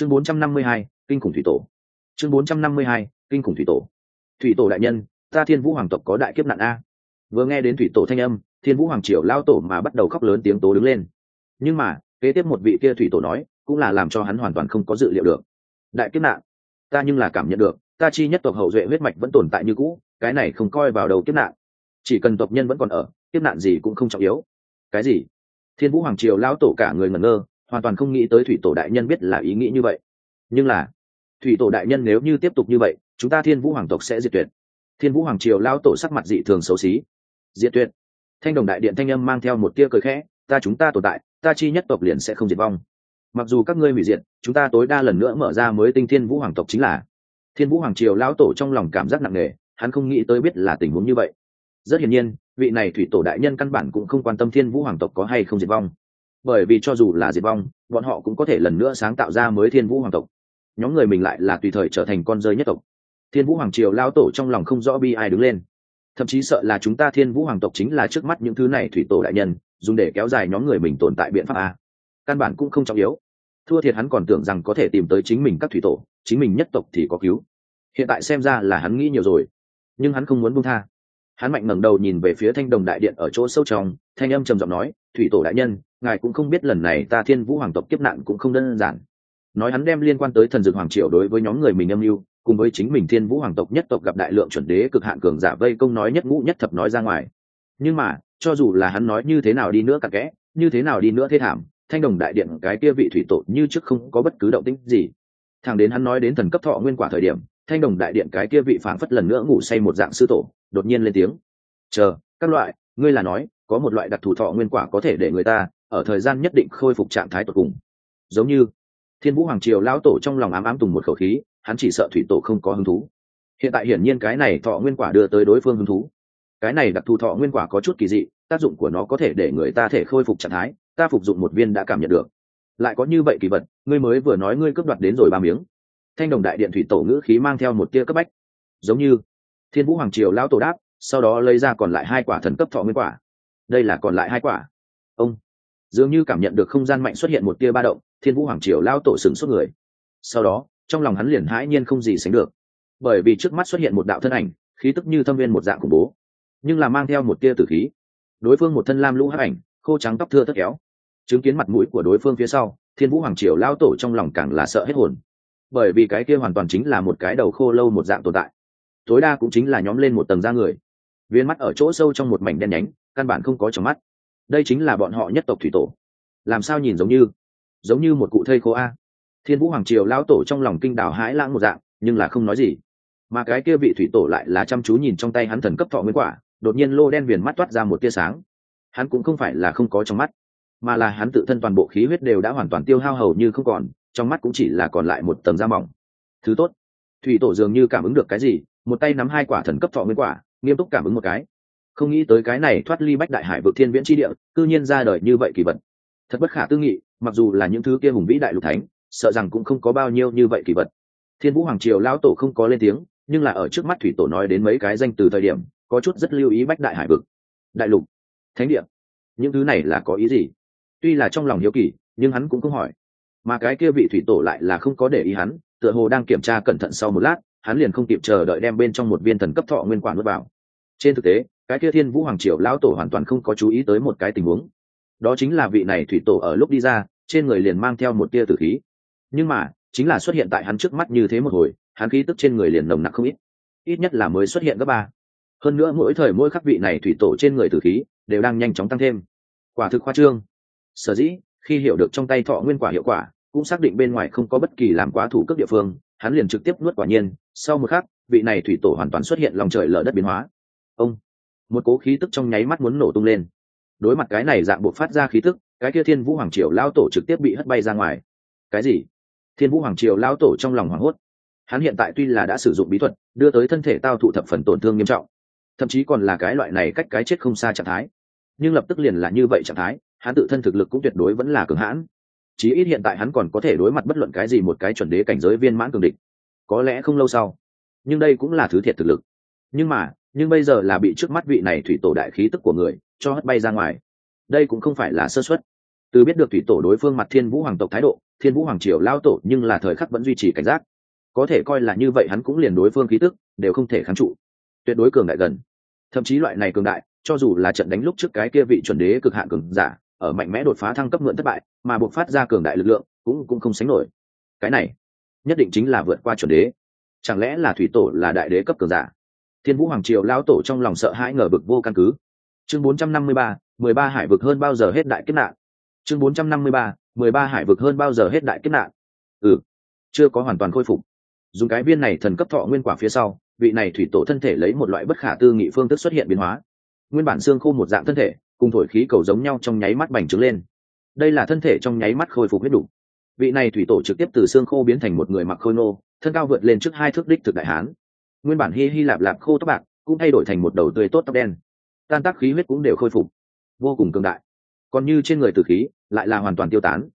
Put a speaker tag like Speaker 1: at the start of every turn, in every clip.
Speaker 1: chương 452, kinh khủng thủy tổ. Chương 452, kinh khủng thủy tổ. Thủy tổ đại nhân ta thiên vũ hoàng tộc có đại kiếp nạn a. Vừa nghe đến thủy tổ thanh âm thiên vũ hoàng triều lao tổ mà bắt đầu khóc lớn tiếng tố đứng lên. Nhưng mà kế tiếp một vị kia thủy tổ nói cũng là làm cho hắn hoàn toàn không có dự liệu được. Đại kiếp nạn. Ta nhưng là cảm nhận được ta chi nhất tộc hậu duệ huyết mạch vẫn tồn tại như cũ cái này không coi vào đầu kiếp nạn. Chỉ cần tộc nhân vẫn còn ở kiếp nạn gì cũng không trọng yếu. Cái gì? Thiên vũ hoàng triều lao tổ cả người ngẩn ngơ hoàn toàn không nghĩ tới thủy tổ đại nhân biết là ý nghĩ như vậy. Nhưng là, thủy tổ đại nhân nếu như tiếp tục như vậy, chúng ta thiên vũ hoàng tộc sẽ diệt tuyệt. Thiên vũ hoàng triều lao tổ sắc mặt dị thường xấu xí. Diệt tuyệt. Thanh đồng đại điện thanh âm mang theo một tia cười khẽ, ta chúng ta tồn tại, ta chi nhất tộc liền sẽ không diệt vong. Mặc dù các ngươi hủy diệt, chúng ta tối đa lần nữa mở ra mới tinh thiên vũ hoàng tộc chính là. Thiên vũ hoàng triều lão tổ trong lòng cảm giác nặng nề, hắn không nghĩ tới biết là tình huống như vậy. Rất hiển nhiên, vị này thủy tổ đại nhân căn bản cũng không quan tâm thiên vũ hoàng tộc có hay không diệt vong bởi vì cho dù là diệt vong, bọn họ cũng có thể lần nữa sáng tạo ra mới thiên vũ hoàng tộc. Nhóm người mình lại là tùy thời trở thành con rơi nhất tộc. Thiên vũ hoàng triều lao tổ trong lòng không rõ bi ai đứng lên. Thậm chí sợ là chúng ta thiên vũ hoàng tộc chính là trước mắt những thứ này thủy tổ đại nhân, dùng để kéo dài nhóm người mình tồn tại biện pháp a. Căn bản cũng không trọng yếu. Thua thiệt hắn còn tưởng rằng có thể tìm tới chính mình các thủy tổ, chính mình nhất tộc thì có cứu. Hiện tại xem ra là hắn nghĩ nhiều rồi. Nhưng hắn không muốn buông tha. Hắn mạnh ngẩng đầu nhìn về phía thanh đồng đại điện ở chỗ sâu trong, thanh âm trầm giọng nói, thủy tổ đại nhân ngài cũng không biết lần này ta thiên vũ hoàng tộc kiếp nạn cũng không đơn giản. Nói hắn đem liên quan tới thần dược hoàng triều đối với nhóm người mình âm mưu, cùng với chính mình thiên vũ hoàng tộc nhất tộc gặp đại lượng chuẩn đế cực hạn cường giả vây công nói nhất ngũ nhất thập nói ra ngoài. Nhưng mà, cho dù là hắn nói như thế nào đi nữa cặn kẽ, như thế nào đi nữa thế thảm, thanh đồng đại điện cái kia vị thủy tổ như trước không có bất cứ động tĩnh gì. Thằng đến hắn nói đến thần cấp thọ nguyên quả thời điểm, thanh đồng đại điện cái kia vị phản phất lần nữa ngủ say một dạng sư tổ, đột nhiên lên tiếng. Chờ, các loại, ngươi là nói, có một loại đặc thù thọ nguyên quả có thể để người ta ở thời gian nhất định khôi phục trạng thái tột cùng. Giống như, thiên vũ hoàng triều lão tổ trong lòng ám ám tùng một khẩu khí, hắn chỉ sợ thủy tổ không có hứng thú. Hiện tại hiển nhiên cái này thọ nguyên quả đưa tới đối phương hứng thú. Cái này đặc thù thọ nguyên quả có chút kỳ dị, tác dụng của nó có thể để người ta thể khôi phục trạng thái, ta phục dụng một viên đã cảm nhận được. Lại có như vậy kỳ vật, ngươi mới vừa nói ngươi cướp đoạt đến rồi ba miếng. Thanh đồng đại điện thủy tổ ngữ khí mang theo một tia cấp bách. Giống như, thiên vũ hoàng triều lão tổ đáp, sau đó lấy ra còn lại hai quả thần cấp thọ nguyên quả. Đây là còn lại hai quả. Ông dường như cảm nhận được không gian mạnh xuất hiện một tia ba động, thiên vũ hoàng triều lao tổ sừng suốt người. Sau đó, trong lòng hắn liền hãi nhiên không gì sánh được. Bởi vì trước mắt xuất hiện một đạo thân ảnh, khí tức như thâm viên một dạng khủng bố, nhưng là mang theo một tia tử khí. Đối phương một thân lam lũ hắc ảnh, khô trắng tóc thưa tất kéo. Chứng kiến mặt mũi của đối phương phía sau, thiên vũ hoàng triều lao tổ trong lòng càng là sợ hết hồn. Bởi vì cái kia hoàn toàn chính là một cái đầu khô lâu một dạng tồn tại. Tối đa cũng chính là nhóm lên một tầng da người. Viên mắt ở chỗ sâu trong một mảnh đen nhánh, căn bản không có trong mắt đây chính là bọn họ nhất tộc thủy tổ. Làm sao nhìn giống như giống như một cụ thây khô a? Thiên vũ hoàng triều lão tổ trong lòng kinh đảo hãi lãng một dạng, nhưng là không nói gì. Mà cái kia vị thủy tổ lại là chăm chú nhìn trong tay hắn thần cấp thọ nguyên quả, đột nhiên lô đen viền mắt toát ra một tia sáng. Hắn cũng không phải là không có trong mắt, mà là hắn tự thân toàn bộ khí huyết đều đã hoàn toàn tiêu hao hầu như không còn, trong mắt cũng chỉ là còn lại một tầng da mỏng. Thứ tốt, thủy tổ dường như cảm ứng được cái gì, một tay nắm hai quả thần cấp thọ nguyên quả, nghiêm túc cảm ứng một cái không nghĩ tới cái này thoát ly bách đại hải vực thiên viễn tri địa, cư nhiên ra đời như vậy kỳ vật. Thật bất khả tư nghị, mặc dù là những thứ kia hùng vĩ đại lục thánh, sợ rằng cũng không có bao nhiêu như vậy kỳ vật. Thiên vũ hoàng triều lão tổ không có lên tiếng, nhưng là ở trước mắt thủy tổ nói đến mấy cái danh từ thời điểm, có chút rất lưu ý bách đại hải vực, đại lục, thánh địa. Những thứ này là có ý gì? Tuy là trong lòng hiếu kỳ, nhưng hắn cũng không hỏi. Mà cái kia vị thủy tổ lại là không có để ý hắn, tựa hồ đang kiểm tra cẩn thận sau một lát, hắn liền không kịp chờ đợi đem bên trong một viên thần cấp thọ nguyên quản bước vào. Trên thực tế cái kia thiên vũ hoàng triều lão tổ hoàn toàn không có chú ý tới một cái tình huống. Đó chính là vị này thủy tổ ở lúc đi ra, trên người liền mang theo một tia tử khí. Nhưng mà, chính là xuất hiện tại hắn trước mắt như thế một hồi, hắn khí tức trên người liền nồng nặc không ít. Ít nhất là mới xuất hiện gấp ba. Hơn nữa mỗi thời mỗi khắc vị này thủy tổ trên người tử khí đều đang nhanh chóng tăng thêm. Quả thực khoa trương. Sở dĩ, khi hiểu được trong tay thọ nguyên quả hiệu quả, cũng xác định bên ngoài không có bất kỳ làm quá thủ cấp địa phương, hắn liền trực tiếp nuốt quả nhiên. Sau một khắc, vị này thủy tổ hoàn toàn xuất hiện lòng trời lở đất biến hóa. Ông! Một cố khí tức trong nháy mắt muốn nổ tung lên. Đối mặt cái này dạng buộc phát ra khí tức, cái kia thiên vũ hoàng triều lao tổ trực tiếp bị hất bay ra ngoài. Cái gì? Thiên vũ hoàng triều lao tổ trong lòng hoảng hốt. Hắn hiện tại tuy là đã sử dụng bí thuật, đưa tới thân thể tao thụ thập phần tổn thương nghiêm trọng, thậm chí còn là cái loại này cách cái chết không xa trạng thái. Nhưng lập tức liền là như vậy trạng thái, hắn tự thân thực lực cũng tuyệt đối vẫn là cường hãn. Chí ít hiện tại hắn còn có thể đối mặt bất luận cái gì một cái chuẩn đế cảnh giới viên mãn cường địch. Có lẽ không lâu sau, nhưng đây cũng là thứ thiệt thực lực. Nhưng mà nhưng bây giờ là bị trước mắt vị này thủy tổ đại khí tức của người cho hất bay ra ngoài. Đây cũng không phải là sơ xuất từ biết được thủy tổ đối phương mặt thiên vũ hoàng tộc thái độ, thiên vũ hoàng triều lao tổ nhưng là thời khắc vẫn duy trì cảnh giác. Có thể coi là như vậy hắn cũng liền đối phương khí tức đều không thể kháng trụ. Tuyệt đối cường đại gần. Thậm chí loại này cường đại, cho dù là trận đánh lúc trước cái kia vị chuẩn đế cực hạn cường giả, ở mạnh mẽ đột phá thăng cấp mượn thất bại, mà buộc phát ra cường đại lực lượng cũng cũng không sánh nổi. Cái này nhất định chính là vượt qua chuẩn đế. Chẳng lẽ là thủy tổ là đại đế cấp cường giả? Thiên vũ hoàng triều lao tổ trong lòng sợ hãi ngờ bực vô căn cứ. Chương 453, 13 hải vực hơn bao giờ hết đại kết nạn. Chương 453, 13 hải vực hơn bao giờ hết đại kết nạn. Ừ chưa có hoàn toàn khôi phục. Dùng cái viên này thần cấp thọ nguyên quả phía sau vị này thủy tổ thân thể lấy một loại bất khả tư nghị phương thức xuất hiện biến hóa. Nguyên bản xương khô một dạng thân thể cùng thổi khí cầu giống nhau trong nháy mắt bành trướng lên. Đây là thân thể trong nháy mắt khôi phục huyết đủ. Vị này thủy tổ trực tiếp từ xương khô biến thành một người mặc khôi nô thân cao vượt lên trước hai thước đích thực đại hán nguyên bản hi hi lạp lạp khô tóc bạc cũng thay đổi thành một đầu tươi tốt tóc đen. Tan tác khí huyết cũng đều khôi phục, vô cùng cường đại. Còn như trên người tử khí, lại là hoàn toàn tiêu tán.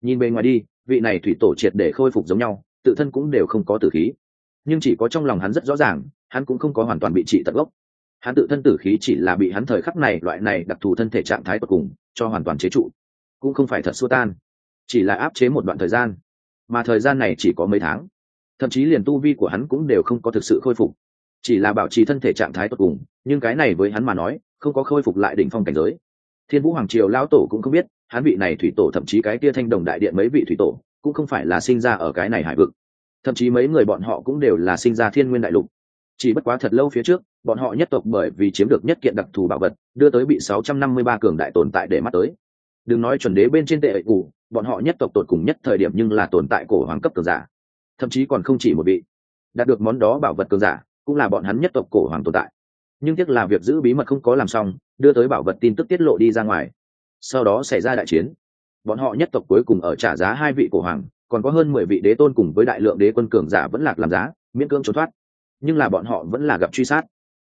Speaker 1: Nhìn bề ngoài đi, vị này thủy tổ triệt để khôi phục giống nhau, tự thân cũng đều không có tử khí. Nhưng chỉ có trong lòng hắn rất rõ ràng, hắn cũng không có hoàn toàn bị trị tận gốc. Hắn tự thân tử khí chỉ là bị hắn thời khắc này loại này đặc thù thân thể trạng thái tột cùng, cho hoàn toàn chế trụ. Cũng không phải thật xua tan, chỉ là áp chế một đoạn thời gian. Mà thời gian này chỉ có mấy tháng thậm chí liền tu vi của hắn cũng đều không có thực sự khôi phục. Chỉ là bảo trì thân thể trạng thái tốt cùng, nhưng cái này với hắn mà nói, không có khôi phục lại đỉnh phong cảnh giới. Thiên vũ hoàng triều lão tổ cũng không biết, hắn vị này thủy tổ thậm chí cái kia thanh đồng đại điện mấy vị thủy tổ, cũng không phải là sinh ra ở cái này hải vực. Thậm chí mấy người bọn họ cũng đều là sinh ra thiên nguyên đại lục. Chỉ bất quá thật lâu phía trước, bọn họ nhất tộc bởi vì chiếm được nhất kiện đặc thù bảo vật, đưa tới bị 653 cường đại tồn tại để mắt tới. Đừng nói chuẩn đế bên trên tệ ủ bọn họ nhất tộc tột cùng nhất thời điểm nhưng là tồn tại cổ hoàng cấp cường giả thậm chí còn không chỉ một vị. Đạt được món đó bảo vật cường giả, cũng là bọn hắn nhất tộc cổ hoàng tồn tại. Nhưng tiếc là việc giữ bí mật không có làm xong, đưa tới bảo vật tin tức tiết lộ đi ra ngoài. Sau đó xảy ra đại chiến. Bọn họ nhất tộc cuối cùng ở trả giá hai vị cổ hoàng, còn có hơn mười vị đế tôn cùng với đại lượng đế quân cường giả vẫn lạc làm giá, miễn cưỡng trốn thoát. Nhưng là bọn họ vẫn là gặp truy sát.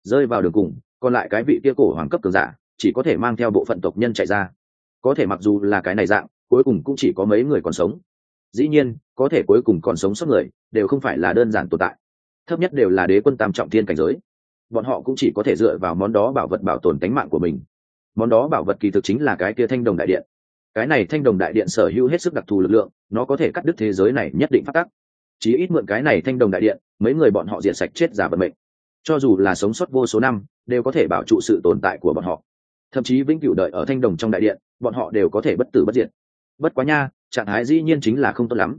Speaker 1: Rơi vào đường cùng, còn lại cái vị kia cổ hoàng cấp cường giả, chỉ có thể mang theo bộ phận tộc nhân chạy ra. Có thể mặc dù là cái này dạng, cuối cùng cũng chỉ có mấy người còn sống dĩ nhiên, có thể cuối cùng còn sống sót người, đều không phải là đơn giản tồn tại. Thấp nhất đều là đế quân tam trọng thiên cảnh giới. Bọn họ cũng chỉ có thể dựa vào món đó bảo vật bảo tồn tánh mạng của mình. Món đó bảo vật kỳ thực chính là cái kia thanh đồng đại điện. Cái này thanh đồng đại điện sở hữu hết sức đặc thù lực lượng, nó có thể cắt đứt thế giới này nhất định phát tắc. Chí ít mượn cái này thanh đồng đại điện, mấy người bọn họ diệt sạch chết giả vận mệnh. Cho dù là sống sót vô số năm, đều có thể bảo trụ sự tồn tại của bọn họ. Thậm chí vĩnh cửu đợi ở thanh đồng trong đại điện, bọn họ đều có thể bất tử bất diệt. Bất quá nha trạng thái dĩ nhiên chính là không tốt lắm.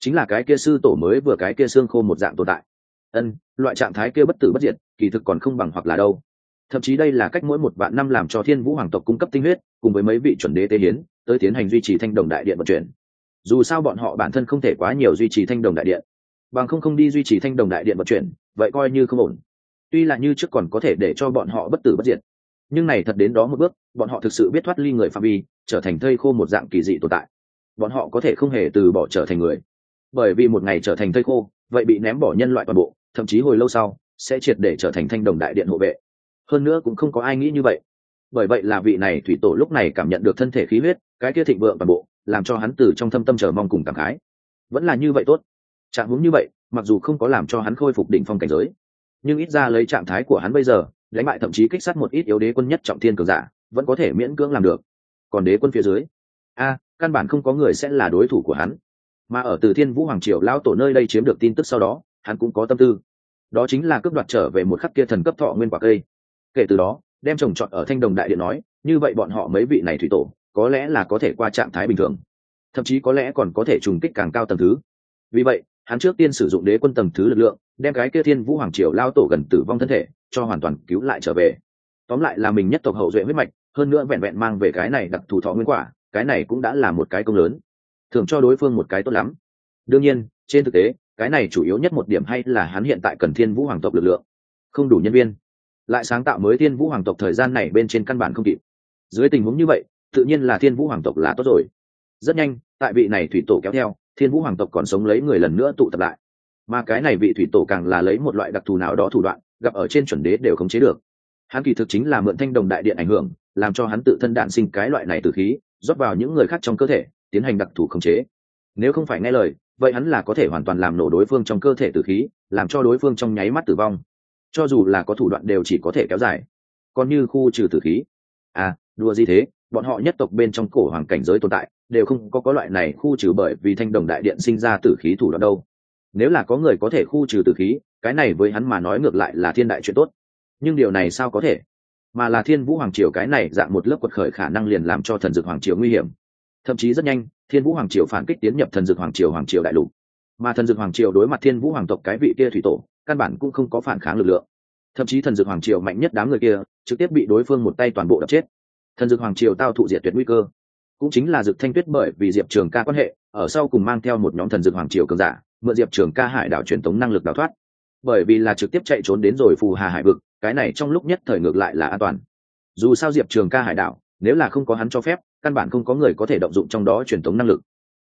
Speaker 1: Chính là cái kia sư tổ mới vừa cái kia xương khô một dạng tồn tại. Ân, loại trạng thái kia bất tử bất diệt, kỳ thực còn không bằng hoặc là đâu. Thậm chí đây là cách mỗi một vạn năm làm cho thiên vũ hoàng tộc cung cấp tinh huyết, cùng với mấy vị chuẩn đế tế hiến, tới tiến hành duy trì thanh đồng đại điện vận chuyển. Dù sao bọn họ bản thân không thể quá nhiều duy trì thanh đồng đại điện. Bằng không không đi duy trì thanh đồng đại điện vận chuyển, vậy coi như không ổn. Tuy là như trước còn có thể để cho bọn họ bất tử bất diệt, nhưng này thật đến đó một bước, bọn họ thực sự biết thoát ly người phạm vi, trở thành thây khô một dạng kỳ dị tồn tại bọn họ có thể không hề từ bỏ trở thành người. Bởi vì một ngày trở thành thây khô, vậy bị ném bỏ nhân loại toàn bộ, thậm chí hồi lâu sau, sẽ triệt để trở thành thanh đồng đại điện hộ vệ. Hơn nữa cũng không có ai nghĩ như vậy. Bởi vậy là vị này thủy tổ lúc này cảm nhận được thân thể khí huyết, cái kia thịnh vượng toàn bộ, làm cho hắn từ trong thâm tâm chờ mong cùng cảm khái. Vẫn là như vậy tốt. Trạng hướng như vậy, mặc dù không có làm cho hắn khôi phục đỉnh phong cảnh giới, nhưng ít ra lấy trạng thái của hắn bây giờ, đánh bại thậm chí kích sát một ít yếu đế quân nhất trọng thiên cường giả, vẫn có thể miễn cưỡng làm được. Còn đế quân phía dưới? A căn bản không có người sẽ là đối thủ của hắn. Mà ở từ thiên vũ hoàng triều lao tổ nơi đây chiếm được tin tức sau đó, hắn cũng có tâm tư. Đó chính là cướp đoạt trở về một khắc kia thần cấp thọ nguyên quả cây. Kể từ đó, đem trồng trọt ở thanh đồng đại điện nói, như vậy bọn họ mấy vị này thủy tổ, có lẽ là có thể qua trạng thái bình thường. Thậm chí có lẽ còn có thể trùng kích càng cao tầng thứ. Vì vậy, hắn trước tiên sử dụng đế quân tầng thứ lực lượng, đem cái kia thiên vũ hoàng triều lao tổ gần tử vong thân thể, cho hoàn toàn cứu lại trở về. Tóm lại là mình nhất tộc hậu duệ huyết mạch, hơn nữa vẹn vẹn mang về cái này đặc thù thọ nguyên quả cái này cũng đã là một cái công lớn, thường cho đối phương một cái tốt lắm. Đương nhiên, trên thực tế, cái này chủ yếu nhất một điểm hay là hắn hiện tại cần thiên vũ hoàng tộc lực lượng. Không đủ nhân viên. Lại sáng tạo mới thiên vũ hoàng tộc thời gian này bên trên căn bản không kịp. Dưới tình huống như vậy, tự nhiên là thiên vũ hoàng tộc là tốt rồi. Rất nhanh, tại vị này thủy tổ kéo theo, thiên vũ hoàng tộc còn sống lấy người lần nữa tụ tập lại. Mà cái này vị thủy tổ càng là lấy một loại đặc thù nào đó thủ đoạn, gặp ở trên chuẩn đế đều khống chế được. Hắn kỳ thực chính là mượn thanh đồng đại điện ảnh hưởng, làm cho hắn tự thân đạn sinh cái loại này từ khí rót vào những người khác trong cơ thể, tiến hành đặc thù khống chế. Nếu không phải nghe lời, vậy hắn là có thể hoàn toàn làm nổ đối phương trong cơ thể tử khí, làm cho đối phương trong nháy mắt tử vong. Cho dù là có thủ đoạn đều chỉ có thể kéo dài. Còn như khu trừ tử khí. À đùa gì thế? Bọn họ nhất tộc bên trong cổ hoàng cảnh giới tồn tại, đều không có có loại này khu trừ bởi vì thanh đồng đại điện sinh ra tử khí thủ đoạn đâu. Nếu là có người có thể khu trừ tử khí, cái này với hắn mà nói ngược lại là thiên đại chuyện tốt. Nhưng điều này sao có thể? Mà là thiên vũ hoàng triều cái này dạng một lớp quật khởi khả năng liền làm cho thần dược hoàng triều nguy hiểm. Thậm chí rất nhanh, thiên vũ hoàng triều phản kích tiến nhập thần dược hoàng triều hoàng triều đại lục. Mà thần dược hoàng triều đối mặt thiên vũ hoàng tộc cái vị kia thủy tổ, căn bản cũng không có phản kháng lực lượng. Thậm chí thần dược hoàng triều mạnh nhất đám người kia, trực tiếp bị đối phương một tay toàn bộ đập chết. Thần dược hoàng triều tao thụ diệt tuyệt nguy cơ. Cũng chính là dược thanh tuyết bởi vì diệp trường ca quan hệ, ở sau cùng mang theo một nhóm thần dược hoàng triều cường giả, mượn diệp trường ca hải đảo truyền tống năng lực đào thoát bởi vì là trực tiếp chạy trốn đến rồi phù hà hải vực, cái này trong lúc nhất thời ngược lại là an toàn. Dù sao diệp trường ca hải đảo, nếu là không có hắn cho phép, căn bản không có người có thể động dụng trong đó truyền tống năng lực.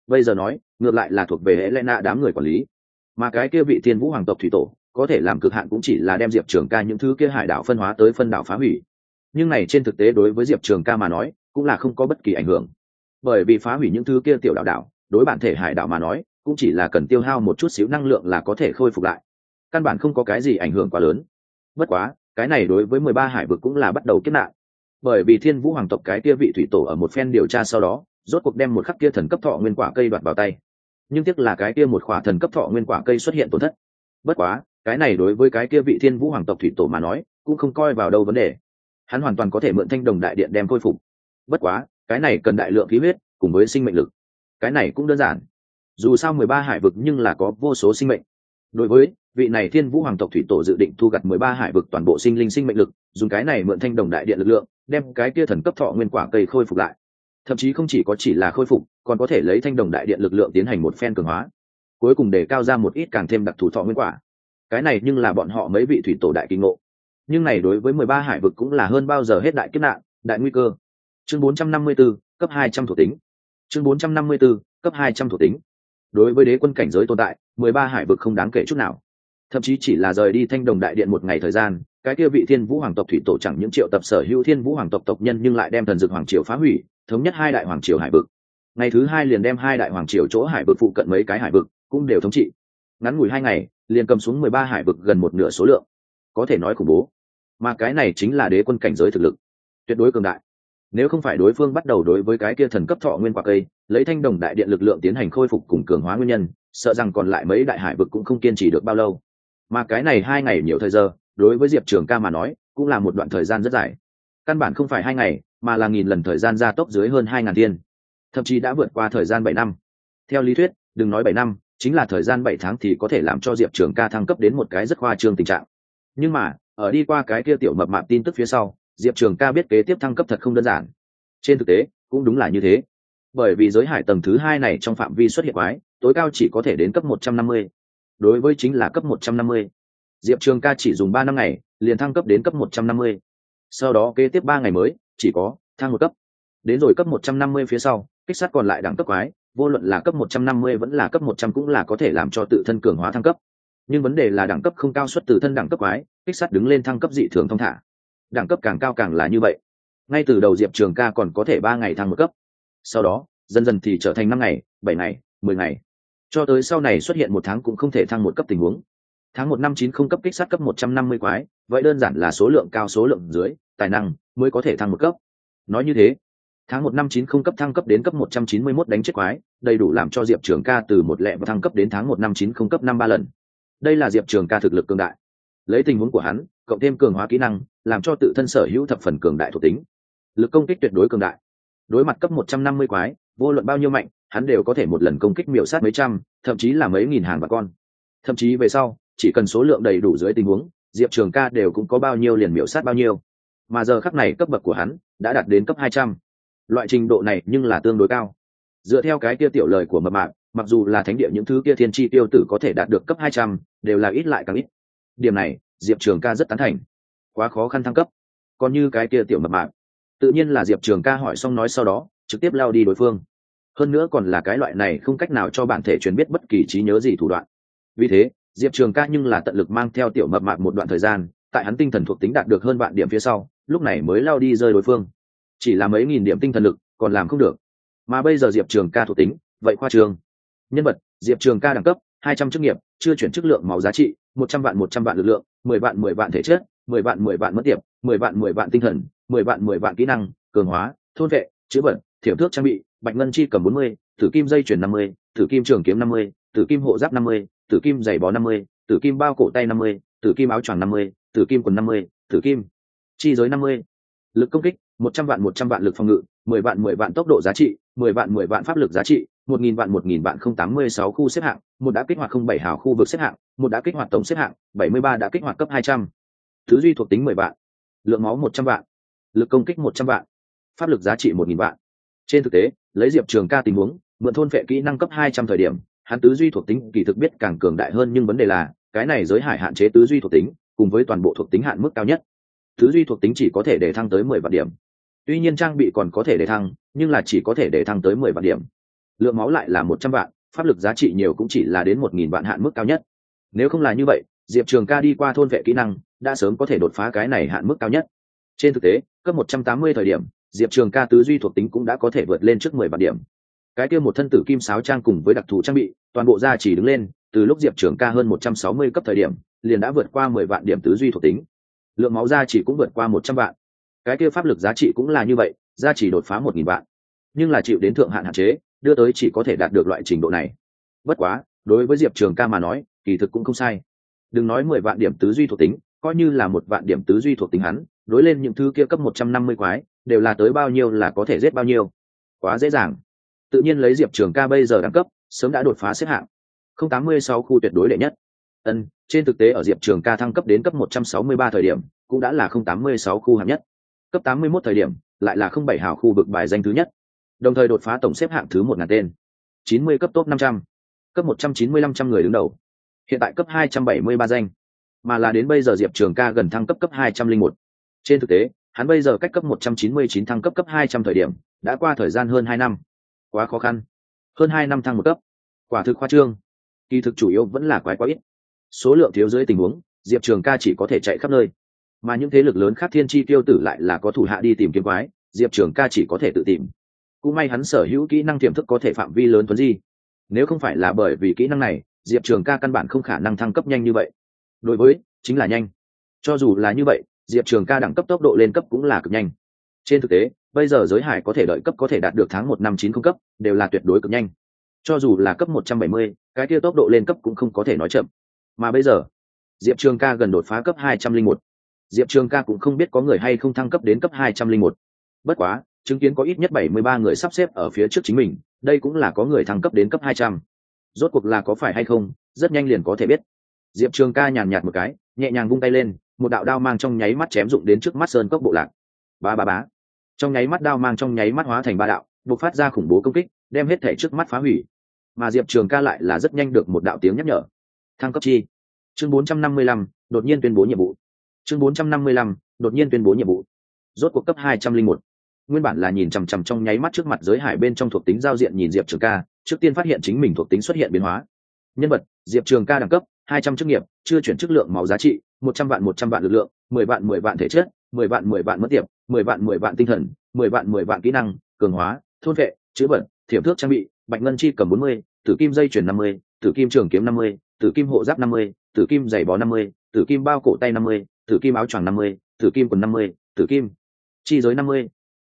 Speaker 1: Bây giờ nói, ngược lại là thuộc về hệ lẽ nạ đám người quản lý. Mà cái kia vị thiên vũ hoàng tộc thủy tổ, có thể làm cực hạn cũng chỉ là đem diệp trường ca những thứ kia hải đảo phân hóa tới phân đảo phá hủy. Nhưng này trên thực tế đối với diệp trường ca mà nói, cũng là không có bất kỳ ảnh hưởng. Bởi vì phá hủy những thứ kia tiểu đảo đảo, đối bản thể hải đảo mà nói, cũng chỉ là cần tiêu hao một chút xíu năng lượng là có thể khôi phục lại căn bản không có cái gì ảnh hưởng quá lớn. Bất quá, cái này đối với mười ba hải vực cũng là bắt đầu kết nạn. Bởi vì thiên vũ hoàng tộc cái kia vị thủy tổ ở một phen điều tra sau đó, rốt cuộc đem một khắc kia thần cấp thọ nguyên quả cây đoạt vào tay. Nhưng tiếc là cái kia một khỏa thần cấp thọ nguyên quả cây xuất hiện tổn thất. Bất quá, cái này đối với cái kia vị thiên vũ hoàng tộc thủy tổ mà nói, cũng không coi vào đâu vấn đề. Hắn hoàn toàn có thể mượn thanh đồng đại điện đem khôi phục. Bất quá, cái này cần đại lượng khí huyết, cùng với sinh mệnh lực. Cái này cũng đơn giản. Dù sao mười ba hải vực nhưng là có vô số sinh mệnh đối với vị này thiên vũ hoàng tộc thủy tổ dự định thu gặt mười ba hải vực toàn bộ sinh linh sinh mệnh lực dùng cái này mượn thanh đồng đại điện lực lượng đem cái kia thần cấp thọ nguyên quả cây khôi phục lại. Thậm chí không chỉ có chỉ là khôi phục còn có thể lấy thanh đồng đại điện lực lượng tiến hành một phen cường hóa. Cuối cùng để cao ra một ít càng thêm đặc thù thọ nguyên quả. Cái này nhưng là bọn họ mấy vị thủy tổ đại kinh ngộ. Nhưng này đối với mười ba hải vực cũng là hơn bao giờ hết đại kiếp nạn đại nguy cơ. Chương bốn trăm năm mươi 454, cấp hai trăm thuộc tính. Chương bốn trăm năm mươi 454, cấp hai trăm thuộc tính đối với đế quân cảnh giới tồn tại, mười ba hải vực không đáng kể chút nào. Thậm chí chỉ là rời đi thanh đồng đại điện một ngày thời gian, cái kia vị thiên vũ hoàng tộc thủy tổ chẳng những triệu tập sở hữu thiên vũ hoàng tộc tộc nhân nhưng lại đem thần dược hoàng triều phá hủy, thống nhất hai đại hoàng triều hải vực. Ngày thứ hai liền đem hai đại hoàng triều chỗ hải vực phụ cận mấy cái hải vực cũng đều thống trị. Ngắn ngủi hai ngày, liền cầm xuống mười ba hải vực gần một nửa số lượng. Có thể nói khủng bố. Mà cái này chính là đế quân cảnh giới thực lực. Tuyệt đối cường đại. Nếu không phải đối phương bắt đầu đối với cái kia thần cấp thọ nguyên quả cây lấy thanh đồng đại điện lực lượng tiến hành khôi phục cùng cường hóa nguyên nhân, sợ rằng còn lại mấy đại hải vực cũng không kiên trì được bao lâu. Mà cái này hai ngày nhiều thời giờ, đối với diệp trường ca mà nói, cũng là một đoạn thời gian rất dài. Căn bản không phải hai ngày, mà là nghìn lần thời gian gia tốc dưới hơn hai ngàn thiên. Thậm chí đã vượt qua thời gian bảy năm. Theo lý thuyết, đừng nói bảy năm, chính là thời gian bảy tháng thì có thể làm cho diệp trường ca thăng cấp đến một cái rất khoa trương tình trạng. Nhưng mà, ở đi qua cái kia tiểu mập mạp tin tức phía sau, diệp trường ca biết kế tiếp thăng cấp thật không đơn giản. Trên thực tế, cũng đúng là như thế bởi vì giới hải tầng thứ hai này trong phạm vi xuất hiện quái, tối cao chỉ có thể đến cấp một trăm năm mươi. Đối với chính là cấp một trăm năm mươi. Diệp trường ca chỉ dùng ba năm ngày, liền thăng cấp đến cấp một trăm năm mươi. Sau đó kế tiếp ba ngày mới, chỉ có thăng một cấp. Đến rồi cấp một trăm năm mươi phía sau, kích sát còn lại đẳng cấp quái, vô luận là cấp một trăm năm mươi vẫn là cấp một trăm cũng là có thể làm cho tự thân cường hóa thăng cấp. Nhưng vấn đề là đẳng cấp không cao xuất từ thân đẳng cấp quái, kích sát đứng lên thăng cấp dị thường thông thả. Đẳng cấp càng cao càng là như vậy. Ngay từ đầu diệp trường ca còn có thể ba ngày thăng một cấp sau đó, dần dần thì trở thành năm ngày, bảy ngày, mười ngày. Cho tới sau này xuất hiện một tháng cũng không thể thăng một cấp tình huống. Tháng một năm chín không cấp kích sát cấp một trăm năm mươi quái, vậy đơn giản là số lượng cao, số lượng dưới, tài năng mới có thể thăng một cấp. Nói như thế, tháng một năm chín không cấp thăng cấp đến cấp một trăm chín mươi mốt đánh chết quái, đầy đủ làm cho diệp trường ca từ một lẹ và thăng cấp đến tháng một năm chín không cấp năm ba lần. Đây là diệp trường ca thực lực cường đại. Lấy tình huống của hắn, cộng thêm cường hóa kỹ năng, làm cho tự thân sở hữu thập phần cường đại thuộc tính. Lực công kích tuyệt đối cường đại đối mặt cấp một trăm năm mươi quái, vô luận bao nhiêu mạnh, hắn đều có thể một lần công kích miểu sát mấy trăm, thậm chí là mấy nghìn hàng bà con. Thậm chí về sau, chỉ cần số lượng đầy đủ dưới tình huống, diệp trường ca đều cũng có bao nhiêu liền miểu sát bao nhiêu. Mà giờ khắc này cấp bậc của hắn đã đạt đến cấp hai trăm. Loại trình độ này nhưng là tương đối cao. Dựa theo cái kia tiểu lời của mập mạc mặc dù là thánh địa những thứ kia thiên tri tiêu tử có thể đạt được cấp hai trăm, đều là ít lại càng ít. Điểm này, diệp trường ca rất tán thành. Quá khó khăn thăng cấp. Còn như cái kia tiểu mập mạc tự nhiên là diệp trường ca hỏi xong nói sau đó, trực tiếp lao đi đối phương. Hơn nữa còn là cái loại này không cách nào cho bản thể truyền biết bất kỳ trí nhớ gì thủ đoạn. Vì thế, diệp trường ca nhưng là tận lực mang theo tiểu mập mạp một đoạn thời gian, tại hắn tinh thần thuộc tính đạt được hơn vạn điểm phía sau, lúc này mới lao đi rơi đối phương. Chỉ là mấy nghìn điểm tinh thần lực, còn làm không được. Mà bây giờ diệp trường ca thuộc tính, vậy khoa trường nhân vật, diệp trường ca đẳng cấp, hai trăm chức nghiệp, chưa chuyển chức lượng máu giá trị, một trăm vạn, một trăm vạn lực lượng, mười vạn mười vạn thể chất, mười vạn mười vạn mất tiệp, mười vạn mười vạn tinh thần mười vạn mười vạn kỹ năng, cường hóa, thôn vệ chữ vận thiểm thước trang bị, bạch ngân chi cầm bốn mươi, tử kim dây chuyển năm mươi, tử kim trường kiếm năm mươi, tử kim hộ giáp năm mươi, tử kim giày bó năm mươi, tử kim bao cổ tay năm mươi, tử kim áo choàng năm mươi, tử kim quần năm mươi, tử kim chi giới năm mươi. Lực công kích, một trăm vạn một trăm vạn lực phòng ngự, mười vạn mười vạn tốc độ giá trị, mười vạn mười vạn pháp lực giá trị, một nghìn vạn một nghìn vạn không tám mươi sáu khu xếp hạng, một đã kích hoạt không bảy hào khu vực xếp hạng, một đã kích hoạt tổng xếp hạng, bảy mươi ba đã kích hoạt cấp hai trăm. Thứ duy thuộc tính mười vạn. Lượng máu một trăm vạn lực công kích một trăm vạn, pháp lực giá trị một nghìn vạn. Trên thực tế, lấy diệp trường ca tình huống, mượn thôn vệ kỹ năng cấp hai trăm thời điểm, hắn tứ duy thuộc tính kỳ thực biết càng cường đại hơn nhưng vấn đề là, cái này giới hải hạn chế tứ duy thuộc tính, cùng với toàn bộ thuộc tính hạn mức cao nhất. Tứ duy thuộc tính chỉ có thể để thăng tới mười vạn điểm. Tuy nhiên trang bị còn có thể để thăng, nhưng là chỉ có thể để thăng tới mười vạn điểm. Lượng máu lại là một trăm vạn, pháp lực giá trị nhiều cũng chỉ là đến một nghìn vạn hạn mức cao nhất. Nếu không là như vậy, diệp trường ca đi qua thôn vệ kỹ năng, đã sớm có thể đột phá cái này hạn mức cao nhất trên thực tế, cấp một trăm tám mươi thời điểm, diệp trường ca tứ duy thuộc tính cũng đã có thể vượt lên trước mười vạn điểm. Cái kia một thân tử kim sáo trang cùng với đặc thù trang bị, toàn bộ gia chỉ đứng lên, từ lúc diệp trường ca hơn một trăm sáu mươi cấp thời điểm, liền đã vượt qua mười vạn điểm tứ duy thuộc tính. Lượng máu gia chỉ cũng vượt qua một trăm vạn. Cái kia pháp lực giá trị cũng là như vậy, gia chỉ đột phá một nghìn vạn. Nhưng là chịu đến thượng hạn hạn chế, đưa tới chỉ có thể đạt được loại trình độ này. Bất quá, đối với diệp trường ca mà nói, kỳ thực cũng không sai. Đừng nói mười vạn điểm tứ duy thuộc tính, coi như là một vạn điểm tứ duy thuộc tính hắn đối lên những thứ kia cấp một trăm năm mươi quái, đều là tới bao nhiêu là có thể giết bao nhiêu. Quá dễ dàng. Tự nhiên lấy diệp trường ca bây giờ đẳng cấp, sớm đã đột phá xếp hạng. không tám mươi sáu khu tuyệt đối đệ nhất. Ân, trên thực tế ở diệp trường ca thăng cấp đến cấp một trăm sáu mươi ba thời điểm, cũng đã là không tám mươi sáu khu hạng nhất. Cấp tám mươi 81 thời điểm, lại là không bảy hào khu vực bài danh thứ nhất. Đồng thời đột phá tổng xếp hạng thứ một ngàn tên. chín mươi cấp top năm trăm. Cấp một trăm chín mươi lăm trăm người đứng đầu. Hiện tại cấp hai trăm bảy mươi ba danh. Mà là đến bây giờ diệp trường ca gần thăng cấp cấp hai trăm linh một trên thực tế, hắn bây giờ cách cấp một trăm chín mươi chín thăng cấp cấp hai trăm thời điểm, đã qua thời gian hơn hai năm. Quá khó khăn. Hơn hai năm thăng một cấp. Quả thực khoa trương. Kỳ thực chủ yếu vẫn là quái quá ít. Số lượng thiếu dưới tình huống, diệp trường ca chỉ có thể chạy khắp nơi. Mà những thế lực lớn khác thiên chi tiêu tử lại là có thủ hạ đi tìm kiếm quái, diệp trường ca chỉ có thể tự tìm. Cũng may hắn sở hữu kỹ năng tiềm thức có thể phạm vi lớn tuấn di. Nếu không phải là bởi vì kỹ năng này, diệp trường ca căn bản không khả năng thăng cấp nhanh như vậy. Đối với, chính là nhanh. Cho dù là như vậy diệp trường ca đẳng cấp tốc độ lên cấp cũng là cực nhanh. Trên thực tế, bây giờ giới hải có thể đợi cấp có thể đạt được tháng một năm chín không cấp, đều là tuyệt đối cực nhanh. Cho dù là cấp một trăm bảy mươi, cái kia tốc độ lên cấp cũng không có thể nói chậm. Mà bây giờ, diệp trường ca gần đột phá cấp hai trăm linh một. Diệp trường ca cũng không biết có người hay không thăng cấp đến cấp hai trăm linh một. Bất quá, chứng kiến có ít nhất bảy mươi ba người sắp xếp ở phía trước chính mình, đây cũng là có người thăng cấp đến cấp hai trăm. Rốt cuộc là có phải hay không, rất nhanh liền có thể biết. Diệp trường ca nhàn nhạt một cái, nhẹ nhàng vung tay lên một đạo đao mang trong nháy mắt chém dụng đến trước mắt sơn cốc bộ lạc. Ba ba bá trong nháy mắt đao mang trong nháy mắt hóa thành ba đạo, bộc phát ra khủng bố công kích, đem hết thể trước mắt phá hủy. Mà diệp trường ca lại là rất nhanh được một đạo tiếng nhắc nhở. Thăng cấp chi. Chương bốn trăm năm mươi lăm, đột nhiên tuyên bố nhiệm vụ. Chương bốn trăm năm mươi lăm, đột nhiên tuyên bố nhiệm vụ. Rốt cuộc cấp hai trăm linh một. Nguyên bản là nhìn chằm chằm trong nháy mắt trước mặt giới hải bên trong thuộc tính giao diện nhìn diệp trường ca, trước tiên phát hiện chính mình thuộc tính xuất hiện biến hóa. Nhân vật, diệp trường ca đẳng cấp, hai trăm chức nghiệp, chưa chuyển chất lượng máu giá trị một trăm vạn, một trăm vạn lực lượng, mười vạn mười vạn thể chất, mười vạn mười vạn mất tiệp, mười vạn mười vạn tinh thần, mười vạn mười vạn kỹ năng, cường hóa, thôn vệ chữ vật thiểm thước trang bị, bạch ngân chi cầm bốn mươi, tử kim dây chuyển năm mươi, tử kim trường kiếm năm mươi, tử kim hộ giáp năm mươi, tử kim giày bó năm mươi, tử kim bao cổ tay năm mươi, tử kim áo choàng năm mươi, tử kim quần năm mươi, tử kim chi giới năm mươi.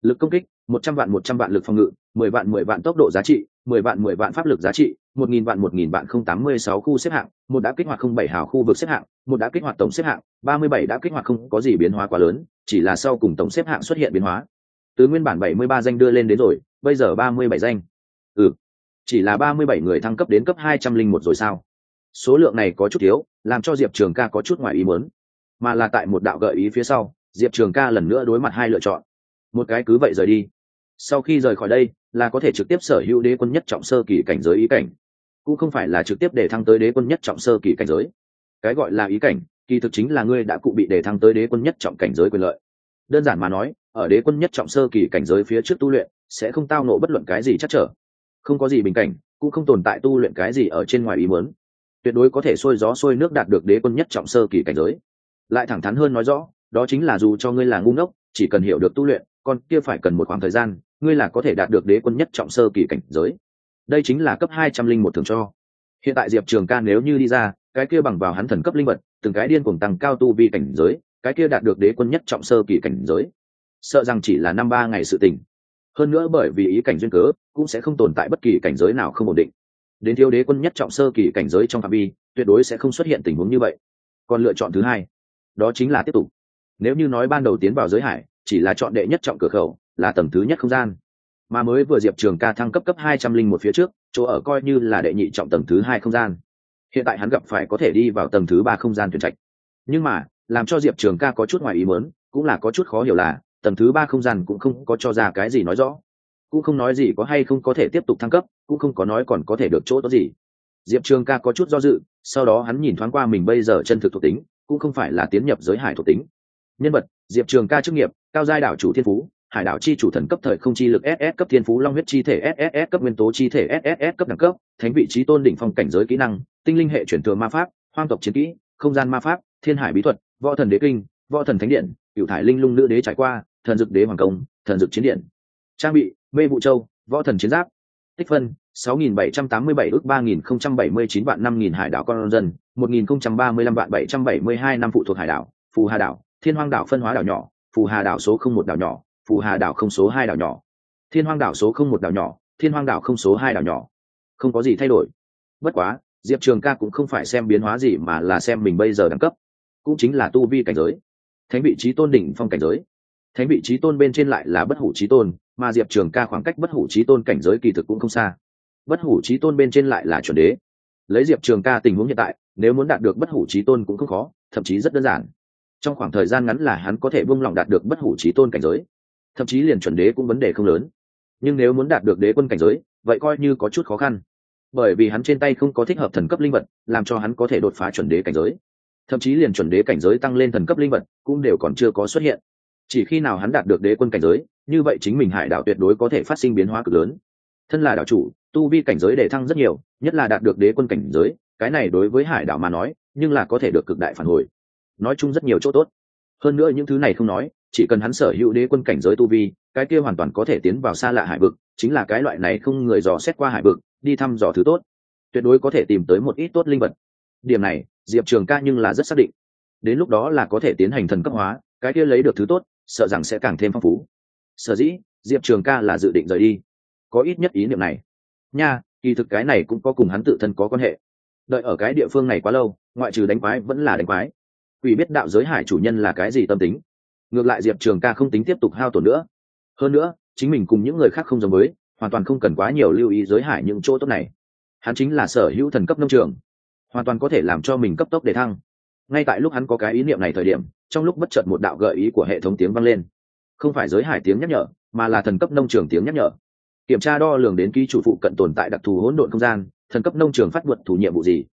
Speaker 1: Lực công kích, một trăm vạn, một trăm vạn lực phòng ngự, mười vạn mười vạn tốc độ giá trị, mười vạn mười vạn pháp lực giá trị một nghìn vạn, một nghìn vạn không tám mươi sáu khu xếp hạng, một đã kích hoạt không bảy hào khu vực xếp hạng, một đã kích hoạt tổng xếp hạng, ba mươi bảy đã kích hoạt không có gì biến hóa quá lớn, chỉ là sau cùng tổng xếp hạng xuất hiện biến hóa. Từ nguyên bản bảy mươi ba danh đưa lên đến rồi, bây giờ ba mươi bảy danh. Ừ chỉ là ba mươi bảy người thăng cấp đến cấp hai trăm linh một rồi sao? Số lượng này có chút thiếu, làm cho diệp trường ca có chút ngoài ý muốn. Mà là tại một đạo gợi ý phía sau, diệp trường ca lần nữa đối mặt hai lựa chọn. Một cái cứ vậy rời đi. Sau khi rời khỏi đây, là có thể trực tiếp sở hữu đế quân nhất trọng sơ kỳ cảnh giới ý cảnh cũng không phải là trực tiếp để thăng tới đế quân nhất trọng sơ kỳ cảnh giới. Cái gọi là ý cảnh, kỳ thực chính là ngươi đã cụ bị để thăng tới đế quân nhất trọng cảnh giới quyền lợi. Đơn giản mà nói, ở đế quân nhất trọng sơ kỳ cảnh giới phía trước tu luyện, sẽ không tao nộ bất luận cái gì chắc trở. Không có gì bình cảnh, cũng không tồn tại tu luyện cái gì ở trên ngoài ý muốn. Tuyệt đối có thể sôi gió sôi nước đạt được đế quân nhất trọng sơ kỳ cảnh giới. Lại thẳng thắn hơn nói rõ, đó chính là dù cho ngươi là ngu ngốc, chỉ cần hiểu được tu luyện còn kia phải cần một khoảng thời gian, ngươi là có thể đạt được đế quân nhất trọng sơ kỳ cảnh giới đây chính là cấp hai trăm linh một thường cho. Hiện tại diệp trường ca nếu như đi ra, cái kia bằng vào hắn thần cấp linh vật, từng cái điên cuồng tăng cao tu vi cảnh giới, cái kia đạt được đế quân nhất trọng sơ kỳ cảnh giới. Sợ rằng chỉ là năm ba ngày sự tình. Hơn nữa bởi vì ý cảnh duyên cớ, cũng sẽ không tồn tại bất kỳ cảnh giới nào không ổn định. Đến thiếu đế quân nhất trọng sơ kỳ cảnh giới trong phạm vi, tuyệt đối sẽ không xuất hiện tình huống như vậy. Còn lựa chọn thứ hai, đó chính là tiếp tục. Nếu như nói ban đầu tiến vào giới hải, chỉ là chọn đệ nhất trọng cửa khẩu, là tầng thứ nhất không gian mà mới vừa diệp trường ca thăng cấp cấp hai trăm linh một phía trước, chỗ ở coi như là đệ nhị trọng tầng thứ hai không gian. Hiện tại hắn gặp phải có thể đi vào tầng thứ ba không gian tuyển trạch. Nhưng mà, làm cho diệp trường ca có chút ngoài ý mớn cũng là có chút khó hiểu là, tầng thứ ba không gian cũng không có cho ra cái gì nói rõ. Cũng không nói gì có hay không có thể tiếp tục thăng cấp, cũng không có nói còn có thể được chỗ tốt gì. Diệp trường ca có chút do dự, sau đó hắn nhìn thoáng qua mình bây giờ chân thực thuộc tính, cũng không phải là tiến nhập giới hải thuộc tính. Nhân vật, diệp trường ca chức nghiệp, cao giai đảo chủ thiên phú hải đảo chi chủ thần cấp thời không chi lực ss cấp thiên phú long huyết chi thể ss cấp nguyên tố chi thể ss cấp đẳng cấp, thánh vị trí tôn đỉnh phong cảnh giới kỹ năng, tinh linh hệ chuyển thừa ma pháp, hoang tộc chiến kỹ, không gian ma pháp, thiên hải bí thuật, võ thần đế kinh, võ thần thánh điện cựu thải linh lung nữ đế trải qua, thần dực đế hoàng công, thần dực chiến điện. Trang bị, mê vụ châu, võ thần chiến giáp, tích phân 6.787 ước 3.079 vạn 5.000 hải đảo con dân 1.035 vạn 772 năm phụ thuộc hải đảo, phù hà đảo, thiên hoang đảo phân hóa đảo nhỏ, phù hà đảo số không một đảo nhỏ phù hà đảo không số hai đảo nhỏ. Thiên hoang đảo số không một đảo nhỏ, thiên hoang đảo không số hai đảo nhỏ. Không có gì thay đổi. Bất quá, diệp trường ca cũng không phải xem biến hóa gì mà là xem mình bây giờ đẳng cấp. Cũng chính là tu vi cảnh giới. Thánh vị trí tôn đỉnh phong cảnh giới. Thánh vị trí tôn bên trên lại là bất hủ trí tôn, mà diệp trường ca khoảng cách bất hủ trí tôn cảnh giới kỳ thực cũng không xa. Bất hủ trí tôn bên trên lại là chuẩn đế. Lấy diệp trường ca tình huống hiện tại, nếu muốn đạt được bất hủ trí tôn cũng không khó, thậm chí rất đơn giản. Trong khoảng thời gian ngắn là hắn có thể buông lỏng đạt được bất hủ trí tôn cảnh giới thậm chí liền chuẩn đế cũng vấn đề không lớn. Nhưng nếu muốn đạt được đế quân cảnh giới, vậy coi như có chút khó khăn. Bởi vì hắn trên tay không có thích hợp thần cấp linh vật, làm cho hắn có thể đột phá chuẩn đế cảnh giới. Thậm chí liền chuẩn đế cảnh giới tăng lên thần cấp linh vật, cũng đều còn chưa có xuất hiện. Chỉ khi nào hắn đạt được đế quân cảnh giới, như vậy chính mình hải đảo tuyệt đối có thể phát sinh biến hóa cực lớn. Thân là đảo chủ, tu vi cảnh giới để thăng rất nhiều, nhất là đạt được đế quân cảnh giới, cái này đối với hải đảo mà nói, nhưng là có thể được cực đại phản hồi. Nói chung rất nhiều chỗ tốt. Hơn nữa những thứ này không nói chỉ cần hắn sở hữu đế quân cảnh giới tu vi, cái kia hoàn toàn có thể tiến vào xa lạ hải vực, chính là cái loại này không người dò xét qua hải vực, đi thăm dò thứ tốt. Tuyệt đối có thể tìm tới một ít tốt linh vật. Điểm này, diệp trường ca nhưng là rất xác định. Đến lúc đó là có thể tiến hành thần cấp hóa, cái kia lấy được thứ tốt, sợ rằng sẽ càng thêm phong phú. Sở dĩ, diệp trường ca là dự định rời đi. Có ít nhất ý niệm này. Nha, kỳ thực cái này cũng có cùng hắn tự thân có quan hệ. Đợi ở cái địa phương này quá lâu, ngoại trừ đánh quái vẫn là đánh quái. Ủy biết đạo giới hải chủ nhân là cái gì tâm tính? Ngược lại diệp trường ca không tính tiếp tục hao tổn nữa. Hơn nữa, chính mình cùng những người khác không giống với, hoàn toàn không cần quá nhiều lưu ý giới hải những chỗ tốt này. Hắn chính là sở hữu thần cấp nông trường, hoàn toàn có thể làm cho mình cấp tốc để thăng. Ngay tại lúc hắn có cái ý niệm này thời điểm, trong lúc bất chợt một đạo gợi ý của hệ thống tiếng vang lên. Không phải giới hải tiếng nhắc nhở, mà là thần cấp nông trường tiếng nhắc nhở. Kiểm tra đo lường đến ký chủ phụ cận tồn tại đặc thù hỗn độn không gian, thần cấp nông trường phát vượt thủ nhiệm vụ gì?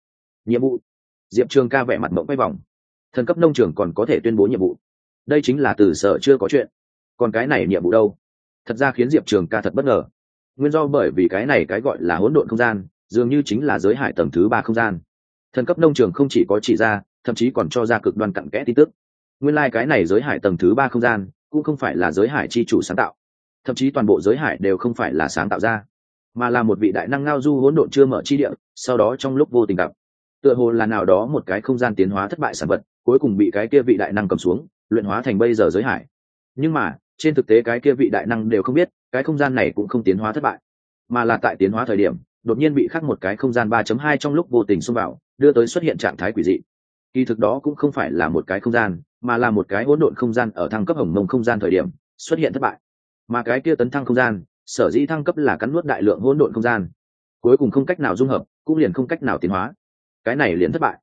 Speaker 1: Nhiệm vụ? Diệp trường ca vẻ mặt mộng quay vòng. Thần cấp nông trường còn có thể tuyên bố nhiệm vụ đây chính là từ sở chưa có chuyện. Còn cái này nhiệm vụ đâu? Thật ra khiến diệp trường ca thật bất ngờ. Nguyên do bởi vì cái này cái gọi là hỗn độn không gian, dường như chính là giới hải tầng thứ ba không gian. Thần cấp nông trường không chỉ có chỉ ra, thậm chí còn cho ra cực đoan cặn kẽ tin tức. Nguyên lai、like、cái này giới hải tầng thứ ba không gian, cũng không phải là giới hải c h i chủ sáng tạo. Thậm chí toàn bộ giới hải đều không phải là sáng tạo ra, mà là một vị đại năng ngao du hỗn độn chưa mở chi địa, sau đó trong lúc vô tình gặp. Tựa hồ là nào đó một cái không gian tiến hóa thất bại sản vật, cuối cùng bị cái kia vị đại năng cầm xuống luyện hóa thành bây giờ giới hải. Nhưng mà, trên thực tế cái kia vị đại năng đều không biết, cái không gian này cũng không tiến hóa thất bại. Mà là tại tiến hóa thời điểm, đột nhiên bị khắc một cái không gian 3.2 trong lúc vô tình xông vào, đưa tới xuất hiện trạng thái quỷ dị. Kỳ thực đó cũng không phải là một cái không gian, mà là một cái hỗn độn không gian ở thăng cấp hồng mông không gian thời điểm, xuất hiện thất bại. Mà cái kia tấn thăng không gian, sở dĩ thăng cấp là cắn nuốt đại lượng hỗn độn không gian. Cuối cùng không cách nào dung hợp, cũng liền không cách nào tiến hóa. Cái này liền thất bại.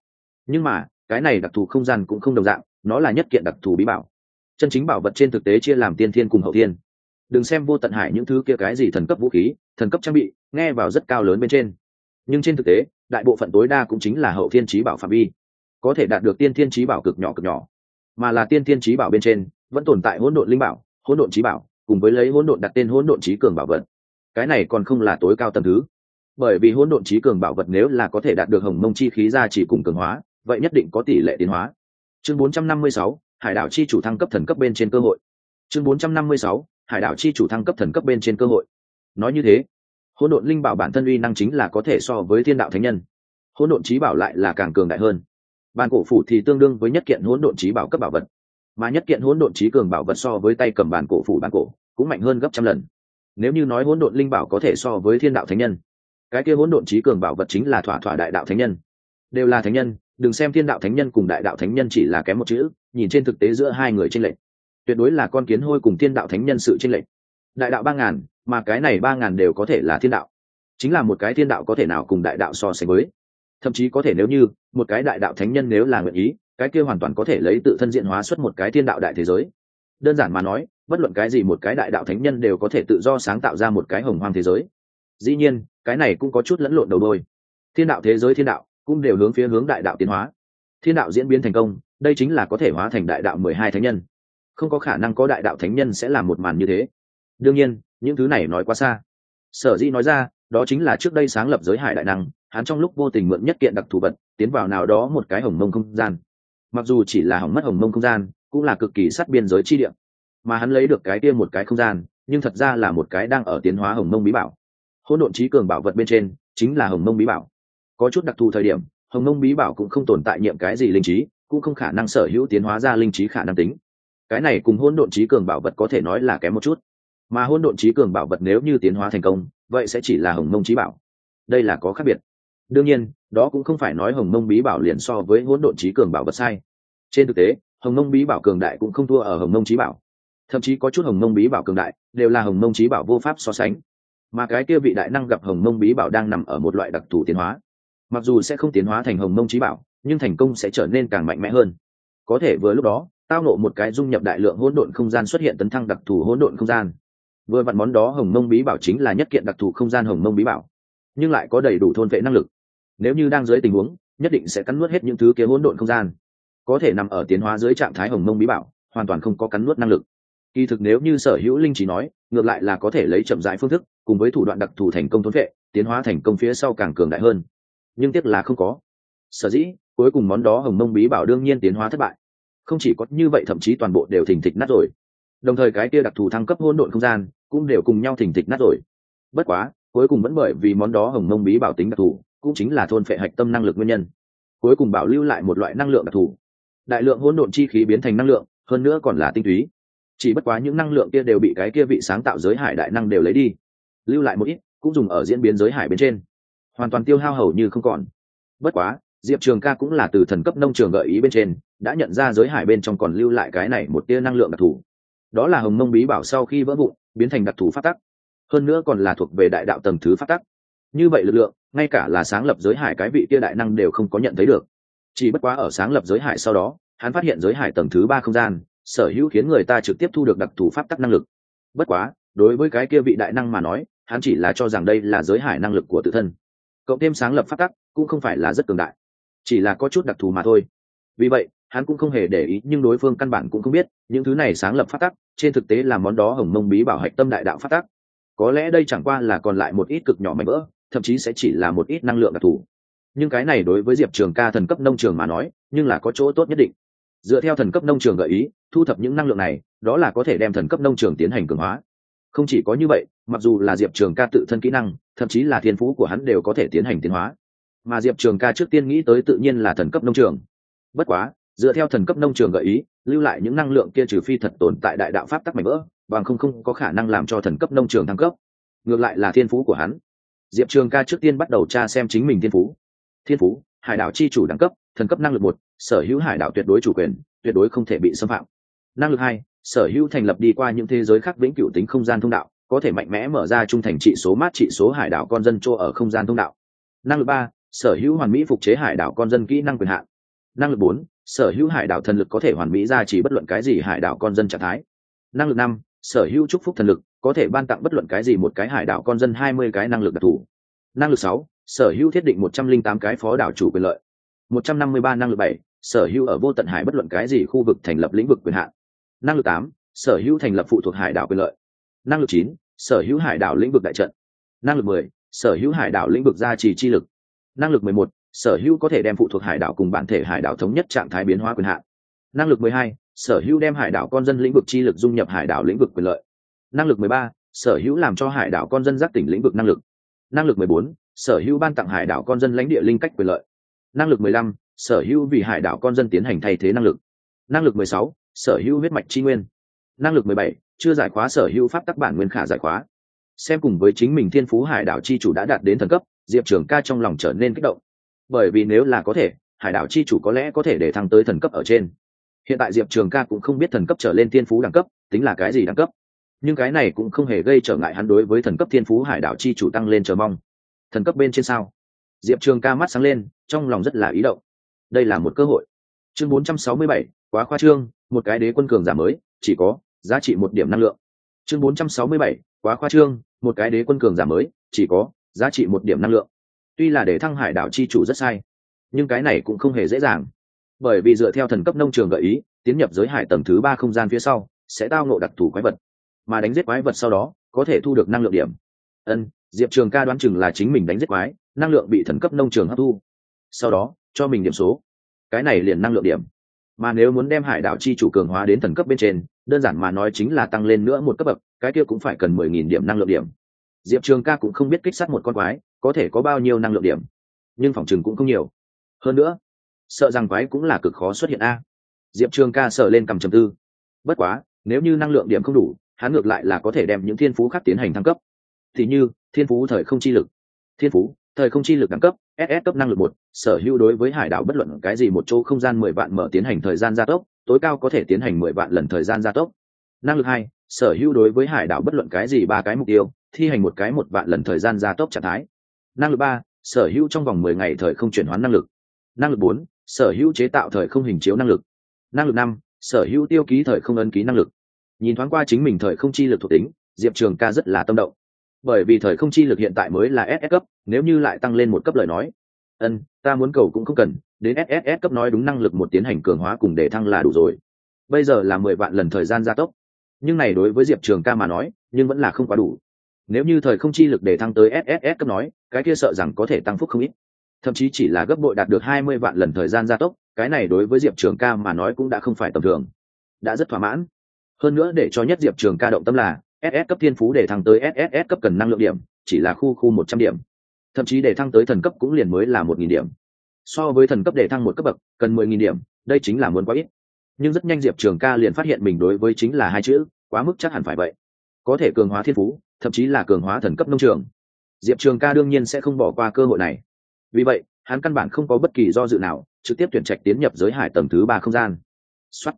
Speaker 1: Nhưng mà cái này đặc thù không gian cũng không đồng dạng, nó là nhất kiện đặc thù bí bảo. Chân chính bảo vật trên thực tế chia làm tiên thiên cùng hậu thiên. Đừng xem vô tận hải những thứ kia cái gì thần cấp vũ khí, thần cấp trang bị, nghe vào rất cao lớn bên trên. Nhưng trên thực tế, đại bộ phận tối đa cũng chính là hậu thiên trí bảo phạm vi. Có thể đạt được tiên thiên trí bảo cực nhỏ cực nhỏ. Mà là tiên thiên trí bảo bên trên, vẫn tồn tại hỗn độn linh bảo, hỗn độn trí bảo, cùng với lấy hỗn độn đặt tên hỗn độn trí cường bảo vật. Cái này còn không là tối cao tầm thứ. Bởi vì hỗn độn trí cường bảo vật nếu là có thể đạt được hồng mông chi khí ra chỉ cùng cường hóa vậy nhất định có tỷ lệ tiến hóa. Chương 456, hải đảo chi chủ thăng cấp thần cấp bên trên cơ hội. Chương 456, hải đảo chi chủ thăng cấp thần cấp bên trên cơ hội. Nói như thế hỗn độn linh bảo bản thân uy năng chính là có thể so với thiên đạo thánh nhân. Hỗn độn trí bảo lại là càng cường đại hơn. Bàn cổ phủ thì tương đương với nhất kiện hỗn độn trí bảo cấp bảo vật. Mà nhất kiện hỗn độn trí cường bảo vật so với tay cầm bàn cổ phủ bàn cổ cũng mạnh hơn gấp trăm lần. Nếu như nói hỗn độn linh bảo có thể so với thiên đạo thánh nhân cái kia hỗn độn trí cường bảo vật chính là thỏa thỏa đại đạo thánh nhân. Đều là thánh nhân đừng xem thiên đạo thánh nhân cùng đại đạo thánh nhân chỉ là kém một chữ, nhìn trên thực tế giữa hai người tranh lệch. Tuyệt đối là con kiến hôi cùng thiên đạo thánh nhân sự tranh lệch. Đại đạo ba ngàn, mà cái này ba ngàn đều có thể là thiên đạo. Chính là một cái thiên đạo có thể nào cùng đại đạo so sánh với? Thậm chí có thể nếu như, một cái đại đạo thánh nhân nếu là nguyện ý, cái kia hoàn toàn có thể lấy tự thân diện hóa xuất một cái thiên đạo đại thế giới. Đơn giản mà nói, bất luận cái gì một cái đại đạo thánh nhân đều có thể tự do sáng tạo ra một cái hồng hoang thế giới. Dĩ nhiên, cái này cũng có chút lẫn lộn đầu đôi. Thiên đạo thế giới thiên đạo cũng đều hướng phía hướng đại đạo tiến hóa. Thiên đạo diễn biến thành công, đây chính là có thể hóa thành đại đạo mười hai thánh nhân. Không có khả năng có đại đạo thánh nhân sẽ làm một màn như thế. Đương nhiên, những thứ này nói quá xa. Sở dĩ nói ra, đó chính là trước đây sáng lập giới hải đại năng, hắn trong lúc vô tình mượn nhất kiện đặc thù vật, tiến vào nào đó một cái hồng mông không gian. Mặc dù chỉ là hỏng mất hồng mông không gian, cũng là cực kỳ sát biên giới chi điểm mà hắn lấy được cái kia một cái không gian, nhưng thật ra là một cái đang ở tiến hóa hồng mông bí bảo. Hỗn độn trí cường bảo vật bên trên, chính là hồng mông bí bảo có chút đặc thù thời điểm, hồng nông bí bảo cũng không tồn tại nhiệm cái gì linh trí, cũng không khả năng sở hữu tiến hóa ra linh trí khả năng tính. Cái này cùng hôn độn trí cường bảo vật có thể nói là kém một chút. Mà hôn độn trí cường bảo vật nếu như tiến hóa thành công, vậy sẽ chỉ là hồng mông trí bảo. Đây là có khác biệt. Đương nhiên, đó cũng không phải nói hồng mông bí bảo liền so với hỗn độn trí cường bảo vật sai. Trên thực tế, hồng mông bí bảo cường đại cũng không thua ở hồng mông trí bảo. Thậm chí có chút hồng mông bí bảo cường đại, đều là hồng mông trí bảo vô pháp so sánh. Mà cái kia vị đại năng gặp hồng mông bí bảo đang nằm ở một loại đặc thù tiến hóa mặc dù sẽ không tiến hóa thành hồng mông trí bảo, nhưng thành công sẽ trở nên càng mạnh mẽ hơn. Có thể vừa lúc đó, tao nộ một cái dung nhập đại lượng hỗn độn không gian xuất hiện tấn thăng đặc thù hỗn độn không gian. Vừa vặn món đó hồng mông bí bảo chính là nhất kiện đặc thù không gian hồng mông bí bảo, nhưng lại có đầy đủ thôn vệ năng lực. Nếu như đang dưới tình huống, nhất định sẽ cắn nuốt hết những thứ kia hỗn độn không gian. Có thể nằm ở tiến hóa dưới trạng thái hồng mông bí bảo, hoàn toàn không có cắn nuốt năng lực. Kỳ thực nếu như sở hữu linh chỉ nói, ngược lại là có thể lấy chậm rãi phương thức, cùng với thủ đoạn đặc thù thành công thôn vệ, tiến hóa thành công phía sau càng cường đại hơn nhưng tiếc là không có. Sở dĩ, cuối cùng món đó hồng mông bí bảo đương nhiên tiến hóa thất bại. Không chỉ có như vậy thậm chí toàn bộ đều thình thịch nát rồi. Đồng thời cái kia đặc thù thăng cấp hỗn độn không gian cũng đều cùng nhau thình thịch nát rồi. Bất quá, cuối cùng vẫn bởi vì món đó hồng mông bí bảo tính đặc thù, cũng chính là thôn phệ hạch tâm năng lực nguyên nhân. Cuối cùng bảo lưu lại một loại năng lượng đặc thù. Đại lượng hỗn độn chi khí biến thành năng lượng, hơn nữa còn là tinh túy. Chỉ bất quá những năng lượng kia đều bị cái kia vị sáng tạo giới hải đại năng đều lấy đi. Lưu lại một ít, cũng dùng ở diễn biến giới hải bên trên hoàn toàn tiêu hao hầu như không còn. Bất quá, diệp trường ca cũng là từ thần cấp nông trường gợi ý bên trên, đã nhận ra giới hải bên trong còn lưu lại cái này một tia năng lượng đặc thù. Đó là hồng mông bí bảo sau khi vỡ vụn, biến thành đặc thù phát tắc. Hơn nữa còn là thuộc về đại đạo tầng thứ phát tắc. Như vậy lực lượng, ngay cả là sáng lập giới hải cái vị tia đại năng đều không có nhận thấy được. Chỉ bất quá ở sáng lập giới hải sau đó, hắn phát hiện giới hải tầng thứ ba không gian, sở hữu khiến người ta trực tiếp thu được đặc thù pháp tắc năng lực. Bất quá, đối với cái kia vị đại năng mà nói, hắn chỉ là cho rằng đây là giới hải năng lực của tự thân cộng thêm sáng lập pháp tắc cũng không phải là rất cường đại, chỉ là có chút đặc thù mà thôi. Vì vậy, hắn cũng không hề để ý, nhưng đối phương căn bản cũng không biết, những thứ này sáng lập pháp tắc, trên thực tế là món đó hồng mông bí bảo hạch tâm đại đạo pháp tắc. Có lẽ đây chẳng qua là còn lại một ít cực nhỏ mảnh vỡ, thậm chí sẽ chỉ là một ít năng lượng đặc thù. Nhưng cái này đối với diệp trường ca thần cấp nông trường mà nói, nhưng là có chỗ tốt nhất định. Dựa theo thần cấp nông trường gợi ý, thu thập những năng lượng này, đó là có thể đem thần cấp nông trường tiến hành cường hóa. Không chỉ có như vậy mặc dù là diệp trường ca tự thân kỹ năng, thậm chí là thiên phú của hắn đều có thể tiến hành tiến hóa. Mà diệp trường ca trước tiên nghĩ tới tự nhiên là thần cấp nông trường. Bất quá, dựa theo thần cấp nông trường gợi ý, lưu lại những năng lượng kia trừ phi thật tồn tại đại đạo pháp tắc mạnh vỡ bằng không không có khả năng làm cho thần cấp nông trường thăng cấp. Ngược lại là thiên phú của hắn. Diệp trường ca trước tiên bắt đầu tra xem chính mình thiên phú. Thiên phú, hải đảo chi chủ đẳng cấp, thần cấp năng lực một, sở hữu hải đảo tuyệt đối chủ quyền, tuyệt đối không thể bị xâm phạm. Năng lực hai, sở hữu thành lập đi qua những thế giới khác vĩnh cửu tính không gian thông đạo có thể mạnh mẽ mở ra trung thành trị số mát trị số hải đảo con dân chỗ ở không gian thông đạo. Năng lực ba, sở hữu hoàn mỹ phục chế hải đảo con dân kỹ năng quyền hạn. Năng lực bốn, sở hữu hải đảo thần lực có thể hoàn mỹ ra chỉ bất luận cái gì hải đảo con dân trạng thái. Năng lực năm, sở hữu chúc phúc thần lực có thể ban tặng bất luận cái gì một cái hải đảo con dân hai mươi cái năng lực đặc thù. Năng lực sáu, sở hữu thiết định một trăm linh tám cái phó đảo chủ quyền lợi. một trăm năm mươi ba năng lực bảy, sở hữu ở vô tận hải bất luận cái gì khu vực thành lập lĩnh vực quyền hạn. Năng lực tám, sở hữu thành lập phụ thuộc hải đảo quyền lợi năng lực chín, sở hữu hải đảo lĩnh vực đại trận. Năng lực mười, sở hữu hải đảo lĩnh vực gia trì chi lực. Năng lực mười một, sở hữu có thể đem phụ thuộc hải đảo cùng bản thể hải đảo thống nhất trạng thái biến hóa quyền hạn. Năng lực mười hai, sở hữu đem hải đảo con dân lĩnh vực chi lực dung nhập hải đảo lĩnh vực quyền lợi. Năng lực mười ba, sở hữu làm cho hải đảo con dân giác tỉnh lĩnh vực năng lực. Năng lực mười bốn, sở hữu ban tặng hải đảo con dân lãnh địa linh cách quyền lợi. Năng lực mười lăm, sở hữu vì hải đảo con dân tiến hành thay thế năng lực. Năng lực mười sáu, sở hữu huyết mạch chi nguyên. Năng lực mười bảy chưa giải khóa sở hữu pháp tắc bản nguyên khả giải khóa. Xem cùng với chính mình thiên phú hải đảo chi chủ đã đạt đến thần cấp diệp trường ca trong lòng trở nên kích động. Bởi vì nếu là có thể hải đảo chi chủ có lẽ có thể để thăng tới thần cấp ở trên. Hiện tại diệp trường ca cũng không biết thần cấp trở lên thiên phú đẳng cấp tính là cái gì đẳng cấp. Nhưng cái này cũng không hề gây trở ngại hắn đối với thần cấp thiên phú hải đảo chi chủ tăng lên chờ mong. Thần cấp bên trên sao? Diệp trường ca mắt sáng lên trong lòng rất là ý động. Đây là một cơ hội. Chương 467, quá khoa trương một cái đế quân cường giả mới chỉ có giá trị một điểm năng lượng. Chương 467, quá khoa trương một cái đế quân cường giả mới chỉ có giá trị một điểm năng lượng. Tuy là để thăng hải đảo chi chủ rất sai nhưng cái này cũng không hề dễ dàng. Bởi vì dựa theo thần cấp nông trường gợi ý tiến nhập giới hải tầng thứ ba không gian phía sau sẽ tao nộ đặc thù quái vật. Mà đánh giết quái vật sau đó có thể thu được năng lượng điểm. Ân diệp trường ca đoán chừng là chính mình đánh giết quái năng lượng bị thần cấp nông trường hấp thu. Sau đó cho mình điểm số. Cái này liền năng lượng điểm. Mà nếu muốn đem hải đảo chi chủ cường hóa đến thần cấp bên trên đơn giản mà nói chính là tăng lên nữa một cấp bậc, cái kia cũng phải cần mười nghìn điểm năng lượng điểm. Diệp trường ca cũng không biết kích sát một con quái, có thể có bao nhiêu năng lượng điểm, nhưng phòng chừng cũng không nhiều. Hơn nữa, sợ rằng quái cũng là cực khó xuất hiện a. Diệp trường ca sợ lên cầm trầm tư. Bất quá, nếu như năng lượng điểm không đủ, hắn ngược lại là có thể đem những thiên phú khác tiến hành thăng cấp. Thì như, thiên phú thời không chi lực. Thiên phú, thời không chi lực đẳng cấp ss cấp năng lực một, sở hữu đối với hải đảo bất luận cái gì một chỗ không gian mười vạn mở tiến hành thời gian gia tốc tối cao có thể tiến hành mười vạn lần thời gian gia tốc. Năng lực hai, sở hữu đối với hải đảo bất luận cái gì ba cái mục tiêu, thi hành một cái một vạn lần thời gian gia tốc trạng thái. Năng lực ba, sở hữu trong vòng mười ngày thời không chuyển hóa năng lực. Năng lực bốn, sở hữu chế tạo thời không hình chiếu năng lực. Năng lực năm, sở hữu tiêu ký thời không ấn ký năng lực. Nhìn thoáng qua chính mình thời không chi lực thuộc tính, diệp trường ca rất là tâm động. Bởi vì thời không chi lực hiện tại mới là ss cấp, nếu như lại tăng lên một cấp lời nói ân, ta muốn cầu cũng không cần, đến sss cấp nói đúng năng lực một tiến hành cường hóa cùng để thăng là đủ rồi. Bây giờ là mười vạn lần thời gian gia tốc. Nhưng này đối với diệp trường ca mà nói, nhưng vẫn là không quá đủ. Nếu như thời không chi lực để thăng tới sss cấp nói, cái kia sợ rằng có thể tăng phúc không ít. Thậm chí chỉ là gấp bội đạt được hai mươi vạn lần thời gian gia tốc, cái này đối với diệp trường ca mà nói cũng đã không phải tầm thường. Đã rất thỏa mãn. Hơn nữa để cho nhất diệp trường ca động tâm là ss cấp thiên phú để thăng tới sss cấp cần năng lượng điểm, chỉ là khu khu một trăm điểm thậm chí để thăng tới thần cấp cũng liền mới là một nghìn điểm. So với thần cấp để thăng một cấp bậc, cần mười nghìn điểm, đây chính là muốn quá ít. Nhưng rất nhanh diệp trường ca liền phát hiện mình đối với chính là hai chữ, quá mức chắc hẳn phải vậy. Có thể cường hóa thiên phú, thậm chí là cường hóa thần cấp nông trường. Diệp trường ca đương nhiên sẽ không bỏ qua cơ hội này. Vì vậy, hắn căn bản không có bất kỳ do dự nào, trực tiếp tuyển trạch tiến nhập giới hải tầng thứ ba không gian. Xuất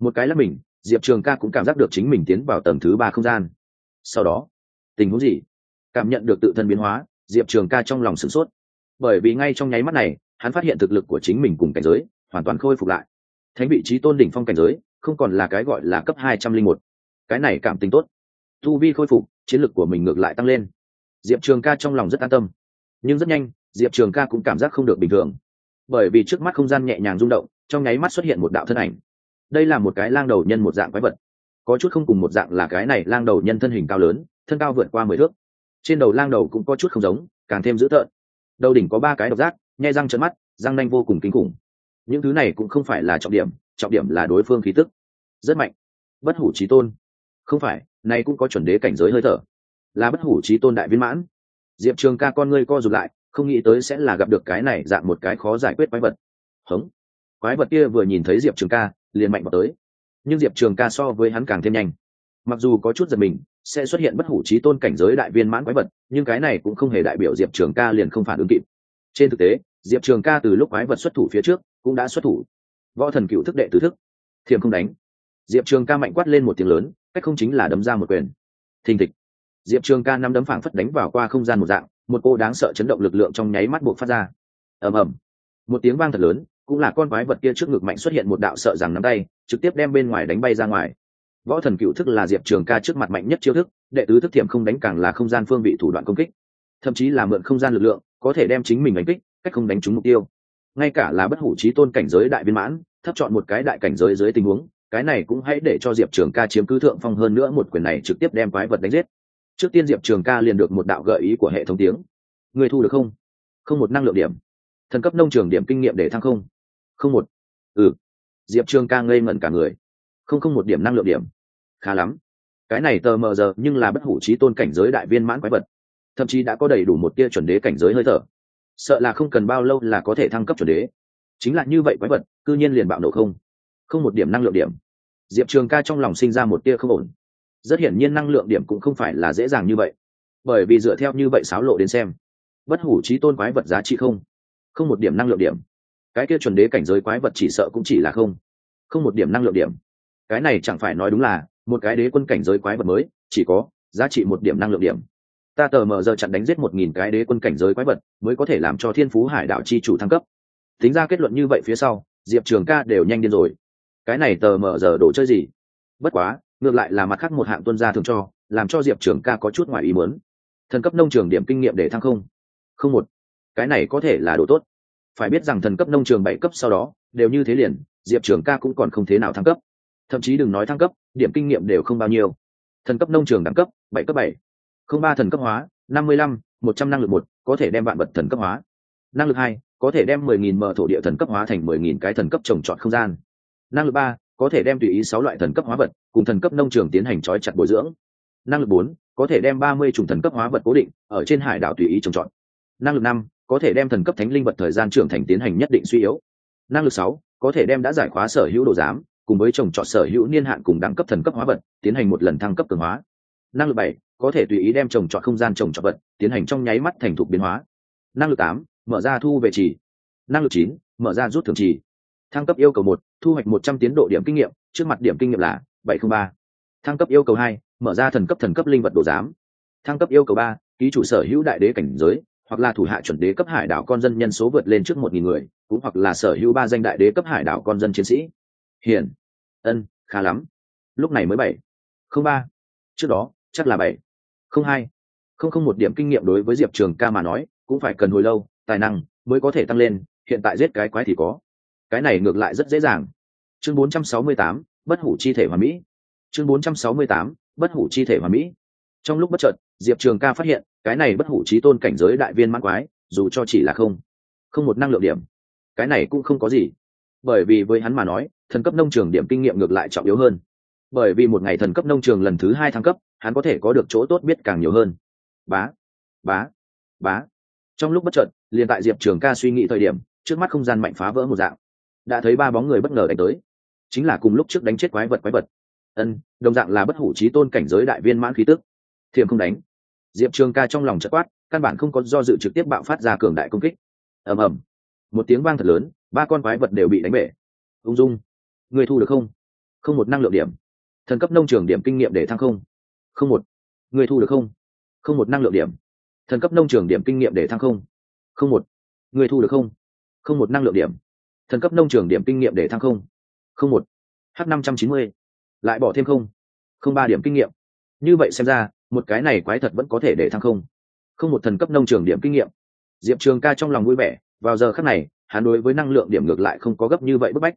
Speaker 1: một cái là mình, diệp trường ca cũng cảm giác được chính mình tiến vào tầng thứ ba không gian. Sau đó, tình huống gì? Cảm nhận được tự thân biến hóa diệp trường ca trong lòng sửng sốt. Bởi vì ngay trong nháy mắt này, hắn phát hiện thực lực của chính mình cùng cảnh giới hoàn toàn khôi phục lại. Thánh vị trí tôn đỉnh phong cảnh giới, không còn là cái gọi là cấp hai trăm linh một. Cái này cảm tính tốt. Tu vi khôi phục, chiến lực của mình ngược lại tăng lên. Diệp trường ca trong lòng rất an tâm. Nhưng rất nhanh, diệp trường ca cũng cảm giác không được bình thường. Bởi vì trước mắt không gian nhẹ nhàng rung động, trong nháy mắt xuất hiện một đạo thân ảnh. Đây là một cái lang đầu nhân một dạng quái vật. Có chút không cùng một dạng là cái này lang đầu nhân thân hình cao lớn, thân cao vượt qua mười thước trên đầu lang đầu cũng có chút không giống, càng thêm dữ tợn. Đầu đỉnh có ba cái độc giác nhai răng trận mắt, răng nanh vô cùng kinh khủng. Những thứ này cũng không phải là trọng điểm trọng điểm là đối phương khí tức. Rất mạnh. Bất hủ trí tôn. Không phải, nay cũng có chuẩn đế cảnh giới hơi thở. Là bất hủ trí tôn đại viên mãn. Diệp trường ca con ngươi co rụt lại, không nghĩ tới sẽ là gặp được cái này dạng một cái khó giải quyết quái vật. Hống. Quái vật kia vừa nhìn thấy diệp trường ca, liền mạnh vào tới. Nhưng diệp trường ca so với hắn càng thêm nhanh. Mặc dù có chút giật mình sẽ xuất hiện bất hủ trí tôn cảnh giới đại viên mãn quái vật, nhưng cái này cũng không hề đại biểu diệp trường ca liền không phản ứng kịp. Trên thực tế, diệp trường ca từ lúc quái vật xuất thủ phía trước cũng đã xuất thủ. Võ thần cựu thức đệ tứ thức. Thiềm không đánh. Diệp trường ca mạnh quát lên một tiếng lớn, cách không chính là đấm ra một quyền. Thình thịch. Diệp trường ca năm đấm phảng phất đánh vào qua không gian một dạng, một cô đáng sợ chấn động lực lượng trong nháy mắt buộc phát ra. Ầm ầm. Một tiếng vang thật lớn, cũng là con quái vật kia trước ngực mạnh xuất hiện một đạo sợ rằng nắm tay, trực tiếp đem bên ngoài đánh bay ra ngoài võ thần cựu thức là diệp trường ca trước mặt mạnh nhất chiêu thức, đệ tứ thức thiểm không đánh càng là không gian phương vị thủ đoạn công kích. Thậm chí là mượn không gian lực lượng, có thể đem chính mình đánh kích, cách không đánh trúng mục tiêu. Ngay cả là bất hủ trí tôn cảnh giới đại viên mãn, thấp chọn một cái đại cảnh giới dưới tình huống, cái này cũng hãy để cho diệp trường ca chiếm cứ thượng phong hơn nữa một quyền này trực tiếp đem quái vật đánh giết. Trước tiên diệp trường ca liền được một đạo gợi ý của hệ thống tiếng. Người thu được không? Không một năng lượng điểm. Thần cấp nông trường điểm kinh nghiệm để thăng không? Không một. Ừ. Diệp trường ca ngây ngẩn cả người không không một điểm năng lượng điểm. Khá lắm. Cái này tờ mờ giờ nhưng là bất hủ trí tôn cảnh giới đại viên mãn quái vật. Thậm chí đã có đầy đủ một tia chuẩn đế cảnh giới hơi thở. Sợ là không cần bao lâu là có thể thăng cấp chuẩn đế. Chính là như vậy quái vật, cư nhiên liền bạo nổ không. Không một điểm năng lượng điểm. Diệp trường ca trong lòng sinh ra một tia không ổn. Rất hiển nhiên năng lượng điểm cũng không phải là dễ dàng như vậy. Bởi vì dựa theo như vậy xáo lộ đến xem, bất hủ trí tôn quái vật giá trị không. Không một điểm năng lượng điểm. Cái kia chuẩn đế cảnh giới quái vật chỉ sợ cũng chỉ là không. Không một điểm năng lượng điểm cái này chẳng phải nói đúng là, một cái đế quân cảnh giới quái vật mới, chỉ có giá trị một điểm năng lượng điểm. Ta tờ mờ giờ chặn đánh giết một nghìn cái đế quân cảnh giới quái vật, mới có thể làm cho thiên phú hải đạo chi chủ thăng cấp. Tính ra kết luận như vậy phía sau, diệp trường ca đều nhanh điên rồi. Cái này tờ mờ giờ đồ chơi gì? Bất quá, ngược lại là mặt khác một hạng tuân gia thường cho, làm cho diệp trường ca có chút ngoài ý muốn. Thần cấp nông trường điểm kinh nghiệm để thăng không? Không một. Cái này có thể là đồ tốt. Phải biết rằng thần cấp nông trường bảy cấp sau đó, đều như thế liền, diệp trường ca cũng còn không thế nào thăng cấp thậm chí đừng nói thăng cấp, điểm kinh nghiệm đều không bao nhiêu. Thần cấp nông trường đẳng cấp, bảy cấp bảy. Không ba thần cấp hóa, năm mươi lăm, một trăm năng lực một, có thể đem bạn vật thần cấp hóa. Năng lực hai, có thể đem mười nghìn mở thổ địa thần cấp hóa thành mười nghìn cái thần cấp trồng trọt không gian. Năng lực ba, có thể đem tùy ý sáu loại thần cấp hóa vật cùng thần cấp nông trường tiến hành trói chặt bồi dưỡng. Năng lực bốn, có thể đem ba mươi chủng thần cấp hóa vật cố định ở trên hải đảo tùy ý trồng trọt. Năng lực năm, có thể đem thần cấp thánh linh vật thời gian trưởng thành tiến hành nhất định suy yếu. Năng lực sáu, có thể đem đã giải khóa sở hữu đồ giám cùng với trồng trọt sở hữu niên hạn cùng đẳng cấp thần cấp hóa vật, tiến hành một lần thăng cấp cường hóa. Năng lực bảy, có thể tùy ý đem trồng trọt không gian trồng trọt vật, tiến hành trong nháy mắt thành thục biến hóa. Năng lực tám, mở ra thu về trì. Năng lực chín, mở ra rút thường trì. Thăng cấp yêu cầu một, thu hoạch một trăm tiến độ điểm kinh nghiệm, trước mặt điểm kinh nghiệm là bảy trăm ba. Thăng cấp yêu cầu hai, mở ra thần cấp thần cấp linh vật đồ giám. Thăng cấp yêu cầu ba, ký chủ sở hữu đại đế cảnh giới, hoặc là thủ hạ chuẩn đế cấp hải đảo con dân nhân số vượt lên trước một nghìn người, cũng hoặc là sở hữu ba danh đại đế cấp hải đảo con dân chiến sĩ hiển. Ân khá lắm. Lúc này mới bảy. Không ba. Trước đó chắc là bảy. Không hai. Không không một điểm kinh nghiệm đối với diệp trường ca mà nói cũng phải cần hồi lâu tài năng mới có thể tăng lên hiện tại giết cái quái thì có. Cái này ngược lại rất dễ dàng. Chương 468, bất hủ chi thể hòa mỹ. Chương 468, bất hủ chi thể hòa mỹ. Trong lúc bất chợt diệp trường ca phát hiện cái này bất hủ trí tôn cảnh giới đại viên mãn quái dù cho chỉ là không không một năng lượng điểm cái này cũng không có gì bởi vì với hắn mà nói, thần cấp nông trường điểm kinh nghiệm ngược lại trọng yếu hơn. Bởi vì một ngày thần cấp nông trường lần thứ hai thăng cấp, hắn có thể có được chỗ tốt biết càng nhiều hơn. Bá bá bá. Trong lúc bất chợt, liền tại diệp trường ca suy nghĩ thời điểm, trước mắt không gian mạnh phá vỡ một dạng. Đã thấy ba bóng người bất ngờ đánh tới. Chính là cùng lúc trước đánh chết quái vật quái vật. Ân, đồng dạng là bất hủ trí tôn cảnh giới đại viên mãn khí tức. Thiềm không đánh. Diệp trường ca trong lòng chất quát, căn bản không có do dự trực tiếp bạo phát ra cường đại công kích. Ầm ầm. Một tiếng vang thật lớn ba con quái vật đều bị đánh bể. Ung dung, người thu được không? Không một năng lượng điểm. Thần cấp nông trường điểm kinh nghiệm để thăng không? Không một. Người thu được không? Không một năng lượng điểm. Thần cấp nông trường điểm kinh nghiệm để thăng không? Không một. Người thu được không? Không một năng lượng điểm. Thần cấp nông trường điểm kinh nghiệm để thăng không? Không một. H năm trăm chín mươi. Lại bỏ thêm không? Không ba điểm kinh nghiệm. Như vậy xem ra, một cái này quái thật vẫn có thể để thăng không? Không một thần cấp nông trường điểm kinh nghiệm. Diệp trường ca trong lòng vui vẻ, vào giờ khắc này hắn đối với năng lượng điểm ngược lại không có gấp như vậy bức bách.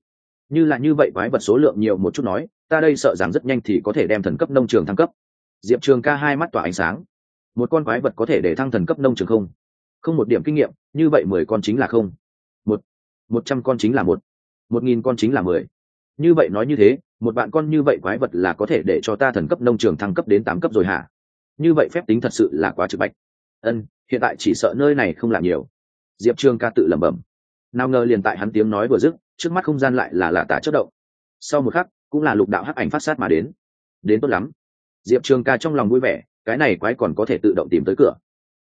Speaker 1: Như là như vậy quái vật số lượng nhiều một chút nói, ta đây sợ rằng rất nhanh thì có thể đem thần cấp nông trường thăng cấp. Diệp trường ca hai mắt tỏa ánh sáng. Một con quái vật có thể để thăng thần cấp nông trường không? Không một điểm kinh nghiệm, như vậy mười con chính là không. Một một trăm con chính là một một nghìn con chính là mười. Như vậy nói như thế, một bạn con như vậy quái vật là có thể để cho ta thần cấp nông trường thăng cấp đến tám cấp rồi hả? Như vậy phép tính thật sự là quá trực bạch. Ân, hiện tại chỉ sợ nơi này không làm nhiều. Diệp trương ca tự lẩm bẩm nào ngờ liền tại hắn tiếng nói vừa dứt, trước mắt không gian lại là lạ tả chất động. Sau một khắc, cũng là lục đạo hắc ảnh phát sát mà đến. Đến tốt lắm. Diệp trường ca trong lòng vui vẻ, cái này quái còn có thể tự động tìm tới cửa.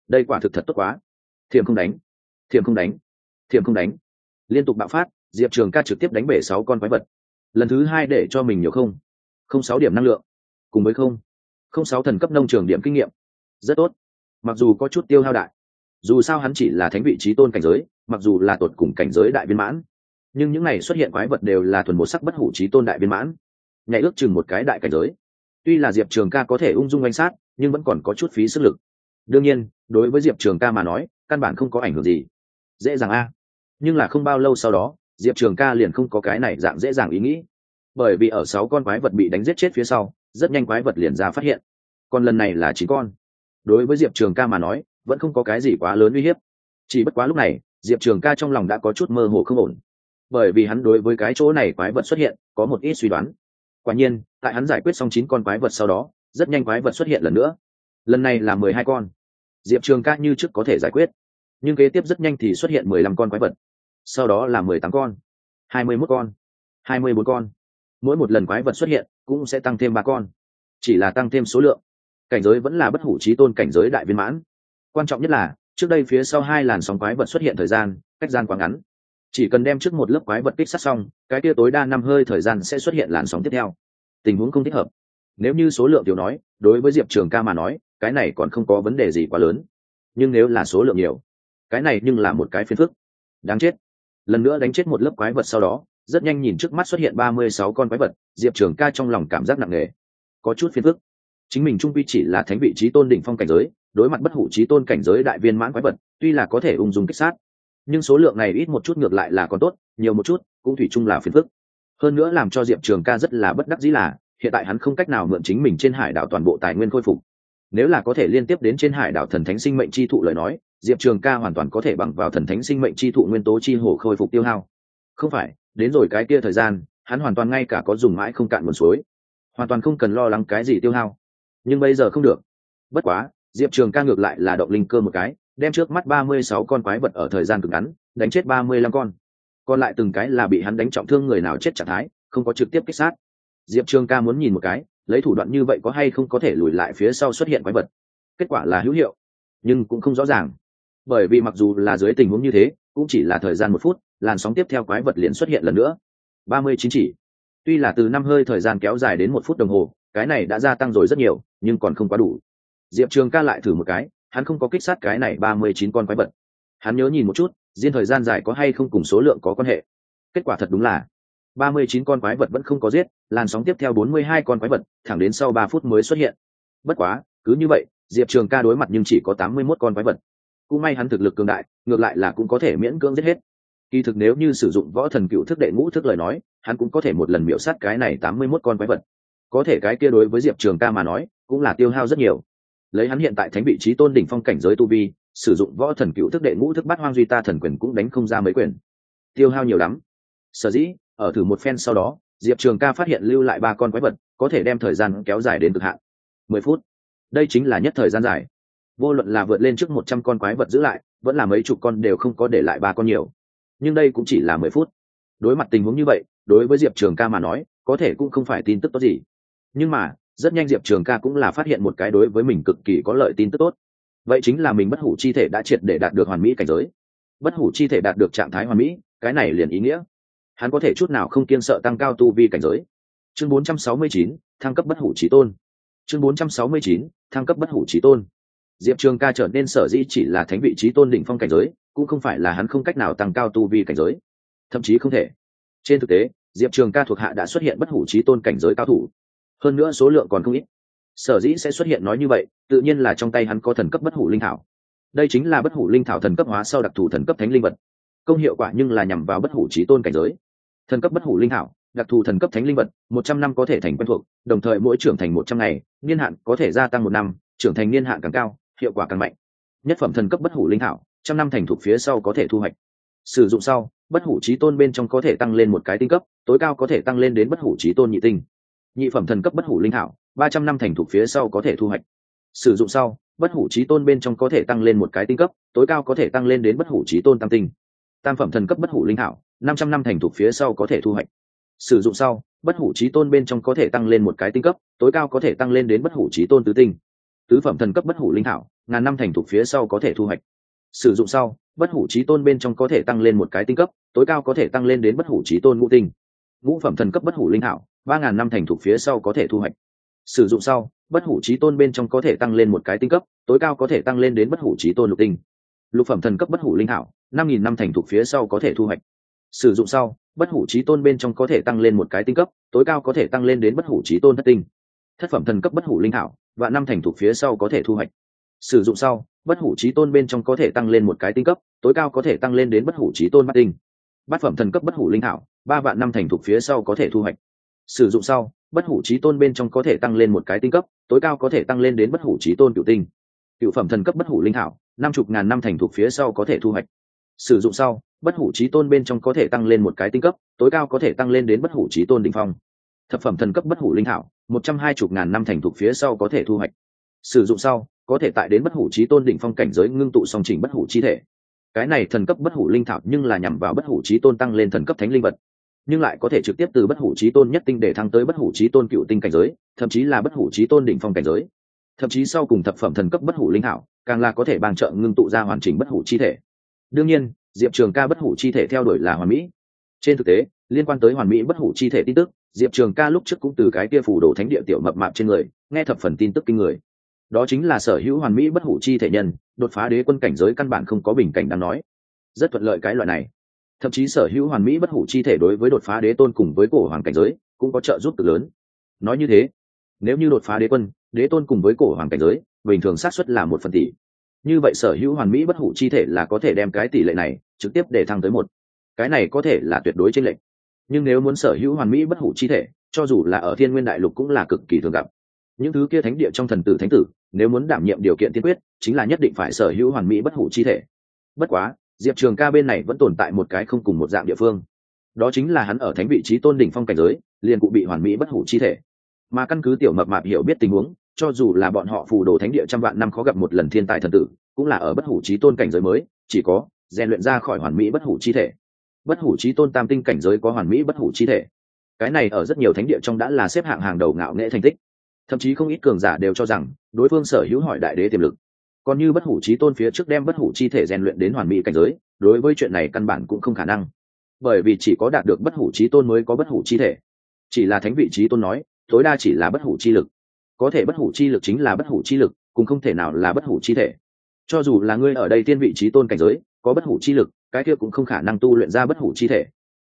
Speaker 1: Đây quả thực thật tốt quá. Thiềm không đánh. Thiềm không đánh. Thiềm không đánh. Liên tục bạo phát, diệp trường ca trực tiếp đánh bể sáu con quái vật. Lần thứ hai để cho mình nhiều không. Không sáu điểm năng lượng. Cùng với không. Không sáu thần cấp nông trường điểm kinh nghiệm. Rất tốt. Mặc dù có chút tiêu hao đại, dù sao hắn chỉ là thánh vị trí tôn cảnh giới mặc dù là tột cùng cảnh giới đại viên mãn, nhưng những này xuất hiện quái vật đều là thuần một sắc bất hủ trí tôn đại viên mãn. Nhảy ước chừng một cái đại cảnh giới. Tuy là diệp trường ca có thể ung dung oanh sát, nhưng vẫn còn có chút phí sức lực. Đương nhiên, đối với diệp trường ca mà nói, căn bản không có ảnh hưởng gì. Dễ dàng a. Nhưng là không bao lâu sau đó, diệp trường ca liền không có cái này dạng dễ dàng ý nghĩ. Bởi vì ở sáu con quái vật bị đánh giết chết phía sau, rất nhanh quái vật liền ra phát hiện. Còn lần này là chín con. Đối với diệp trường ca mà nói, vẫn không có cái gì quá lớn uy hiếp. Chỉ bất quá lúc này diệp trường ca trong lòng đã có chút mơ hồ không ổn. Bởi vì hắn đối với cái chỗ này quái vật xuất hiện có một ít suy đoán. Quả nhiên, tại hắn giải quyết xong chín con quái vật sau đó, rất nhanh quái vật xuất hiện lần nữa. Lần này là mười hai con. Diệp trường ca như trước có thể giải quyết. Nhưng kế tiếp rất nhanh thì xuất hiện mười lăm con quái vật. Sau đó là mười tám con, hai mươi mốt con, hai mươi bốn con. Mỗi một lần quái vật xuất hiện cũng sẽ tăng thêm ba con. Chỉ là tăng thêm số lượng. Cảnh giới vẫn là bất hủ trí tôn cảnh giới đại viên mãn. Quan trọng nhất là trước đây phía sau hai làn sóng quái vật xuất hiện thời gian, cách gian quá ngắn. Chỉ cần đem trước một lớp quái vật kích sát xong, cái kia tối đa năm hơi thời gian sẽ xuất hiện làn sóng tiếp theo. Tình huống không thích hợp. Nếu như số lượng tiểu nói, đối với diệp trường ca mà nói, cái này còn không có vấn đề gì quá lớn. Nhưng nếu là số lượng nhiều, cái này nhưng là một cái phiền phức. Đáng chết. Lần nữa đánh chết một lớp quái vật sau đó, rất nhanh nhìn trước mắt xuất hiện ba mươi sáu con quái vật, diệp trường ca trong lòng cảm giác nặng nề. Có chút phiền phức. Chính mình trung quy chỉ là thánh vị trí tôn đỉnh phong cảnh giới đối mặt bất hủ trí tôn cảnh giới đại viên mãn quái vật, tuy là có thể ung dung kích sát, nhưng số lượng này ít một chút ngược lại là còn tốt, nhiều một chút, cũng thủy chung là phiền phức. Hơn nữa làm cho diệp trường ca rất là bất đắc dĩ là, hiện tại hắn không cách nào mượn chính mình trên hải đảo toàn bộ tài nguyên khôi phục. Nếu là có thể liên tiếp đến trên hải đảo thần thánh sinh mệnh chi thụ lời nói, diệp trường ca hoàn toàn có thể bằng vào thần thánh sinh mệnh chi thụ nguyên tố chi hồ khôi phục tiêu hao. Không phải, đến rồi cái kia thời gian, hắn hoàn toàn ngay cả có dùng mãi không cạn nguồn suối. Hoàn toàn không cần lo lắng cái gì tiêu hao. Nhưng bây giờ không được. Bất quá diệp trường ca ngược lại là động linh cơ một cái, đem trước mắt ba mươi sáu con quái vật ở thời gian cực ngắn, đánh chết ba mươi lăm con. Còn lại từng cái là bị hắn đánh trọng thương người nào chết trạng thái, không có trực tiếp kích sát. Diệp trường ca muốn nhìn một cái, lấy thủ đoạn như vậy có hay không có thể lùi lại phía sau xuất hiện quái vật. Kết quả là hữu hiệu, nhưng cũng không rõ ràng. Bởi vì mặc dù là dưới tình huống như thế, cũng chỉ là thời gian một phút, làn sóng tiếp theo quái vật liền xuất hiện lần nữa. ba mươi chín chỉ. Tuy là từ năm hơi thời gian kéo dài đến một phút đồng hồ, cái này đã gia tăng rồi rất nhiều, nhưng còn không quá đủ diệp trường ca lại thử một cái, hắn không có kích sát cái này ba mươi chín con quái vật. Hắn nhớ nhìn một chút, riêng thời gian dài có hay không cùng số lượng có quan hệ. Kết quả thật đúng là, ba mươi chín con quái vật vẫn không có giết, làn sóng tiếp theo bốn mươi hai con quái vật, thẳng đến sau ba phút mới xuất hiện. Bất quá, cứ như vậy, diệp trường ca đối mặt nhưng chỉ có tám mươi mốt con quái vật. Cũng may hắn thực lực cường đại, ngược lại là cũng có thể miễn cưỡng giết hết. Kỳ thực nếu như sử dụng võ thần cựu thức đệ ngũ thức lời nói, hắn cũng có thể một lần miễu sát cái này tám mươi mốt con quái vật. Có thể cái kia đối với diệp trường ca mà nói, cũng là tiêu hao rất nhiều lấy hắn hiện tại thánh vị trí tôn đỉnh phong cảnh giới tu vi, sử dụng võ thần cựu thức đệ ngũ thức bắt hoang duy ta thần quyền cũng đánh không ra mấy quyền. Tiêu hao nhiều lắm. Sở dĩ, ở thử một phen sau đó, diệp trường ca phát hiện lưu lại ba con quái vật, có thể đem thời gian kéo dài đến cực hạn. Mười phút. Đây chính là nhất thời gian dài. Vô luận là vượt lên trước một trăm con quái vật giữ lại, vẫn là mấy chục con đều không có để lại ba con nhiều. Nhưng đây cũng chỉ là mười phút. Đối mặt tình huống như vậy, đối với diệp trường ca mà nói, có thể cũng không phải tin tức tốt gì. Nhưng mà rất nhanh diệp trường ca cũng là phát hiện một cái đối với mình cực kỳ có lợi tin tức tốt. Vậy chính là mình bất hủ chi thể đã triệt để đạt được hoàn mỹ cảnh giới. Bất hủ chi thể đạt được trạng thái hoàn mỹ cái này liền ý nghĩa. Hắn có thể chút nào không kiên sợ tăng cao tu vi cảnh giới. Chương 469, thăng cấp bất hủ trí tôn. Chương 469, thăng cấp bất hủ trí tôn. Diệp trường ca trở nên sở dĩ chỉ là thánh vị trí tôn đỉnh phong cảnh giới cũng không phải là hắn không cách nào tăng cao tu vi cảnh giới. Thậm chí không thể. Trên thực tế diệp trường ca thuộc hạ đã xuất hiện bất hủ trí tôn cảnh giới cao thủ hơn nữa số lượng còn không ít. Sở dĩ sẽ xuất hiện nói như vậy, tự nhiên là trong tay hắn có thần cấp bất hủ linh thảo. Đây chính là bất hủ linh thảo thần cấp hóa sau đặc thù thần cấp thánh linh vật. Công hiệu quả nhưng là nhằm vào bất hủ trí tôn cảnh giới. Thần cấp bất hủ linh thảo, đặc thù thần cấp thánh linh vật, một trăm năm có thể thành quen thuộc, đồng thời mỗi trưởng thành một trăm ngày, niên hạn có thể gia tăng một năm, trưởng thành niên hạn càng cao, hiệu quả càng mạnh. Nhất phẩm thần cấp bất hủ linh thảo, trăm năm thành thuộc phía sau có thể thu hoạch. Sử dụng sau, bất hủ trí tôn bên trong có thể tăng lên một cái tinh cấp, tối cao có thể tăng lên đến bất hủ trí tôn nhị tinh nhị phẩm thần cấp bất hủ linh thảo ba trăm năm thành thục phía sau có thể thu hoạch sử dụng sau bất hủ trí tôn bên trong có thể tăng lên một cái tinh cấp tối cao có thể tăng lên đến bất hủ trí tôn tam tinh tam phẩm thần cấp bất hủ linh thảo năm trăm năm thành thục phía sau có thể thu hoạch sử dụng sau bất hủ trí tôn bên trong có thể tăng lên một cái tinh cấp tối cao có thể tăng lên đến bất hủ trí tôn tứ tinh tứ phẩm thần cấp bất hủ linh thảo ngàn năm thành thục phía sau có thể thu hoạch sử dụng sau bất hủ trí tôn bên trong có thể tăng lên một cái tinh cấp tối cao có thể tăng lên đến bất hủ trí tôn ngũ tinh ngũ phẩm thần cấp bất hủ linh thảo ba ngàn năm thành thục phía sau có thể thu hoạch sử dụng sau bất hủ trí tôn bên trong có thể tăng lên một cái tinh cấp tối cao có thể tăng lên đến bất hủ trí tôn lục tinh lục phẩm thần cấp bất hủ linh hảo năm nghìn năm thành thục phía sau có thể thu hoạch sử dụng sau bất hủ trí tôn bên trong có thể tăng lên một cái tinh cấp tối cao có thể tăng lên đến bất hủ trí tôn thất tinh thất phẩm thần cấp bất hủ linh hảo và năm thành thục phía sau có thể thu hoạch sử dụng sau bất hủ trí tôn bên trong có thể tăng lên một cái tinh cấp tối cao có thể tăng lên đến bất hủ trí tôn bát tinh bát phẩm thần cấp bất hủ linh hảo ba vạn năm thành thục phía sau có thể thu hoạch sử dụng sau bất hủ trí tôn bên trong có thể tăng lên một cái tinh cấp tối cao có thể tăng lên đến bất hủ trí tôn cựu tinh cựu phẩm thần cấp bất hủ linh thảo năm chục ngàn năm thành thuộc phía sau có thể thu hoạch sử dụng sau bất hủ trí tôn bên trong có thể tăng lên một cái tinh cấp tối cao có thể tăng lên đến bất hủ trí tôn đ ỉ n h phong thập phẩm thần cấp bất hủ linh thảo một trăm hai chục ngàn năm thành thuộc phía sau có thể thu hoạch sử dụng sau có thể tại đến bất hủ trí tôn đỉnh phong cảnh giới ngưng tụ song trình bất hủ chi thể cái này thần cấp bất hủ linh thảo nhưng là nhằm vào bất hủ trí tôn tăng lên thần cấp thánh linh vật nhưng lại có thể trực tiếp từ bất hủ trí tôn nhất tinh để thăng tới bất hủ trí tôn cựu tinh cảnh giới, thậm chí là bất hủ trí tôn đỉnh phong cảnh giới. Thậm chí sau cùng thập phẩm thần cấp bất hủ linh thảo càng là có thể bàn trợ ngưng tụ ra hoàn chỉnh bất hủ chi thể. Đương nhiên, diệp trường ca bất hủ chi thể theo đuổi là hoàn mỹ. Trên thực tế, liên quan tới hoàn mỹ bất hủ chi thể tin tức, diệp trường ca lúc trước cũng từ cái kia phủ đồ thánh địa tiểu mập mạp trên người, nghe thập phần tin tức kinh người. Đó chính là sở hữu hoàn mỹ bất hủ chi thể nhân, đột phá đế quân cảnh giới căn bản không có bình cảnh đáng nói. Rất thuận lợi cái loại này thậm chí sở hữu hoàn mỹ bất hủ chi thể đối với đột phá đế tôn cùng với cổ hoàng cảnh giới cũng có trợ giúp cực lớn. Nói như thế, nếu như đột phá đế quân, đế tôn cùng với cổ hoàng cảnh giới, bình thường xác suất là một phần tỷ. Như vậy sở hữu hoàn mỹ bất hủ chi thể là có thể đem cái tỷ lệ này trực tiếp để thăng tới một. Cái này có thể là tuyệt đối trên lệnh nhưng nếu muốn sở hữu hoàn mỹ bất hủ chi thể, cho dù là ở thiên nguyên đại lục cũng là cực kỳ thường gặp. Những thứ kia thánh địa trong thần tử thánh tử, nếu muốn đảm nhiệm điều kiện tiên quyết, chính là nhất định phải sở hữu hoàn mỹ bất hủ chi thể. Bất quá diệp trường ca bên này vẫn tồn tại một cái không cùng một dạng địa phương. Đó chính là hắn ở thánh vị trí tôn đỉnh phong cảnh giới, liền cụ bị hoàn mỹ bất hủ chi thể. Mà căn cứ tiểu mập mạp hiểu biết tình huống, cho dù là bọn họ phù đồ thánh địa trăm vạn năm khó gặp một lần thiên tài thần tử, cũng là ở bất hủ trí tôn cảnh giới mới, chỉ có rèn luyện ra khỏi hoàn mỹ bất hủ chi thể. Bất hủ trí tôn tam tinh cảnh giới có hoàn mỹ bất hủ chi thể. Cái này ở rất nhiều thánh địa trong đã là xếp hạng hàng đầu ngạo nghệ thành tích. Thậm chí không ít cường giả đều cho rằng, đối phương sở hữu hỏi đại đế tiềm lực còn như bất hủ trí tôn phía trước đem bất hủ chi thể rèn luyện đến hoàn mỹ cảnh giới đối với chuyện này căn bản cũng không khả năng bởi vì chỉ có đạt được bất hủ trí tôn mới có bất hủ chi thể chỉ là thánh vị trí tôn nói tối đa chỉ là bất hủ chi lực có thể bất hủ chi lực chính là bất hủ chi lực cũng không thể nào là bất hủ chi thể cho dù là ngươi ở đây tiên vị trí tôn cảnh giới có bất hủ chi lực cái kia cũng không khả năng tu luyện ra bất hủ chi thể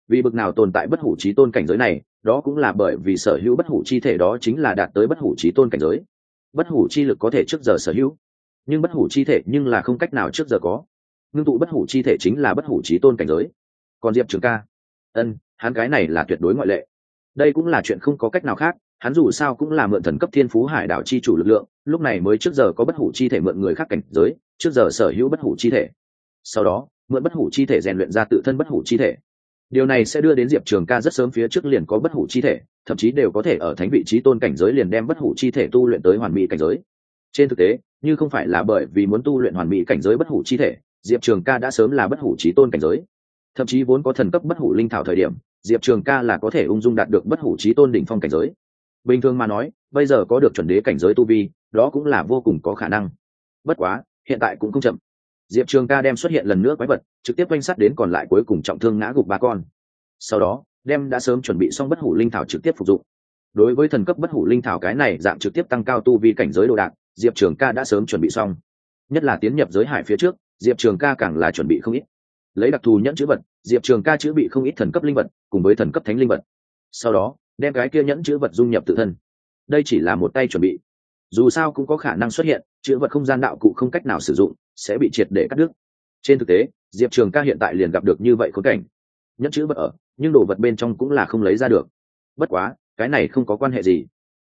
Speaker 1: vì bực nào tồn tại bất hủ trí tôn cảnh giới này đó cũng là bởi vì sở hữu bất hủ chi thể đó chính là đạt tới bất hủ trí tôn cảnh giới bất hủ chi lực có thể trước giờ sở hữu nhưng bất hủ chi thể nhưng là không cách nào trước giờ có. Ngưng tụ bất hủ chi thể chính là bất hủ trí tôn cảnh giới. Còn diệp trường ca. Ân, hắn cái này là tuyệt đối ngoại lệ. Đây cũng là chuyện không có cách nào khác, hắn dù sao cũng là mượn thần cấp thiên phú hải đảo chi chủ lực lượng, lúc này mới trước giờ có bất hủ chi thể mượn người khác cảnh giới, trước giờ sở hữu bất hủ chi thể. Sau đó, mượn bất hủ chi thể rèn luyện ra tự thân bất hủ chi thể. Điều này sẽ đưa đến diệp trường ca rất sớm phía trước liền có bất hủ chi thể, thậm chí đều có thể ở thánh vị trí tôn cảnh giới liền đem bất hủ chi thể tu luyện tới hoàn mỹ cảnh giới trên thực tế, như không phải là bởi vì muốn tu luyện hoàn mỹ cảnh giới bất hủ chi thể, diệp trường ca đã sớm là bất hủ trí tôn cảnh giới. Thậm chí vốn có thần cấp bất hủ linh thảo thời điểm, diệp trường ca là có thể ung dung đạt được bất hủ trí tôn đỉnh phong cảnh giới. Bình thường mà nói, bây giờ có được chuẩn đế cảnh giới tu vi, đó cũng là vô cùng có khả năng. Bất quá, hiện tại cũng không chậm. Diệp trường ca đem xuất hiện lần nữa quái vật, trực tiếp oanh sắt đến còn lại cuối cùng trọng thương ngã gục ba con. Sau đó, đem đã sớm chuẩn bị xong bất hủ linh thảo trực tiếp phục dụng. Đối với thần cấp bất hủ linh thảo cái này, dạng trực tiếp tăng cao tu vi cảnh giới đồ đạc diệp trường ca đã sớm chuẩn bị xong. Nhất là tiến nhập giới hải phía trước, diệp trường ca càng là chuẩn bị không ít. Lấy đặc thù nhẫn chữ vật, diệp trường ca chữ bị không ít thần cấp linh vật, cùng với thần cấp thánh linh vật. Sau đó, đem cái kia nhẫn chữ vật dung nhập tự thân. Đây chỉ là một tay chuẩn bị. Dù sao cũng có khả năng xuất hiện chữ vật không gian đạo cụ không cách nào sử dụng, sẽ bị triệt để cắt đứt. Trên thực tế, diệp trường ca hiện tại liền gặp được như vậy khốn cảnh. Nhẫn chữ vật ở, nhưng đồ vật bên trong cũng là không lấy ra được. Bất quá, cái này không có quan hệ gì.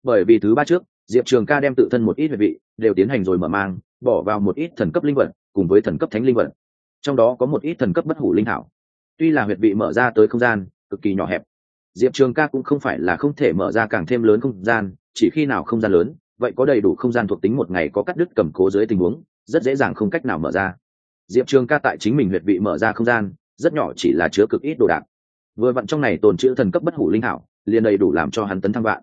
Speaker 1: Bởi vì thứ ba trước diệp trường ca đem tự thân một ít huyệt vị đều tiến hành rồi mở mang bỏ vào một ít thần cấp linh vật cùng với thần cấp thánh linh vật. Trong đó có một ít thần cấp bất hủ linh thảo. Tuy là huyệt vị mở ra tới không gian cực kỳ nhỏ hẹp diệp trường ca cũng không phải là không thể mở ra càng thêm lớn không gian chỉ khi nào không gian lớn vậy có đầy đủ không gian thuộc tính một ngày có cắt đứt cầm cố dưới tình huống rất dễ dàng không cách nào mở ra. Diệp trường ca tại chính mình huyệt vị mở ra không gian rất nhỏ chỉ là chứa cực ít đồ đạc. Vừa vặn trong này tồn chữ thần cấp bất hủ linh thảo liền đầy đủ làm cho hắn tấn thăng vạn.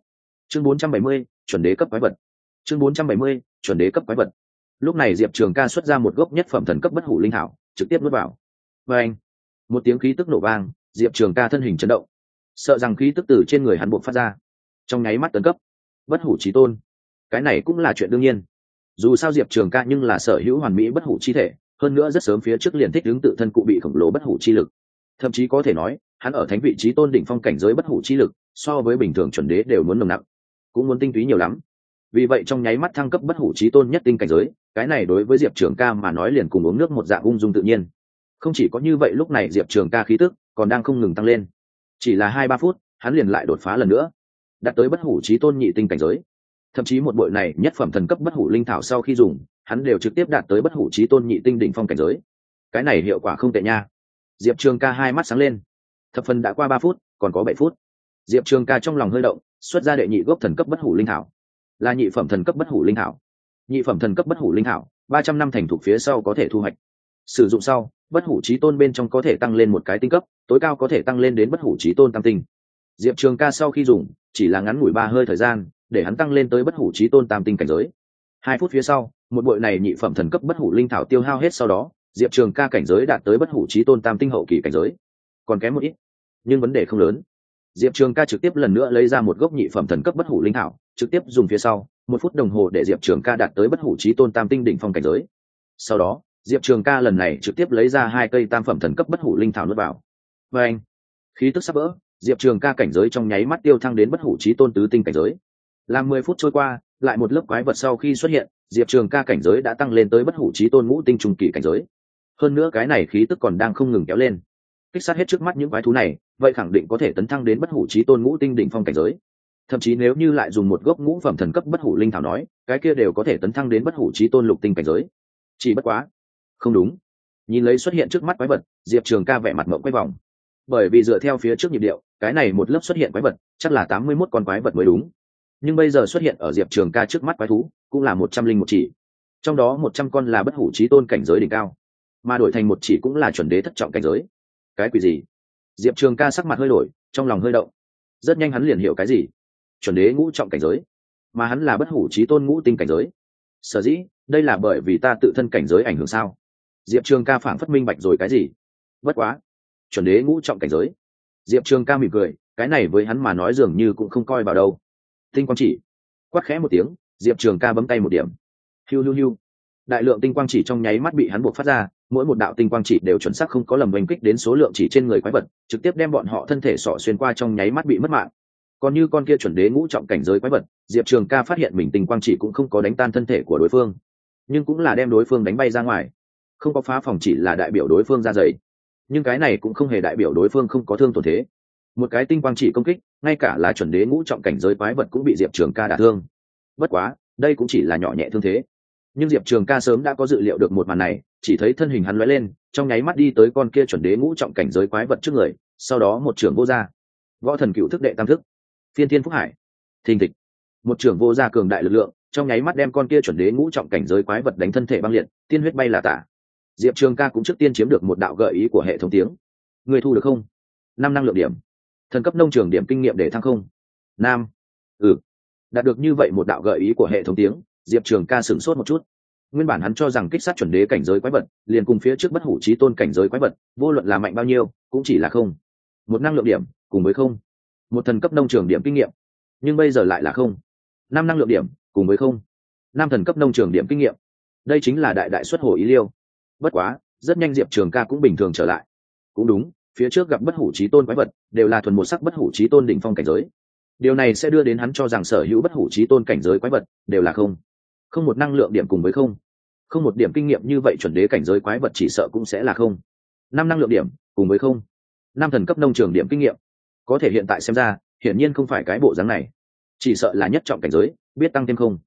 Speaker 1: Chương 470, chuẩn đế cấp quái vật. Chương 470, chuẩn đế cấp quái vật. Lúc này diệp trường ca xuất ra một gốc nhất phẩm thần cấp bất hủ linh thảo trực tiếp nuốt vào. Và anh một tiếng khí tức nổ vang diệp trường ca thân hình chấn động. Sợ rằng khí tức từ trên người hắn buộc phát ra. Trong nháy mắt tấn cấp. Bất hủ trí tôn. Cái này cũng là chuyện đương nhiên. Dù sao diệp trường ca nhưng là sở hữu hoàn mỹ bất hủ chi thể hơn nữa rất sớm phía trước liền thích ứng tự thân cụ bị khổng lồ bất hủ chi lực. Thậm chí có thể nói hắn ở thánh vị trí tôn đỉnh phong cảnh giới bất hủ chi lực so với bình thường chuẩn đế đều muốn nồng nặng cũng muốn tinh túy nhiều lắm. Vì vậy trong nháy mắt thăng cấp bất hủ trí tôn nhất tinh cảnh giới, cái này đối với diệp trường ca mà nói liền cùng uống nước một dạng ung dung tự nhiên. Không chỉ có như vậy lúc này diệp trường ca khí tức còn đang không ngừng tăng lên. Chỉ là hai ba phút, hắn liền lại đột phá lần nữa, đạt tới bất hủ trí tôn nhị tinh cảnh giới. Thậm chí một bội này nhất phẩm thần cấp bất hủ linh thảo sau khi dùng, hắn đều trực tiếp đạt tới bất hủ trí tôn nhị tinh đỉnh phong cảnh giới. Cái này hiệu quả không tệ nha. Diệp trường ca hai mắt sáng lên. Thập phần đã qua ba phút, còn có bảy phút. Diệp trường ca trong lòng hơi động xuất ra đệ nhị gốc thần cấp bất hủ linh thảo. Là nhị phẩm thần cấp bất hủ linh thảo. Nhị phẩm thần cấp bất hủ linh thảo, ba trăm năm thành thục phía sau có thể thu hoạch. Sử dụng sau, bất hủ trí tôn bên trong có thể tăng lên một cái tinh cấp, tối cao có thể tăng lên đến bất hủ trí tôn tam tinh. Diệp trường ca sau khi dùng, chỉ là ngắn ngủi ba hơi thời gian, để hắn tăng lên tới bất hủ trí tôn tam tinh cảnh giới. Hai phút phía sau, một bội này nhị phẩm thần cấp bất hủ linh thảo tiêu hao hết sau đó, diệp trường ca cảnh giới đạt tới bất hủ trí tôn tam tinh hậu kỳ cảnh giới. Còn kém một ít, nhưng vấn đề không lớn diệp trường ca trực tiếp lần nữa lấy ra một gốc nhị phẩm thần cấp bất hủ linh thảo, trực tiếp dùng phía sau, một phút đồng hồ để diệp trường ca đạt tới bất hủ trí tôn tam tinh đỉnh phong cảnh giới. Sau đó, diệp trường ca lần này trực tiếp lấy ra hai cây tam phẩm thần cấp bất hủ linh thảo nuốt vào. Và anh, khí tức sắp vỡ, diệp trường ca cảnh giới trong nháy mắt tiêu thăng đến bất hủ trí tôn tứ tinh cảnh giới. Làm mười phút trôi qua, lại một lớp quái vật sau khi xuất hiện, diệp trường ca cảnh giới đã tăng lên tới bất hủ trí tôn ngũ tinh trung kỳ cảnh giới. Hơn nữa cái này khí tức còn đang không ngừng kéo lên. Kích sát hết trước mắt những quái thú này vậy khẳng định có thể tấn thăng đến bất hủ trí tôn ngũ tinh đỉnh phong cảnh giới. Thậm chí nếu như lại dùng một gốc ngũ phẩm thần cấp bất hủ linh thảo nói, cái kia đều có thể tấn thăng đến bất hủ trí tôn lục tinh cảnh giới. Chỉ bất quá, không đúng. Nhìn lấy xuất hiện trước mắt quái vật, diệp trường ca vẻ mặt mộng quay vòng. Bởi vì dựa theo phía trước nhịp điệu, cái này một lớp xuất hiện quái vật, chắc là tám mươi mốt con quái vật mới đúng. Nhưng bây giờ xuất hiện ở diệp trường ca trước mắt quái thú, cũng là một trăm linh một chỉ. Trong đó một trăm con là bất hủ trí tôn cảnh giới đỉnh cao. Mà đổi thành một chỉ cũng là chuẩn đế thất trọng cảnh giới. Cái quỷ gì? Diệp trường ca sắc mặt hơi đổi, trong lòng hơi động. Rất nhanh hắn liền hiểu cái gì? Chuẩn đế ngũ trọng cảnh giới. Mà hắn là bất hủ trí tôn ngũ tinh cảnh giới. Sở dĩ, đây là bởi vì ta tự thân cảnh giới ảnh hưởng sao? Diệp trường ca phản phất minh bạch rồi cái gì? Bất quá, chuẩn đế ngũ trọng cảnh giới. Diệp trường ca mỉm cười, cái này với hắn mà nói dường như cũng không coi vào đâu. Tinh quang chỉ. Quát khẽ một tiếng, diệp trường ca bấm tay một điểm. Hiu hiu hiu. Đại lượng tinh quang chỉ trong nháy mắt bị hắn buộc phát ra mỗi một đạo tinh quang chỉ đều chuẩn xác không có lầm oanh kích đến số lượng chỉ trên người quái vật, trực tiếp đem bọn họ thân thể sọ xuyên qua trong nháy mắt bị mất mạng. Còn như con kia chuẩn đế ngũ trọng cảnh giới quái vật, diệp trường ca phát hiện mình tinh quang chỉ cũng không có đánh tan thân thể của đối phương, nhưng cũng là đem đối phương đánh bay ra ngoài. Không có phá phòng chỉ là đại biểu đối phương ra dày. Nhưng cái này cũng không hề đại biểu đối phương không có thương tổn thế. Một cái tinh quang chỉ công kích, ngay cả là chuẩn đế ngũ trọng cảnh giới quái vật cũng bị diệp trường ca đả thương. Bất quá, đây cũng chỉ là nhỏ nhẹ thương thế nhưng diệp trường ca sớm đã có dự liệu được một màn này, chỉ thấy thân hình hắn lóe lên, trong nháy mắt đi tới con kia chuẩn đế ngũ trọng cảnh giới quái vật trước người, sau đó một trưởng vô gia. Võ thần cựu thức đệ tam thức. Phiên thiên phúc hải. Thình thịch. Một trưởng vô gia cường đại lực lượng, trong nháy mắt đem con kia chuẩn đế ngũ trọng cảnh giới quái vật đánh thân thể băng liệt, tiên huyết bay là tả. Diệp trường ca cũng trước tiên chiếm được một đạo gợi ý của hệ thống tiếng. Người thu được không? Năm năng lượng điểm. Thần cấp nông trường điểm kinh nghiệm để thăng không? Nam. Ừ. Đạt được như vậy một đạo gợi ý của hệ thống tiếng diệp trường ca sửng sốt một chút. Nguyên bản hắn cho rằng kích sát chuẩn đế cảnh giới quái vật, liền cùng phía trước bất hủ trí tôn cảnh giới quái vật, vô luận là mạnh bao nhiêu, cũng chỉ là không. Một năng lượng điểm, cùng với không. Một thần cấp nông trường điểm kinh nghiệm, nhưng bây giờ lại là không. Năm năng lượng điểm, cùng với không. Năm thần cấp nông trường điểm kinh nghiệm, đây chính là đại đại xuất hồ ý liêu. Bất quá, rất nhanh diệp trường ca cũng bình thường trở lại. Cũng đúng, phía trước gặp bất hủ trí tôn quái vật, đều là thuần một sắc bất hủ trí tôn đỉnh phong cảnh giới. Điều này sẽ đưa đến hắn cho rằng sở hữu bất hủ trí tôn cảnh giới quái vật, đều là không không một năng lượng điểm cùng với không. Không một điểm kinh nghiệm như vậy chuẩn đế cảnh giới quái vật chỉ sợ cũng sẽ là không. Năm năng lượng điểm cùng với không. Năm thần cấp nông trường điểm kinh nghiệm. Có thể hiện tại xem ra, hiển nhiên không phải cái bộ dáng này. Chỉ sợ là nhất trọng cảnh giới, biết tăng thêm không.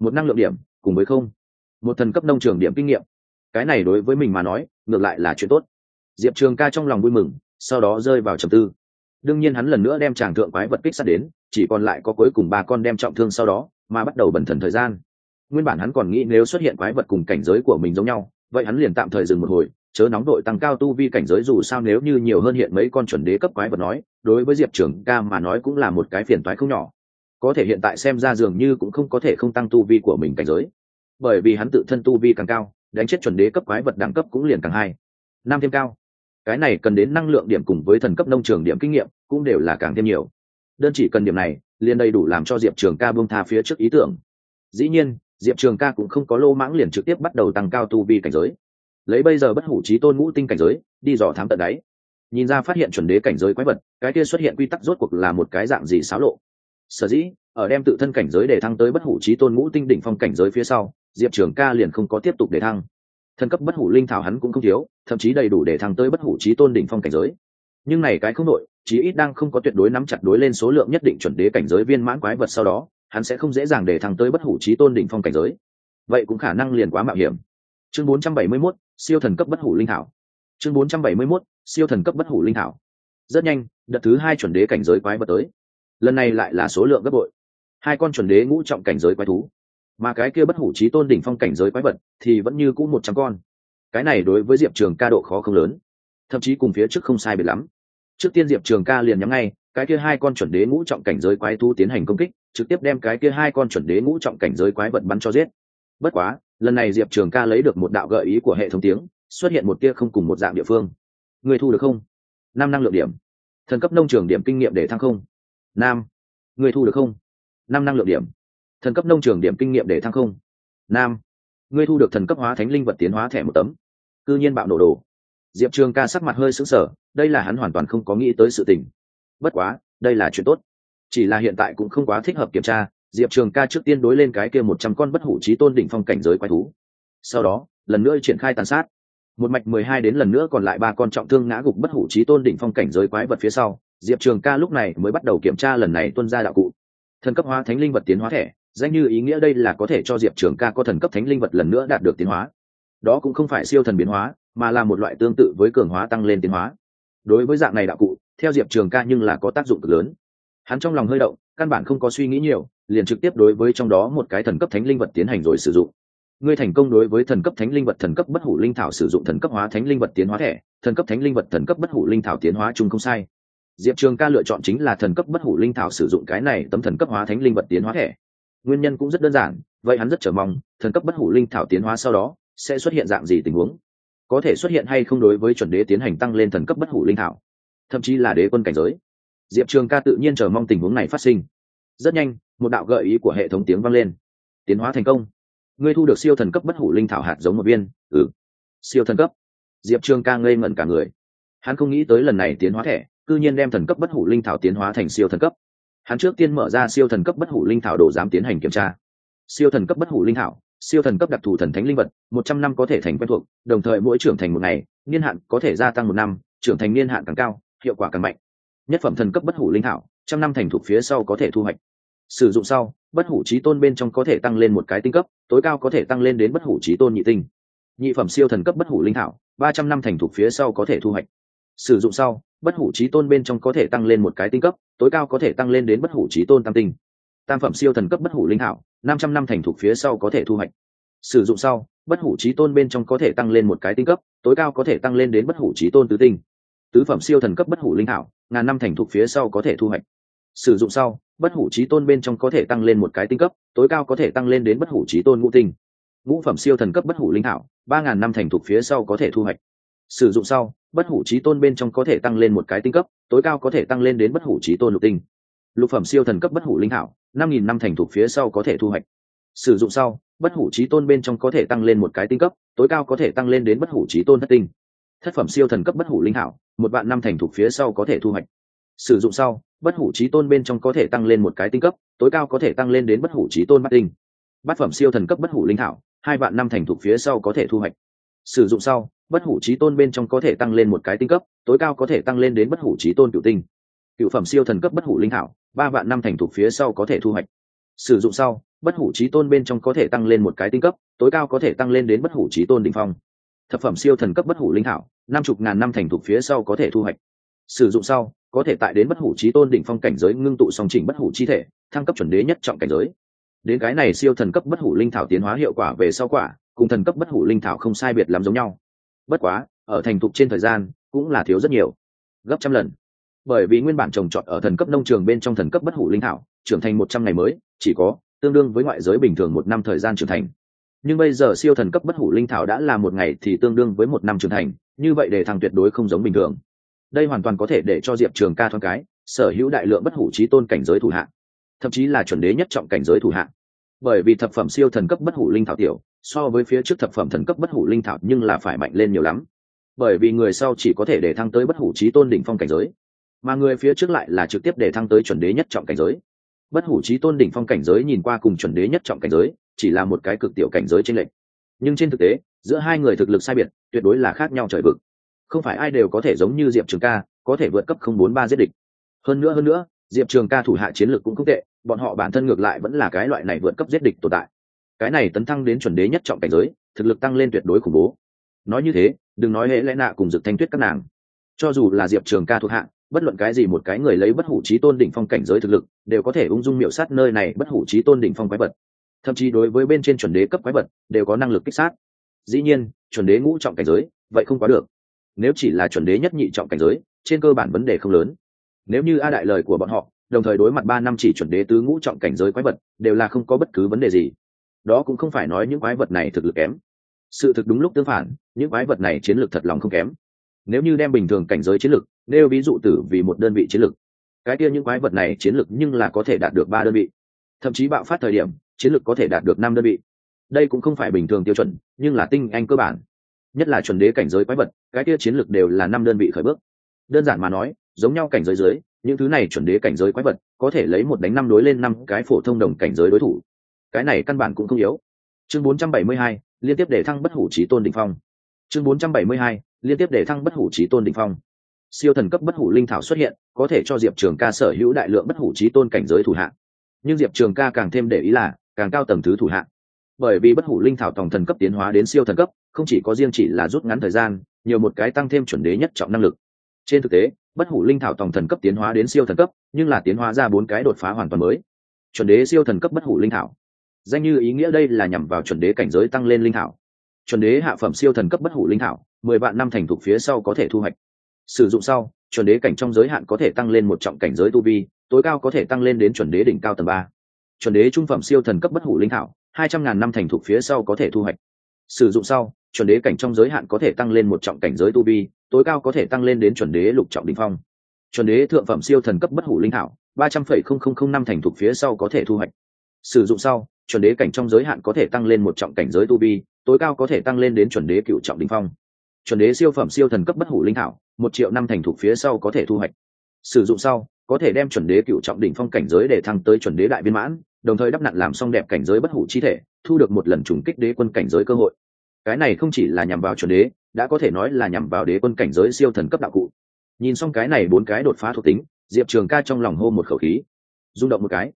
Speaker 1: Một năng lượng điểm cùng với không. Một thần cấp nông trường điểm kinh nghiệm. Cái này đối với mình mà nói, ngược lại là chuyện tốt. Diệp trường ca trong lòng vui mừng, sau đó rơi vào trầm tư. Đương nhiên hắn lần nữa đem tràng thượng quái vật kích sát đến, chỉ còn lại có cuối cùng ba con đem trọng thương sau đó, mà bắt đầu bẩn thần thời gian nguyên bản hắn còn nghĩ nếu xuất hiện quái vật cùng cảnh giới của mình giống nhau, vậy hắn liền tạm thời dừng một hồi, chớ nóng đội tăng cao tu vi cảnh giới dù sao nếu như nhiều hơn hiện mấy con chuẩn đế cấp quái vật nói, đối với diệp trường ca mà nói cũng là một cái phiền toái không nhỏ. Có thể hiện tại xem ra dường như cũng không có thể không tăng tu vi của mình cảnh giới. Bởi vì hắn tự thân tu vi càng cao, đánh chết chuẩn đế cấp quái vật đẳng cấp cũng liền càng hai, năm thêm cao. Cái này cần đến năng lượng điểm cùng với thần cấp nông trường điểm kinh nghiệm cũng đều là càng thêm nhiều. Đơn chỉ cần điểm này, liền đầy đủ làm cho diệp trường ca bông tha phía trước ý tưởng. Dĩ nhiên diệp trường ca cũng không có lô mãng liền trực tiếp bắt đầu tăng cao tu vi cảnh giới. Lấy bây giờ bất hủ trí tôn ngũ tinh cảnh giới, đi dò thám tận đáy. Nhìn ra phát hiện chuẩn đế cảnh giới quái vật, cái kia xuất hiện quy tắc rốt cuộc là một cái dạng gì xáo lộ. Sở dĩ, ở đem tự thân cảnh giới để thăng tới bất hủ trí tôn ngũ tinh đỉnh phong cảnh giới phía sau, diệp trường ca liền không có tiếp tục để thăng. Thân cấp bất hủ linh thảo hắn cũng không thiếu, thậm chí đầy đủ để thăng tới bất hủ trí tôn đỉnh phong cảnh giới. Nhưng này cái không nội chí ít đang không có tuyệt đối nắm chặt đối lên số lượng nhất định chuẩn đế cảnh giới viên mãn quái vật sau đó hắn sẽ không dễ dàng để thăng tới bất hủ trí tôn đỉnh phong cảnh giới. Vậy cũng khả năng liền quá mạo hiểm. Chương 471, siêu thần cấp bất hủ linh thảo. Chương 471, siêu thần cấp bất hủ linh thảo. Rất nhanh đợt thứ hai chuẩn đế cảnh giới quái vật tới. Lần này lại là số lượng gấp bội. Hai con chuẩn đế ngũ trọng cảnh giới quái thú. Mà cái kia bất hủ trí tôn đỉnh phong cảnh giới quái vật thì vẫn như cũ một trăm con. Cái này đối với diệp trường ca độ khó không lớn. Thậm chí cùng phía trước không sai biệt lắm. Trước tiên diệp trường ca liền nhắm ngay cái kia hai con chuẩn đế ngũ trọng cảnh giới quái thú tiến hành công kích, trực tiếp đem cái kia hai con chuẩn đế ngũ trọng cảnh giới quái vật bắn cho giết. Bất quá, lần này diệp trường ca lấy được một đạo gợi ý của hệ thống tiếng, xuất hiện một tia không cùng một dạng địa phương. Người thu được không? Năm năng lượng điểm. Thần cấp nông trường điểm kinh nghiệm để thăng không? Nam. Người thu được không? Năm năng lượng điểm. Thần cấp nông trường điểm kinh nghiệm để thăng không? Nam. Ngươi thu được thần cấp hóa thánh linh vật tiến hóa thẻ một tấm. Cư nhiên bạo nổ đồ. Diệp trường ca sắc mặt hơi sững sờ, đây là hắn hoàn toàn không có nghĩ tới sự tình bất quá, đây là chuyện tốt. Chỉ là hiện tại cũng không quá thích hợp kiểm tra, diệp trường ca trước tiên đối lên cái kia một trăm con bất hủ trí tôn đỉnh phong cảnh giới quái thú. Sau đó, lần nữa triển khai tàn sát. Một mạch mười hai đến lần nữa còn lại ba con trọng thương ngã gục bất hủ trí tôn đỉnh phong cảnh giới quái vật phía sau, diệp trường ca lúc này mới bắt đầu kiểm tra lần này tuân ra đạo cụ. Thần cấp hóa thánh linh vật tiến hóa thẻ, danh như ý nghĩa đây là có thể cho diệp trường ca có thần cấp thánh linh vật lần nữa đạt được tiến hóa. Đó cũng không phải siêu thần biến hóa, mà là một loại tương tự với cường hóa tăng lên tiến hóa. Đối với dạng này đạo cụ theo diệp trường ca nhưng là có tác dụng cực lớn hắn trong lòng hơi động căn bản không có suy nghĩ nhiều liền trực tiếp đối với trong đó một cái thần cấp thánh linh vật tiến hành rồi sử dụng ngươi thành công đối với thần cấp thánh linh vật thần cấp bất hủ linh thảo sử dụng thần cấp hóa thánh linh vật tiến hóa thẻ thần cấp thánh linh vật thần cấp bất hủ linh thảo tiến hóa chung không sai diệp trường ca lựa chọn chính là thần cấp bất hủ linh thảo sử dụng cái này tấm thần cấp hóa thánh linh vật tiến hóa thẻ nguyên nhân cũng rất đơn giản vậy hắn rất chờ mong thần cấp bất hủ linh thảo tiến hóa sau đó sẽ xuất hiện dạng gì tình huống có thể xuất hiện hay không đối với chuẩn đế tiến hành tăng lên thần cấp bất hủ linh thảo thậm chí là đế quân cảnh giới. Diệp trường ca tự nhiên chờ mong tình huống này phát sinh. Rất nhanh, một đạo gợi ý của hệ thống tiếng vang lên. Tiến hóa thành công. Ngươi thu được siêu thần cấp bất hủ linh thảo hạt giống một viên. Ừ. Siêu thần cấp. Diệp trường ca ngây ngẩn cả người. Hắn không nghĩ tới lần này tiến hóa thẻ, cư nhiên đem thần cấp bất hủ linh thảo tiến hóa thành siêu thần cấp. Hắn trước tiên mở ra siêu thần cấp bất hủ linh thảo đồ giám tiến hành kiểm tra. Siêu thần cấp bất hủ linh thảo, siêu thần cấp đặc thù thần thánh linh vật, một trăm năm có thể thành quen thuộc, đồng thời mỗi trưởng thành một ngày, niên hạn có thể gia tăng một năm, trưởng thành niên hạn càng cao hiệu quả càng mạnh. Nhất phẩm thần cấp bất hủ linh thảo, trăm năm thành thuộc phía sau có thể thu hoạch. Sử dụng sau, bất hủ trí tôn bên trong có thể tăng lên một cái tinh cấp, tối cao có thể tăng lên đến bất hủ trí tôn nhị tinh. Nhị phẩm siêu thần cấp bất hủ linh thảo, ba trăm năm thành thuộc phía sau có thể thu hoạch. Sử dụng sau, bất hủ trí tôn bên trong có thể tăng lên một cái tinh cấp, tối cao có thể tăng lên đến bất hủ trí tôn tam tinh. Tam phẩm siêu thần cấp bất hủ linh thảo, năm trăm năm thành thuộc phía sau có thể thu hoạch. Sử dụng sau, bất hủ trí tôn bên trong có thể tăng lên một cái tinh cấp, tối cao có thể tăng lên đến bất hủ trí tôn tứ tinh tứ phẩm siêu thần cấp bất hủ linh thảo, ngàn năm thành thục phía sau có thể thu hoạch. Sử dụng sau, bất hủ trí tôn bên trong có thể tăng lên một cái tinh cấp, tối cao có thể tăng lên đến bất hủ trí tôn ngũ tinh. Ngũ phẩm siêu thần cấp bất hủ linh thảo, ba ngàn năm thành thục phía sau có thể thu hoạch. Sử dụng sau, bất hủ trí tôn bên trong có thể tăng lên một cái tinh cấp, tối cao có thể tăng lên đến bất hủ trí tôn lục tinh. Lục phẩm siêu thần cấp bất hủ linh thảo, năm nghìn năm thành thục phía sau có thể thu hoạch. Sử dụng sau, bất hủ trí tôn bên trong có thể tăng lên một cái tinh cấp, tối cao có thể tăng lên đến bất hủ trí tôn thất tinh thất phẩm siêu thần cấp bất hủ linh thảo một vạn năm thành thuộc phía sau có thể thu hoạch sử dụng sau bất hủ trí tôn bên trong có thể tăng lên một cái tinh cấp tối cao có thể tăng lên đến bất hủ trí tôn bát tinh bát phẩm siêu thần cấp bất hủ linh thảo hai vạn năm thành thuộc phía sau có thể thu hoạch sử dụng sau bất hủ trí tôn bên trong có thể tăng lên một cái tinh cấp tối cao có thể tăng lên đến bất hủ trí tôn cựu tinh cựu phẩm siêu thần cấp bất hủ linh thảo ba vạn năm thành thuộc phía sau có thể thu hoạch sử dụng sau bất hủ trí tôn bên trong có thể tăng lên một cái tinh cấp tối cao có thể tăng lên đến bất hủ trí tôn đ ỉ n h phong thập phẩm siêu thần cấp bất hủ linh thảo năm chục ngàn năm thành thục phía sau có thể thu hoạch. Sử dụng sau, có thể tại đến bất hủ trí tôn đỉnh phong cảnh giới ngưng tụ song chỉnh bất hủ chi thể, thăng cấp chuẩn đế nhất trọng cảnh giới. Đến cái này siêu thần cấp bất hủ linh thảo tiến hóa hiệu quả về sau quả, cùng thần cấp bất hủ linh thảo không sai biệt lắm giống nhau. Bất quá, ở thành thục trên thời gian, cũng là thiếu rất nhiều. Gấp trăm lần. Bởi vì nguyên bản trồng trọt ở thần cấp nông trường bên trong thần cấp bất hủ linh thảo, trưởng thành một trăm ngày mới, chỉ có, tương đương với ngoại giới bình thường một năm thời gian trưởng thành. Nhưng bây giờ siêu thần cấp bất hủ linh thảo đã là một ngày thì tương đương với một năm trưởng thành như vậy để thằng tuyệt đối không giống bình thường. Đây hoàn toàn có thể để cho diệp trường ca thoáng cái, sở hữu đại lượng bất hủ trí tôn cảnh giới thủ hạng thậm chí là chuẩn đế nhất trọng cảnh giới thủ hạng bởi vì thập phẩm siêu thần cấp bất hủ linh thảo tiểu, so với phía trước thập phẩm thần cấp bất hủ linh thảo nhưng là phải mạnh lên nhiều lắm. Bởi vì người sau chỉ có thể để thăng tới bất hủ trí tôn đỉnh phong cảnh giới, mà người phía trước lại là trực tiếp để thăng tới chuẩn đế nhất trọng cảnh giới. Bất hủ trí tôn đỉnh phong cảnh giới nhìn qua cùng chuẩn đế nhất trọng cảnh giới, chỉ là một cái cực tiểu cảnh giới trên lệnh nhưng trên thực tế giữa hai người thực lực sai biệt tuyệt đối là khác nhau trời vực. Không phải ai đều có thể giống như diệp trường ca có thể vượt cấp không bốn ba giết địch. Hơn nữa hơn nữa diệp trường ca thủ hạ chiến lược cũng không tệ bọn họ bản thân ngược lại vẫn là cái loại này vượt cấp giết địch tồn tại. Cái này tấn thăng đến chuẩn đế nhất trọng cảnh giới thực lực tăng lên tuyệt đối khủng bố. Nói như thế đừng nói hễ lẽ nạ cùng dực thanh tuyết các nàng. Cho dù là diệp trường ca thuộc hạ, bất luận cái gì một cái người lấy bất hủ trí tôn đỉnh phong cảnh giới thực lực đều có thể ung dung miểu sát nơi này bất hủ trí tôn đỉnh phong quái vật. Thậm chí đối với bên trên chuẩn đế cấp quái vật đều có năng lực kích sát dĩ nhiên, chuẩn đế ngũ trọng cảnh giới, vậy không quá được. Nếu chỉ là chuẩn đế nhất nhị trọng cảnh giới, trên cơ bản vấn đề không lớn. Nếu như a đại lời của bọn họ, đồng thời đối mặt ba năm chỉ chuẩn đế tứ ngũ trọng cảnh giới quái vật, đều là không có bất cứ vấn đề gì. Đó cũng không phải nói những quái vật này thực lực kém. Sự thực đúng lúc tương phản, những quái vật này chiến lược thật lòng không kém. Nếu như đem bình thường cảnh giới chiến lược, nêu ví dụ tử vì một đơn vị chiến lược, cái kia những quái vật này chiến lược nhưng là có thể đạt được ba đơn vị. Thậm chí bạo phát thời điểm, chiến lược có thể đạt được năm đơn vị đây cũng không phải bình thường tiêu chuẩn nhưng là tinh anh cơ bản. Nhất là chuẩn đế cảnh giới quái vật cái kia chiến lược đều là năm đơn vị khởi bước. Đơn giản mà nói giống nhau cảnh giới dưới những thứ này chuẩn đế cảnh giới quái vật có thể lấy một đánh năm đối lên năm cái phổ thông đồng cảnh giới đối thủ. Cái này căn bản cũng không yếu. Chương 472, liên tiếp để thăng bất hủ trí tôn đỉnh phong. Chương 472, liên tiếp để thăng bất hủ trí tôn đỉnh phong. Siêu thần cấp bất hủ linh thảo xuất hiện có thể cho diệp trường ca sở hữu đại lượng bất hủ trí tôn cảnh giới thủ hạng nhưng diệp trường ca càng thêm để ý là càng cao tầng thứ thủ hạng bởi vì bất hủ linh thảo tòng thần cấp tiến hóa đến siêu thần cấp, không chỉ có riêng chỉ là rút ngắn thời gian, nhiều một cái tăng thêm chuẩn đế nhất trọng năng lực. Trên thực tế, bất hủ linh thảo tòng thần cấp tiến hóa đến siêu thần cấp, nhưng là tiến hóa ra bốn cái đột phá hoàn toàn mới. Chuẩn đế siêu thần cấp bất hủ linh thảo. Danh như ý nghĩa đây là nhằm vào chuẩn đế cảnh giới tăng lên linh thảo. Chuẩn đế hạ phẩm siêu thần cấp bất hủ linh thảo, mười vạn năm thành thục phía sau có thể thu hoạch. Sử dụng sau, chuẩn đế cảnh trong giới hạn có thể tăng lên một trọng cảnh giới tu vi, tối cao có thể tăng lên đến chuẩn đế đỉnh cao tầng ba. Chuẩn đế trung phẩm siêu thần cấp bất hủ linh thảo hai trăm ngàn năm thành thục phía sau có thể thu hoạch. Sử dụng sau, chuẩn đế cảnh trong giới hạn có thể tăng lên một trọng cảnh giới tu vi, tối cao có thể tăng lên đến chuẩn đế lục trọng đỉnh phong. Chuẩn đế thượng phẩm siêu thần cấp bất hủ linh thảo, ba trăm phẩy không không không năm thành thục phía sau có thể thu hoạch. Sử dụng sau, chuẩn đế cảnh trong giới hạn có thể tăng lên một trọng cảnh giới tu vi, tối cao có thể tăng lên đến chuẩn đế cựu trọng đỉnh phong. Chuẩn đế siêu phẩm siêu thần cấp bất hủ linh thảo, một triệu năm thành thục phía sau có thể thu hoạch. Sử dụng sau, có thể đem chuẩn đế cựu trọng đỉnh phong cảnh giới để thăng tới chuẩn đế đại viên mãn đồng thời đắp nặn làm xong đẹp cảnh giới bất hủ chi thể, thu được một lần trùng kích đế quân cảnh giới cơ hội. Cái này không chỉ là nhằm vào chuẩn đế, đã có thể nói là nhằm vào đế quân cảnh giới siêu thần cấp đạo cụ. Nhìn xong cái này bốn cái đột phá thuộc tính, diệp trường ca trong lòng hô một khẩu khí. Rung động một cái.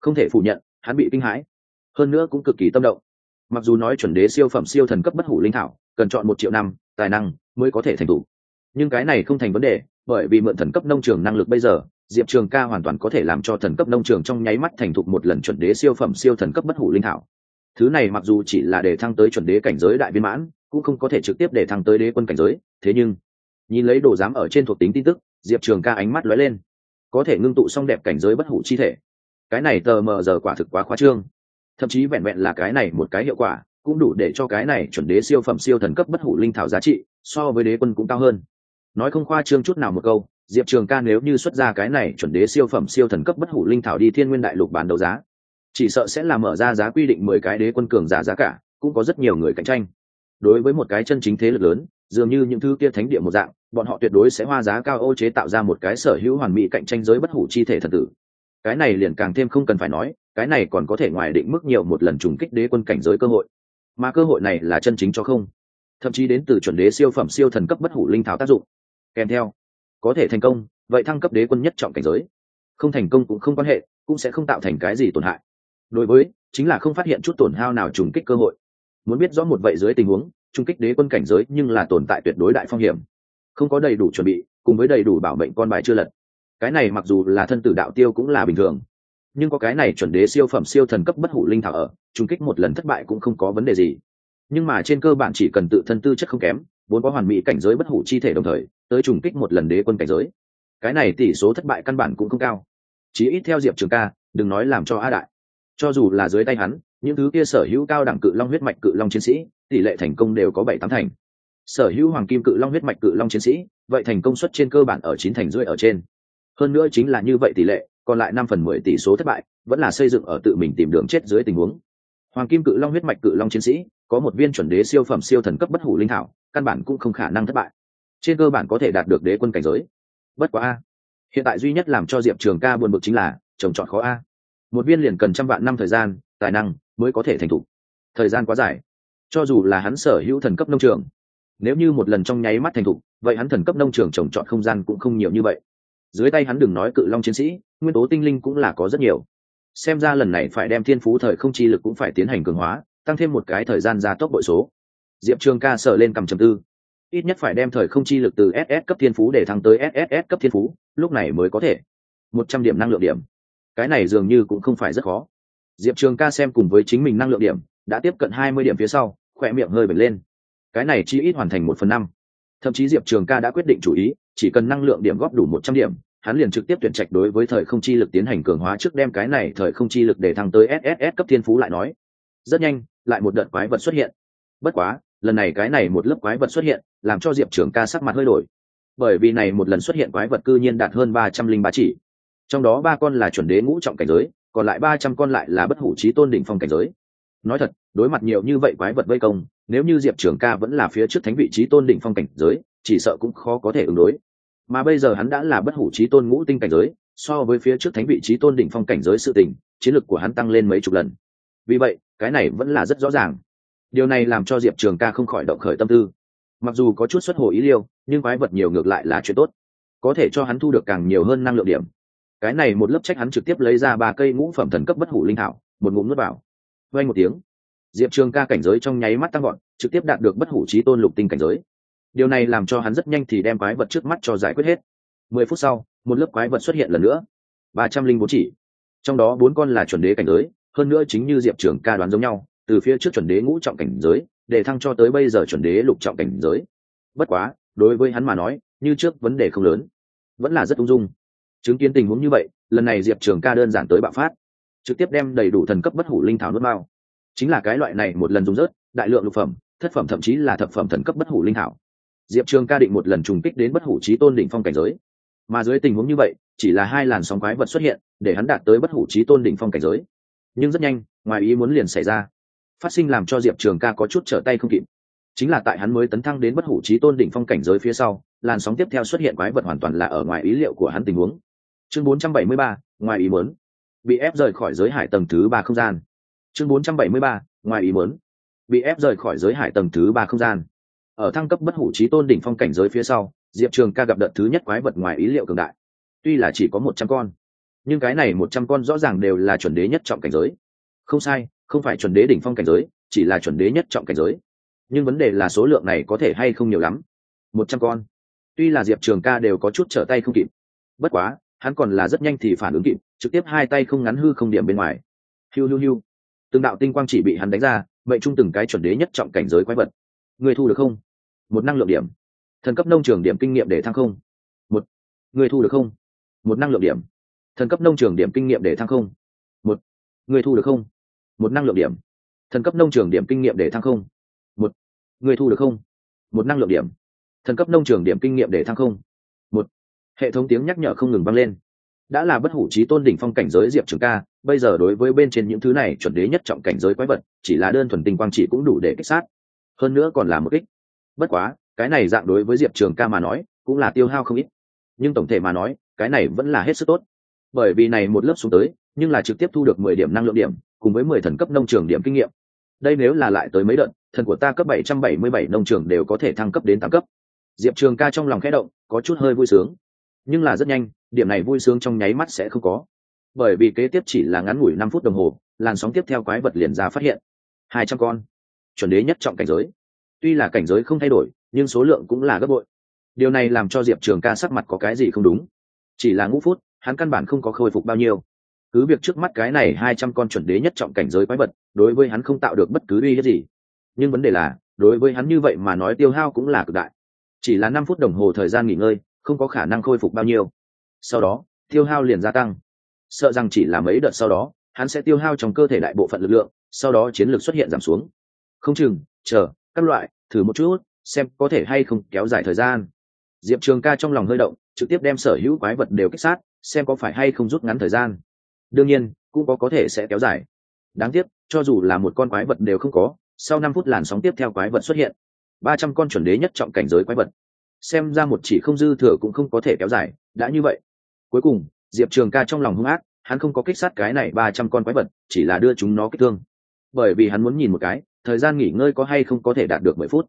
Speaker 1: Không thể phủ nhận, hắn bị kinh hãi. Hơn nữa cũng cực kỳ tâm động. Mặc dù nói chuẩn đế siêu phẩm siêu thần cấp bất hủ linh thảo, cần chọn một triệu năm, tài năng mới có thể thành thủ nhưng cái này không thành vấn đề, bởi vì mượn thần cấp nông trường năng lực bây giờ diệp trường ca hoàn toàn có thể làm cho thần cấp nông trường trong nháy mắt thành thục một lần chuẩn đế siêu phẩm siêu thần cấp bất hủ linh thảo. Thứ này mặc dù chỉ là để thăng tới chuẩn đế cảnh giới đại viên mãn, cũng không có thể trực tiếp để thăng tới đế quân cảnh giới, thế nhưng, nhìn lấy đồ giám ở trên thuộc tính tin tức, diệp trường ca ánh mắt lóe lên. Có thể ngưng tụ xong đẹp cảnh giới bất hủ chi thể. Cái này tờ mờ giờ quả thực quá khoa trương. Thậm chí vẹn vẹn là cái này một cái hiệu quả, cũng đủ để cho cái này chuẩn đế siêu phẩm siêu thần cấp bất hủ linh thảo giá trị so với đế quân cũng cao hơn. Nói không khoa trương chút nào một câu diệp trường ca nếu như xuất ra cái này chuẩn đế siêu phẩm siêu thần cấp bất hủ linh thảo đi thiên nguyên đại lục bán đấu giá, chỉ sợ sẽ là mở ra giá quy định mười cái đế quân cường giả giá cả, cũng có rất nhiều người cạnh tranh. Đối với một cái chân chính thế lực lớn, dường như những thứ kia thánh địa một dạng, bọn họ tuyệt đối sẽ hoa giá cao ô chế tạo ra một cái sở hữu hoàn mỹ cạnh tranh giới bất hủ chi thể thần tử. Cái này liền càng thêm không cần phải nói, cái này còn có thể ngoài định mức nhiều một lần trùng kích đế quân cảnh giới cơ hội. Mà cơ hội này là chân chính cho không. Thậm chí đến từ chuẩn đế siêu phẩm siêu thần cấp bất hủ linh thảo tác dụng. Kèm theo có thể thành công, vậy thăng cấp đế quân nhất trọng cảnh giới. Không thành công cũng không quan hệ, cũng sẽ không tạo thành cái gì tổn hại. Đối với, chính là không phát hiện chút tổn hao nào trùng kích cơ hội. Muốn biết rõ một vậy dưới tình huống, trùng kích đế quân cảnh giới nhưng là tồn tại tuyệt đối đại phong hiểm. Không có đầy đủ chuẩn bị, cùng với đầy đủ bảo mệnh con bài chưa lật. Cái này mặc dù là thân tử đạo tiêu cũng là bình thường. Nhưng có cái này chuẩn đế siêu phẩm siêu thần cấp bất hủ linh thảo ở, trùng kích một lần thất bại cũng không có vấn đề gì. Nhưng mà trên cơ bản chỉ cần tự thân tư chất không kém, vốn có hoàn mỹ cảnh giới bất hủ chi thể đồng thời tới trùng kích một lần đế quân cảnh giới. Cái này tỷ số thất bại căn bản cũng không cao. Chí ít theo diệp trường ca, đừng nói làm cho a đại. Cho dù là dưới tay hắn, những thứ kia sở hữu cao đẳng cự long huyết mạch cự long chiến sĩ, tỷ lệ thành công đều có bảy tám thành. Sở hữu hoàng kim cự long huyết mạch cự long chiến sĩ, vậy thành công suất trên cơ bản ở chín thành rưỡi ở trên. Hơn nữa chính là như vậy tỷ lệ, còn lại năm phần mười tỷ số thất bại, vẫn là xây dựng ở tự mình tìm đường chết dưới tình huống. Hoàng kim cự long huyết mạch cự long chiến sĩ, có một viên chuẩn đế siêu phẩm siêu thần cấp bất hủ linh thảo, căn bản cũng không khả năng thất bại trên cơ bản có thể đạt được đế quân cảnh giới. Bất quá a, hiện tại duy nhất làm cho diệp trường ca buồn bực chính là, trồng trọt khó a. Một viên liền cần trăm vạn năm thời gian, tài năng mới có thể thành thục. Thời gian quá dài. Cho dù là hắn sở hữu thần cấp nông trường, nếu như một lần trong nháy mắt thành thục, vậy hắn thần cấp nông trường trồng trọt không gian cũng không nhiều như vậy. Dưới tay hắn đừng nói cự long chiến sĩ, nguyên tố tinh linh cũng là có rất nhiều. Xem ra lần này phải đem thiên phú thời không chi lực cũng phải tiến hành cường hóa, tăng thêm một cái thời gian gia tốc bội số. Diệp trường ca sợ lên cầm trầm tư ít nhất phải đem thời không chi lực từ ss cấp thiên phú để thăng tới sss cấp thiên phú, lúc này mới có thể. Một trăm điểm năng lượng điểm. Cái này dường như cũng không phải rất khó. Diệp trường ca xem cùng với chính mình năng lượng điểm, đã tiếp cận hai mươi điểm phía sau, khỏe miệng hơi bật lên. Cái này chỉ ít hoàn thành một phần năm. Thậm chí diệp trường ca đã quyết định chủ ý, chỉ cần năng lượng điểm góp đủ một trăm điểm, hắn liền trực tiếp tuyển trạch đối với thời không chi lực tiến hành cường hóa trước đem cái này thời không chi lực để thăng tới sss cấp thiên phú lại nói. Rất nhanh, lại một đợt quái vật xuất hiện. Bất quá, lần này cái này một lớp quái vật xuất hiện làm cho diệp trường ca sắc mặt hơi đổi. Bởi vì này một lần xuất hiện quái vật cư nhiên đạt hơn ba trăm linh ba chỉ. Trong đó ba con là chuẩn đế ngũ trọng cảnh giới, còn lại ba trăm con lại là bất hủ trí tôn đỉnh phong cảnh giới. Nói thật, đối mặt nhiều như vậy quái vật vây công, nếu như diệp trường ca vẫn là phía trước thánh vị trí tôn đỉnh phong cảnh giới, chỉ sợ cũng khó có thể ứng đối. Mà bây giờ hắn đã là bất hủ trí tôn ngũ tinh cảnh giới, so với phía trước thánh vị trí tôn đỉnh phong cảnh giới sự tình, chiến lược của hắn tăng lên mấy chục lần. Vì vậy, cái này vẫn là rất rõ ràng. Điều này làm cho diệp trường ca không khỏi động khởi tâm tư mặc dù có chút xuất hồ ý liêu, nhưng quái vật nhiều ngược lại là chuyện tốt. Có thể cho hắn thu được càng nhiều hơn năng lượng điểm. Cái này một lớp trách hắn trực tiếp lấy ra ba cây ngũ phẩm thần cấp bất hủ linh thảo, một ngụm nuốt vào. Vay một tiếng. Diệp trường ca cảnh giới trong nháy mắt tăng gọn trực tiếp đạt được bất hủ trí tôn lục tinh cảnh giới. Điều này làm cho hắn rất nhanh thì đem quái vật trước mắt cho giải quyết hết. Mười phút sau, một lớp quái vật xuất hiện lần nữa. Ba trăm linh bốn chỉ. Trong đó bốn con là chuẩn đế cảnh giới, hơn nữa chính như diệp trường ca đoán giống nhau, từ phía trước chuẩn đế ngũ trọng cảnh giới để thăng cho tới bây giờ chuẩn đế lục trọng cảnh giới. Bất quá, đối với hắn mà nói, như trước vấn đề không lớn. Vẫn là rất ung dung. Chứng kiến tình huống như vậy, lần này diệp trường ca đơn giản tới bạo phát. Trực tiếp đem đầy đủ thần cấp bất hủ linh thảo nước mao chính là cái loại này một lần dùng rớt, đại lượng lục phẩm, thất phẩm thậm chí là thập phẩm thần cấp bất hủ linh thảo. Diệp trường ca định một lần trùng kích đến bất hủ trí tôn đỉnh phong cảnh giới. Mà dưới tình huống như vậy, chỉ là hai làn sóng quái vật xuất hiện, để hắn đạt tới bất hủ trí tôn đỉnh phong cảnh giới. Nhưng rất nhanh, ngoài ý muốn liền xảy ra phát sinh làm cho diệp trường ca có chút trở tay không kịp. Chính là tại hắn mới tấn thăng đến bất hủ trí tôn đỉnh phong cảnh giới phía sau làn sóng tiếp theo xuất hiện quái vật hoàn toàn là ở ngoài ý liệu của hắn tình huống. Chương 473, ngoài ý muốn. Bị ép rời khỏi giới hải tầng thứ ba không gian. Chương 473, ngoài ý muốn. Bị ép rời khỏi giới hải tầng thứ ba không gian. Ở thăng cấp bất hủ trí tôn đỉnh phong cảnh giới phía sau diệp trường ca gặp đợt thứ nhất quái vật ngoài ý liệu cường đại. Tuy là chỉ có một trăm con nhưng cái này một trăm con rõ ràng đều là chuẩn đế nhất trọng cảnh giới. Không sai không phải chuẩn đế đỉnh phong cảnh giới, chỉ là chuẩn đế nhất trọng cảnh giới. Nhưng vấn đề là số lượng này có thể hay không nhiều lắm. Một trăm con. Tuy là diệp trường ca đều có chút trở tay không kịp. Bất quá, hắn còn là rất nhanh thì phản ứng kịp, trực tiếp hai tay không ngắn hư không điểm bên ngoài. Hiu hiu hiu. Từng đạo tinh quang chỉ bị hắn đánh ra, mệnh trung từng cái chuẩn đế nhất trọng cảnh giới quái vật. Người thu được không? Một năng lượng điểm. Thần cấp nông trường điểm kinh nghiệm để thăng không? Một. Người thu được không? Một năng lượng điểm. Thần cấp nông trường điểm kinh nghiệm để thăng không? Một. Người thu được không? Một năng lượng điểm. Thần cấp nông trường điểm kinh nghiệm để thăng không? Một. Người thu được không? Một năng lượng điểm. Thần cấp nông trường điểm kinh nghiệm để thăng không? Một. Hệ thống tiếng nhắc nhở không ngừng vang lên. Đã là bất hủ trí tôn đỉnh phong cảnh giới diệp trường ca, bây giờ đối với bên trên những thứ này chuẩn đế nhất trọng cảnh giới quái vật, chỉ là đơn thuần tình quang chỉ cũng đủ để kích sát. Hơn nữa còn là một ích bất quá, cái này dạng đối với diệp trường ca mà nói, cũng là tiêu hao không ít. Nhưng tổng thể mà nói, cái này vẫn là hết sức tốt. Bởi vì này một lớp xuống tới, nhưng là trực tiếp thu được mười điểm năng lượng điểm cùng với mười thần cấp nông trường điểm kinh nghiệm. Đây nếu là lại tới mấy đợt, thần của ta cấp bảy trăm bảy mươi bảy nông trường đều có thể thăng cấp đến tám cấp. Diệp trường ca trong lòng khẽ động, có chút hơi vui sướng. Nhưng là rất nhanh, điểm này vui sướng trong nháy mắt sẽ không có. Bởi vì kế tiếp chỉ là ngắn ngủi năm phút đồng hồ, làn sóng tiếp theo quái vật liền ra phát hiện. Hai trăm con. Chuẩn đế nhất trọng cảnh giới. Tuy là cảnh giới không thay đổi, nhưng số lượng cũng là gấp bội. Điều này làm cho diệp trường ca sắc mặt có cái gì không đúng. Chỉ là ngũ phút, hắn căn bản không có khôi phục bao nhiêu cứ việc trước mắt cái này hai trăm con chuẩn đế nhất trọng cảnh giới quái vật, đối với hắn không tạo được bất cứ uy hiếp gì. Nhưng vấn đề là, đối với hắn như vậy mà nói tiêu hao cũng là cực đại. Chỉ là năm phút đồng hồ thời gian nghỉ ngơi, không có khả năng khôi phục bao nhiêu. Sau đó, tiêu hao liền gia tăng. Sợ rằng chỉ là mấy đợt sau đó, hắn sẽ tiêu hao trong cơ thể đại bộ phận lực lượng, sau đó chiến lược xuất hiện giảm xuống. Không chừng, chờ, các loại, thử một chút, xem có thể hay không kéo dài thời gian. Diệp trường ca trong lòng hơi động, trực tiếp đem sở hữu quái vật đều kích sát, xem có phải hay không rút ngắn thời gian đương nhiên, cũng có có thể sẽ kéo dài. Đáng tiếc, cho dù là một con quái vật đều không có, sau năm phút làn sóng tiếp theo quái vật xuất hiện, ba trăm con chuẩn đế nhất trọng cảnh giới quái vật. Xem ra một chỉ không dư thừa cũng không có thể kéo dài, đã như vậy. Cuối cùng, diệp trường ca trong lòng hung ác, hắn không có kích sát cái này ba trăm con quái vật, chỉ là đưa chúng nó kích thương. Bởi vì hắn muốn nhìn một cái, thời gian nghỉ ngơi có hay không có thể đạt được mười phút.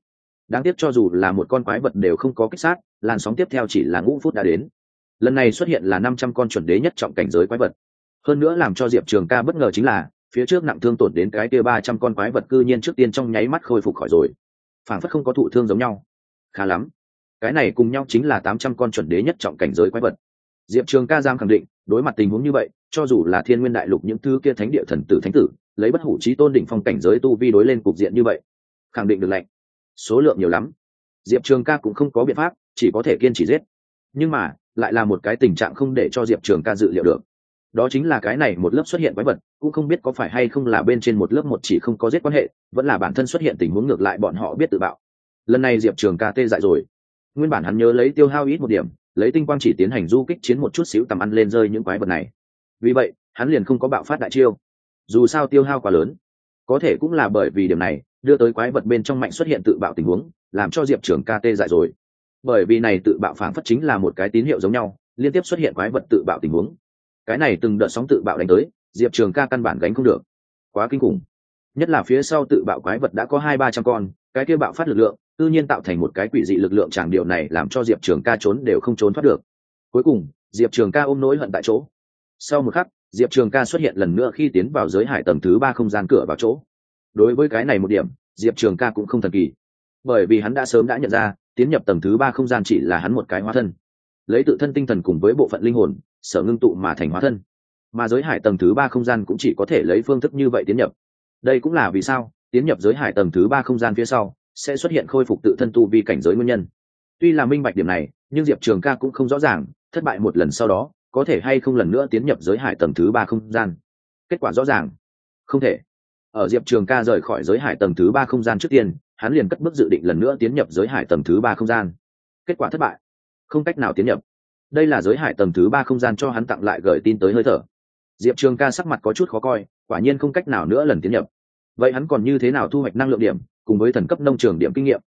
Speaker 1: Đáng tiếc cho dù là một con quái vật đều không có kích sát, làn sóng tiếp theo chỉ là ngũ phút đã đến. Lần này xuất hiện là năm trăm con chuẩn đế nhất trọng cảnh giới quái vật hơn nữa làm cho diệp trường ca bất ngờ chính là, phía trước nặng thương tổn đến cái kia ba trăm con quái vật cư nhiên trước tiên trong nháy mắt khôi phục khỏi rồi. Phản phất không có thụ thương giống nhau. Khá lắm. Cái này cùng nhau chính là tám trăm con chuẩn đế nhất trọng cảnh giới quái vật. Diệp trường ca giam khẳng định, đối mặt tình huống như vậy, cho dù là thiên nguyên đại lục những thứ kia thánh địa thần tử thánh tử, lấy bất hủ trí tôn đỉnh phong cảnh giới tu vi đối lên cục diện như vậy, khẳng định được lệnh. Số lượng nhiều lắm. Diệp trường ca cũng không có biện pháp, chỉ có thể kiên trì giết. Nhưng mà, lại là một cái tình trạng không để cho diệp trường ca dự liệu được đó chính là cái này một lớp xuất hiện quái vật, cũng không biết có phải hay không là bên trên một lớp một chỉ không có giết quan hệ, vẫn là bản thân xuất hiện tình huống ngược lại bọn họ biết tự bạo. Lần này diệp trường KT dại rồi. Nguyên bản hắn nhớ lấy tiêu hao ít một điểm, lấy tinh quang chỉ tiến hành du kích chiến một chút xíu tầm ăn lên rơi những quái vật này. Vì vậy, hắn liền không có bạo phát đại chiêu. Dù sao tiêu hao quá lớn. Có thể cũng là bởi vì điểm này, đưa tới quái vật bên trong mạnh xuất hiện tự bạo tình huống, làm cho diệp trường KT dại rồi. Bởi vì này tự bạo phản phất chính là một cái tín hiệu giống nhau, liên tiếp xuất hiện quái vật tự bạo tình huống cái này từng đợt sóng tự bạo đánh tới, diệp trường ca căn bản gánh không được. Quá kinh khủng. Nhất là phía sau tự bạo quái vật đã có hai ba trăm con, cái kia bạo phát lực lượng, tự nhiên tạo thành một cái quỷ dị lực lượng tràng điều này làm cho diệp trường ca trốn đều không trốn thoát được. Cuối cùng, diệp trường ca ôm nỗi hận tại chỗ. Sau một khắc, diệp trường ca xuất hiện lần nữa khi tiến vào giới hải tầng thứ ba không gian cửa vào chỗ. Đối với cái này một điểm, diệp trường ca cũng không thần kỳ. Bởi vì hắn đã sớm đã nhận ra, tiến nhập tầng thứ ba không gian chỉ là hắn một cái hóa thân lấy tự thân tinh thần cùng với bộ phận linh hồn, sở ngưng tụ mà thành hóa thân. Mà giới hải tầng thứ ba không gian cũng chỉ có thể lấy phương thức như vậy tiến nhập. Đây cũng là vì sao, tiến nhập giới hải tầng thứ ba không gian phía sau, sẽ xuất hiện khôi phục tự thân tu vi cảnh giới nguyên nhân. Tuy là minh bạch điểm này, nhưng diệp trường ca cũng không rõ ràng, thất bại một lần sau đó, có thể hay không lần nữa tiến nhập giới hải tầng thứ ba không gian. Kết quả rõ ràng. Không thể. Ở diệp trường ca rời khỏi giới hải tầng thứ ba không gian trước tiên, hắn liền cất bước dự định lần nữa tiến nhập giới hải tầng thứ ba không gian. Kết quả thất bại không cách nào tiến nhập. Đây là giới hải tầng thứ ba không gian cho hắn tặng lại gửi tin tới hơi thở. Diệp trường ca sắc mặt có chút khó coi, quả nhiên không cách nào nữa lần tiến nhập. Vậy hắn còn như thế nào thu hoạch năng lượng điểm, cùng với thần cấp nông trường điểm kinh nghiệm?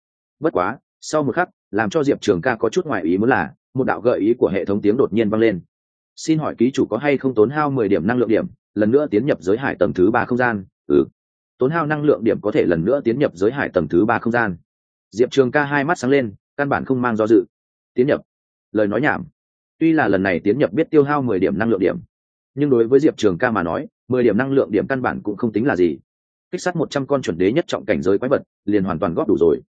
Speaker 1: Bất quá, sau một khắc, làm cho diệp trường ca có chút ngoại ý muốn là, một đạo gợi ý của hệ thống tiếng đột nhiên vang lên. Xin hỏi ký chủ có hay không tốn hao mười điểm năng lượng điểm, lần nữa tiến nhập giới hải tầng thứ ba không gian? Ừ. Tốn hao năng lượng điểm có thể lần nữa tiến nhập giới hải tầng thứ ba không gian. Diệp trường ca hai mắt sáng lên, căn bản không mang do dự. Tiến nhập lời nói nhảm. Tuy là lần này tiến nhập biết tiêu hao mười điểm năng lượng điểm, nhưng đối với diệp trường ca mà nói, mười điểm năng lượng điểm căn bản cũng không tính là gì. Kích sát một trăm con chuẩn đế nhất trọng cảnh giới quái vật, liền hoàn toàn góp đủ rồi.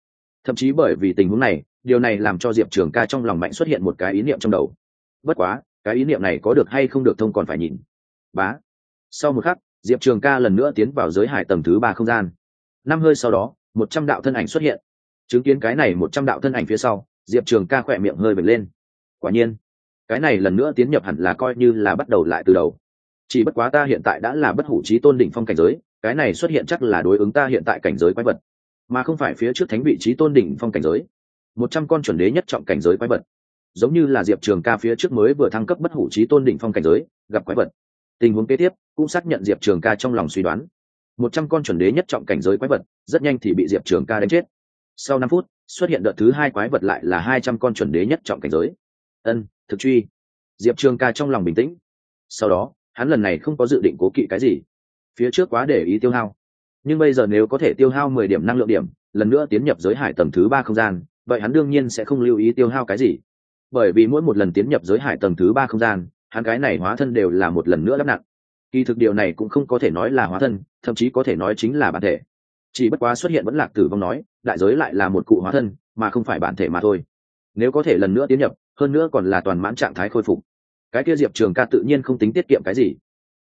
Speaker 1: Thậm chí bởi vì tình huống này, điều này làm cho diệp trường ca trong lòng mạnh xuất hiện một cái ý niệm trong đầu. Bất quá, cái ý niệm này có được hay không được thông còn phải nhìn. Bá. Sau một khắc, diệp trường ca lần nữa tiến vào giới hải tầng thứ ba không gian. Năm hơi sau đó, một trăm đạo thân ảnh xuất hiện. Chứng kiến cái này một trăm đạo thân ảnh phía sau, diệp trường ca khỏe miệng hơi bật lên quả nhiên, cái này lần nữa tiến nhập hẳn là coi như là bắt đầu lại từ đầu. Chỉ bất quá ta hiện tại đã là bất hủ trí tôn đỉnh phong cảnh giới, cái này xuất hiện chắc là đối ứng ta hiện tại cảnh giới quái vật. Mà không phải phía trước thánh vị trí tôn đỉnh phong cảnh giới. Một trăm con chuẩn đế nhất trọng cảnh giới quái vật. Giống như là diệp trường ca phía trước mới vừa thăng cấp bất hủ trí tôn đỉnh phong cảnh giới, gặp quái vật. Tình huống kế tiếp, cũng xác nhận diệp trường ca trong lòng suy đoán. Một trăm con chuẩn đế nhất trọng cảnh giới quái vật, rất nhanh thì bị diệp trường ca đánh chết. Sau năm phút, xuất hiện đợt thứ hai quái vật lại là hai trăm con chuẩn đế nhất trọng cảnh giới ân, thực truy. Diệp trường ca trong lòng bình tĩnh. Sau đó, hắn lần này không có dự định cố kỵ cái gì. Phía trước quá để ý tiêu hao. Nhưng bây giờ nếu có thể tiêu hao mười điểm năng lượng điểm, lần nữa tiến nhập giới hải tầng thứ ba không gian, vậy hắn đương nhiên sẽ không lưu ý tiêu hao cái gì. Bởi vì mỗi một lần tiến nhập giới hải tầng thứ ba không gian, hắn cái này hóa thân đều là một lần nữa lắp nặng kỳ thực điều này cũng không có thể nói là hóa thân, thậm chí có thể nói chính là bản thể. Chỉ bất quá xuất hiện vẫn lạc tử vong nói, đại giới lại là một cụ hóa thân, mà không phải bản thể mà thôi. Nếu có thể lần nữa tiến nhập hơn nữa còn là toàn mãn trạng thái khôi phục. Cái kia diệp trường ca tự nhiên không tính tiết kiệm cái gì.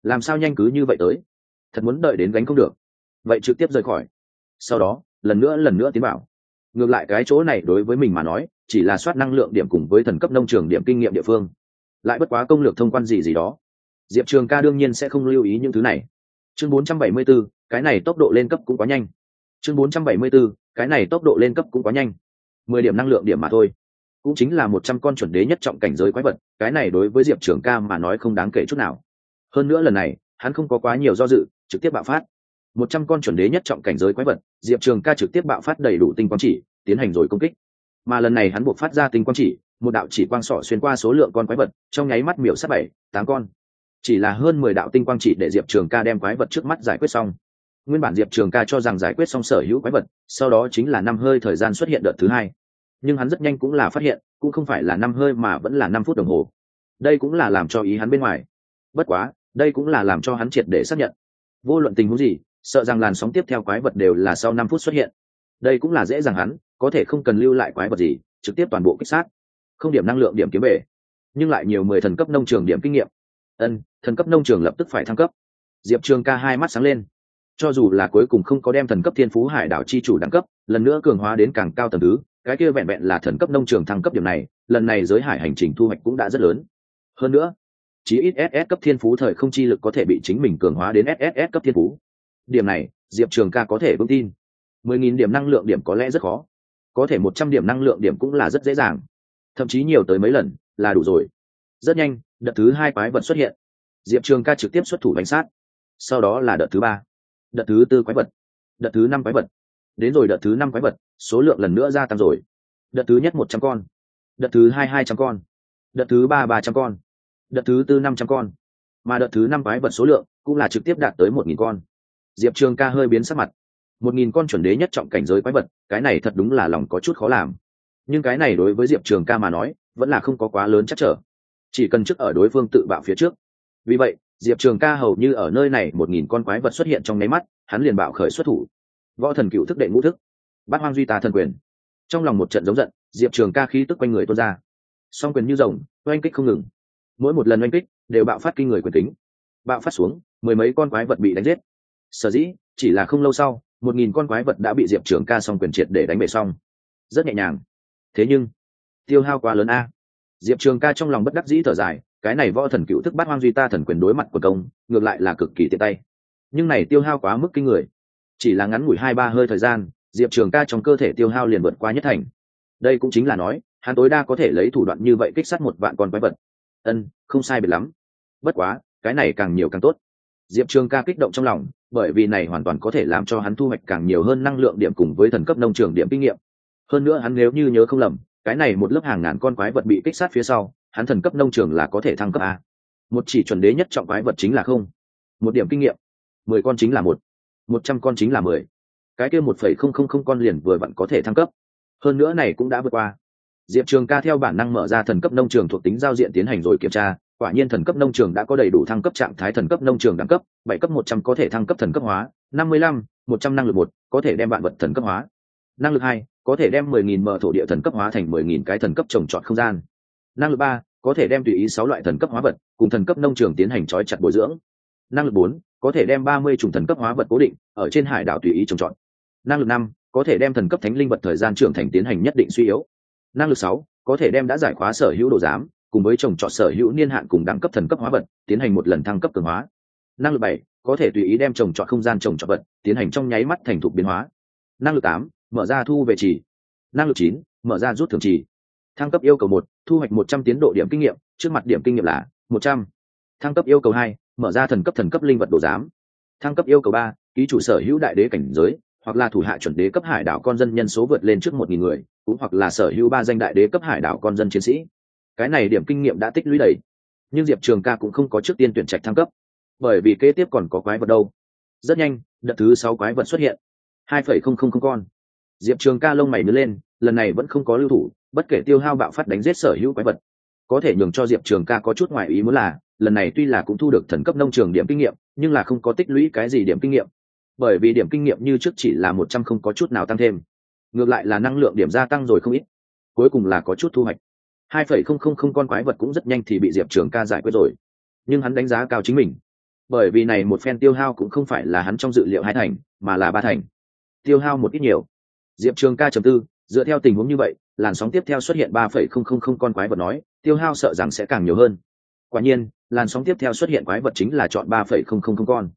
Speaker 1: Làm sao nhanh cứ như vậy tới? Thật muốn đợi đến gánh không được. Vậy trực tiếp rời khỏi. Sau đó lần nữa lần nữa tiến bảo ngược lại cái chỗ này đối với mình mà nói chỉ là soát năng lượng điểm cùng với thần cấp nông trường điểm kinh nghiệm địa phương. Lại bất quá công lược thông quan gì gì đó. Diệp trường ca đương nhiên sẽ không lưu ý những thứ này. Chương 474, cái này tốc độ lên cấp cũng quá nhanh. Chương 474, cái này tốc độ lên cấp cũng quá nhanh. Mười điểm năng lượng điểm mà thôi cũng chính là một trăm con chuẩn đế nhất trọng cảnh giới quái vật, cái này đối với diệp trường ca mà nói không đáng kể chút nào. Hơn nữa lần này, hắn không có quá nhiều do dự, trực tiếp bạo phát. Một trăm con chuẩn đế nhất trọng cảnh giới quái vật, diệp trường ca trực tiếp bạo phát đầy đủ tinh quang chỉ, tiến hành rồi công kích. Mà lần này hắn buộc phát ra tinh quang chỉ, một đạo chỉ quang sỏ xuyên qua số lượng con quái vật, trong nháy mắt miểu sát bảy, tám con. Chỉ là hơn mười đạo tinh quang chỉ để diệp trường ca đem quái vật trước mắt giải quyết xong. Nguyên bản diệp trường ca cho rằng giải quyết xong sở hữu quái vật, sau đó chính là năm hơi thời gian xuất hiện đợt thứ hai nhưng hắn rất nhanh cũng là phát hiện, cũng không phải là năm hơi mà vẫn là năm phút đồng hồ. Đây cũng là làm cho ý hắn bên ngoài. Bất quá, đây cũng là làm cho hắn triệt để xác nhận. Vô luận tình huống gì, sợ rằng làn sóng tiếp theo quái vật đều là sau năm phút xuất hiện. Đây cũng là dễ dàng hắn, có thể không cần lưu lại quái vật gì, trực tiếp toàn bộ kích sát. Không điểm năng lượng điểm kiếm về, nhưng lại nhiều mười thần cấp nông trường điểm kinh nghiệm. Ân, thần cấp nông trường lập tức phải thăng cấp. Diệp trường ca hai mắt sáng lên. Cho dù là cuối cùng không có đem thần cấp thiên phú hải đảo chi chủ đẳng cấp, lần nữa cường hóa đến càng cao tầng thứ cái kia vẹn vẹn là thần cấp nông trường thăng cấp điểm này, lần này giới hải hành trình thu hoạch cũng đã rất lớn. Hơn nữa, chí ít ss cấp thiên phú thời không chi lực có thể bị chính mình cường hóa đến ss cấp thiên phú. Điểm này, diệp trường ca có thể vững tin. mười nghìn điểm năng lượng điểm có lẽ rất khó. Có thể một trăm điểm năng lượng điểm cũng là rất dễ dàng. Thậm chí nhiều tới mấy lần là đủ rồi. Rất nhanh, đợt thứ hai quái vật xuất hiện. Diệp trường ca trực tiếp xuất thủ bánh sát. Sau đó là đợt thứ ba, đợt thứ tư quái vật, đợt thứ năm quái vật đến rồi đợt thứ năm quái vật, số lượng lần nữa gia tăng rồi. Đợt thứ nhất một trăm con, đợt thứ hai hai trăm con, đợt thứ ba ba trăm con, đợt thứ tư năm trăm con. Mà đợt thứ năm quái vật số lượng cũng là trực tiếp đạt tới một nghìn con. Diệp trường ca hơi biến sắc mặt. Một nghìn con chuẩn đế nhất trọng cảnh giới quái vật, cái này thật đúng là lòng có chút khó làm. Nhưng cái này đối với diệp trường ca mà nói, vẫn là không có quá lớn chắc trở. Chỉ cần trước ở đối phương tự bạo phía trước. Vì vậy, diệp trường ca hầu như ở nơi này một nghìn con quái vật xuất hiện trong nháy mắt, hắn liền bạo khởi xuất thủ võ thần cựu thức đệ ngũ thức. Bát hoang duy tà thần quyền. Trong lòng một trận giống giận, diệp trường ca khí tức quanh người tuôn ra. Song quyền như rồng, oanh kích không ngừng. Mỗi một lần oanh kích, đều bạo phát kinh người quyền tính. Bạo phát xuống, mười mấy con quái vật bị đánh giết. Sở dĩ, chỉ là không lâu sau, một nghìn con quái vật đã bị diệp trường ca xong quyền triệt để đánh bể xong. Rất nhẹ nhàng. Thế nhưng, tiêu hao quá lớn a. Diệp trường ca trong lòng bất đắc dĩ thở dài, cái này võ thần cựu thức bát hoang duy ta thần quyền đối mặt của công, ngược lại là cực kỳ tiện tay. Nhưng này tiêu hao quá mức kinh người chỉ là ngắn ngủi hai ba hơi thời gian, diệp trường ca trong cơ thể tiêu hao liền vượt qua nhất thành. Đây cũng chính là nói, hắn tối đa có thể lấy thủ đoạn như vậy kích sát một vạn con quái vật. Ân, không sai biệt lắm. Bất quá, cái này càng nhiều càng tốt. Diệp trường ca kích động trong lòng, bởi vì này hoàn toàn có thể làm cho hắn thu hoạch càng nhiều hơn năng lượng điểm cùng với thần cấp nông trường điểm kinh nghiệm. Hơn nữa hắn nếu như nhớ không lầm, cái này một lớp hàng ngàn con quái vật bị kích sát phía sau, hắn thần cấp nông trường là có thể thăng cấp a. Một chỉ chuẩn đế nhất trọng quái vật chính là không. Một điểm kinh nghiệm. Mười con chính là một một trăm con chính là mười. Cái kia một phẩy không không không con liền vừa vặn có thể thăng cấp. Hơn nữa này cũng đã vượt qua. Diệp trường ca theo bản năng mở ra thần cấp nông trường thuộc tính giao diện tiến hành rồi kiểm tra, quả nhiên thần cấp nông trường đã có đầy đủ thăng cấp trạng thái thần cấp nông trường đẳng cấp, bảy cấp một trăm có thể thăng cấp thần cấp hóa, năm mươi lăm, một trăm năng lực một, có thể đem bạn vật thần cấp hóa. Năng lực hai, có thể đem mười nghìn mở thổ địa thần cấp hóa thành mười nghìn cái thần cấp trồng trọt không gian. Năng lực ba, có thể đem tùy ý sáu loại thần cấp hóa vật cùng thần cấp nông trường tiến hành trói chặt bồi dưỡng năng lực bốn, có thể đem ba mươi chủng thần cấp hóa vật cố định, ở trên hải đảo tùy ý trồng trọt. Năng lực năm, có thể đem thần cấp thánh linh vật thời gian trưởng thành tiến hành nhất định suy yếu. Năng lực sáu, có thể đem đã giải khóa sở hữu đồ giám, cùng với trồng trọt sở hữu niên hạn cùng đẳng cấp thần cấp hóa vật, tiến hành một lần thăng cấp cường hóa. Năng lực bảy, có thể tùy ý đem trồng trọt không gian trồng trọt vật, tiến hành trong nháy mắt thành thục biến hóa. Năng lực tám, mở ra thu về chỉ năng lực chín, mở ra rút thường chỉ thăng cấp yêu cầu một, thu hoạch một trăm tiến độ điểm kinh nghiệm, trước mặt điểm kinh nghiệm là một trăm. Thăng cấp yêu cầu hai mở ra thần cấp thần cấp linh vật đồ giám. Thăng cấp yêu cầu ba, ký chủ sở hữu đại đế cảnh giới, hoặc là thủ hạ chuẩn đế cấp hải đảo con dân nhân số vượt lên trước một nghìn người, cũng hoặc là sở hữu ba danh đại đế cấp hải đảo con dân chiến sĩ. Cái này điểm kinh nghiệm đã tích lũy đầy. Nhưng diệp trường ca cũng không có trước tiên tuyển trạch thăng cấp, bởi vì kế tiếp còn có quái vật đâu. Rất nhanh, đợt thứ sáu quái vật xuất hiện. hai phẩy không không không con. Diệp trường ca lông mày nứa lên, lần này vẫn không có lưu thủ, bất kể tiêu hao bạo phát đánh giết sở hữu quái vật. Có thể nhường cho diệp trường ca có chút ngoại ý muốn là lần này tuy là cũng thu được thần cấp nông trường điểm kinh nghiệm, nhưng là không có tích lũy cái gì điểm kinh nghiệm. Bởi vì điểm kinh nghiệm như trước chỉ là một trăm không có chút nào tăng thêm. Ngược lại là năng lượng điểm gia tăng rồi không ít. Cuối cùng là có chút thu hoạch. Hai phẩy không không không con quái vật cũng rất nhanh thì bị diệp trường ca giải quyết rồi. Nhưng hắn đánh giá cao chính mình. Bởi vì này một phen tiêu hao cũng không phải là hắn trong dự liệu hai thành, mà là ba thành. Tiêu hao một ít nhiều. Diệp trường ca trầm tư, dựa theo tình huống như vậy, làn sóng tiếp theo xuất hiện ba phẩy không không không con quái vật nói, tiêu hao sợ rằng sẽ càng nhiều hơn. Quả nhiên làn sóng tiếp theo xuất hiện quái vật chính là chọn ba phẩy không không không con.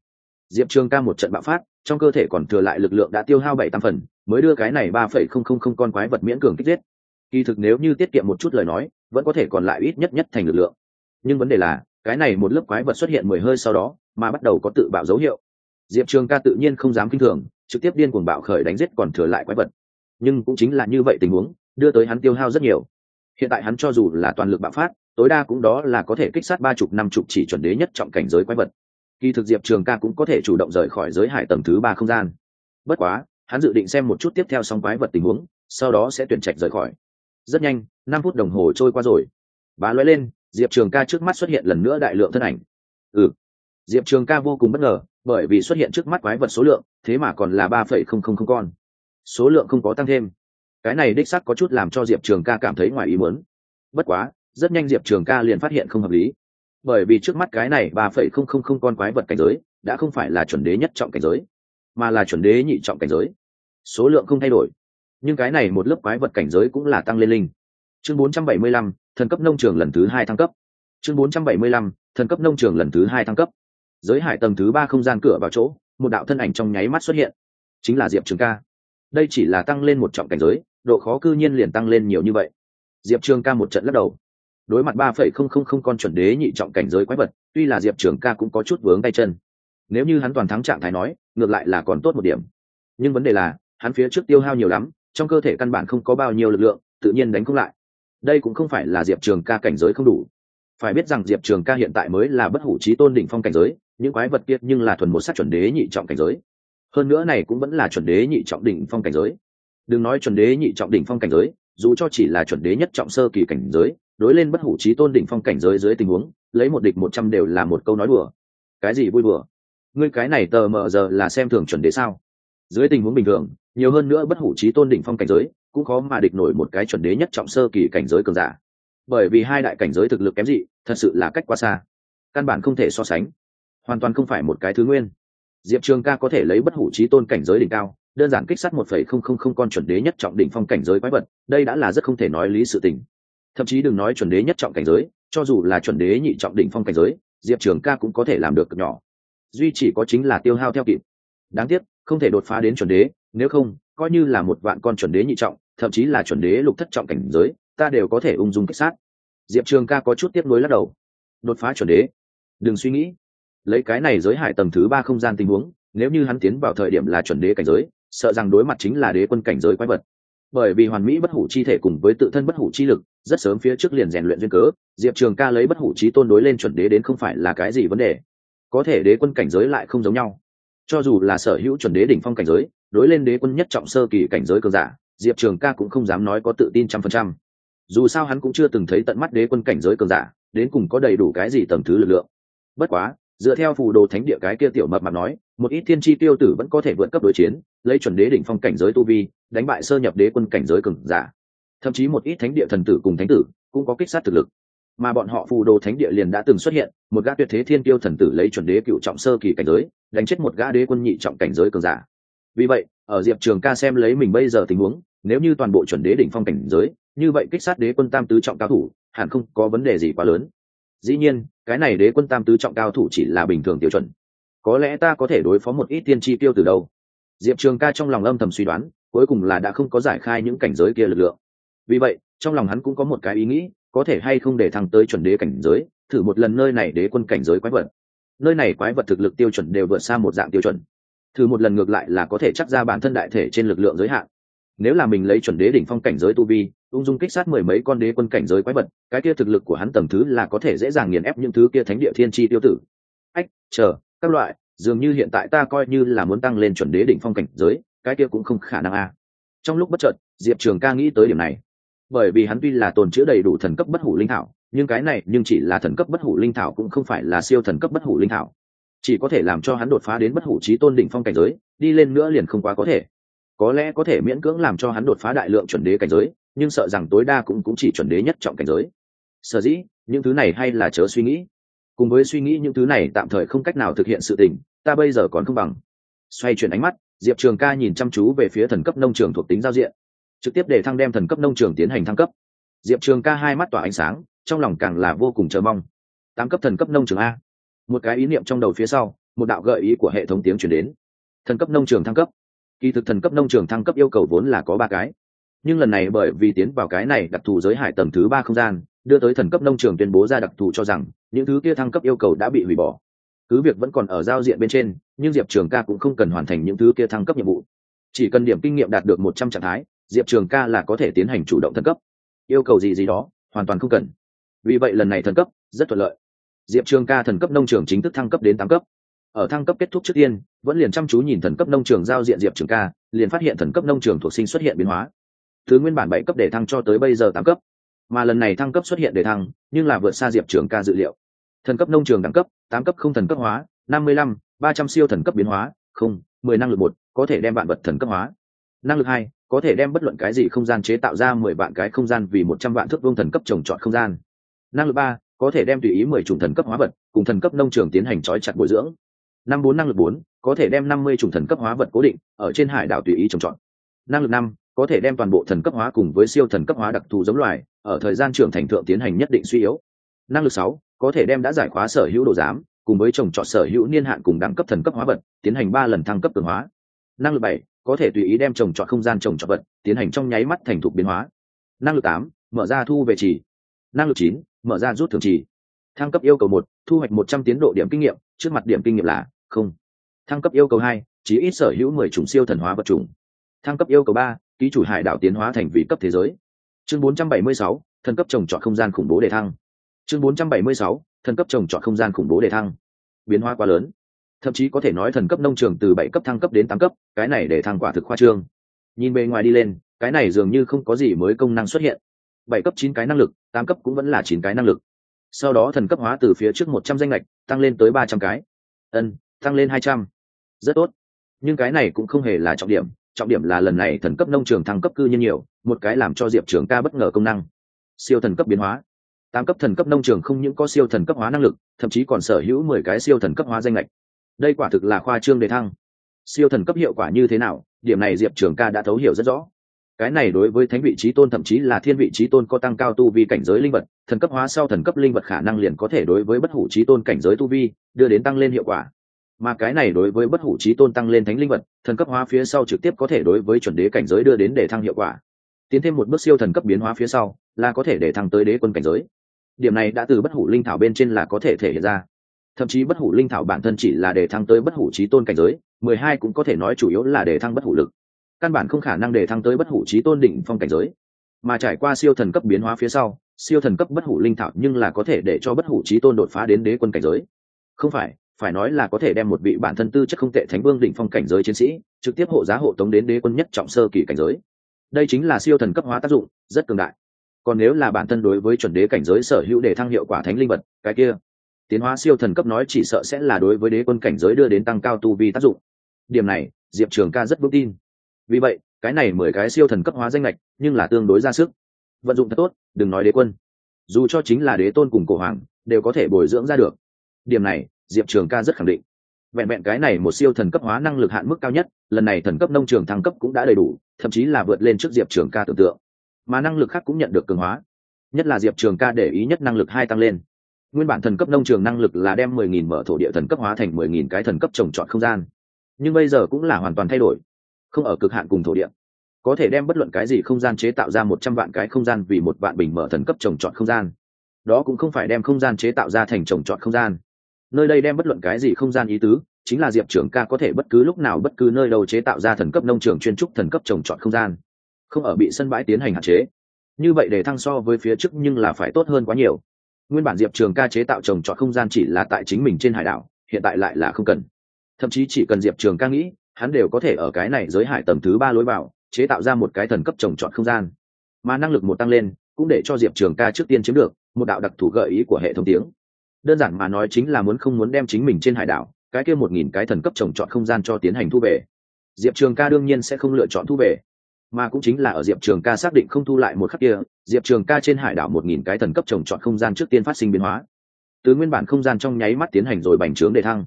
Speaker 1: Diệp trường ca một trận bạo phát, trong cơ thể còn thừa lại lực lượng đã tiêu hao bảy tam phần, mới đưa cái này ba phẩy không không không con quái vật miễn cường kích giết. Kỳ thực nếu như tiết kiệm một chút lời nói, vẫn có thể còn lại ít nhất nhất thành lực lượng. Nhưng vấn đề là, cái này một lớp quái vật xuất hiện mười hơi sau đó, mà bắt đầu có tự bạo dấu hiệu. Diệp trường ca tự nhiên không dám kinh thường, trực tiếp điên cuồng bạo khởi đánh giết còn thừa lại quái vật. Nhưng cũng chính là như vậy tình huống, đưa tới hắn tiêu hao rất nhiều. Hiện tại hắn cho dù là toàn lực bạo phát tối đa cũng đó là có thể kích sát ba chục, năm chục chỉ chuẩn đế nhất trọng cảnh giới quái vật. Kỳ thực diệp trường ca cũng có thể chủ động rời khỏi giới hải tầng thứ ba không gian. Bất quá, hắn dự định xem một chút tiếp theo xong quái vật tình huống, sau đó sẽ tuyển trạch rời khỏi. Rất nhanh, năm phút đồng hồ trôi qua rồi. Bá nói lên, diệp trường ca trước mắt xuất hiện lần nữa đại lượng thân ảnh. Ừ. Diệp trường ca vô cùng bất ngờ, bởi vì xuất hiện trước mắt quái vật số lượng, thế mà còn là ba phẩy không không không con. Số lượng không có tăng thêm. Cái này đích sắc có chút làm cho diệp trường ca cảm thấy ngoài ý muốn. Bất quá rất nhanh diệp trường ca liền phát hiện không hợp lý. Bởi vì trước mắt cái này ba phẩy không không không con quái vật cảnh giới đã không phải là chuẩn đế nhất trọng cảnh giới mà là chuẩn đế nhị trọng cảnh giới. Số lượng không thay đổi nhưng cái này một lớp quái vật cảnh giới cũng là tăng lên linh. Chương 475, thần cấp nông trường lần thứ hai thăng cấp. Chương 475, thần cấp nông trường lần thứ hai thăng cấp. Giới hải tầng thứ ba không gian cửa vào chỗ một đạo thân ảnh trong nháy mắt xuất hiện chính là diệp trường ca. Đây chỉ là tăng lên một trọng cảnh giới độ khó cư nhiên liền tăng lên nhiều như vậy. Diệp trường ca một trận lắc đầu đối mặt ba phẩy không không không con chuẩn đế nhị trọng cảnh giới quái vật, tuy là diệp trường ca cũng có chút vướng tay chân. Nếu như hắn toàn thắng trạng thái nói, ngược lại là còn tốt một điểm. Nhưng vấn đề là, hắn phía trước tiêu hao nhiều lắm, trong cơ thể căn bản không có bao nhiêu lực lượng, tự nhiên đánh không lại. Đây cũng không phải là diệp trường ca cảnh giới không đủ. Phải biết rằng diệp trường ca hiện tại mới là bất hủ trí tôn đỉnh phong cảnh giới, những quái vật kiệt nhưng là thuần một sát chuẩn đế nhị trọng cảnh giới. Hơn nữa này cũng vẫn là chuẩn đế nhị trọng đỉnh phong cảnh giới. Đừng nói chuẩn đế nhị trọng đỉnh phong cảnh giới, dù cho chỉ là chuẩn đế nhất trọng sơ kỳ cảnh giới đối lên bất hủ trí tôn đỉnh phong cảnh giới dưới tình huống, lấy một địch một trăm đều là một câu nói đùa. Cái gì vui đùa? Ngươi cái này tờ mờ giờ là xem thường chuẩn đế sao? Dưới tình huống bình thường, nhiều hơn nữa bất hủ trí tôn đỉnh phong cảnh giới, cũng khó mà địch nổi một cái chuẩn đế nhất trọng sơ kỳ cảnh giới cường giả. Bởi vì hai đại cảnh giới thực lực kém dị, thật sự là cách quá xa. Căn bản không thể so sánh. Hoàn toàn không phải một cái thứ nguyên. Diệp trường ca có thể lấy bất hủ trí tôn cảnh giới đỉnh cao, đơn giản kích sát một phẩy không không không con chuẩn đế nhất trọng đỉnh phong cảnh giới quái vật, đây đã là rất không thể nói lý sự tình thậm chí đừng nói chuẩn đế nhất trọng cảnh giới, cho dù là chuẩn đế nhị trọng đỉnh phong cảnh giới, diệp trường ca cũng có thể làm được cực nhỏ. Duy chỉ có chính là tiêu hao theo kịp. Đáng tiếc, không thể đột phá đến chuẩn đế, nếu không, coi như là một vạn con chuẩn đế nhị trọng, thậm chí là chuẩn đế lục thất trọng cảnh giới, ta đều có thể ung dung kích sát. Diệp trường ca có chút tiếp nối lắc đầu. Đột phá chuẩn đế. Đừng suy nghĩ. Lấy cái này giới hải tầng thứ ba không gian tình huống, nếu như hắn tiến vào thời điểm là chuẩn đế cảnh giới, sợ rằng đối mặt chính là đế quân cảnh giới quái vật. Bởi vì hoàn mỹ bất hủ chi thể cùng với tự thân bất hủ chi lực rất sớm phía trước liền rèn luyện duyên cớ, diệp trường ca lấy bất hủ trí tôn đối lên chuẩn đế đến không phải là cái gì vấn đề. Có thể đế quân cảnh giới lại không giống nhau. Cho dù là sở hữu chuẩn đế đỉnh phong cảnh giới, đối lên đế quân nhất trọng sơ kỳ cảnh giới cường giả, diệp trường ca cũng không dám nói có tự tin trăm phần trăm. Dù sao hắn cũng chưa từng thấy tận mắt đế quân cảnh giới cường giả, đến cùng có đầy đủ cái gì tầm thứ lực lượng. Bất quá, dựa theo phù đồ thánh địa cái kia tiểu mập mà nói, một ít thiên tri tiêu tử vẫn có thể vượt cấp đối chiến, lấy chuẩn đế đỉnh phong cảnh giới tu vi, đánh bại sơ nhập đế quân cảnh giới cường giả thậm chí một ít thánh địa thần tử cùng thánh tử cũng có kích sát thực lực. Mà bọn họ phù đồ thánh địa liền đã từng xuất hiện, một gã tuyệt thế thiên tiêu thần tử lấy chuẩn đế cựu trọng sơ kỳ cảnh giới, đánh chết một gã đế quân nhị trọng cảnh giới cường giả. Vì vậy, ở diệp trường ca xem lấy mình bây giờ tình huống, nếu như toàn bộ chuẩn đế đỉnh phong cảnh giới, như vậy kích sát đế quân tam tứ trọng cao thủ, hẳn không có vấn đề gì quá lớn. Dĩ nhiên, cái này đế quân tam tứ trọng cao thủ chỉ là bình thường tiêu chuẩn. Có lẽ ta có thể đối phó một ít tiên tri tiêu từ đâu? Diệp trường ca trong lòng âm thầm suy đoán, cuối cùng là đã không có giải khai những cảnh giới kia lực lượng vì vậy, trong lòng hắn cũng có một cái ý nghĩ, có thể hay không để thăng tới chuẩn đế cảnh giới, thử một lần nơi này đế quân cảnh giới quái vật. Nơi này quái vật thực lực tiêu chuẩn đều vượt xa một dạng tiêu chuẩn. Thử một lần ngược lại là có thể chắc ra bản thân đại thể trên lực lượng giới hạn. Nếu là mình lấy chuẩn đế đỉnh phong cảnh giới tu vi, ung dung kích sát mười mấy con đế quân cảnh giới quái vật, cái kia thực lực của hắn tầm thứ là có thể dễ dàng nghiền ép những thứ kia thánh địa thiên tri tiêu tử. Ách, chờ, các loại, dường như hiện tại ta coi như là muốn tăng lên chuẩn đế đỉnh phong cảnh giới, cái kia cũng không khả năng a. Trong lúc bất chợt, diệp trường ca nghĩ tới điểm này bởi vì hắn tuy là tồn chữ đầy đủ thần cấp bất hủ linh thảo, nhưng cái này nhưng chỉ là thần cấp bất hủ linh thảo cũng không phải là siêu thần cấp bất hủ linh thảo. Chỉ có thể làm cho hắn đột phá đến bất hủ trí tôn đỉnh phong cảnh giới, đi lên nữa liền không quá có thể. Có lẽ có thể miễn cưỡng làm cho hắn đột phá đại lượng chuẩn đế cảnh giới, nhưng sợ rằng tối đa cũng cũng chỉ chuẩn đế nhất trọng cảnh giới. Sở dĩ, những thứ này hay là chớ suy nghĩ. Cùng với suy nghĩ những thứ này tạm thời không cách nào thực hiện sự tình, ta bây giờ còn không bằng. Xoay chuyển ánh mắt, diệp trường ca nhìn chăm chú về phía thần cấp nông trường thuộc tính giao diện trực tiếp để thăng đem thần cấp nông trường tiến hành thăng cấp. Diệp trường ca hai mắt tỏa ánh sáng, trong lòng càng là vô cùng chờ mong. Tám cấp thần cấp nông trường a. Một cái ý niệm trong đầu phía sau, một đạo gợi ý của hệ thống tiếng chuyển đến. Thần cấp nông trường thăng cấp. Kỳ thực thần cấp nông trường thăng cấp yêu cầu vốn là có ba cái. Nhưng lần này bởi vì tiến vào cái này đặc thù giới hải tầng thứ ba không gian, đưa tới thần cấp nông trường tuyên bố ra đặc thù cho rằng, những thứ kia thăng cấp yêu cầu đã bị hủy bỏ. Cứ việc vẫn còn ở giao diện bên trên, nhưng diệp trường ca cũng không cần hoàn thành những thứ kia thăng cấp nhiệm vụ. Chỉ cần điểm kinh nghiệm đạt được một trăm trạng thái diệp trường ca là có thể tiến hành chủ động thần cấp. Yêu cầu gì gì đó, hoàn toàn không cần. Vì vậy lần này thần cấp, rất thuận lợi. Diệp trường ca thần cấp nông trường chính thức thăng cấp đến tám cấp. Ở thăng cấp kết thúc trước tiên, vẫn liền chăm chú nhìn thần cấp nông trường giao diện diệp trường ca, liền phát hiện thần cấp nông trường thuộc sinh xuất hiện biến hóa. Thứ nguyên bản bảy cấp để thăng cho tới bây giờ tám cấp. Mà lần này thăng cấp xuất hiện để thăng, nhưng là vượt xa diệp trường ca dự liệu. Thần cấp nông trường đẳng cấp, tám cấp không thần cấp hóa, năm mươi lăm, ba trăm siêu thần cấp biến hóa, không, mười năng lực một, có thể đem bạn vật thần cấp hóa. Năng lực hai có thể đem bất luận cái gì không gian chế tạo ra mười vạn cái không gian vì một trăm vạn thước vương thần cấp trồng trọt không gian. Năng lực ba, có thể đem tùy ý mười chủng thần cấp hóa vật cùng thần cấp nông trường tiến hành trói chặt bồi dưỡng. Năm bốn, năng lực bốn, có thể đem năm mươi chủng thần cấp hóa vật cố định ở trên hải đảo tùy ý trồng trọt. Năng lực năm, có thể đem toàn bộ thần cấp hóa cùng với siêu thần cấp hóa đặc thù giống loài ở thời gian trưởng thành thượng tiến hành nhất định suy yếu. Năng lực sáu, có thể đem đã giải khóa sở hữu đồ giám cùng với trồng trọt sở hữu niên hạn cùng đẳng cấp thần cấp hóa vật tiến hành ba lần thăng cấp cường hóa. Năng lực bảy có thể tùy ý đem trồng trọt không gian trồng trọt vật tiến hành trong nháy mắt thành thục biến hóa. Năng lực tám, mở ra thu về trì. Năng lực chín, mở ra rút thường trì. Thăng cấp yêu cầu một, thu hoạch một trăm tiến độ điểm kinh nghiệm, trước mặt điểm kinh nghiệm là không. Thăng cấp yêu cầu hai, chí ít sở hữu mười chủng siêu thần hóa vật chủng. Thăng cấp yêu cầu ba, ký chủ hải đảo tiến hóa thành vị cấp thế giới. Chương bốn trăm bảy mươi sáu, thần cấp trồng trọt không gian khủng bố đề thăng. Chương bốn trăm bảy mươi sáu, thần cấp trồng trọt không gian khủng bố đề thăng. Biến hóa quá lớn thậm chí có thể nói thần cấp nông trường từ bảy cấp thăng cấp đến tám cấp, cái này để thăng quả thực khoa trương. Nhìn bề ngoài đi lên, cái này dường như không có gì mới công năng xuất hiện. Bảy cấp chín cái năng lực, tám cấp cũng vẫn là chín cái năng lực. Sau đó thần cấp hóa từ phía trước một trăm danh lệch tăng lên tới ba trăm cái. Ân, tăng lên hai trăm. Rất tốt. Nhưng cái này cũng không hề là trọng điểm trọng điểm là lần này thần cấp nông trường thăng cấp cư nhiên nhiều, một cái làm cho diệp trường ca bất ngờ công năng. Siêu thần cấp biến hóa. Tám cấp thần cấp nông trường không những có siêu thần cấp hóa năng lực, thậm chí còn sở hữu mười cái siêu thần cấp hóa danh lệch đây quả thực là khoa trương đề thăng. Siêu thần cấp hiệu quả như thế nào, điểm này diệp trường ca đã thấu hiểu rất rõ. Cái này đối với thánh vị trí tôn thậm chí là thiên vị trí tôn có tăng cao tu vi cảnh giới linh vật, thần cấp hóa sau thần cấp linh vật khả năng liền có thể đối với bất hủ trí tôn cảnh giới tu vi đưa đến tăng lên hiệu quả. Mà cái này đối với bất hủ trí tôn tăng lên thánh linh vật, thần cấp hóa phía sau trực tiếp có thể đối với chuẩn đế cảnh giới đưa đến để thăng hiệu quả. Tiến thêm một bước siêu thần cấp biến hóa phía sau là có thể để thăng tới đế quân cảnh giới. Điểm này đã từ bất hủ linh thảo bên trên là có thể thể hiện ra thậm chí bất hủ linh thảo bản thân chỉ là để thăng tới bất hủ trí tôn cảnh giới, mười hai cũng có thể nói chủ yếu là để thăng bất hủ lực. Căn bản không khả năng để thăng tới bất hủ trí tôn đỉnh phong cảnh giới. Mà trải qua siêu thần cấp biến hóa phía sau, siêu thần cấp bất hủ linh thảo nhưng là có thể để cho bất hủ trí tôn đột phá đến đế quân cảnh giới. Không phải phải nói là có thể đem một vị bản thân tư chất không tệ thánh vương đỉnh phong cảnh giới chiến sĩ, trực tiếp hộ giá hộ tống đến đế quân nhất trọng sơ kỳ cảnh giới. Đây chính là siêu thần cấp hóa tác dụng, rất cường đại. Còn nếu là bản thân đối với chuẩn đế cảnh giới sở hữu để thăng hiệu quả thánh linh vật, cái kia tiến hóa siêu thần cấp nói chỉ sợ sẽ là đối với đế quân cảnh giới đưa đến tăng cao tu vi tác dụng. Điểm này, diệp trường ca rất vững tin. Vì vậy, cái này mười cái siêu thần cấp hóa danh lệch nhưng là tương đối ra sức. Vận dụng thật tốt, đừng nói đế quân. Dù cho chính là đế tôn cùng cổ hoàng, đều có thể bồi dưỡng ra được. Điểm này, diệp trường ca rất khẳng định. Vẹn vẹn cái này một siêu thần cấp hóa năng lực hạn mức cao nhất, lần này thần cấp nông trường thăng cấp cũng đã đầy đủ, thậm chí là vượt lên trước diệp trường ca tưởng tượng. Mà năng lực khác cũng nhận được cường hóa. Nhất là diệp trường ca để ý nhất năng lực hai tăng lên nguyên bản thần cấp nông trường năng lực là đem mười nghìn mở thổ địa thần cấp hóa thành mười nghìn cái thần cấp trồng trọt không gian. Nhưng bây giờ cũng là hoàn toàn thay đổi, không ở cực hạn cùng thổ địa. Có thể đem bất luận cái gì không gian chế tạo ra một trăm vạn cái không gian vì một vạn bình mở thần cấp trồng trọt không gian. Đó cũng không phải đem không gian chế tạo ra thành trồng trọt không gian. Nơi đây đem bất luận cái gì không gian ý tứ, chính là diệp trưởng ca có thể bất cứ lúc nào bất cứ nơi đâu chế tạo ra thần cấp nông trường chuyên trúc thần cấp trồng trọt không gian. Không ở bị sân bãi tiến hành hạn chế. Như vậy để thăng so với phía trước nhưng là phải tốt hơn quá nhiều nguyên bản diệp trường ca chế tạo trồng trọt không gian chỉ là tại chính mình trên hải đảo, hiện tại lại là không cần. Thậm chí chỉ cần diệp trường ca nghĩ, hắn đều có thể ở cái này giới hải tầng thứ ba lối vào, chế tạo ra một cái thần cấp trồng trọt không gian. Mà năng lực một tăng lên, cũng để cho diệp trường ca trước tiên chiếm được một đạo đặc thù gợi ý của hệ thống tiếng. Đơn giản mà nói chính là muốn không muốn đem chính mình trên hải đảo, cái kia một nghìn cái thần cấp trồng trọt không gian cho tiến hành thu về. Diệp trường ca đương nhiên sẽ không lựa chọn thu về mà cũng chính là ở diệp trường ca xác định không thu lại một khắc kia, diệp trường ca trên hải đảo một nghìn cái thần cấp trồng trọt không gian trước tiên phát sinh biến hóa. Từ nguyên bản không gian trong nháy mắt tiến hành rồi bành trướng để thăng.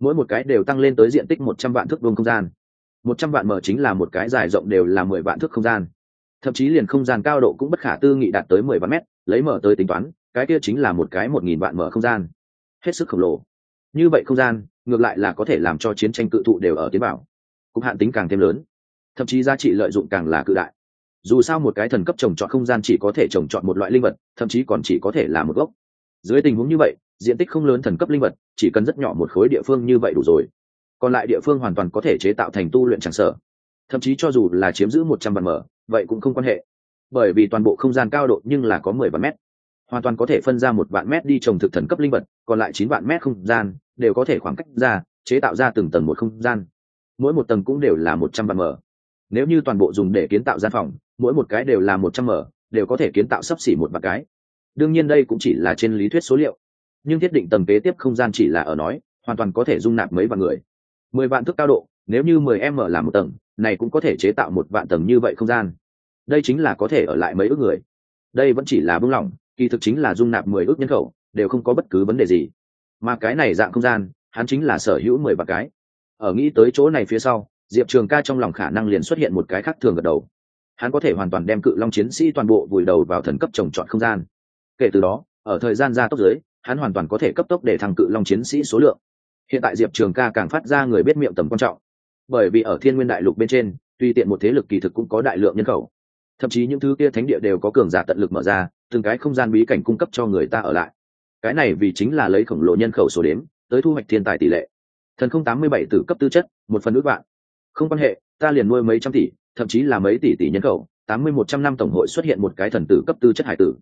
Speaker 1: Mỗi một cái đều tăng lên tới diện tích một trăm vạn thước vuông không gian. Một trăm vạn mở chính là một cái dài rộng đều là mười vạn thước không gian. Thậm chí liền không gian cao độ cũng bất khả tư nghị đạt tới mười vạn mét, lấy mở tới tính toán, cái kia chính là một cái một nghìn vạn mở không gian. Hết sức khổng lồ. Như vậy không gian, ngược lại là có thể làm cho chiến tranh cự thụ đều ở tiến bảo cục hạn tính càng thêm lớn thậm chí giá trị lợi dụng càng là cự đại. Dù sao một cái thần cấp trồng trọt không gian chỉ có thể trồng trọt một loại linh vật, thậm chí còn chỉ có thể là một gốc. Dưới tình huống như vậy, diện tích không lớn thần cấp linh vật, chỉ cần rất nhỏ một khối địa phương như vậy đủ rồi. Còn lại địa phương hoàn toàn có thể chế tạo thành tu luyện tràng sở. Thậm chí cho dù là chiếm giữ một trăm vạn mở, vậy cũng không quan hệ. Bởi vì toàn bộ không gian cao độ nhưng là có mười vạn mét. Hoàn toàn có thể phân ra một vạn mét đi trồng thực thần cấp linh vật, còn lại chín vạn mét không gian đều có thể khoảng cách ra, chế tạo ra từng tầng một không gian. Mỗi một tầng cũng đều là một trăm vạn mở nếu như toàn bộ dùng để kiến tạo gian phòng, mỗi một cái đều là một trăm mở, đều có thể kiến tạo sấp xỉ một bạc cái. Đương nhiên đây cũng chỉ là trên lý thuyết số liệu. Nhưng thiết định tầng kế tiếp không gian chỉ là ở nói, hoàn toàn có thể dung nạp mấy vạn người. Mười vạn thước cao độ, nếu như mười m là một tầng, này cũng có thể chế tạo một vạn tầng như vậy không gian. Đây chính là có thể ở lại mấy ước người. Đây vẫn chỉ là bưng lỏng, kỳ thực chính là dung nạp mười ước nhân khẩu, đều không có bất cứ vấn đề gì. Mà cái này dạng không gian, hắn chính là sở hữu mười vạn cái. Ở nghĩ tới chỗ này phía sau diệp trường ca trong lòng khả năng liền xuất hiện một cái khác thường gật đầu. Hắn có thể hoàn toàn đem cự long chiến sĩ toàn bộ vùi đầu vào thần cấp trồng trọt không gian. Kể từ đó, ở thời gian gia tốc giới hắn hoàn toàn có thể cấp tốc để thăng cự long chiến sĩ số lượng. Hiện tại diệp trường ca càng phát ra người biết miệng tầm quan trọng. Bởi vì ở thiên nguyên đại lục bên trên, tuy tiện một thế lực kỳ thực cũng có đại lượng nhân khẩu, thậm chí những thứ kia thánh địa đều có cường giả tận lực mở ra, từng cái không gian bí cảnh cung cấp cho người ta ở lại. Cái này vì chính là lấy khổng lồ nhân khẩu số đếm, tới thu hoạch thiên tài tỷ lệ. Thần không tám mươi bảy tử cấp tư chất, một phần ước bạn không quan hệ, ta liền nuôi mấy trăm tỷ, thậm chí là mấy tỷ tỷ nhân khẩu, tám mươi một trăm năm tổng hội xuất hiện một cái thần tử cấp tư chất hải tử.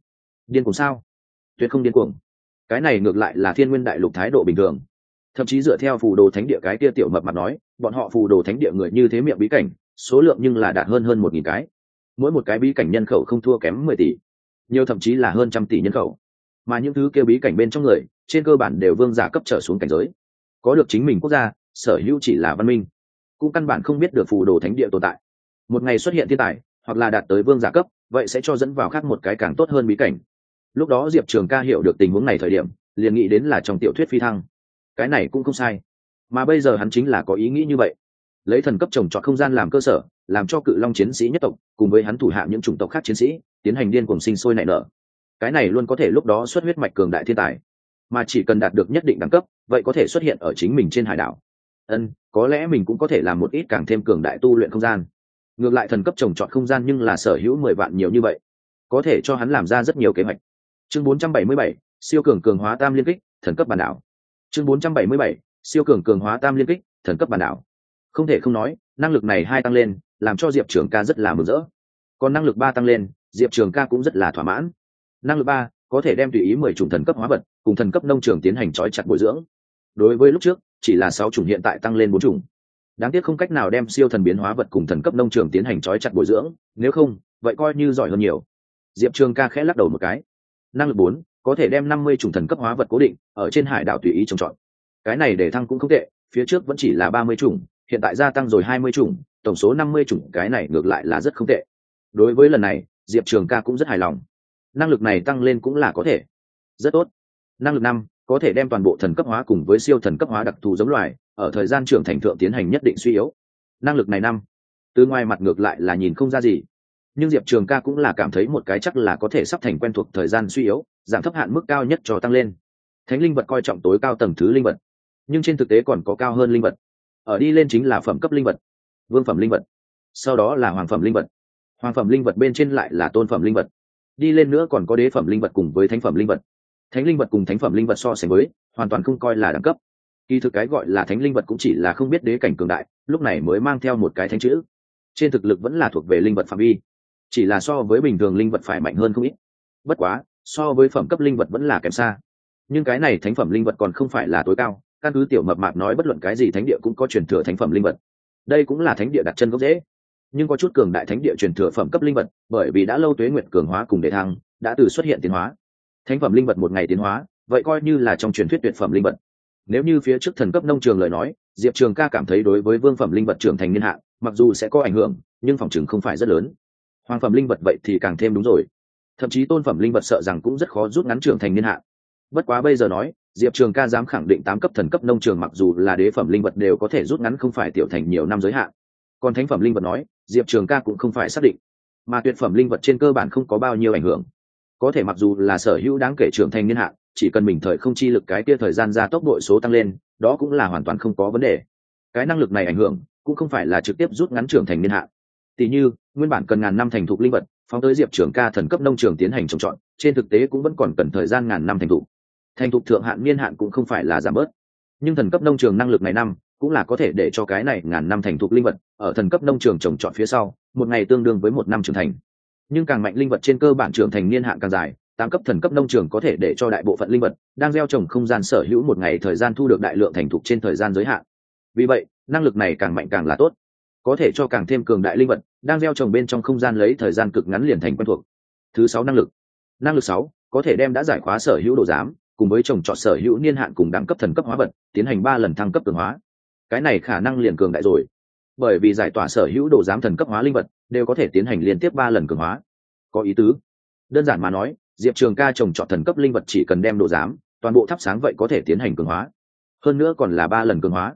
Speaker 1: Điên cuồng sao? Tuyệt không điên cuồng. Cái này ngược lại là thiên nguyên đại lục thái độ bình thường. Thậm chí dựa theo phù đồ thánh địa cái kia tiểu mập mặt nói, bọn họ phù đồ thánh địa người như thế miệng bí cảnh, số lượng nhưng là đạt hơn hơn một nghìn cái. Mỗi một cái bí cảnh nhân khẩu không thua kém mười tỷ, nhiều thậm chí là hơn trăm tỷ nhân khẩu. Mà những thứ kia bí cảnh bên trong người, trên cơ bản đều vương giả cấp trở xuống cảnh giới. Có được chính mình quốc gia, sở hữu chỉ là văn minh cũng căn bản không biết được phù đồ thánh địa tồn tại. Một ngày xuất hiện thiên tài, hoặc là đạt tới vương giả cấp, vậy sẽ cho dẫn vào khác một cái càng tốt hơn bí cảnh. Lúc đó diệp trường ca hiểu được tình huống này thời điểm, liền nghĩ đến là trong tiểu thuyết phi thăng. Cái này cũng không sai. Mà bây giờ hắn chính là có ý nghĩ như vậy. Lấy thần cấp trồng trọt không gian làm cơ sở, làm cho cự long chiến sĩ nhất tộc, cùng với hắn thủ hạ những chủng tộc khác chiến sĩ, tiến hành điên cùng sinh sôi nảy nở. Cái này luôn có thể lúc đó xuất huyết mạch cường đại thiên tài. Mà chỉ cần đạt được nhất định đẳng cấp, vậy có thể xuất hiện ở chính mình trên hải đảo ân có lẽ mình cũng có thể làm một ít càng thêm cường đại tu luyện không gian. Ngược lại thần cấp trồng trọt không gian nhưng là sở hữu mười vạn nhiều như vậy có thể cho hắn làm ra rất nhiều kế hoạch. Chương 477, siêu cường cường hóa tam liên kích thần cấp bản đảo. Chương 477, siêu cường cường hóa tam liên kích thần cấp bản đảo. Không thể không nói năng lực này hai tăng lên làm cho diệp trường ca rất là mừng rỡ. Còn năng lực ba tăng lên diệp trường ca cũng rất là thỏa mãn. Năng lực ba có thể đem tùy ý mười chủng thần cấp hóa vật cùng thần cấp nông trường tiến hành trói chặt bồi dưỡng. Đối với lúc trước chỉ là sáu chủng hiện tại tăng lên bốn chủng. Đáng tiếc không cách nào đem siêu thần biến hóa vật cùng thần cấp nông trường tiến hành trói chặt bồi dưỡng, nếu không, vậy coi như giỏi hơn nhiều. Diệp trường ca khẽ lắc đầu một cái. Năng lực bốn, có thể đem năm mươi chủng thần cấp hóa vật cố định, ở trên hải đảo tùy ý trồng trọt. Cái này để thăng cũng không tệ, phía trước vẫn chỉ là ba mươi chủng, hiện tại gia tăng rồi hai mươi chủng, tổng số năm mươi chủng, cái này ngược lại là rất không tệ. Đối với lần này, diệp trường ca cũng rất hài lòng. Năng lực này tăng lên cũng là có thể. Rất tốt. Năng lực năm có thể đem toàn bộ thần cấp hóa cùng với siêu thần cấp hóa đặc thù giống loài, ở thời gian trưởng thành thượng tiến hành nhất định suy yếu. Năng lực này năm, từ ngoài mặt ngược lại là nhìn không ra gì. Nhưng diệp trường ca cũng là cảm thấy một cái chắc là có thể sắp thành quen thuộc thời gian suy yếu, giảm thấp hạn mức cao nhất cho tăng lên. Thánh linh vật coi trọng tối cao tầng thứ linh vật, nhưng trên thực tế còn có cao hơn linh vật. Ở đi lên chính là phẩm cấp linh vật, vương phẩm linh vật, sau đó là hoàng phẩm linh vật. Hoàng phẩm linh vật bên trên lại là tôn phẩm linh vật, đi lên nữa còn có đế phẩm linh vật cùng với thánh phẩm linh vật thánh linh vật cùng thánh phẩm linh vật so sánh với, hoàn toàn không coi là đẳng cấp. Kỳ thực cái gọi là thánh linh vật cũng chỉ là không biết đế cảnh cường đại, lúc này mới mang theo một cái thánh chữ. Trên thực lực vẫn là thuộc về linh vật phạm vi. Chỉ là so với bình thường linh vật phải mạnh hơn không ít. Bất quá, so với phẩm cấp linh vật vẫn là kém xa. Nhưng cái này thánh phẩm linh vật còn không phải là tối cao, căn cứ tiểu mập mạp nói bất luận cái gì thánh địa cũng có truyền thừa thánh phẩm linh vật. Đây cũng là thánh địa đặt chân gốc dễ nhưng có chút cường đại thánh địa truyền thừa phẩm cấp linh vật, bởi vì đã lâu tuế nguyện cường hóa cùng đề thăng, đã từ xuất hiện tiến hóa thánh phẩm linh vật một ngày tiến hóa, vậy coi như là trong truyền thuyết tuyệt phẩm linh vật. Nếu như phía trước thần cấp nông trường lời nói, diệp trường ca cảm thấy đối với vương phẩm linh vật trưởng thành niên hạn, mặc dù sẽ có ảnh hưởng, nhưng phòng chừng không phải rất lớn. Hoàng phẩm linh vật vậy thì càng thêm đúng rồi. Thậm chí tôn phẩm linh vật sợ rằng cũng rất khó rút ngắn trưởng thành niên hạn. Bất quá bây giờ nói, diệp trường ca dám khẳng định tám cấp thần cấp nông trường mặc dù là đế phẩm linh vật đều có thể rút ngắn không phải tiểu thành nhiều năm giới hạn. Còn thánh phẩm linh vật nói, diệp trường ca cũng không phải xác định. Mà tuyệt phẩm linh vật trên cơ bản không có bao nhiêu ảnh hưởng có thể mặc dù là sở hữu đáng kể trưởng thành niên hạn, chỉ cần mình thời không chi lực cái kia thời gian ra tốc độ số tăng lên, đó cũng là hoàn toàn không có vấn đề. Cái năng lực này ảnh hưởng, cũng không phải là trực tiếp rút ngắn trưởng thành niên hạn. Tỷ như, nguyên bản cần ngàn năm thành thục linh vật, phóng tới diệp trưởng ca thần cấp nông trường tiến hành trồng trọt, trên thực tế cũng vẫn còn cần thời gian ngàn năm thành thục. Thành thục thượng hạn niên hạn cũng không phải là giảm bớt. Nhưng thần cấp nông trường năng lực này năm, cũng là có thể để cho cái này ngàn năm thành thục linh vật, ở thần cấp nông trường trồng trọt phía sau, một ngày tương đương với một năm trưởng thành nhưng càng mạnh linh vật trên cơ bản trưởng thành niên hạn càng dài, tám cấp thần cấp nông trường có thể để cho đại bộ phận linh vật đang gieo trồng không gian sở hữu một ngày thời gian thu được đại lượng thành thục trên thời gian giới hạn. Vì vậy, năng lực này càng mạnh càng là tốt, có thể cho càng thêm cường đại linh vật đang gieo trồng bên trong không gian lấy thời gian cực ngắn liền thành quen thuộc. Thứ sáu năng lực. Năng lực sáu, có thể đem đã giải khóa sở hữu độ giám, cùng với trồng trọt sở hữu niên hạn cùng đẳng cấp thần cấp hóa vật, tiến hành ba lần thăng cấp cường hóa. Cái này khả năng liền cường đại rồi bởi vì giải tỏa sở hữu đồ giám thần cấp hóa linh vật, đều có thể tiến hành liên tiếp ba lần cường hóa. Có ý tứ. Đơn giản mà nói, diệp trường ca trồng trọt thần cấp linh vật chỉ cần đem đồ giám, toàn bộ thắp sáng vậy có thể tiến hành cường hóa. Hơn nữa còn là ba lần cường hóa.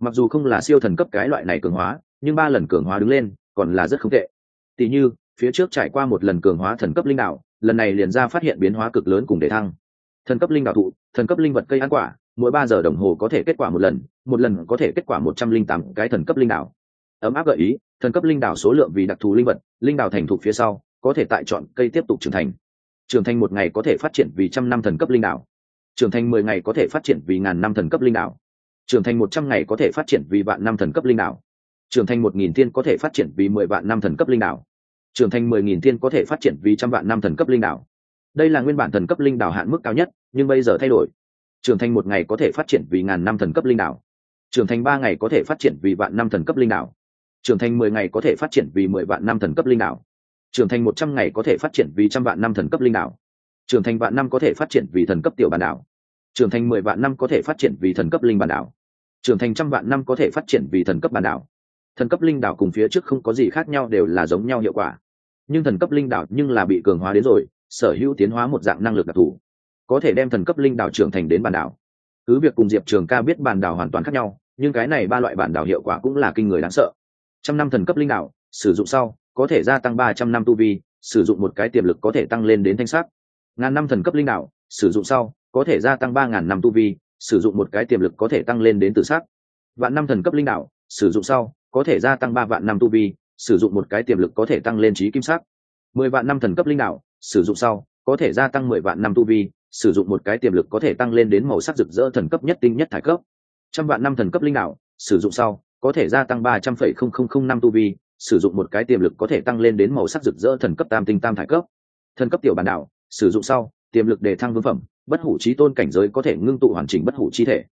Speaker 1: Mặc dù không là siêu thần cấp cái loại này cường hóa, nhưng ba lần cường hóa đứng lên, còn là rất không tệ. Tỉ như, phía trước trải qua một lần cường hóa thần cấp linh đạo, lần này liền ra phát hiện biến hóa cực lớn cùng để thăng. Thần cấp linh đạo thụ, thần cấp linh vật cây ăn quả, mỗi ba giờ đồng hồ có thể kết quả một lần một lần có thể kết quả một trăm linh tám cái thần cấp linh đạo ấm áp gợi ý thần cấp linh đảo số lượng vì đặc thù linh vật linh đảo thành thục phía sau có thể tại chọn cây tiếp tục trưởng thành. Trưởng thành một ngày có thể phát triển vì trăm năm thần cấp linh đảo, trưởng thành mười ngày có thể phát triển vì ngàn năm thần cấp linh đảo, trưởng thành một trăm ngày có thể phát triển vì vạn năm thần cấp linh đảo, trưởng thành một nghìn tiên có thể phát triển vì mười vạn năm thần cấp linh đảo, trưởng thành mười nghìn tiên có thể phát triển vì trăm vạn năm thần cấp linh đảo. đây là nguyên bản thần cấp linh đảo hạn mức cao nhất nhưng bây giờ thay đổi. Trưởng thành một ngày có thể phát triển vì ngàn năm thần cấp linh đảo, trưởng thành ba ngày có thể phát triển vì vạn năm thần cấp linh đảo trưởng thành mười ngày có thể phát triển vì mười vạn năm thần cấp linh đạo trưởng thành một trăm ngày có thể phát triển vì trăm vạn năm thần cấp linh đạo trưởng thành vạn năm có thể phát triển vì thần cấp tiểu bản đảo. Trưởng thành mười vạn năm có thể phát triển vì thần cấp linh bản đảo. Trưởng thành trăm vạn năm có thể phát triển vì thần cấp bản đảo. Thần cấp linh đảo cùng phía trước không có gì khác nhau đều là giống nhau hiệu quả. Nhưng thần cấp linh đảo nhưng là bị cường hóa đến rồi, sở hữu tiến hóa một dạng năng lực đặc thù. Có thể đem thần cấp linh đảo trưởng thành đến bản đảo. Cứ việc cùng diệp trường ca biết bản đảo hoàn toàn khác nhau, nhưng cái này ba loại bản đảo hiệu quả cũng là kinh người đáng sợ trăm năm thần cấp linh đảo sử dụng sau, có thể gia tăng ba trăm năm tu vi, sử dụng một cái tiềm lực có thể tăng lên đến thanh sắc. Ngàn năm thần cấp linh đảo sử dụng sau, có thể gia tăng ba ngàn năm tu vi, sử dụng một cái tiềm lực có thể tăng lên đến tự sắc. Vạn năm thần cấp linh đảo sử dụng sau, có thể gia tăng ba vạn năm tu vi, sử dụng một cái tiềm lực có thể tăng lên trí kim sắc. Mười vạn năm thần cấp linh đảo sử dụng sau, có thể gia tăng mười vạn năm tu vi, sử dụng một cái tiềm lực có thể tăng lên đến màu sắc rực rỡ thần cấp nhất tinh nhất thải cấp. Trăm vạn năm thần cấp linh đảo sử dụng sau có thể gia tăng ba trăm phẩy không không không năm tu vi, sử dụng một cái tiềm lực có thể tăng lên đến màu sắc rực rỡ thần cấp tam tinh tam thải cấp. Thần cấp tiểu bản đảo, sử dụng sau, tiềm lực đề thăng vương phẩm, bất hủ trí tôn cảnh giới có thể ngưng tụ hoàn chỉnh bất hủ chi thể.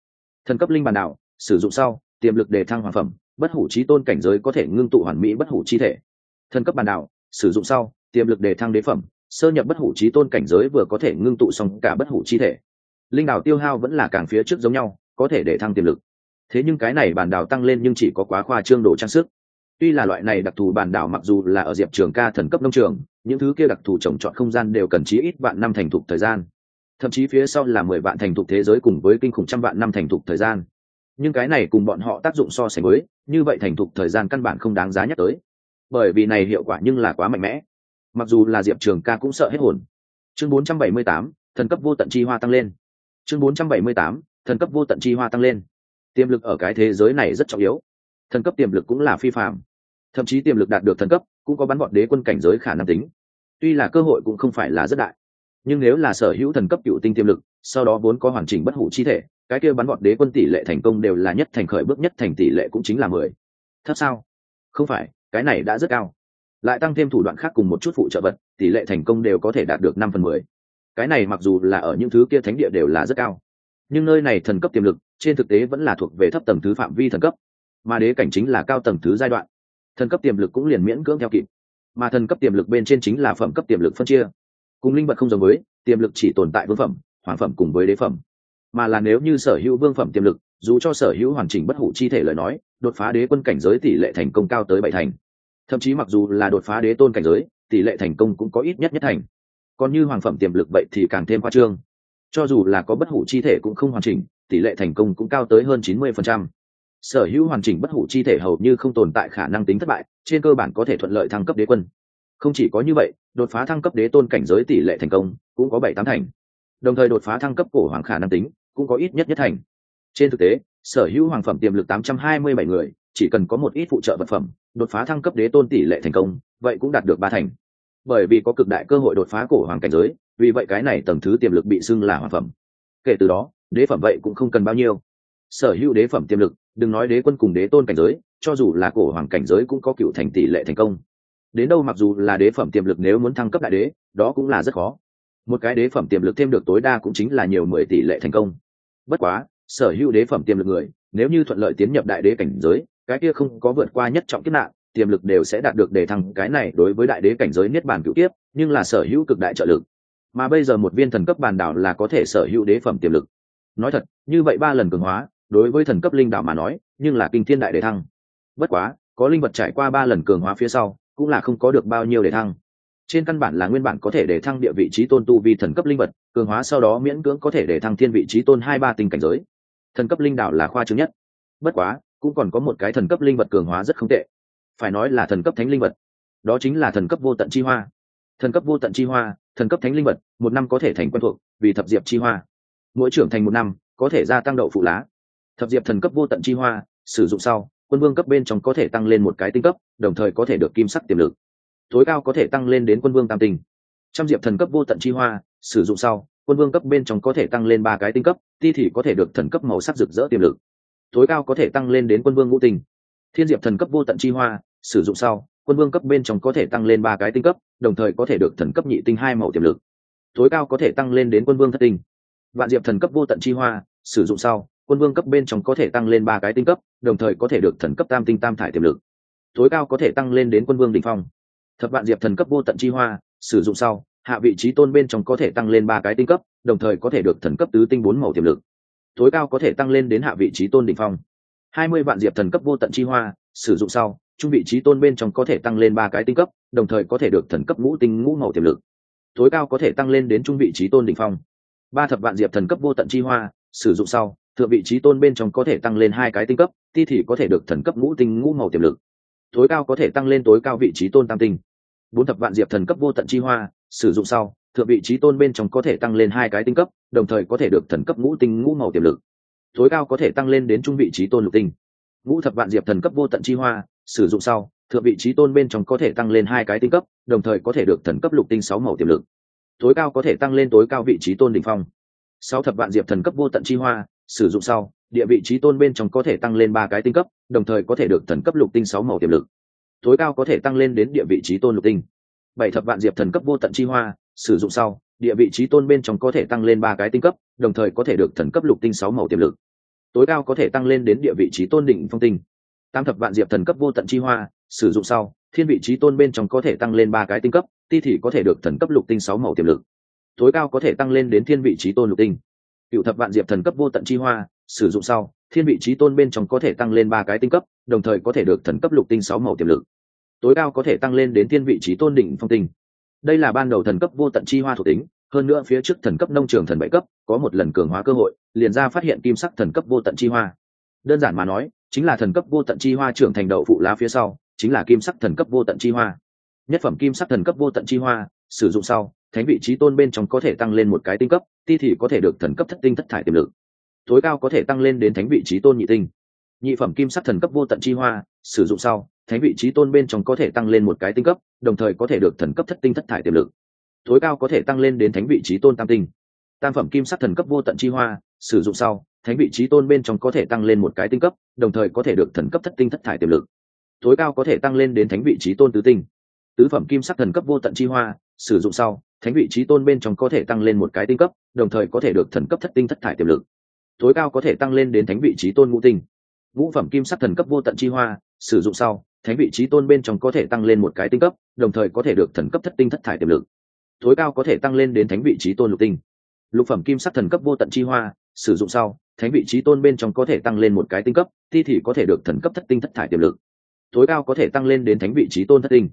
Speaker 1: Thần cấp linh bản đảo, sử dụng sau, tiềm lực đề thăng hoàn phẩm, bất hủ trí tôn cảnh giới có thể ngưng tụ hoàn mỹ bất hủ chi thể. Thần cấp bản đảo, sử dụng sau, tiềm lực đề thăng đế phẩm, sơ nhập bất hủ trí tôn cảnh giới vừa có thể ngưng tụ xong cả bất hủ chi thể. Linh đảo tiêu hao vẫn là càng phía trước giống nhau, có thể để thăng tiềm lực thế nhưng cái này bản đảo tăng lên nhưng chỉ có quá khoa trương đồ trang sức. Tuy là loại này đặc thù bản đảo mặc dù là ở diệp trường ca thần cấp nông trường những thứ kia đặc thù trồng trọt không gian đều cần chí ít vạn năm thành thục thời gian. Thậm chí phía sau là mười vạn thành thục thế giới cùng với kinh khủng trăm vạn năm thành thục thời gian. Nhưng cái này cùng bọn họ tác dụng so sánh với như vậy thành thục thời gian căn bản không đáng giá nhắc tới. Bởi vì này hiệu quả nhưng là quá mạnh mẽ. Mặc dù là diệp trường ca cũng sợ hết hồn. Chương 478, thần cấp vô tận chi hoa tăng lên. Chương 478, thần cấp vô tận chi hoa tăng lên tiềm lực ở cái thế giới này rất trọng yếu. Thần cấp tiềm lực cũng là phi phạm thậm chí tiềm lực đạt được thần cấp, cũng có bắn bọn đế quân cảnh giới khả năng tính. Tuy là cơ hội cũng không phải là rất đại. Nhưng nếu là sở hữu thần cấp cựu tinh tiềm lực, sau đó vốn có hoàn chỉnh bất hủ chi thể, cái kia bắn bọn đế quân tỷ lệ thành công đều là nhất thành khởi bước nhất thành tỷ lệ cũng chính là mười. Thấp sao? Không phải, cái này đã rất cao. Lại tăng thêm thủ đoạn khác cùng một chút phụ trợ vật, tỷ lệ thành công đều có thể đạt được năm phần mười. Cái này mặc dù là ở những thứ kia thánh địa đều là rất cao nhưng nơi này thần cấp tiềm lực, trên thực tế vẫn là thuộc về thấp tầng thứ phạm vi thần cấp. Mà đế cảnh chính là cao tầng thứ giai đoạn. Thần cấp tiềm lực cũng liền miễn cưỡng theo kịp. Mà thần cấp tiềm lực bên trên chính là phẩm cấp tiềm lực phân chia. Cùng linh vật không giống với, tiềm lực chỉ tồn tại vương phẩm, hoàng phẩm cùng với đế phẩm. Mà là nếu như sở hữu vương phẩm tiềm lực, dù cho sở hữu hoàn chỉnh bất hủ chi thể lời nói, đột phá đế quân cảnh giới tỷ lệ thành công cao tới bảy thành. Thậm chí mặc dù là đột phá đế tôn cảnh giới, tỷ lệ thành công cũng có ít nhất nhất thành. Còn như hoàng phẩm tiềm lực vậy thì càng thêm khoa trương cho dù là có bất hủ chi thể cũng không hoàn chỉnh, tỷ lệ thành công cũng cao tới hơn chín mươi phần trăm. Sở hữu hoàn chỉnh bất hủ chi thể hầu như không tồn tại khả năng tính thất bại, trên cơ bản có thể thuận lợi thăng cấp đế quân. Không chỉ có như vậy, đột phá thăng cấp đế tôn cảnh giới tỷ lệ thành công cũng có bảy tám thành. Đồng thời đột phá thăng cấp cổ hoàng khả năng tính cũng có ít nhất nhất thành. Trên thực tế, sở hữu hoàng phẩm tiềm lực tám trăm hai mươi bảy người, chỉ cần có một ít phụ trợ vật phẩm, đột phá thăng cấp đế tôn tỷ lệ thành công, vậy cũng đạt được ba thành. Bởi vì có cực đại cơ hội đột phá cổ hoàng cảnh giới vì vậy cái này tầng thứ tiềm lực bị xưng là hoàng phẩm. Kể từ đó, đế phẩm vậy cũng không cần bao nhiêu. Sở hữu đế phẩm tiềm lực, đừng nói đế quân cùng đế tôn cảnh giới, cho dù là cổ hoàng cảnh giới cũng có cựu thành tỷ lệ thành công. Đến đâu mặc dù là đế phẩm tiềm lực nếu muốn thăng cấp đại đế, đó cũng là rất khó. Một cái đế phẩm tiềm lực thêm được tối đa cũng chính là nhiều mười tỷ lệ thành công. Bất quá, sở hữu đế phẩm tiềm lực người, nếu như thuận lợi tiến nhập đại đế cảnh giới, cái kia không có vượt qua nhất trọng kiếp nạn, tiềm lực đều sẽ đạt được để thăng. Cái này đối với đại đế cảnh giới niết bàn cựu tiếp nhưng là sở hữu cực đại trợ lực mà bây giờ một viên thần cấp bàn đảo là có thể sở hữu đế phẩm tiềm lực. Nói thật, như vậy ba lần cường hóa, đối với thần cấp linh đảo mà nói, nhưng là kinh thiên đại đề thăng. Bất quá, có linh vật trải qua ba lần cường hóa phía sau, cũng là không có được bao nhiêu đề thăng. Trên căn bản là nguyên bản có thể để thăng địa vị trí tôn tu vi thần cấp linh vật, cường hóa sau đó miễn cưỡng có thể để thăng thiên vị trí tôn hai ba tinh cảnh giới. Thần cấp linh đạo là khoa chứng nhất. Bất quá, cũng còn có một cái thần cấp linh vật cường hóa rất không tệ. Phải nói là thần cấp thánh linh vật. Đó chính là thần cấp vô tận chi hoa. Thần cấp vô tận chi hoa thần cấp thánh linh vật, một năm có thể thành quen thuộc, vì thập diệp chi hoa. Mỗi trưởng thành một năm, có thể gia tăng đậu phụ lá. Thập diệp thần cấp vô tận chi hoa, sử dụng sau, quân vương cấp bên trong có thể tăng lên một cái tinh cấp, đồng thời có thể được kim sắc tiềm lực. Tối cao có thể tăng lên đến quân vương tam tinh. Trăm diệp thần cấp vô tận chi hoa, sử dụng sau, quân vương cấp bên trong có thể tăng lên ba cái tinh cấp, ti thì có thể được thần cấp màu sắc rực rỡ tiềm lực. Tối cao có thể tăng lên đến quân vương ngũ tinh. Thiên diệp thần cấp vô tận chi hoa, sử dụng sau quân vương cấp bên trong có thể tăng lên ba cái tinh cấp, đồng thời có thể được thần cấp nhị tinh hai màu tiềm lực. Tối cao có thể tăng lên đến quân vương thất tinh. Vạn diệp thần cấp vô tận chi hoa, sử dụng sau, quân vương cấp bên trong có thể tăng lên ba cái tinh cấp, đồng thời có thể được thần cấp tam tinh tam thải tiềm lực. Tối cao có thể tăng lên đến quân vương đ ỉ n h phong. Thập vạn diệp thần cấp vô tận chi hoa, sử dụng sau, hạ vị trí tôn bên trong có thể tăng lên ba cái tinh cấp, đồng thời có thể được thần cấp tứ tinh bốn màu tiềm lực. Tối cao có thể tăng lên đến hạ vị trí tôn đ ỉ n h phong. Hai mươi vạn diệp thần cấp vô tận chi hoa, sử dụng sau trung vị trí tôn bên trong có thể tăng lên ba cái tinh cấp, đồng thời có thể được thần cấp ngũ tinh ngũ màu tiềm lực. Tối cao có thể tăng lên đến trung vị trí tôn đ ỉ n h phong. Ba thập vạn diệp thần cấp vô tận chi hoa, sử dụng sau, thượng vị trí tôn bên trong có thể tăng lên hai cái tinh cấp, ti thì có thể được thần cấp ngũ tinh ngũ màu tiềm lực. Tối cao có thể tăng lên tối cao vị trí tôn tam tinh. Bốn thập vạn diệp thần cấp vô tận chi hoa, sử dụng sau, thượng vị trí tôn bên trong có thể tăng lên hai cái tinh cấp, đồng thời có thể được thần cấp ngũ tinh ngũ màu tiềm lực. Tối cao có thể tăng lên đến trung vị trí tôn lục tinh. Ngũ thập vạn diệp thần cấp vô tận chi hoa sử dụng sau, thượng vị trí tôn bên trong có thể tăng lên hai cái tinh cấp, đồng thời có thể được thần cấp lục tinh sáu màu tiềm lực. Tối cao có thể tăng lên tối cao vị trí tôn đỉnh phong. Sáu thập vạn diệp thần cấp vô tận chi hoa, sử dụng sau, địa vị trí tôn bên trong có thể tăng lên ba cái tinh cấp, đồng thời có thể được thần cấp lục tinh sáu màu tiềm lực. Tối cao có thể tăng lên đến địa vị trí tôn lục tinh. Bảy thập vạn diệp thần cấp vô tận chi hoa, sử dụng sau, địa vị trí tôn bên trong có thể tăng lên ba cái tinh cấp, đồng thời có thể được thần cấp lục tinh sáu màu tiềm lực. Tối cao có thể tăng lên đến địa vị trí tôn đỉnh phong tinh tam thập vạn diệp thần cấp vô tận chi hoa, sử dụng sau, thiên vị trí tôn bên trong có thể tăng lên ba cái tinh cấp, ti thì có thể được thần cấp lục tinh sáu màu tiềm lực. Tối cao có thể tăng lên đến thiên vị trí tôn lục tinh. Cựu thập vạn diệp thần cấp vô tận chi hoa, sử dụng sau, thiên vị trí tôn bên trong có thể tăng lên ba cái tinh cấp, đồng thời có thể được thần cấp lục tinh sáu màu tiềm lực. Tối cao có thể tăng lên đến thiên vị trí tôn đỉnh phong tinh. Đây là ban đầu thần cấp vô tận chi hoa thuộc tính, hơn nữa phía trước thần cấp nông trường thần bảy cấp, có một lần cường hóa cơ hội, liền ra phát hiện kim sắc thần cấp vô tận chi hoa. Đơn giản mà nói chính là thần cấp vô tận chi hoa trưởng thành đậu phụ lá phía sau, chính là kim sắc thần cấp vô tận chi hoa. Nhất phẩm kim sắc thần cấp vô tận chi hoa, sử dụng sau, thánh vị trí tôn bên trong có thể tăng lên một cái tinh cấp, ti thì có thể được thần cấp thất tinh thất thải tiềm lực. Tối cao có thể tăng lên đến thánh vị trí tôn nhị tinh. Nhị phẩm kim sắc thần cấp vô tận chi hoa, sử dụng sau, thánh vị trí tôn bên trong có thể tăng lên một cái tinh cấp, đồng thời có thể được thần cấp thất tinh thất thải tiềm lực. Tối cao có thể tăng lên đến thánh vị trí tôn tam tinh. Tam phẩm kim sắc thần cấp vô tận chi hoa, sử dụng sau thánh vị trí tôn bên trong có thể tăng lên một cái tinh cấp, đồng thời có thể được thần cấp thất tinh thất thải tiềm lực. Tối cao có thể tăng lên đến thánh vị trí tôn tứ tinh. Tứ phẩm kim sắc thần cấp vô tận chi hoa, sử dụng sau, thánh vị trí tôn bên trong có thể tăng lên một cái tinh cấp, đồng thời có thể được thần cấp thất tinh thất thải tiềm lực. Tối cao có thể tăng lên đến thánh vị trí tôn ngũ tinh. Ngũ phẩm kim sắc thần cấp vô tận chi hoa, sử dụng sau, thánh vị trí tôn bên trong có thể tăng lên một cái tinh cấp, đồng thời có thể được thần cấp thất tinh thất thải tiềm lực. Tối cao có thể tăng lên đến thánh vị trí tôn lục tinh. Lục phẩm kim sắc thần cấp vô tận chi hoa, sử dụng sau thánh vị trí tôn bên trong có thể tăng lên một cái tinh cấp, thi thì có thể được thần cấp thất tinh thất thải tiềm lực. Tối cao có thể tăng lên đến thánh vị trí tôn thất tinh.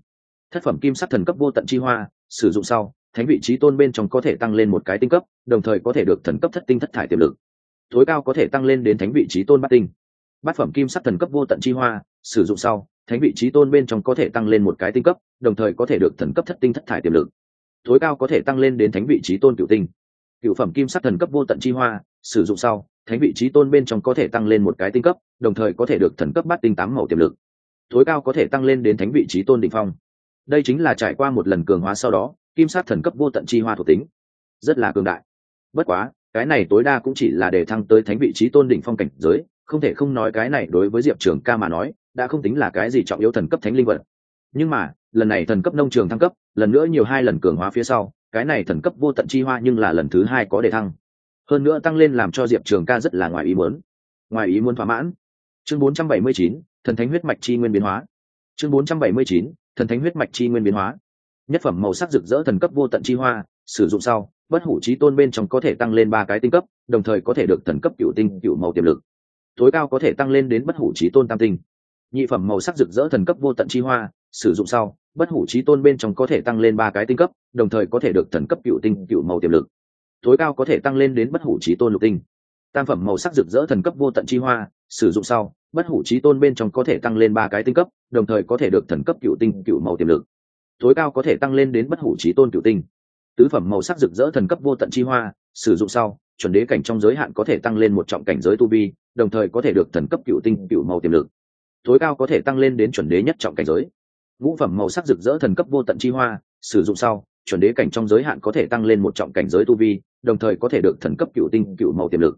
Speaker 1: Thất phẩm kim sắc thần cấp vô tận chi hoa, sử dụng sau, thánh vị trí tôn bên trong có thể tăng lên một cái tinh cấp, đồng thời có thể được thần cấp thất tinh thất thải tiềm lực. Tối cao có thể tăng lên đến thánh vị trí tôn bát tinh. Bát phẩm kim sắc thần cấp vô tận chi hoa, sử dụng sau, thánh vị trí tôn bên trong có thể tăng lên một cái tinh cấp, đồng thời có thể được thần cấp thất tinh thất thải tiềm lực. Tối cao có thể tăng lên đến thánh vị trí tôn cựu tinh. Cựu phẩm kim sắc thần cấp vô tận chi hoa, sử dụng sau thánh vị trí tôn bên trong có thể tăng lên một cái tinh cấp, đồng thời có thể được thần cấp bát tinh tám màu tiềm lực. Tối cao có thể tăng lên đến thánh vị trí tôn đ ỉ n h phong. Đây chính là trải qua một lần cường hóa sau đó, kim sát thần cấp vô tận chi hoa thuộc tính. Rất là cường đại. Bất quá, cái này tối đa cũng chỉ là để thăng tới thánh vị trí tôn đỉnh phong cảnh giới, không thể không nói cái này đối với diệp trường ca mà nói, đã không tính là cái gì trọng yếu thần cấp thánh linh vật. Nhưng mà, lần này thần cấp nông trường thăng cấp, lần nữa nhiều hai lần cường hóa phía sau, cái này thần cấp vô tận chi hoa nhưng là lần thứ hai có để thăng hơn nữa tăng lên làm cho diệp trường ca rất là ngoài ý muốn. Ngoài ý muốn thỏa mãn. Chương 479, thần thánh huyết mạch chi nguyên biến hóa. Chương 479, thần thánh huyết mạch chi nguyên biến hóa. Nhất phẩm màu sắc rực rỡ thần cấp vô tận chi hoa sử dụng sau bất hủ trí tôn bên trong có thể tăng lên ba cái tinh cấp đồng thời có thể được thần cấp cựu tinh cựu màu tiềm lực. Tối cao có thể tăng lên đến bất hủ trí tôn tam tinh. Nhị phẩm màu sắc rực rỡ thần cấp vô tận chi hoa sử dụng sau bất hủ trí tôn bên trong có thể tăng lên ba cái tinh cấp đồng thời có thể được thần cấp cựu tinh cựu màu tiềm lực tối cao có thể tăng lên đến bất hủ trí tôn lục tinh. Tam phẩm màu sắc rực rỡ thần cấp vô tận chi hoa, sử dụng sau, bất hủ trí tôn bên trong có thể tăng lên ba cái tinh cấp, đồng thời có thể được thần cấp cựu tinh, cựu màu tiềm lực. Tối cao có thể tăng lên đến bất hủ trí tôn cựu tinh. Tứ phẩm màu sắc rực rỡ thần cấp vô tận chi hoa, sử dụng sau, chuẩn đế cảnh trong giới hạn có thể tăng lên một trọng cảnh giới tu vi, đồng thời có thể được thần cấp cựu tinh, cựu màu tiềm lực. Tối cao có thể tăng lên đến chuẩn đế nhất trọng cảnh giới. Ngũ phẩm màu sắc rực rỡ thần cấp vô tận chi hoa, sử dụng sau chuẩn đế cảnh trong giới hạn có thể tăng lên một trọng cảnh giới tu vi, đồng thời có thể được thần cấp cựu tinh, cựu màu tiềm lực.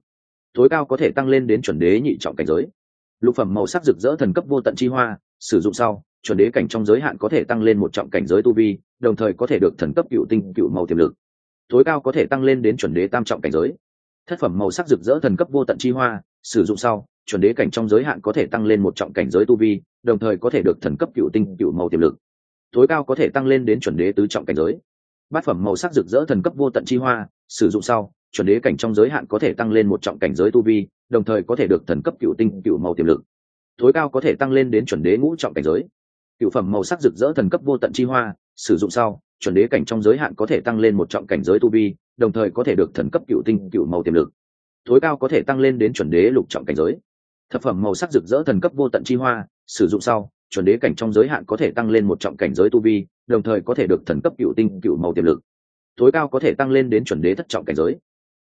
Speaker 1: Tối cao có thể tăng lên đến chuẩn đế nhị trọng cảnh giới. Lục phẩm màu sắc rực rỡ thần cấp vô tận chi hoa, sử dụng sau, chuẩn đế cảnh trong giới hạn có thể tăng lên một trọng cảnh giới tu vi, đồng thời có thể được thần cấp cựu tinh, cựu màu tiềm lực. Tối cao có thể tăng lên đến chuẩn đế tam trọng cảnh giới. Thất phẩm màu sắc rực rỡ thần cấp vô tận chi hoa, sử dụng sau, chuẩn đế cảnh trong giới hạn có thể tăng lên một trọng cảnh giới tu vi, đồng thời có thể được thần cấp cựu tinh, cựu màu tiềm lực. Tối cao có thể tăng lên đến chuẩn đế tứ trọng cảnh giới bát phẩm màu sắc rực rỡ thần cấp vô tận chi hoa, sử dụng sau, chuẩn đế cảnh trong giới hạn có thể tăng lên một trọng cảnh giới tu vi, đồng thời có thể được thần cấp cựu tinh, cựu màu tiềm lực. Tối cao có thể tăng lên đến chuẩn đế ngũ trọng cảnh giới. Cựu phẩm màu sắc rực rỡ thần cấp vô tận chi hoa, sử dụng sau, chuẩn đế cảnh trong giới hạn có thể tăng lên một trọng cảnh giới tu vi, đồng thời có thể được thần cấp cựu tinh, cựu màu tiềm lực. Tối cao có thể tăng lên đến chuẩn đế lục trọng cảnh giới. Thập phẩm màu sắc rực rỡ thần cấp vô tận chi hoa, sử dụng sau, chuẩn đế cảnh trong giới hạn có thể tăng lên một trọng cảnh giới tu vi đồng thời có thể được thần cấp cựu tinh, cựu màu tiềm lực. Tối cao có thể tăng lên đến chuẩn đế thất trọng cảnh giới.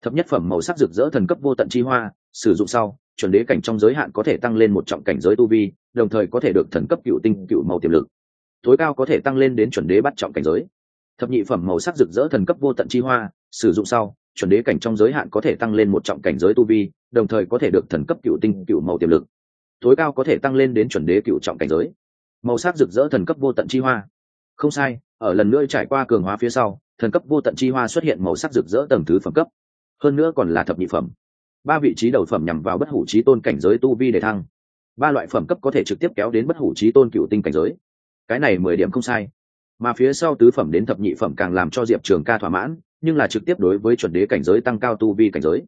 Speaker 1: Thấp nhất phẩm màu sắc rực rỡ thần cấp vô tận chi hoa, sử dụng sau, chuẩn đế cảnh trong giới hạn có thể tăng lên một trọng cảnh giới tu vi, đồng thời có thể được thần cấp cựu tinh, cựu màu tiềm lực. Tối cao có thể tăng lên đến chuẩn đế bắt trọng cảnh giới. Thập nhị phẩm màu sắc rực rỡ thần cấp vô tận chi hoa, sử dụng sau, chuẩn đế cảnh trong giới hạn có thể tăng lên một trọng cảnh giới tu vi, đồng thời có thể được thần cấp cựu tinh, cựu màu tiềm lực. Tối cao có thể tăng lên đến chuẩn đế cựu trọng cảnh giới. Màu sắc rực rỡ thần cấp vô tận chi hoa không sai, ở lần nữa trải qua cường hóa phía sau, thần cấp vô tận chi hoa xuất hiện màu sắc rực rỡ tầng thứ phẩm cấp. Hơn nữa còn là thập nhị phẩm. Ba vị trí đầu phẩm nhằm vào bất hủ trí tôn cảnh giới tu vi để thăng. Ba loại phẩm cấp có thể trực tiếp kéo đến bất hủ trí tôn cựu tinh cảnh giới. Cái này mười điểm không sai. Mà phía sau tứ phẩm đến thập nhị phẩm càng làm cho diệp trường ca thỏa mãn, nhưng là trực tiếp đối với chuẩn đế cảnh giới tăng cao tu vi cảnh giới.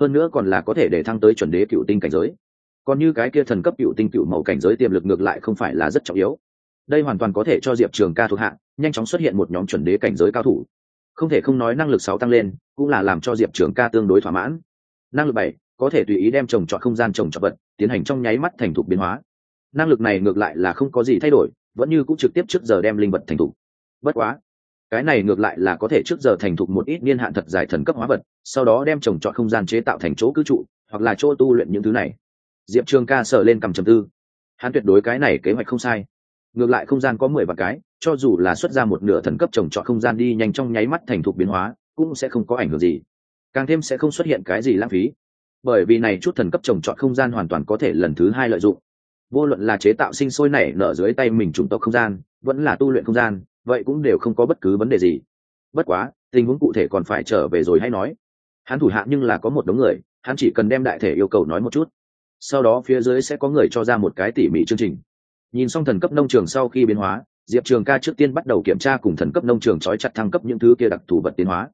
Speaker 1: Hơn nữa còn là có thể để thăng tới chuẩn đế cựu tinh cảnh giới. Còn như cái kia thần cấp cựu tinh cựu mẫu cảnh giới tiềm lực ngược lại không phải là rất trọng yếu đây hoàn toàn có thể cho diệp trường ca thuộc hạng, nhanh chóng xuất hiện một nhóm chuẩn đế cảnh giới cao thủ. Không thể không nói năng lực sáu tăng lên, cũng là làm cho diệp trường ca tương đối thỏa mãn. Năng lực bảy, có thể tùy ý đem trồng trọt không gian trồng trọt vật, tiến hành trong nháy mắt thành thục biến hóa. Năng lực này ngược lại là không có gì thay đổi, vẫn như cũng trực tiếp trước giờ đem linh vật thành thục. Bất quá, cái này ngược lại là có thể trước giờ thành thục một ít niên hạn thật dài thần cấp hóa vật, sau đó đem trồng trọt không gian chế tạo thành chỗ cư trụ, hoặc là chỗ tu luyện những thứ này. Diệp trường ca sợ lên cầm trầm tư. Hắn tuyệt đối cái này kế hoạch không sai ngược lại không gian có mười vạn cái, cho dù là xuất ra một nửa thần cấp trồng trọt không gian đi nhanh trong nháy mắt thành thục biến hóa, cũng sẽ không có ảnh hưởng gì. Càng thêm sẽ không xuất hiện cái gì lãng phí. Bởi vì này chút thần cấp trồng trọt không gian hoàn toàn có thể lần thứ hai lợi dụng. Vô luận là chế tạo sinh sôi nảy nở dưới tay mình trùng tộc không gian, vẫn là tu luyện không gian, vậy cũng đều không có bất cứ vấn đề gì. Bất quá, tình huống cụ thể còn phải trở về rồi hay nói. Hắn thủ hạ nhưng là có một đống người, hắn chỉ cần đem đại thể yêu cầu nói một chút. Sau đó phía dưới sẽ có người cho ra một cái tỉ mỉ chương trình nhìn xong thần cấp nông trường sau khi biến hóa, diệp trường ca trước tiên bắt đầu kiểm tra cùng thần cấp nông trường trói chặt thăng cấp những thứ kia đặc thù vật tiến hóa.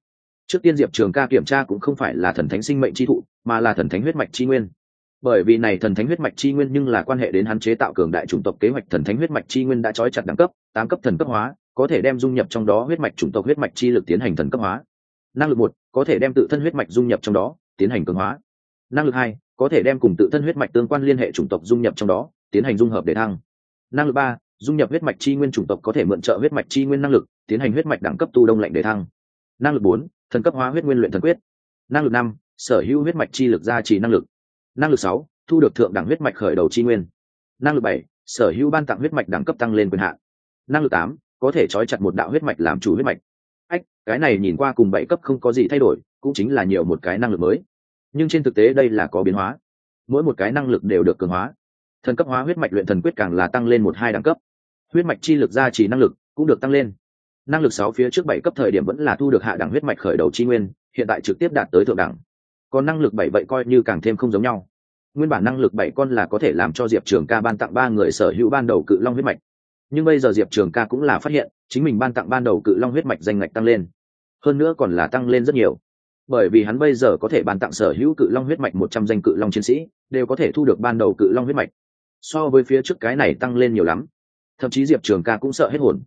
Speaker 1: Trước tiên diệp trường ca kiểm tra cũng không phải là thần thánh sinh mệnh chi thụ, mà là thần thánh huyết mạch chi nguyên. Bởi vì này thần thánh huyết mạch chi nguyên nhưng là quan hệ đến hắn chế tạo cường đại chủng tộc kế hoạch thần thánh huyết mạch chi nguyên đã trói chặt đẳng cấp, tám cấp thần cấp hóa, có thể đem dung nhập trong đó huyết mạch chủng tộc huyết mạch chi lực tiến hành thần cấp hóa. Năng lực một, có thể đem tự thân huyết mạch dung nhập trong đó, tiến hành cường hóa. Năng lực hai, có thể đem cùng tự thân huyết mạch tương quan liên hệ chủng tộc dung nhập trong đó, tiến hành dung hợp để thăng năng lực ba, dung nhập huyết mạch chi nguyên chủng tộc có thể mượn trợ huyết mạch chi nguyên năng lực, tiến hành huyết mạch đẳng cấp tu đông lạnh để thăng. Năng lực bốn, thần cấp hóa huyết nguyên luyện thần quyết. Năng lực năm, sở hữu huyết mạch chi lực gia trì năng lực. Năng lực sáu, thu được thượng đẳng huyết mạch khởi đầu chi nguyên. Năng lực bảy, sở hữu ban tặng huyết mạch đẳng cấp tăng lên quyền hạn. Năng lực tám, có thể trói chặt một đạo huyết mạch làm chủ huyết mạch. Ách, cái này nhìn qua cùng bảy cấp không có gì thay đổi, cũng chính là nhiều một cái năng lực mới. Nhưng trên thực tế đây là có biến hóa. Mỗi một cái năng lực đều được cường hóa thần cấp hóa huyết mạch luyện thần quyết càng là tăng lên một hai đẳng cấp. Huyết mạch chi lực gia trì năng lực cũng được tăng lên. Năng lực sáu phía trước bảy cấp thời điểm vẫn là thu được hạ đẳng huyết mạch khởi đầu chi nguyên, hiện tại trực tiếp đạt tới thượng đẳng. Còn năng lực bảy vậy coi như càng thêm không giống nhau. Nguyên bản năng lực bảy con là có thể làm cho diệp trường ca ban tặng ba người sở hữu ban đầu cự long huyết mạch. Nhưng bây giờ diệp trường ca cũng là phát hiện, chính mình ban tặng ban đầu cự long huyết mạch danh ngạch tăng lên. Hơn nữa còn là tăng lên rất nhiều. Bởi vì hắn bây giờ có thể ban tặng sở hữu cự long huyết mạch một trăm danh cự long chiến sĩ, đều có thể thu được ban đầu cự long huyết mạch so với phía trước cái này tăng lên nhiều lắm. Thậm chí diệp trường ca cũng sợ hết hồn.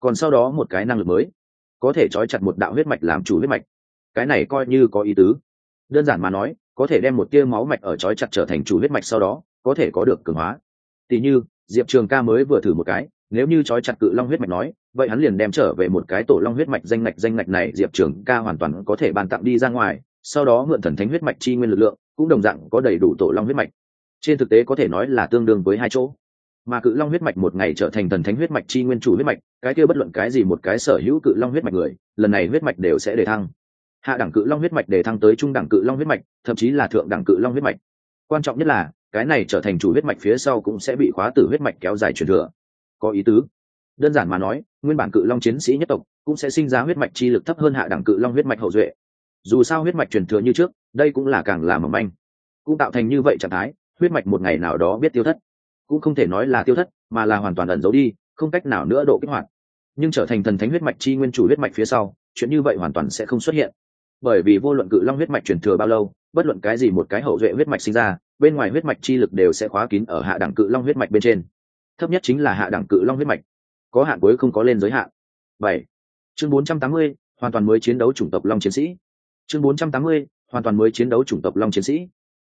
Speaker 1: Còn sau đó một cái năng lực mới. Có thể trói chặt một đạo huyết mạch làm chủ huyết mạch. Cái này coi như có ý tứ. Đơn giản mà nói, có thể đem một tia máu mạch ở trói chặt trở thành chủ huyết mạch sau đó, có thể có được cường hóa. Tỉ như, diệp trường ca mới vừa thử một cái, nếu như trói chặt cự long huyết mạch nói, vậy hắn liền đem trở về một cái tổ long huyết mạch danh ngạch danh ngạch này diệp trường ca hoàn toàn có thể bàn tặng đi ra ngoài, sau đó mượn thần thánh huyết mạch chi nguyên lực lượng, cũng đồng dạng có đầy đủ tổ long huyết mạch trên thực tế có thể nói là tương đương với hai chỗ mà cự long huyết mạch một ngày trở thành thần thánh huyết mạch chi nguyên chủ huyết mạch cái kia bất luận cái gì một cái sở hữu cự long huyết mạch người lần này huyết mạch đều sẽ đề thăng hạ đẳng cự long huyết mạch đề thăng tới trung đẳng cự long huyết mạch thậm chí là thượng đẳng cự long huyết mạch quan trọng nhất là cái này trở thành chủ huyết mạch phía sau cũng sẽ bị khóa tử huyết mạch kéo dài truyền thừa có ý tứ đơn giản mà nói nguyên bản cự long chiến sĩ nhất tộc cũng sẽ sinh ra huyết mạch chi lực thấp hơn hạ đẳng cự long huyết mạch hậu duệ dù sao huyết mạch truyền thừa như trước đây cũng là càng là mầm manh cũng tạo thành như vậy trạng thái huyết mạch một ngày nào đó biết tiêu thất. Cũng không thể nói là tiêu thất, mà là hoàn toàn ẩn giấu đi, không cách nào nữa độ kích hoạt. Nhưng trở thành thần thánh huyết mạch chi nguyên chủ huyết mạch phía sau, chuyện như vậy hoàn toàn sẽ không xuất hiện. Bởi vì vô luận cự long huyết mạch truyền thừa bao lâu, bất luận cái gì một cái hậu duệ huyết mạch sinh ra, bên ngoài huyết mạch chi lực đều sẽ khóa kín ở hạ đẳng cự long huyết mạch bên trên. Thấp nhất chính là hạ đẳng cự long huyết mạch. Có hạn cuối không có lên giới hạn. Bảy. Chương bốn trăm tám mươi, hoàn toàn mới chiến đấu chủng tộc long chiến sĩ. Chương bốn trăm tám mươi, hoàn toàn mới chiến đấu chủng tộc long chiến sĩ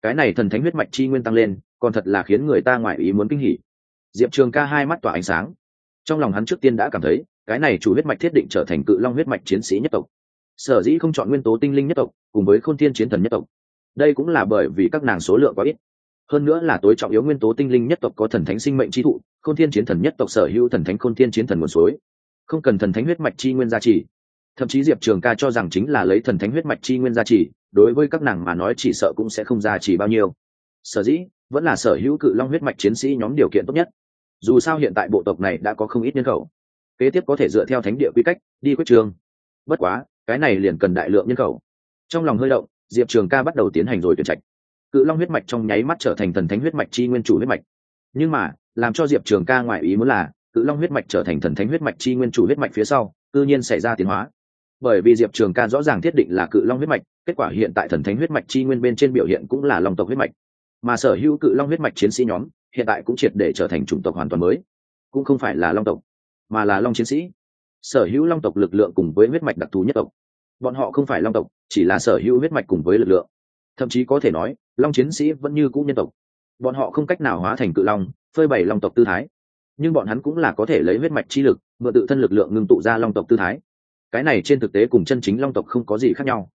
Speaker 1: cái này thần thánh huyết mạch chi nguyên tăng lên, còn thật là khiến người ta ngoại ý muốn kinh hỉ. Diệp trường ca hai mắt tỏa ánh sáng. Trong lòng hắn trước tiên đã cảm thấy, cái này chủ huyết mạch thiết định trở thành cự long huyết mạch chiến sĩ nhất tộc. Sở dĩ không chọn nguyên tố tinh linh nhất tộc, cùng với khôn thiên chiến thần nhất tộc. Đây cũng là bởi vì các nàng số lượng quá ít. Hơn nữa là tối trọng yếu nguyên tố tinh linh nhất tộc có thần thánh sinh mệnh chi thụ, khôn thiên chiến thần nhất tộc sở hữu thần thánh khôn thiên chiến thần nguồn suối. Không cần thần thánh huyết mạch chi nguyên gia trì thậm chí diệp trường ca cho rằng chính là lấy thần thánh huyết mạch chi nguyên gia trì, đối với các nàng mà nói chỉ sợ cũng sẽ không gia trì bao nhiêu. Sở dĩ, vẫn là sở hữu cự long huyết mạch chiến sĩ nhóm điều kiện tốt nhất. Dù sao hiện tại bộ tộc này đã có không ít nhân khẩu. Kế tiếp có thể dựa theo thánh địa quy cách, đi quyết trường. Bất quá, cái này liền cần đại lượng nhân khẩu. Trong lòng hơi động, diệp trường ca bắt đầu tiến hành rồi tuyển trạch. Cự long huyết mạch trong nháy mắt trở thành thần thánh huyết mạch chi nguyên chủ huyết mạch. Nhưng mà, làm cho diệp trường ca ngoại ý muốn là, cự long huyết mạch trở thành thần thánh huyết mạch chi nguyên chủ huyết mạch phía sau tự nhiên xảy ra tiến hóa bởi vì diệp trường ca rõ ràng thiết định là cự long huyết mạch, kết quả hiện tại thần thánh huyết mạch chi nguyên bên trên biểu hiện cũng là long tộc huyết mạch. Mà sở hữu cự long huyết mạch chiến sĩ nhóm, hiện tại cũng triệt để trở thành chủng tộc hoàn toàn mới, cũng không phải là long tộc, mà là long chiến sĩ. Sở hữu long tộc lực lượng cùng với huyết mạch đặc thù nhất tộc. Bọn họ không phải long tộc, chỉ là sở hữu huyết mạch cùng với lực lượng. Thậm chí có thể nói, long chiến sĩ vẫn như cũ nhân tộc. Bọn họ không cách nào hóa thành cự long, phơi bày long tộc tư thái. Nhưng bọn hắn cũng là có thể lấy huyết mạch chi lực, mượn tự thân lực lượng ngưng tụ ra long tộc tư thái cái này trên thực tế cùng chân chính long tộc không có gì khác nhau.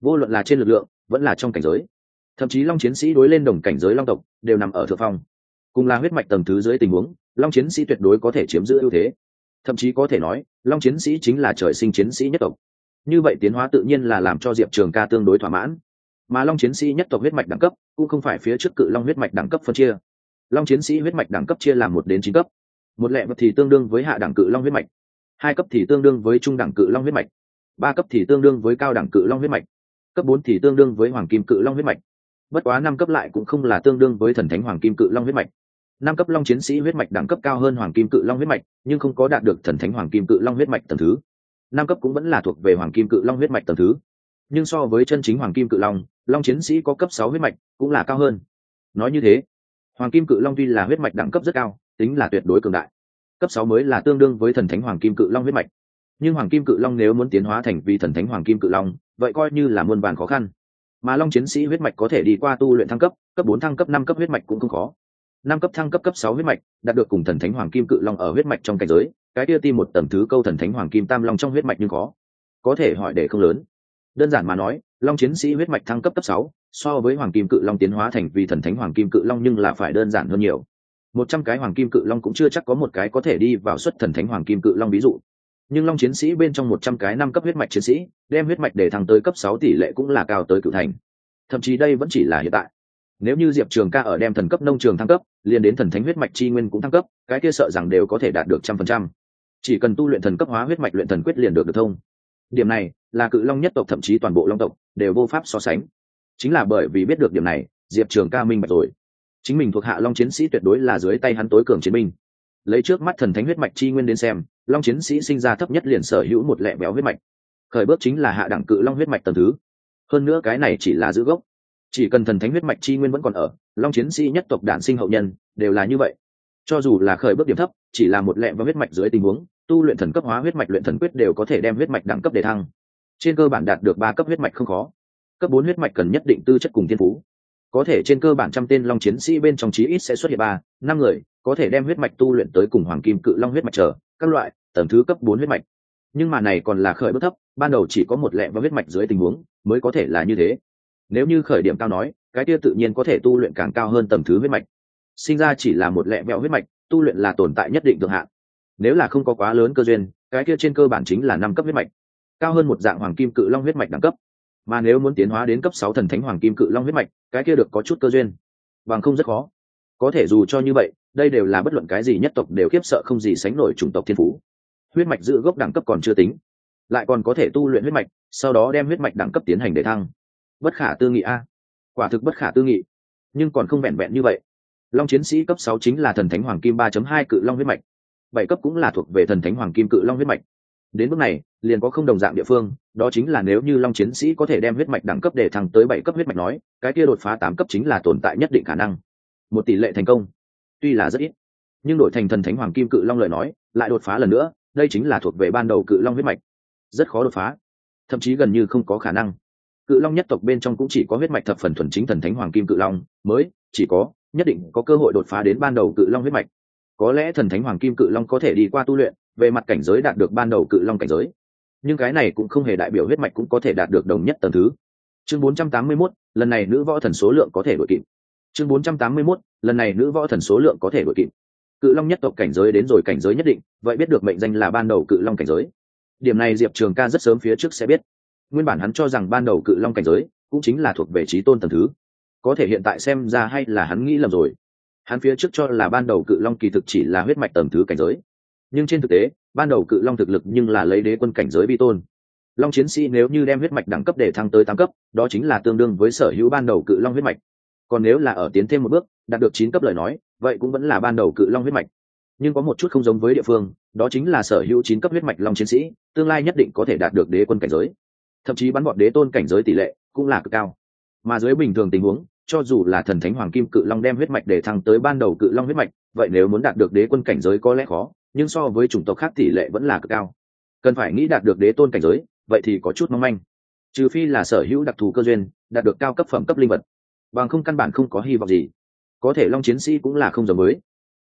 Speaker 1: Vô luận là trên lực lượng, vẫn là trong cảnh giới. Thậm chí long chiến sĩ đối lên đồng cảnh giới long tộc, đều nằm ở thượng phong. Cùng là huyết mạch tầng thứ dưới tình huống, long chiến sĩ tuyệt đối có thể chiếm giữ ưu thế. Thậm chí có thể nói, long chiến sĩ chính là trời sinh chiến sĩ nhất tộc. Như vậy tiến hóa tự nhiên là làm cho diệp trường ca tương đối thỏa mãn. Mà long chiến sĩ nhất tộc huyết mạch đẳng cấp, cũng không phải phía trước cự long huyết mạch đẳng cấp phân chia. Long chiến sĩ huyết mạch đẳng cấp chia làm một đến chín cấp. Một lẹ vật thì tương đương với hạ đẳng cự long huyết mạch hai cấp thì tương đương với trung đẳng cự long huyết mạch, ba cấp thì tương đương với cao đẳng cự long huyết mạch, cấp bốn thì tương đương với hoàng kim cự long huyết mạch. Bất quá năm cấp lại cũng không là tương đương với thần thánh hoàng kim cự long huyết mạch. Năm cấp long chiến sĩ huyết mạch đẳng cấp cao hơn hoàng kim cự long huyết mạch, nhưng không có đạt được thần thánh hoàng kim cự long huyết mạch tầng thứ. Năm cấp cũng vẫn là thuộc về hoàng kim cự long huyết mạch tầng thứ. Nhưng so với chân chính hoàng kim cự long long chiến sĩ có cấp sáu huyết mạch cũng là cao hơn. Nói như thế, hoàng kim cự long tuy là huyết mạch đẳng cấp rất cao, tính là tuyệt đối cường đại cấp sáu mới là tương đương với thần thánh hoàng kim cự long huyết mạch. Nhưng hoàng kim cự long nếu muốn tiến hóa thành vì thần thánh hoàng kim cự long, vậy coi như là muôn vàn khó khăn. Mà long chiến sĩ huyết mạch có thể đi qua tu luyện thăng cấp cấp bốn thăng cấp, năm cấp huyết mạch cũng không khó. Năm cấp thăng cấp cấp sáu huyết mạch, đạt được cùng thần thánh hoàng kim cự long ở huyết mạch trong cảnh giới, cái kia tim một tầm thứ câu thần thánh hoàng kim tam long trong huyết mạch nhưng có có thể hỏi để không lớn. Đơn giản mà nói, long chiến sĩ huyết mạch thăng cấp cấp sáu, so với hoàng kim cự long tiến hóa thành vì thần thánh hoàng kim cự long nhưng là phải đơn giản hơn nhiều một trăm cái hoàng kim cự long cũng chưa chắc có một cái có thể đi vào xuất thần thánh hoàng kim cự long ví dụ. Nhưng long chiến sĩ bên trong một trăm cái năm cấp huyết mạch chiến sĩ, đem huyết mạch để thăng tới cấp sáu tỷ lệ cũng là cao tới cựu thành. Thậm chí đây vẫn chỉ là hiện tại. Nếu như diệp trường ca ở đem thần cấp nông trường thăng cấp, liền đến thần thánh huyết mạch chi nguyên cũng thăng cấp, cái kia sợ rằng đều có thể đạt được trăm phần trăm. Chỉ cần tu luyện thần cấp hóa huyết mạch luyện thần quyết liền được được thông. Điểm này là cự long nhất tộc thậm chí toàn bộ long tộc đều vô pháp so sánh. Chính là bởi vì biết được điểm này, diệp trường ca minh bạch rồi chính mình thuộc hạ long chiến sĩ tuyệt đối là dưới tay hắn tối cường chiến binh. Lấy trước mắt thần thánh huyết mạch chi nguyên đến xem, long chiến sĩ sinh ra thấp nhất liền sở hữu một lẹ béo huyết mạch. Khởi bước chính là hạ đẳng cự long huyết mạch tầm thứ. Hơn nữa cái này chỉ là giữ gốc. Chỉ cần thần thánh huyết mạch chi nguyên vẫn còn ở, long chiến sĩ nhất tộc đản sinh hậu nhân đều là như vậy. Cho dù là khởi bước điểm thấp, chỉ là một lẹ và huyết mạch dưới tình huống, tu luyện thần cấp hóa huyết mạch luyện thần quyết đều có thể đem huyết mạch đẳng cấp để thăng. Trên cơ bản đạt được ba cấp huyết mạch không khó. Cấp bốn huyết mạch cần nhất định tư chất cùng thiên phú có thể trên cơ bản trăm tên long chiến sĩ bên trong chí ít sẽ xuất hiện ba, năm người, có thể đem huyết mạch tu luyện tới cùng hoàng kim cự long huyết mạch trở, các loại tầm thứ cấp bốn huyết mạch. Nhưng mà này còn là khởi bước thấp, ban đầu chỉ có một lẹ và huyết mạch dưới tình huống, mới có thể là như thế. Nếu như khởi điểm cao nói, cái kia tự nhiên có thể tu luyện càng cao hơn tầm thứ huyết mạch. Sinh ra chỉ là một lẹ vẹo huyết mạch, tu luyện là tồn tại nhất định thượng hạn. Nếu là không có quá lớn cơ duyên, cái kia trên cơ bản chính là năm cấp huyết mạch. Cao hơn một dạng hoàng kim cự long huyết mạch đẳng cấp. Mà nếu muốn tiến hóa đến cấp sáu thần thánh hoàng kim cự long huyết mạch cái kia được có chút cơ duyên. Bằng không rất khó. Có thể dù cho như vậy, đây đều là bất luận cái gì nhất tộc đều khiếp sợ không gì sánh nổi chủng tộc thiên phú. Huyết mạch giữ gốc đẳng cấp còn chưa tính, lại còn có thể tu luyện huyết mạch, sau đó đem huyết mạch đẳng cấp tiến hành để thăng. Bất khả tư nghị a. Quả thực bất khả tư nghị. Nhưng còn không vẹn vẹn như vậy. Long chiến sĩ cấp sáu chính là thần thánh hoàng kim ba hai cự long huyết mạch. Bảy cấp cũng là thuộc về thần thánh hoàng kim cự long huyết mạch đến bước này, liền có không đồng dạng địa phương, đó chính là nếu như long chiến sĩ có thể đem huyết mạch đẳng cấp để thăng tới bảy cấp huyết mạch nói, cái kia đột phá tám cấp chính là tồn tại nhất định khả năng. Một tỷ lệ thành công, tuy là rất ít, nhưng đổi thành thần thánh hoàng kim cự long lời nói, lại đột phá lần nữa, đây chính là thuộc về ban đầu cự long huyết mạch. Rất khó đột phá, thậm chí gần như không có khả năng. Cự long nhất tộc bên trong cũng chỉ có huyết mạch thập phần thuần chính thần thánh hoàng kim cự long, mới chỉ có, nhất định có cơ hội đột phá đến ban đầu cự long huyết mạch. Có lẽ thần thánh hoàng kim cự long có thể đi qua tu luyện về mặt cảnh giới đạt được ban đầu cự long cảnh giới. Nhưng cái này cũng không hề đại biểu huyết mạch cũng có thể đạt được đồng nhất tầng thứ. Chương 481, lần này nữ võ thần số lượng có thể đổi kịp. Chương 481, lần này nữ võ thần số lượng có thể đổi kịp. Cự long nhất tộc cảnh giới đến rồi cảnh giới nhất định vậy biết được mệnh danh là ban đầu cự long cảnh giới. Điểm này diệp trường ca rất sớm phía trước sẽ biết. Nguyên bản hắn cho rằng ban đầu cự long cảnh giới cũng chính là thuộc về trí tôn tầng thứ. Có thể hiện tại xem ra hay là hắn nghĩ lầm rồi. Hắn phía trước cho là ban đầu cự long kỳ thực chỉ là huyết mạch tầng thứ cảnh giới nhưng trên thực tế, ban đầu cự long thực lực nhưng là lấy đế quân cảnh giới vi tôn. Long chiến sĩ nếu như đem huyết mạch đẳng cấp để thăng tới tám cấp, đó chính là tương đương với sở hữu ban đầu cự long huyết mạch. Còn nếu là ở tiến thêm một bước, đạt được chín cấp lời nói, vậy cũng vẫn là ban đầu cự long huyết mạch. Nhưng có một chút không giống với địa phương, đó chính là sở hữu chín cấp huyết mạch long chiến sĩ, tương lai nhất định có thể đạt được đế quân cảnh giới. Thậm chí bắn bọn đế tôn cảnh giới tỷ lệ cũng là cực cao. Mà dưới bình thường tình huống, cho dù là thần thánh hoàng kim cự long đem huyết mạch để thăng tới ban đầu cự long huyết mạch, vậy nếu muốn đạt được đế quân cảnh giới có lẽ khó nhưng so với chủng tộc khác tỷ lệ vẫn là cực cao. Cần phải nghĩ đạt được đế tôn cảnh giới, vậy thì có chút mong manh. Trừ phi là sở hữu đặc thù cơ duyên, đạt được cao cấp phẩm cấp linh vật. Bằng không căn bản không có hy vọng gì. Có thể long chiến sĩ cũng là không giống mới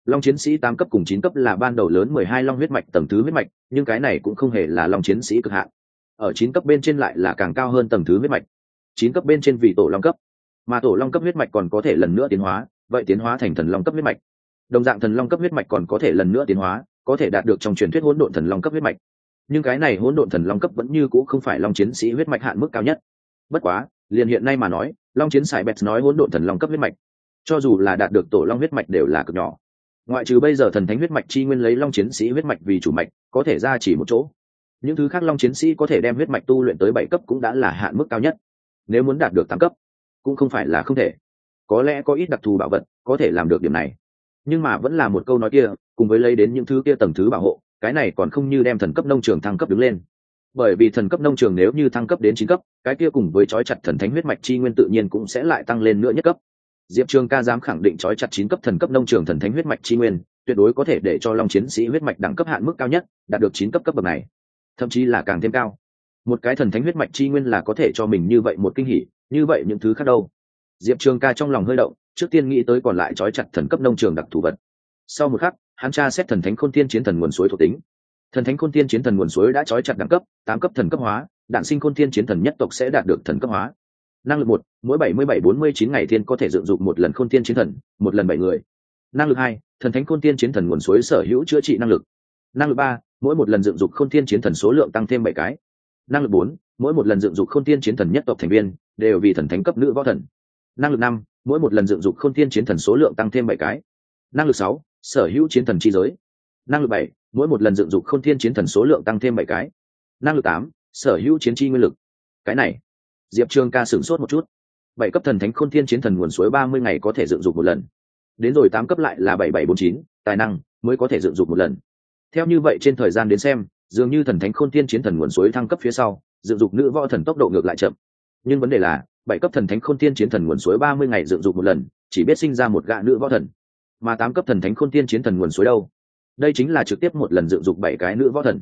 Speaker 1: long chiến sĩ tám cấp cùng chín cấp là ban đầu lớn mười hai long huyết mạch tầng thứ huyết mạch, nhưng cái này cũng không hề là long chiến sĩ cực hạn. Ở chín cấp bên trên lại là càng cao hơn tầng thứ huyết mạch. Chín cấp bên trên vì tổ long cấp. Mà tổ long cấp huyết mạch còn có thể lần nữa tiến hóa, vậy tiến hóa thành thần long cấp huyết mạch. Đồng dạng thần long cấp huyết mạch còn có thể lần nữa tiến hóa có thể đạt được trong truyền thuyết hỗn độn thần long cấp huyết mạch. Nhưng cái này hỗn độn thần long cấp vẫn như c ũ không phải long chiến sĩ huyết mạch hạn mức cao nhất. Bất quá, liền hiện nay mà nói, long chiến sài bẹt nói hỗn độn thần long cấp huyết mạch, cho dù là đạt được tổ long huyết mạch đều là cực nhỏ. Ngoại trừ bây giờ thần thánh huyết mạch chi nguyên lấy long chiến sĩ huyết mạch vì chủ mạch, có thể ra chỉ một chỗ. Những thứ khác long chiến sĩ có thể đem huyết mạch tu luyện tới bảy cấp cũng đã là hạn mức cao nhất. Nếu muốn đạt được tám cấp, cũng không phải là không thể. Có lẽ có ít đặc thù bảo vật có thể làm được điểm này. Nhưng mà vẫn là một câu nói kia cùng với lấy đến những thứ kia tầng thứ bảo hộ, cái này còn không như đem thần cấp nông trường thăng cấp đứng lên. Bởi vì thần cấp nông trường nếu như thăng cấp đến chín cấp, cái kia cùng với trói chặt thần thánh huyết mạch chi nguyên tự nhiên cũng sẽ lại tăng lên nữa nhất cấp. Diệp trường ca dám khẳng định trói chặt chín cấp thần cấp nông trường thần thánh huyết mạch chi nguyên, tuyệt đối có thể để cho long chiến sĩ huyết mạch đẳng cấp hạn mức cao nhất, đạt được chín cấp cấp bậc này. Thậm chí là càng thêm cao. Một cái thần thánh huyết mạch chi nguyên là có thể cho mình như vậy một kinh hỉ, như vậy những thứ khác đâu. Diệp trường ca trong lòng hơi động, trước tiên nghĩ tới còn lại trói chặt thần cấp nông trường đặc thù vật. Sau một khắc hắn tra xét thần thánh khôn tiên chiến thần nguồn suối thuộc tính. Thần thánh khôn tiên chiến thần nguồn suối đã trói chặt đẳng cấp, tám cấp thần cấp hóa, đạn sinh khôn tiên chiến thần nhất tộc sẽ đạt được thần cấp hóa. Năng lực một, mỗi bảy mươi bảy bốn mươi chín ngày thiên có thể dựng dụng một lần khôn tiên chiến thần, một lần bảy người. Năng lực hai, thần thánh khôn tiên chiến thần nguồn suối sở hữu chữa trị năng lực. Năng lực ba, mỗi một lần dựng dục khôn tiên chiến thần số lượng tăng thêm bảy cái. Năng lực bốn, mỗi một lần dựng dục khôn tiên chiến thần nhất tộc thành viên, đều vì thần thánh cấp nữ võ thần. Năng lực năm, mỗi một lần dựng dục khôn tiên chiến thần số lượng tăng thêm bảy cái. Năng lực sáu sở hữu chiến thần chi giới. Năng lực bảy, mỗi một lần dựng dục khôn Thiên chiến thần số lượng tăng thêm bảy cái. Năng lực tám, sở hữu chiến chi nguyên lực. Cái này, diệp trường ca sửng sốt một chút. Bảy cấp thần thánh khôn Thiên chiến thần nguồn suối ba mươi ngày có thể dựng dục một lần. Đến rồi tám cấp lại là bảy bảy bốn chín, tài năng mới có thể dựng dục một lần. Theo như vậy trên thời gian đến xem, dường như thần thánh khôn Thiên chiến thần nguồn suối thăng cấp phía sau, dựng dục nữ võ thần tốc độ ngược lại chậm. Nhưng vấn đề là, bảy cấp thần thánh khôn Thiên chiến thần nguồn suối ba mươi ngày dựng dục một lần, chỉ biết sinh ra một gã nữ võ thần mà tám cấp thần thánh khôn tiên chiến thần nguồn suối đâu? Đây chính là trực tiếp một lần dựng dục bảy cái nữ võ thần.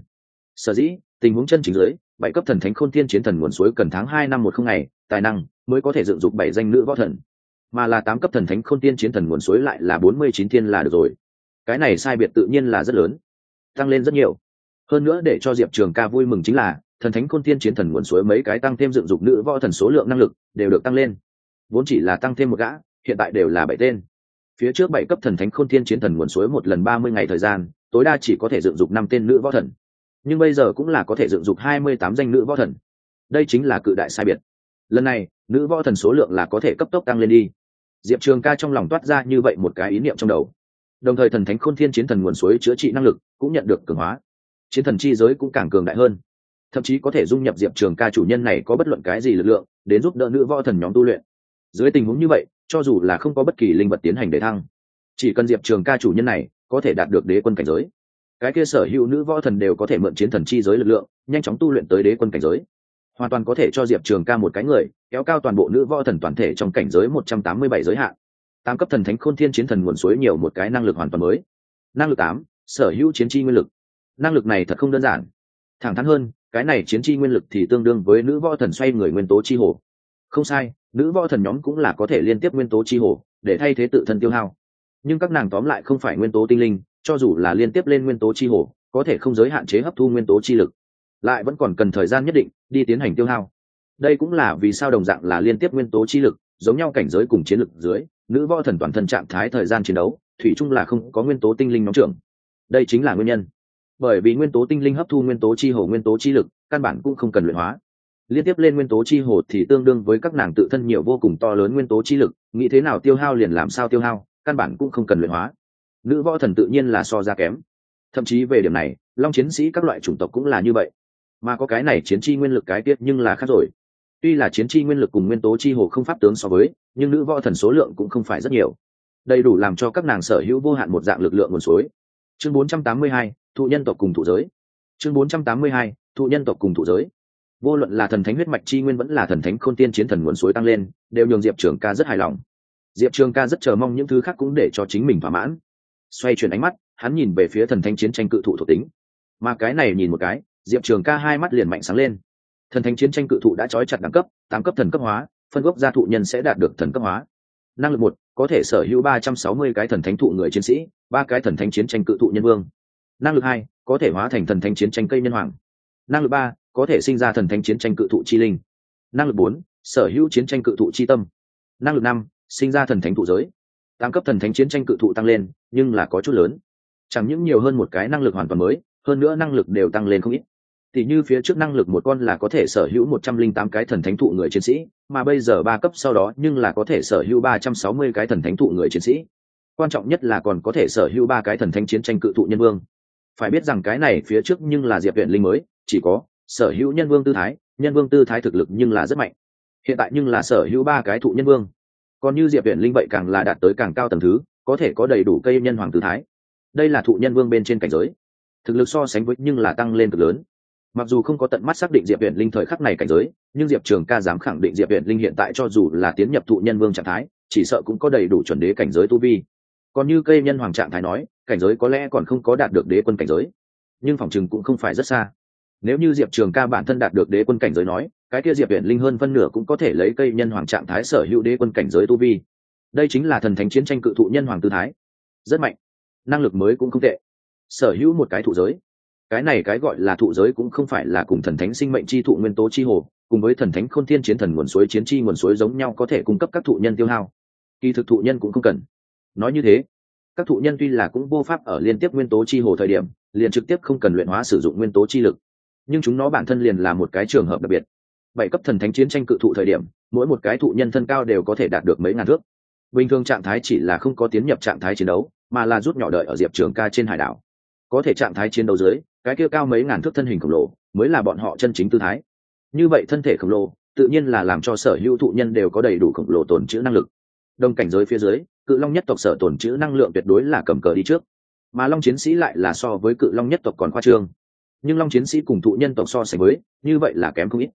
Speaker 1: Sở dĩ, tình huống chân chính dưới, bảy cấp thần thánh khôn tiên chiến thần nguồn suối cần tháng hai năm một không ngày, tài năng mới có thể dựng dục bảy danh nữ võ thần. Mà là tám cấp thần thánh khôn tiên chiến thần nguồn suối lại là bốn mươi chín thiên là được rồi. Cái này sai biệt tự nhiên là rất lớn, tăng lên rất nhiều. Hơn nữa để cho diệp trường ca vui mừng chính là, thần thánh khôn thiên chiến thần nguồn suối mấy cái tăng thêm dựng dục nữ võ thần số lượng năng lực đều được tăng lên. Vốn chỉ là tăng thêm một gã, hiện tại đều là bảy tên phía trước bảy cấp thần thánh khôn thiên chiến thần nguồn suối một lần ba mươi ngày thời gian, tối đa chỉ có thể dựng dục năm tên nữ võ thần. Nhưng bây giờ cũng là có thể dựng dục hai mươi tám danh nữ võ thần. Đây chính là cự đại sai biệt. Lần này, nữ võ thần số lượng là có thể cấp tốc tăng lên đi. Diệp trường ca trong lòng toát ra như vậy một cái ý niệm trong đầu. Đồng thời thần thánh khôn thiên chiến thần nguồn suối chữa trị năng lực cũng nhận được cường hóa. Chiến thần chi giới cũng càng cường đại hơn. Thậm chí có thể dung nhập diệp trường ca chủ nhân này có bất luận cái gì lực lượng, đến giúp đỡ nữ võ thần nhóm tu luyện. Dưới tình huống như vậy cho dù là không có bất kỳ linh vật tiến hành để thăng, chỉ cần diệp trường ca chủ nhân này có thể đạt được đế quân cảnh giới, cái kia sở hữu nữ võ thần đều có thể mượn chiến thần chi giới lực lượng, nhanh chóng tu luyện tới đế quân cảnh giới. Hoàn toàn có thể cho diệp trường ca một cái người, kéo cao toàn bộ nữ võ thần toàn thể trong cảnh giới một trăm tám mươi bảy giới hạn. Tám cấp thần thánh khôn thiên chiến thần nguồn suối nhiều một cái năng lực hoàn toàn mới. Năng lực tám, sở hữu chiến chi nguyên lực. Năng lực này thật không đơn giản. Thẳng thắn hơn, cái này chiến chi nguyên lực thì tương đương với nữ võ thần xoay người nguyên tố chi hồ. Không sai nữ võ thần nhóm cũng là có thể liên tiếp nguyên tố chi hồ, để thay thế tự thân tiêu hao. Nhưng các nàng tóm lại không phải nguyên tố tinh linh, cho dù là liên tiếp lên nguyên tố chi hồ, có thể không giới hạn chế hấp thu nguyên tố chi lực. Lại vẫn còn cần thời gian nhất định, đi tiến hành tiêu hao. Đây cũng là vì sao đồng dạng là liên tiếp nguyên tố chi lực, giống nhau cảnh giới cùng chiến lực dưới, nữ võ thần toàn thân trạng thái thời gian chiến đấu, thủy chung là không có nguyên tố tinh linh nóng trưởng. Đây chính là nguyên nhân. Bởi vì nguyên tố tinh linh hấp thu nguyên tố chi hồ nguyên tố chi lực, căn bản cũng không cần luyện hóa liên tiếp lên nguyên tố chi hồ thì tương đương với các nàng tự thân nhiều vô cùng to lớn nguyên tố chi lực nghĩ thế nào tiêu hao liền làm sao tiêu hao căn bản cũng không cần luyện hóa. Nữ võ thần tự nhiên là so ra kém. Thậm chí về điểm này long chiến sĩ các loại chủng tộc cũng là như vậy. Mà có cái này chiến chi nguyên lực cái tiết nhưng là khác rồi. Tuy là chiến chi nguyên lực cùng nguyên tố chi hồ không pháp tướng so với nhưng nữ võ thần số lượng cũng không phải rất nhiều. Đầy đủ làm cho các nàng sở hữu vô hạn một dạng lực lượng nguồn suối. Chương 482, thụ nhân tộc cùng thụ giới. Chương 482, thụ nhân tộc cùng thụ giới vô luận là thần thánh huyết mạch chi nguyên vẫn là thần thánh khôn tiên chiến thần nguồn suối tăng lên, đều nhường diệp trường ca rất hài lòng. Diệp trường ca rất chờ mong những thứ khác cũng để cho chính mình thỏa mãn. Xoay chuyển ánh mắt, hắn nhìn về phía thần thánh chiến tranh cự thụ thuộc tính. Mà cái này nhìn một cái, diệp trường ca hai mắt liền mạnh sáng lên. Thần thánh chiến tranh cự thụ đã trói chặt đẳng cấp, tám cấp thần cấp hóa, phân gốc gia thụ nhân sẽ đạt được thần cấp hóa. Năng lực một, có thể sở hữu ba trăm sáu mươi cái thần thánh thụ người chiến sĩ, ba cái thần thánh chiến tranh cự thụ nhân vương. Năng lực hai, có thể hóa thành thần thánh chiến tranh cây nhân hoàng. Năng lực ba có thể sinh ra thần thánh chiến tranh cự thụ chi linh. Năng lực bốn sở hữu chiến tranh cự thụ chi tâm. Năng lực năm sinh ra thần thánh thụ giới. Tăng cấp thần thánh chiến tranh cự thụ tăng lên nhưng là có chút lớn. Chẳng những nhiều hơn một cái năng lực hoàn toàn mới hơn nữa năng lực đều tăng lên không ít. Tỷ như phía trước năng lực một con là có thể sở hữu một trăm linh tám cái thần thánh thụ người chiến sĩ, mà bây giờ ba cấp sau đó nhưng là có thể sở hữu ba trăm sáu mươi cái thần thánh thụ người chiến sĩ. Quan trọng nhất là còn có thể sở hữu ba cái thần thánh chiến tranh cự thụ nhân vương. Phải biết rằng cái này phía trước nhưng là Diệp Viện Linh mới, chỉ có sở hữu nhân vương tư thái, nhân vương tư thái thực lực nhưng là rất mạnh. Hiện tại nhưng là sở hữu ba cái thụ nhân vương. Còn như Diệp Viện Linh vậy càng là đạt tới càng cao tầng thứ, có thể có đầy đủ cây nhân hoàng tư thái. Đây là thụ nhân vương bên trên cảnh giới. Thực lực so sánh với nhưng là tăng lên cực lớn mặc dù không có tận mắt xác định diệp viện linh thời khắc này cảnh giới nhưng diệp trường ca dám khẳng định diệp viện linh hiện tại cho dù là tiến nhập thụ nhân vương trạng thái chỉ sợ cũng có đầy đủ chuẩn đế cảnh giới tu vi còn như cây nhân hoàng trạng thái nói cảnh giới có lẽ còn không có đạt được đế quân cảnh giới nhưng phòng chừng cũng không phải rất xa nếu như diệp trường ca bản thân đạt được đế quân cảnh giới nói, cái kia diệp viện linh hơn phân nửa cũng có thể lấy cây nhân hoàng trạng thái sở hữu đế quân cảnh giới tu vi. Đây chính là thần thánh chiến tranh cự thụ nhân hoàng tư thái. Rất mạnh. Năng lực mới cũng không tệ. Sở hữu một cái thụ giới. Cái này cái gọi là thụ giới cũng không phải là cùng thần thánh sinh mệnh chi thụ nguyên tố chi hồ, cùng với thần thánh khôn thiên chiến thần nguồn suối chiến chi nguồn suối giống nhau có thể cung cấp các thụ nhân tiêu hao. Kỳ thực thụ nhân cũng không cần. Nói như thế, các thụ nhân tuy là cũng vô pháp ở liên tiếp nguyên tố chi hồ thời điểm, liền trực tiếp không cần luyện hóa sử dụng nguyên tố chi lực nhưng chúng nó bản thân liền là một cái trường hợp đặc biệt. Bảy cấp thần thánh chiến tranh cự thụ thời điểm, mỗi một cái thụ nhân thân cao đều có thể đạt được mấy ngàn thước. Bình thường trạng thái chỉ là không có tiến nhập trạng thái chiến đấu, mà là rút nhỏ đợi ở diệp trường ca trên hải đảo. Có thể trạng thái chiến đấu dưới, cái kia cao mấy ngàn thước thân hình khổng lồ, mới là bọn họ chân chính tư thái. Như vậy thân thể khổng lồ, tự nhiên là làm cho sở hữu thụ nhân đều có đầy đủ khổng lồ tồn trữ năng lực. Đồng cảnh giới phía dưới, cự long nhất tộc sở tồn trữ năng lượng tuyệt đối là cầm cờ đi trước. Mà long chiến sĩ lại là so với cự long nhất tộc còn khoa trương nhưng long chiến sĩ cùng thụ nhân tộc so sánh với, như vậy là kém không ít.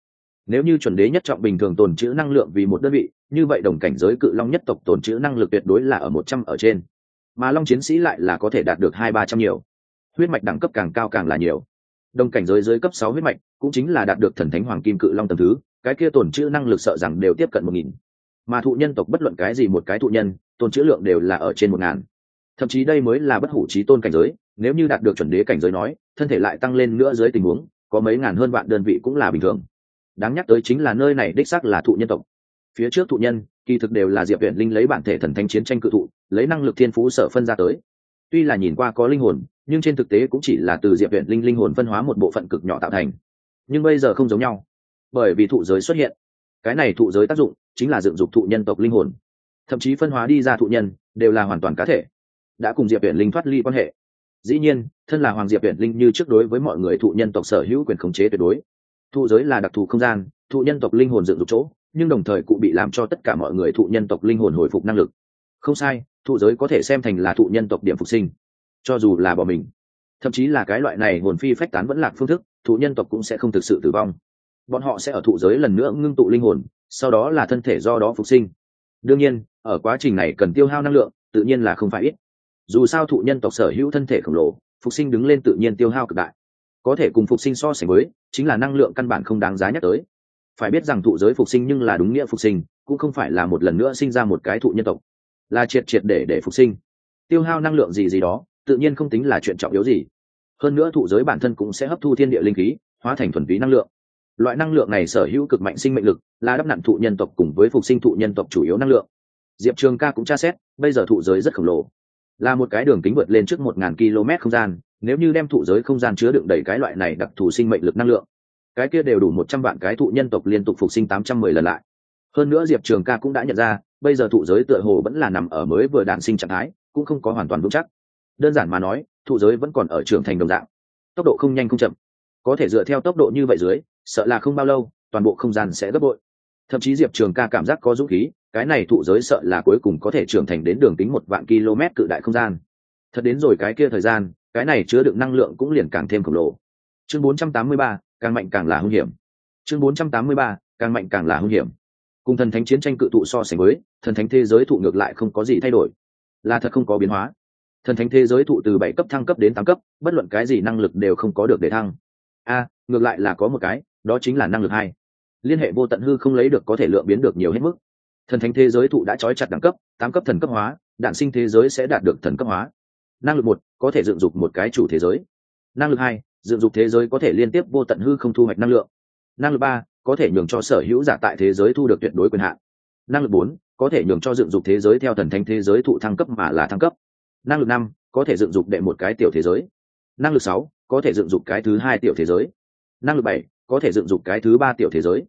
Speaker 1: Nếu như chuẩn đế nhất trọng bình thường tồn trữ năng lượng vì một đơn vị, như vậy đồng cảnh giới cự long nhất tộc tồn trữ năng lực tuyệt đối là ở một trăm ở trên. Mà long chiến sĩ lại là có thể đạt được hai, ba trăm nhiều. Huyết mạch đẳng cấp càng cao càng là nhiều. Đồng cảnh giới dưới cấp sáu huyết mạch, cũng chính là đạt được thần thánh hoàng kim cự long tầm thứ, cái kia tồn trữ năng lực sợ rằng đều tiếp cận một nghìn. Mà thụ nhân tộc bất luận cái gì một cái thụ nhân, tồn trữ lượng đều là ở trên một ngàn. Thậm chí đây mới là bất hủ trí tôn cảnh giới nếu như đạt được chuẩn đế cảnh giới nói, thân thể lại tăng lên nữa dưới tình huống, có mấy ngàn hơn vạn đơn vị cũng là bình thường. Đáng nhắc tới chính là nơi này đích xác là thụ nhân tộc. Phía trước thụ nhân, kỳ thực đều là diệp viện linh lấy bản thể thần thanh chiến tranh cự thụ, lấy năng lực thiên phú sở phân ra tới. Tuy là nhìn qua có linh hồn, nhưng trên thực tế cũng chỉ là từ diệp viện linh linh hồn phân hóa một bộ phận cực nhỏ tạo thành. Nhưng bây giờ không giống nhau, bởi vì thụ giới xuất hiện. Cái này thụ giới tác dụng chính là dựng dục thụ nhân tộc linh hồn. Thậm chí phân hóa đi ra thụ nhân, đều là hoàn toàn cá thể. Đã cùng diệp viện linh thoát ly quan hệ dĩ nhiên, thân là hoàng diệp viện linh như trước đối với mọi người thụ nhân tộc sở hữu quyền khống chế tuyệt đối. Thụ giới là đặc thù không gian, thụ nhân tộc linh hồn dựng dục chỗ, nhưng đồng thời cụ bị làm cho tất cả mọi người thụ nhân tộc linh hồn hồi phục năng lực. Không sai, thụ giới có thể xem thành là thụ nhân tộc điểm phục sinh. Cho dù là bỏ mình, thậm chí là cái loại này hồn phi phách tán vẫn lạc phương thức, thụ nhân tộc cũng sẽ không thực sự tử vong. Bọn họ sẽ ở thụ giới lần nữa ngưng tụ linh hồn, sau đó là thân thể do đó phục sinh. Đương nhiên, ở quá trình này cần tiêu hao năng lượng, tự nhiên là không phải ít dù sao thụ nhân tộc sở hữu thân thể khổng lồ, phục sinh đứng lên tự nhiên tiêu hao cực đại. Có thể cùng phục sinh so sánh với, chính là năng lượng căn bản không đáng giá nhắc tới. Phải biết rằng thụ giới phục sinh nhưng là đúng nghĩa phục sinh, cũng không phải là một lần nữa sinh ra một cái thụ nhân tộc. Là triệt triệt để để phục sinh. Tiêu hao năng lượng gì gì đó, tự nhiên không tính là chuyện trọng yếu gì. Hơn nữa thụ giới bản thân cũng sẽ hấp thu thiên địa linh khí, hóa thành thuần túy năng lượng. Loại năng lượng này sở hữu cực mạnh sinh mệnh lực, là đắp nặn thụ nhân tộc cùng với phục sinh thụ nhân tộc chủ yếu năng lượng. Diệp trường ca cũng tra xét, bây giờ thụ giới rất khổng lồ là một cái đường kính vượt lên trước một ngàn km không gian, nếu như đem thụ giới không gian chứa đựng đầy cái loại này đặc thù sinh mệnh lực năng lượng, cái kia đều đủ một trăm vạn cái thụ nhân tộc liên tục phục sinh tám trăm mười lần lại. Hơn nữa diệp trường ca cũng đã nhận ra, bây giờ thụ giới tựa hồ vẫn là nằm ở mới vừa đản sinh trạng thái, cũng không có hoàn toàn vững chắc. Đơn giản mà nói, thụ giới vẫn còn ở trưởng thành đồng dạng, tốc độ không nhanh không chậm. Có thể dựa theo tốc độ như vậy dưới, sợ là không bao lâu, toàn bộ không gian sẽ gấp bội. Thậm chí diệp trường ca cảm giác có dũng khí cái này thụ giới sợ là cuối cùng có thể trưởng thành đến đường tính một vạn km cự đại không gian. Thật đến rồi cái kia thời gian cái này chứa đựng năng lượng cũng liền càng thêm khổng lồ. Chương 483, càng mạnh càng là hung hiểm. Chương 483, càng mạnh càng là hung hiểm. Cùng thần thánh chiến tranh cự thụ so sánh với thần thánh thế giới thụ ngược lại không có gì thay đổi. Là thật không có biến hóa. Thần thánh thế giới thụ từ bảy cấp thăng cấp đến tám cấp bất luận cái gì năng lực đều không có được để thăng. A ngược lại là có một cái đó chính là năng lực hai. Liên hệ vô tận hư không lấy được có thể lượng biến được nhiều hết mức thần thánh thế giới thụ đã trói chặt đẳng cấp, tám cấp thần cấp hóa đạn sinh thế giới sẽ đạt được thần cấp hóa. Năng lực một, có thể dựng dục một cái chủ thế giới. Năng lực hai, dựng dục thế giới có thể liên tiếp vô tận hư không thu hoạch năng lượng. Năng lực ba, có thể nhường cho sở hữu giả tại thế giới thu được tuyệt đối quyền hạn. Năng lực bốn, có thể nhường cho dựng dục thế giới theo thần thánh thế giới thụ thăng cấp mà là thăng cấp. Năng lực năm, có thể dựng dục đệ một cái tiểu thế giới. Năng lực sáu, có thể dựng dục cái thứ hai tiểu thế giới. Năng lực bảy, có thể dựng dục cái thứ ba tiểu thế giới.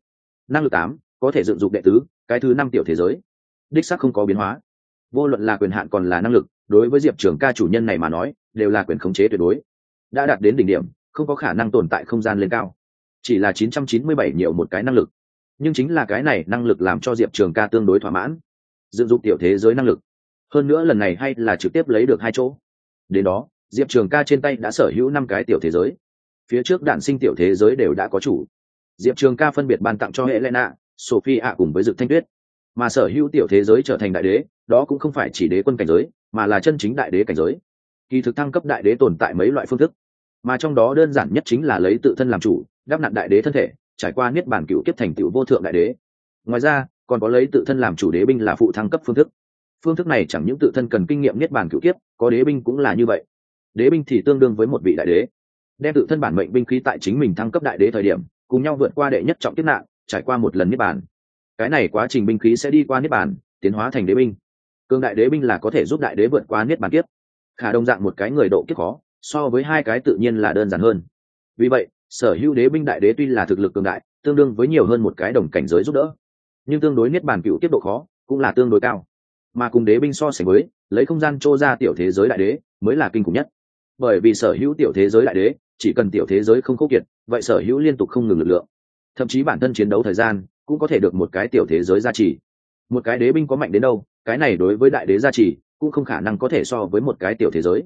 Speaker 1: Năng lực tám, có thể dựng dục đệ tứ cái thứ năm tiểu thế giới. Đích sắc không có biến hóa. Vô luận là quyền hạn còn là năng lực, đối với diệp trường ca chủ nhân này mà nói, đều là quyền khống chế tuyệt đối. Đã đạt đến đỉnh điểm, không có khả năng tồn tại không gian lên cao. Chỉ là 997 nhiều một cái năng lực. Nhưng chính là cái này năng lực làm cho diệp trường ca tương đối thỏa mãn. Dựng dụng tiểu thế giới năng lực. Hơn nữa lần này hay là trực tiếp lấy được hai chỗ. Đến đó, diệp trường ca trên tay đã sở hữu năm cái tiểu thế giới. Phía trước đạn sinh tiểu thế giới đều đã có chủ. Diệp trường ca phân biệt ban tặng cho hệ lena sophie ạ cùng với dực thanh tuyết. Mà sở hữu tiểu thế giới trở thành đại đế, đó cũng không phải chỉ đế quân cảnh giới, mà là chân chính đại đế cảnh giới. Kỳ thực thăng cấp đại đế tồn tại mấy loại phương thức, mà trong đó đơn giản nhất chính là lấy tự thân làm chủ, đáp nạn đại đế thân thể, trải qua niết bản cựu kiếp thành tựu vô thượng đại đế. Ngoài ra, còn có lấy tự thân làm chủ đế binh là phụ thăng cấp phương thức. Phương thức này chẳng những tự thân cần kinh nghiệm niết bản cựu kiếp, có đế binh cũng là như vậy. Đế binh thì tương đương với một vị đại đế. Đem tự thân bản mệnh binh khí tại chính mình thăng cấp đại đế thời điểm, cùng nhau vượt qua đệ nhất trọng kiếp nạn trải qua một lần niết bàn, cái này quá trình binh khí sẽ đi qua niết bàn, tiến hóa thành đế binh. Cương đại đế binh là có thể giúp đại đế vượt qua niết bàn kiếp. Khả đồng dạng một cái người độ kiếp khó so với hai cái tự nhiên là đơn giản hơn. Vì vậy sở hữu đế binh đại đế tuy là thực lực cường đại tương đương với nhiều hơn một cái đồng cảnh giới giúp đỡ. Nhưng tương đối niết bàn cựu kiếp độ khó cũng là tương đối cao. Mà cùng đế binh so sánh với lấy không gian trô ra tiểu thế giới đại đế mới là kinh khủng nhất. Bởi vì sở hữu tiểu thế giới đại đế chỉ cần tiểu thế giới không khốc kiệt vậy sở hữu liên tục không ngừng lực lượng thậm chí bản thân chiến đấu thời gian cũng có thể được một cái tiểu thế giới gia trì. Một cái đế binh có mạnh đến đâu, cái này đối với đại đế gia trì cũng không khả năng có thể so với một cái tiểu thế giới.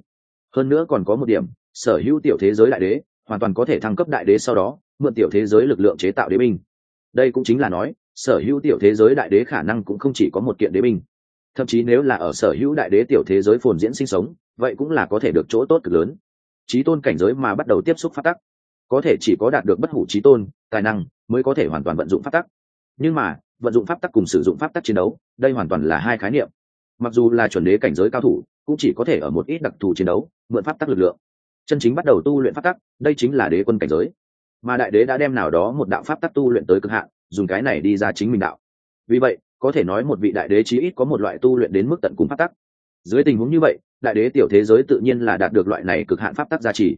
Speaker 1: Hơn nữa còn có một điểm, sở hữu tiểu thế giới đại đế hoàn toàn có thể thăng cấp đại đế sau đó, mượn tiểu thế giới lực lượng chế tạo đế binh. Đây cũng chính là nói, sở hữu tiểu thế giới đại đế khả năng cũng không chỉ có một kiện đế binh. Thậm chí nếu là ở sở hữu đại đế tiểu thế giới phồn diễn sinh sống, vậy cũng là có thể được chỗ tốt cực lớn. Trí tôn cảnh giới mà bắt đầu tiếp xúc phát tắc có thể chỉ có đạt được bất hủ trí tôn, tài năng mới có thể hoàn toàn vận dụng pháp tắc. Nhưng mà, vận dụng pháp tắc cùng sử dụng pháp tắc chiến đấu, đây hoàn toàn là hai khái niệm. Mặc dù là chuẩn đế cảnh giới cao thủ, cũng chỉ có thể ở một ít đặc thù chiến đấu, mượn pháp tắc lực lượng. Chân chính bắt đầu tu luyện pháp tắc, đây chính là đế quân cảnh giới. Mà đại đế đã đem nào đó một đạo pháp tắc tu luyện tới cực hạn, dùng cái này đi ra chính mình đạo. Vì vậy, có thể nói một vị đại đế chí ít có một loại tu luyện đến mức tận cùng pháp tắc. Dưới tình huống như vậy, đại đế tiểu thế giới tự nhiên là đạt được loại này cực hạn pháp tắc gia trì.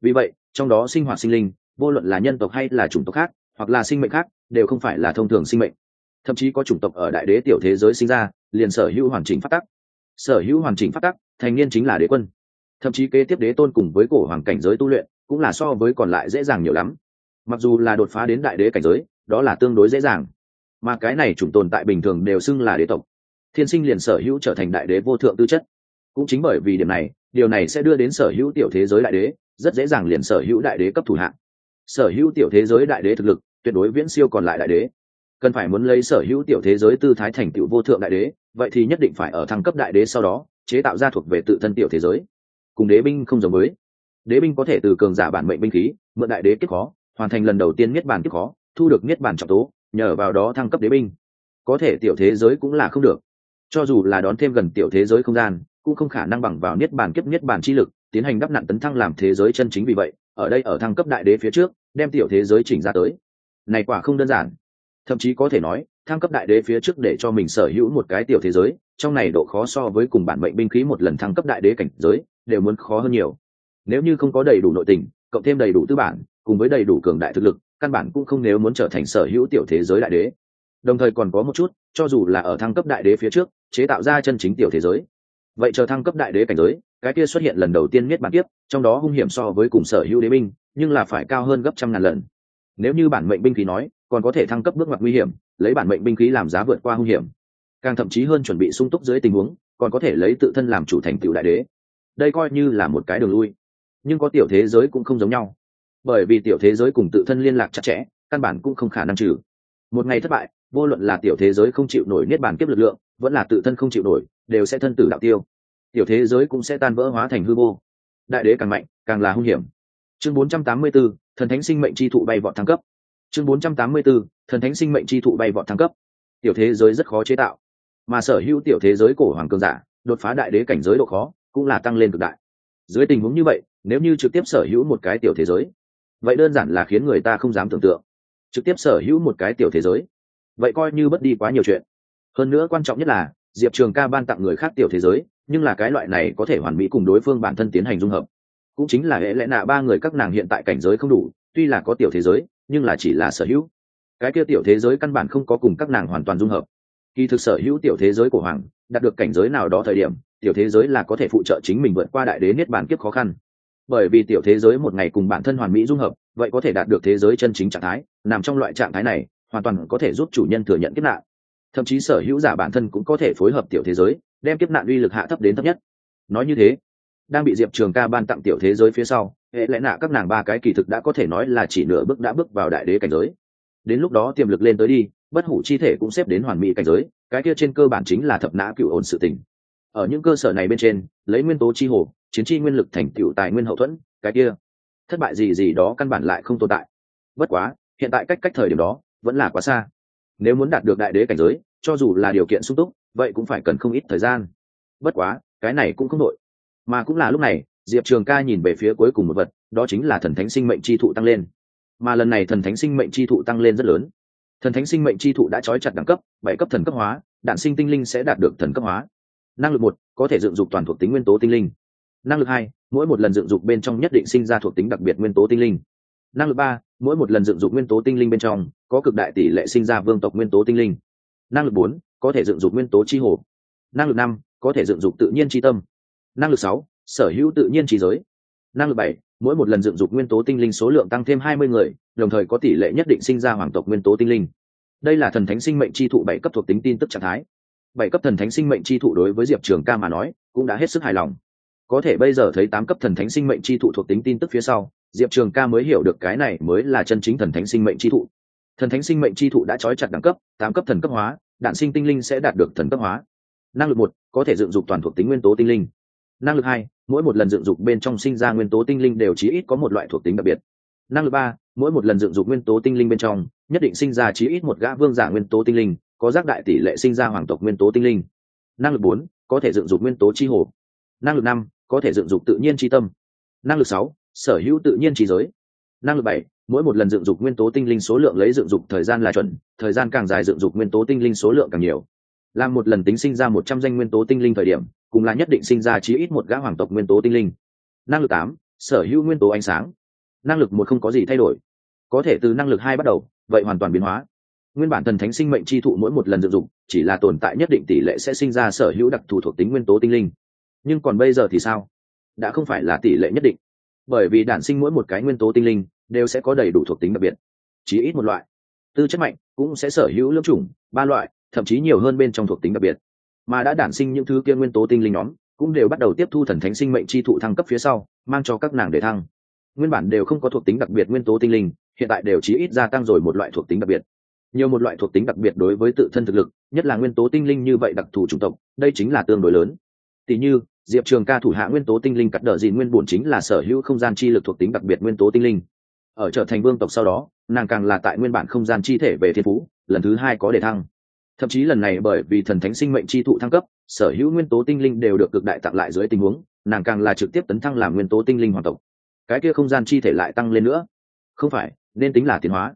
Speaker 1: Vì vậy trong đó sinh hoạt sinh linh, vô luận là nhân tộc hay là chủng tộc khác, hoặc là sinh mệnh khác, đều không phải là thông thường sinh mệnh. Thậm chí có chủng tộc ở đại đế tiểu thế giới sinh ra, liền sở hữu hoàn chỉnh phát tắc. Sở hữu hoàn chỉnh phát tắc, thành niên chính là đế quân. Thậm chí kế tiếp đế tôn cùng với cổ hoàng cảnh giới tu luyện, cũng là so với còn lại dễ dàng nhiều lắm. Mặc dù là đột phá đến đại đế cảnh giới, đó là tương đối dễ dàng. Mà cái này chủng tồn tại bình thường đều xưng là đế tộc. Thiên sinh liền sở hữu trở thành đại đế vô thượng tư chất. Cũng chính bởi vì điểm này, điều này sẽ đưa đến sở hữu tiểu thế giới đại đế rất dễ dàng liền sở hữu đại đế cấp thủ hạng. Sở hữu tiểu thế giới đại đế thực lực, tuyệt đối viễn siêu còn lại đại đế. Cần phải muốn lấy sở hữu tiểu thế giới tư thái thành tựu vô thượng đại đế, vậy thì nhất định phải ở thăng cấp đại đế sau đó, chế tạo ra thuộc về tự thân tiểu thế giới. Cùng đế binh không giống với. Đế binh có thể từ cường giả bản mệnh binh khí, mượn đại đế kiếp khó, hoàn thành lần đầu tiên niết bàn kiếp khó, thu được niết bàn trọng tố, nhờ vào đó thăng cấp đế binh. Có thể tiểu thế giới cũng là không được. Cho dù là đón thêm gần tiểu thế giới không gian, cũng không khả năng bằng vào niết bàn kiếp niết bàn chi lực tiến hành đắp nặn tấn thăng làm thế giới chân chính vì vậy, ở đây ở thăng cấp đại đế phía trước, đem tiểu thế giới chỉnh ra tới. Này quả không đơn giản. Thậm chí có thể nói, thăng cấp đại đế phía trước để cho mình sở hữu một cái tiểu thế giới, trong này độ khó so với cùng bản mệnh binh khí một lần thăng cấp đại đế cảnh giới, đều muốn khó hơn nhiều. Nếu như không có đầy đủ nội tình, cộng thêm đầy đủ tư bản, cùng với đầy đủ cường đại thực lực, căn bản cũng không nếu muốn trở thành sở hữu tiểu thế giới đại đế. Đồng thời còn có một chút, cho dù là ở thăng cấp đại đế phía trước, chế tạo ra chân chính tiểu thế giới. Vậy chờ thăng cấp đại đế cảnh giới cái kia xuất hiện lần đầu tiên miết bản tiếp trong đó hung hiểm so với cùng sở hữu đế binh, nhưng là phải cao hơn gấp trăm ngàn lần. Nếu như bản mệnh binh khí nói, còn có thể thăng cấp bước ngoặt nguy hiểm, lấy bản mệnh binh khí làm giá vượt qua hung hiểm. Càng thậm chí hơn chuẩn bị sung túc dưới tình huống, còn có thể lấy tự thân làm chủ thành tựu đại đế. Đây coi như là một cái đường lui. Nhưng có tiểu thế giới cũng không giống nhau. Bởi vì tiểu thế giới cùng tự thân liên lạc chặt chẽ, căn bản cũng không khả năng trừ. Một ngày thất bại, vô luận là tiểu thế giới không chịu nổi niết bàn kiếp lực lượng, vẫn là tự thân không chịu nổi, đều sẽ thân tử đạo tiêu tiểu thế giới cũng sẽ tan vỡ hóa thành hư vô. Đại đế càng mạnh càng là hung hiểm. Chương 484, thần thánh sinh mệnh chi thụ bay vọt thăng cấp. Chương 484, thần thánh sinh mệnh chi thụ bay vọt thăng cấp. Tiểu thế giới rất khó chế tạo. Mà sở hữu tiểu thế giới cổ hoàng cường giả đột phá đại đế cảnh giới độ khó cũng là tăng lên cực đại. Dưới tình huống như vậy nếu như trực tiếp sở hữu một cái tiểu thế giới vậy đơn giản là khiến người ta không dám tưởng tượng. Trực tiếp sở hữu một cái tiểu thế giới vậy coi như bất đi quá nhiều chuyện. Hơn nữa quan trọng nhất là diệp trường ca ban tặng người khác tiểu thế giới nhưng là cái loại này có thể hoàn mỹ cùng đối phương bản thân tiến hành dung hợp. Cũng chính là hệ lẽ nạ ba người các nàng hiện tại cảnh giới không đủ, tuy là có tiểu thế giới, nhưng là chỉ là sở hữu. Cái kia tiểu thế giới căn bản không có cùng các nàng hoàn toàn dung hợp. Kỳ thực sở hữu tiểu thế giới của hoàng, đạt được cảnh giới nào đó thời điểm, tiểu thế giới là có thể phụ trợ chính mình vượt qua đại đế niết bàn kiếp khó khăn. Bởi vì tiểu thế giới một ngày cùng bản thân hoàn mỹ dung hợp, vậy có thể đạt được thế giới chân chính trạng thái, nằm trong loại trạng thái này, hoàn toàn có thể giúp chủ nhân thừa nhận kiếp nạn thậm chí sở hữu giả bản thân cũng có thể phối hợp tiểu thế giới, đem kiếp nạn uy lực hạ thấp đến thấp nhất. Nói như thế, đang bị diệp trường ca ban tặng tiểu thế giới phía sau, hệ lẽ nạ các nàng ba cái kỳ thực đã có thể nói là chỉ nửa bước đã bước vào đại đế cảnh giới. Đến lúc đó tiềm lực lên tới đi, bất hủ chi thể cũng xếp đến hoàn mỹ cảnh giới, cái kia trên cơ bản chính là thập nã cựu ổn sự tình. Ở những cơ sở này bên trên, lấy nguyên tố chi hồ, chiến chi nguyên lực thành cựu tài nguyên hậu thuẫn, cái kia, thất bại gì gì đó căn bản lại không tồn tại. Bất quá, hiện tại cách cách thời điểm đó, vẫn là quá xa nếu muốn đạt được đại đế cảnh giới, cho dù là điều kiện sung túc, vậy cũng phải cần không ít thời gian. Bất quá, cái này cũng không đội. Mà cũng là lúc này, diệp trường ca nhìn về phía cuối cùng một vật, đó chính là thần thánh sinh mệnh chi thụ tăng lên. Mà lần này thần thánh sinh mệnh chi thụ tăng lên rất lớn. Thần thánh sinh mệnh chi thụ đã trói chặt đẳng cấp, bảy cấp thần cấp hóa, đạn sinh tinh linh sẽ đạt được thần cấp hóa. Năng lực một, có thể dựng dục toàn thuộc tính nguyên tố tinh linh. Năng lực hai, mỗi một lần dựng dục bên trong nhất định sinh ra thuộc tính đặc biệt nguyên tố tinh linh. Năng lực ba mỗi một lần dựng dục nguyên tố tinh linh bên trong, có cực đại tỷ lệ sinh ra vương tộc nguyên tố tinh linh. Năng lực bốn, có thể dựng dục nguyên tố chi hồ. Năng lực năm, có thể dựng dục tự nhiên chi tâm. Năng lực sáu, sở hữu tự nhiên trí giới. Năng lực bảy, mỗi một lần dựng dục nguyên tố tinh linh số lượng tăng thêm hai mươi người, đồng thời có tỷ lệ nhất định sinh ra hoàng tộc nguyên tố tinh linh. Đây là thần thánh sinh mệnh chi thụ bảy cấp thuộc tính tin tức trạng thái. Bảy cấp thần thánh sinh mệnh chi thụ đối với diệp trường ca mà nói, cũng đã hết sức hài lòng. Có thể bây giờ thấy tám cấp thần thánh sinh mệnh chi thụ thuộc tính tin tức phía sau diệp trường ca mới hiểu được cái này mới là chân chính thần thánh sinh mệnh chi thụ. Thần thánh sinh mệnh chi thụ đã trói chặt đẳng cấp, tám cấp thần cấp hóa, đạn sinh tinh linh sẽ đạt được thần cấp hóa. Năng lực một, có thể dựng dục toàn thuộc tính nguyên tố tinh linh. Năng lực hai, mỗi một lần dựng dục bên trong sinh ra nguyên tố tinh linh đều chí ít có một loại thuộc tính đặc biệt. Năng lực ba, mỗi một lần dựng dục nguyên tố tinh linh bên trong, nhất định sinh ra chí ít một gã vương giả nguyên tố tinh linh, có giác đại tỷ lệ sinh ra hoàng tộc nguyên tố tinh linh. Năng lực bốn, có thể dựng dục nguyên tố chi hồ. Năng lực năm, có thể dựng dục tự nhiên chi tâm. Năng lực sáu sở hữu tự nhiên trí giới. Năng lực bảy mỗi một lần dựng dục nguyên tố tinh linh số lượng lấy dựng dục thời gian là chuẩn thời gian càng dài dựng dục nguyên tố tinh linh số lượng càng nhiều. Làm một lần tính sinh ra một trăm danh nguyên tố tinh linh thời điểm cùng là nhất định sinh ra chí ít một gã hoàng tộc nguyên tố tinh linh. Năng lực tám sở hữu nguyên tố ánh sáng. Năng lực một không có gì thay đổi. Có thể từ năng lực hai bắt đầu vậy hoàn toàn biến hóa. Nguyên bản thần thánh sinh mệnh chi thụ mỗi một lần dựng dục, chỉ là tồn tại nhất định tỷ lệ sẽ sinh ra sở hữu đặc thù thuộc tính nguyên tố tinh linh. Nhưng còn bây giờ thì sao? Đã không phải là tỷ lệ nhất định bởi vì đản sinh mỗi một cái nguyên tố tinh linh đều sẽ có đầy đủ thuộc tính đặc biệt, chỉ ít một loại. Tư chất mạnh cũng sẽ sở hữu lưỡng chủng, ba loại, thậm chí nhiều hơn bên trong thuộc tính đặc biệt. Mà đã đản sinh những thứ kia nguyên tố tinh linh nhóm cũng đều bắt đầu tiếp thu thần thánh sinh mệnh chi thụ thăng cấp phía sau, mang cho các nàng để thăng. Nguyên bản đều không có thuộc tính đặc biệt nguyên tố tinh linh, hiện tại đều chỉ ít gia tăng rồi một loại thuộc tính đặc biệt. Nhiều một loại thuộc tính đặc biệt đối với tự thân thực lực, nhất là nguyên tố tinh linh như vậy đặc thù chủng tộc, đây chính là tương đối lớn. Tỷ như diệp trường ca thủ hạ nguyên tố tinh linh cắt đờ dìn nguyên bổn chính là sở hữu không gian chi lực thuộc tính đặc biệt nguyên tố tinh linh. Ở trở thành vương tộc sau đó, nàng càng là tại nguyên bản không gian chi thể về thiên phú, lần thứ hai có đề thăng. Thậm chí lần này bởi vì thần thánh sinh mệnh chi thụ thăng cấp, sở hữu nguyên tố tinh linh đều được cực đại tặng lại dưới tình huống, nàng càng là trực tiếp tấn thăng làm nguyên tố tinh linh hoàng tộc. Cái kia không gian chi thể lại tăng lên nữa. Không phải, nên tính là tiến hóa.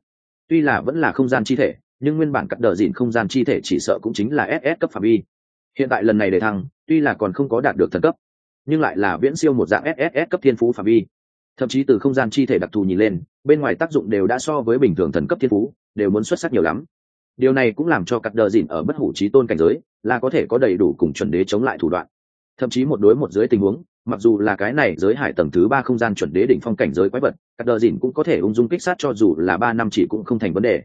Speaker 1: Tuy là vẫn là không gian chi thể, nhưng nguyên bản cắt đờ dìn không gian chi thể chỉ sợ cũng chính là ss cấp phạm vi hiện tại lần này để thăng, tuy là còn không có đạt được thần cấp, nhưng lại là viễn siêu một dạng SSS cấp thiên phú phạm vi. Thậm chí từ không gian chi thể đặc thù nhìn lên, bên ngoài tác dụng đều đã so với bình thường thần cấp thiên phú, đều muốn xuất sắc nhiều lắm. Điều này cũng làm cho cặp đờ dìn ở bất hủ trí tôn cảnh giới, là có thể có đầy đủ cùng chuẩn đế chống lại thủ đoạn. Thậm chí một đối một dưới tình huống, mặc dù là cái này giới hải tầng thứ ba không gian chuẩn đế đỉnh phong cảnh giới quái vật cặp đờ dìn cũng có thể ung dung kích sát cho dù là ba năm chỉ cũng không thành vấn đề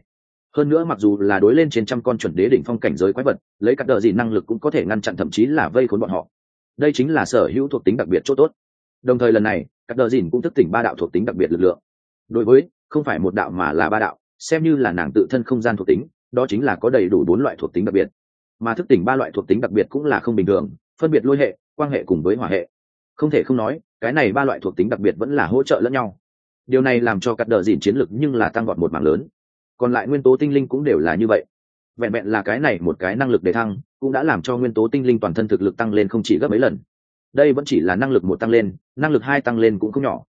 Speaker 1: hơn nữa mặc dù là đối lên trên trăm con chuẩn đế đỉnh phong cảnh giới quái vật, lấy cắt đờ gì năng lực cũng có thể ngăn chặn thậm chí là vây khốn bọn họ. Đây chính là sở hữu thuộc tính đặc biệt chỗ tốt. Đồng thời lần này, cắt đờ dìn cũng thức tỉnh ba đạo thuộc tính đặc biệt lực lượng. Đối với, không phải một đạo mà là ba đạo, xem như là nàng tự thân không gian thuộc tính, đó chính là có đầy đủ bốn loại thuộc tính đặc biệt. Mà thức tỉnh ba loại thuộc tính đặc biệt cũng là không bình thường, phân biệt lôi hệ quan hệ cùng với hỏa hệ. Không thể không nói, cái này ba loại thuộc tính đặc biệt vẫn là hỗ trợ lẫn nhau. Điều này làm cho cắt đờ dìn chiến lực nhưng là tăng gọn một mảng lớn còn lại nguyên tố tinh linh cũng đều là như vậy. Vẹn vẹn là cái này một cái năng lực để thăng, cũng đã làm cho nguyên tố tinh linh toàn thân thực lực tăng lên không chỉ gấp mấy lần. Đây vẫn chỉ là năng lực một tăng lên, năng lực hai tăng lên cũng không nhỏ.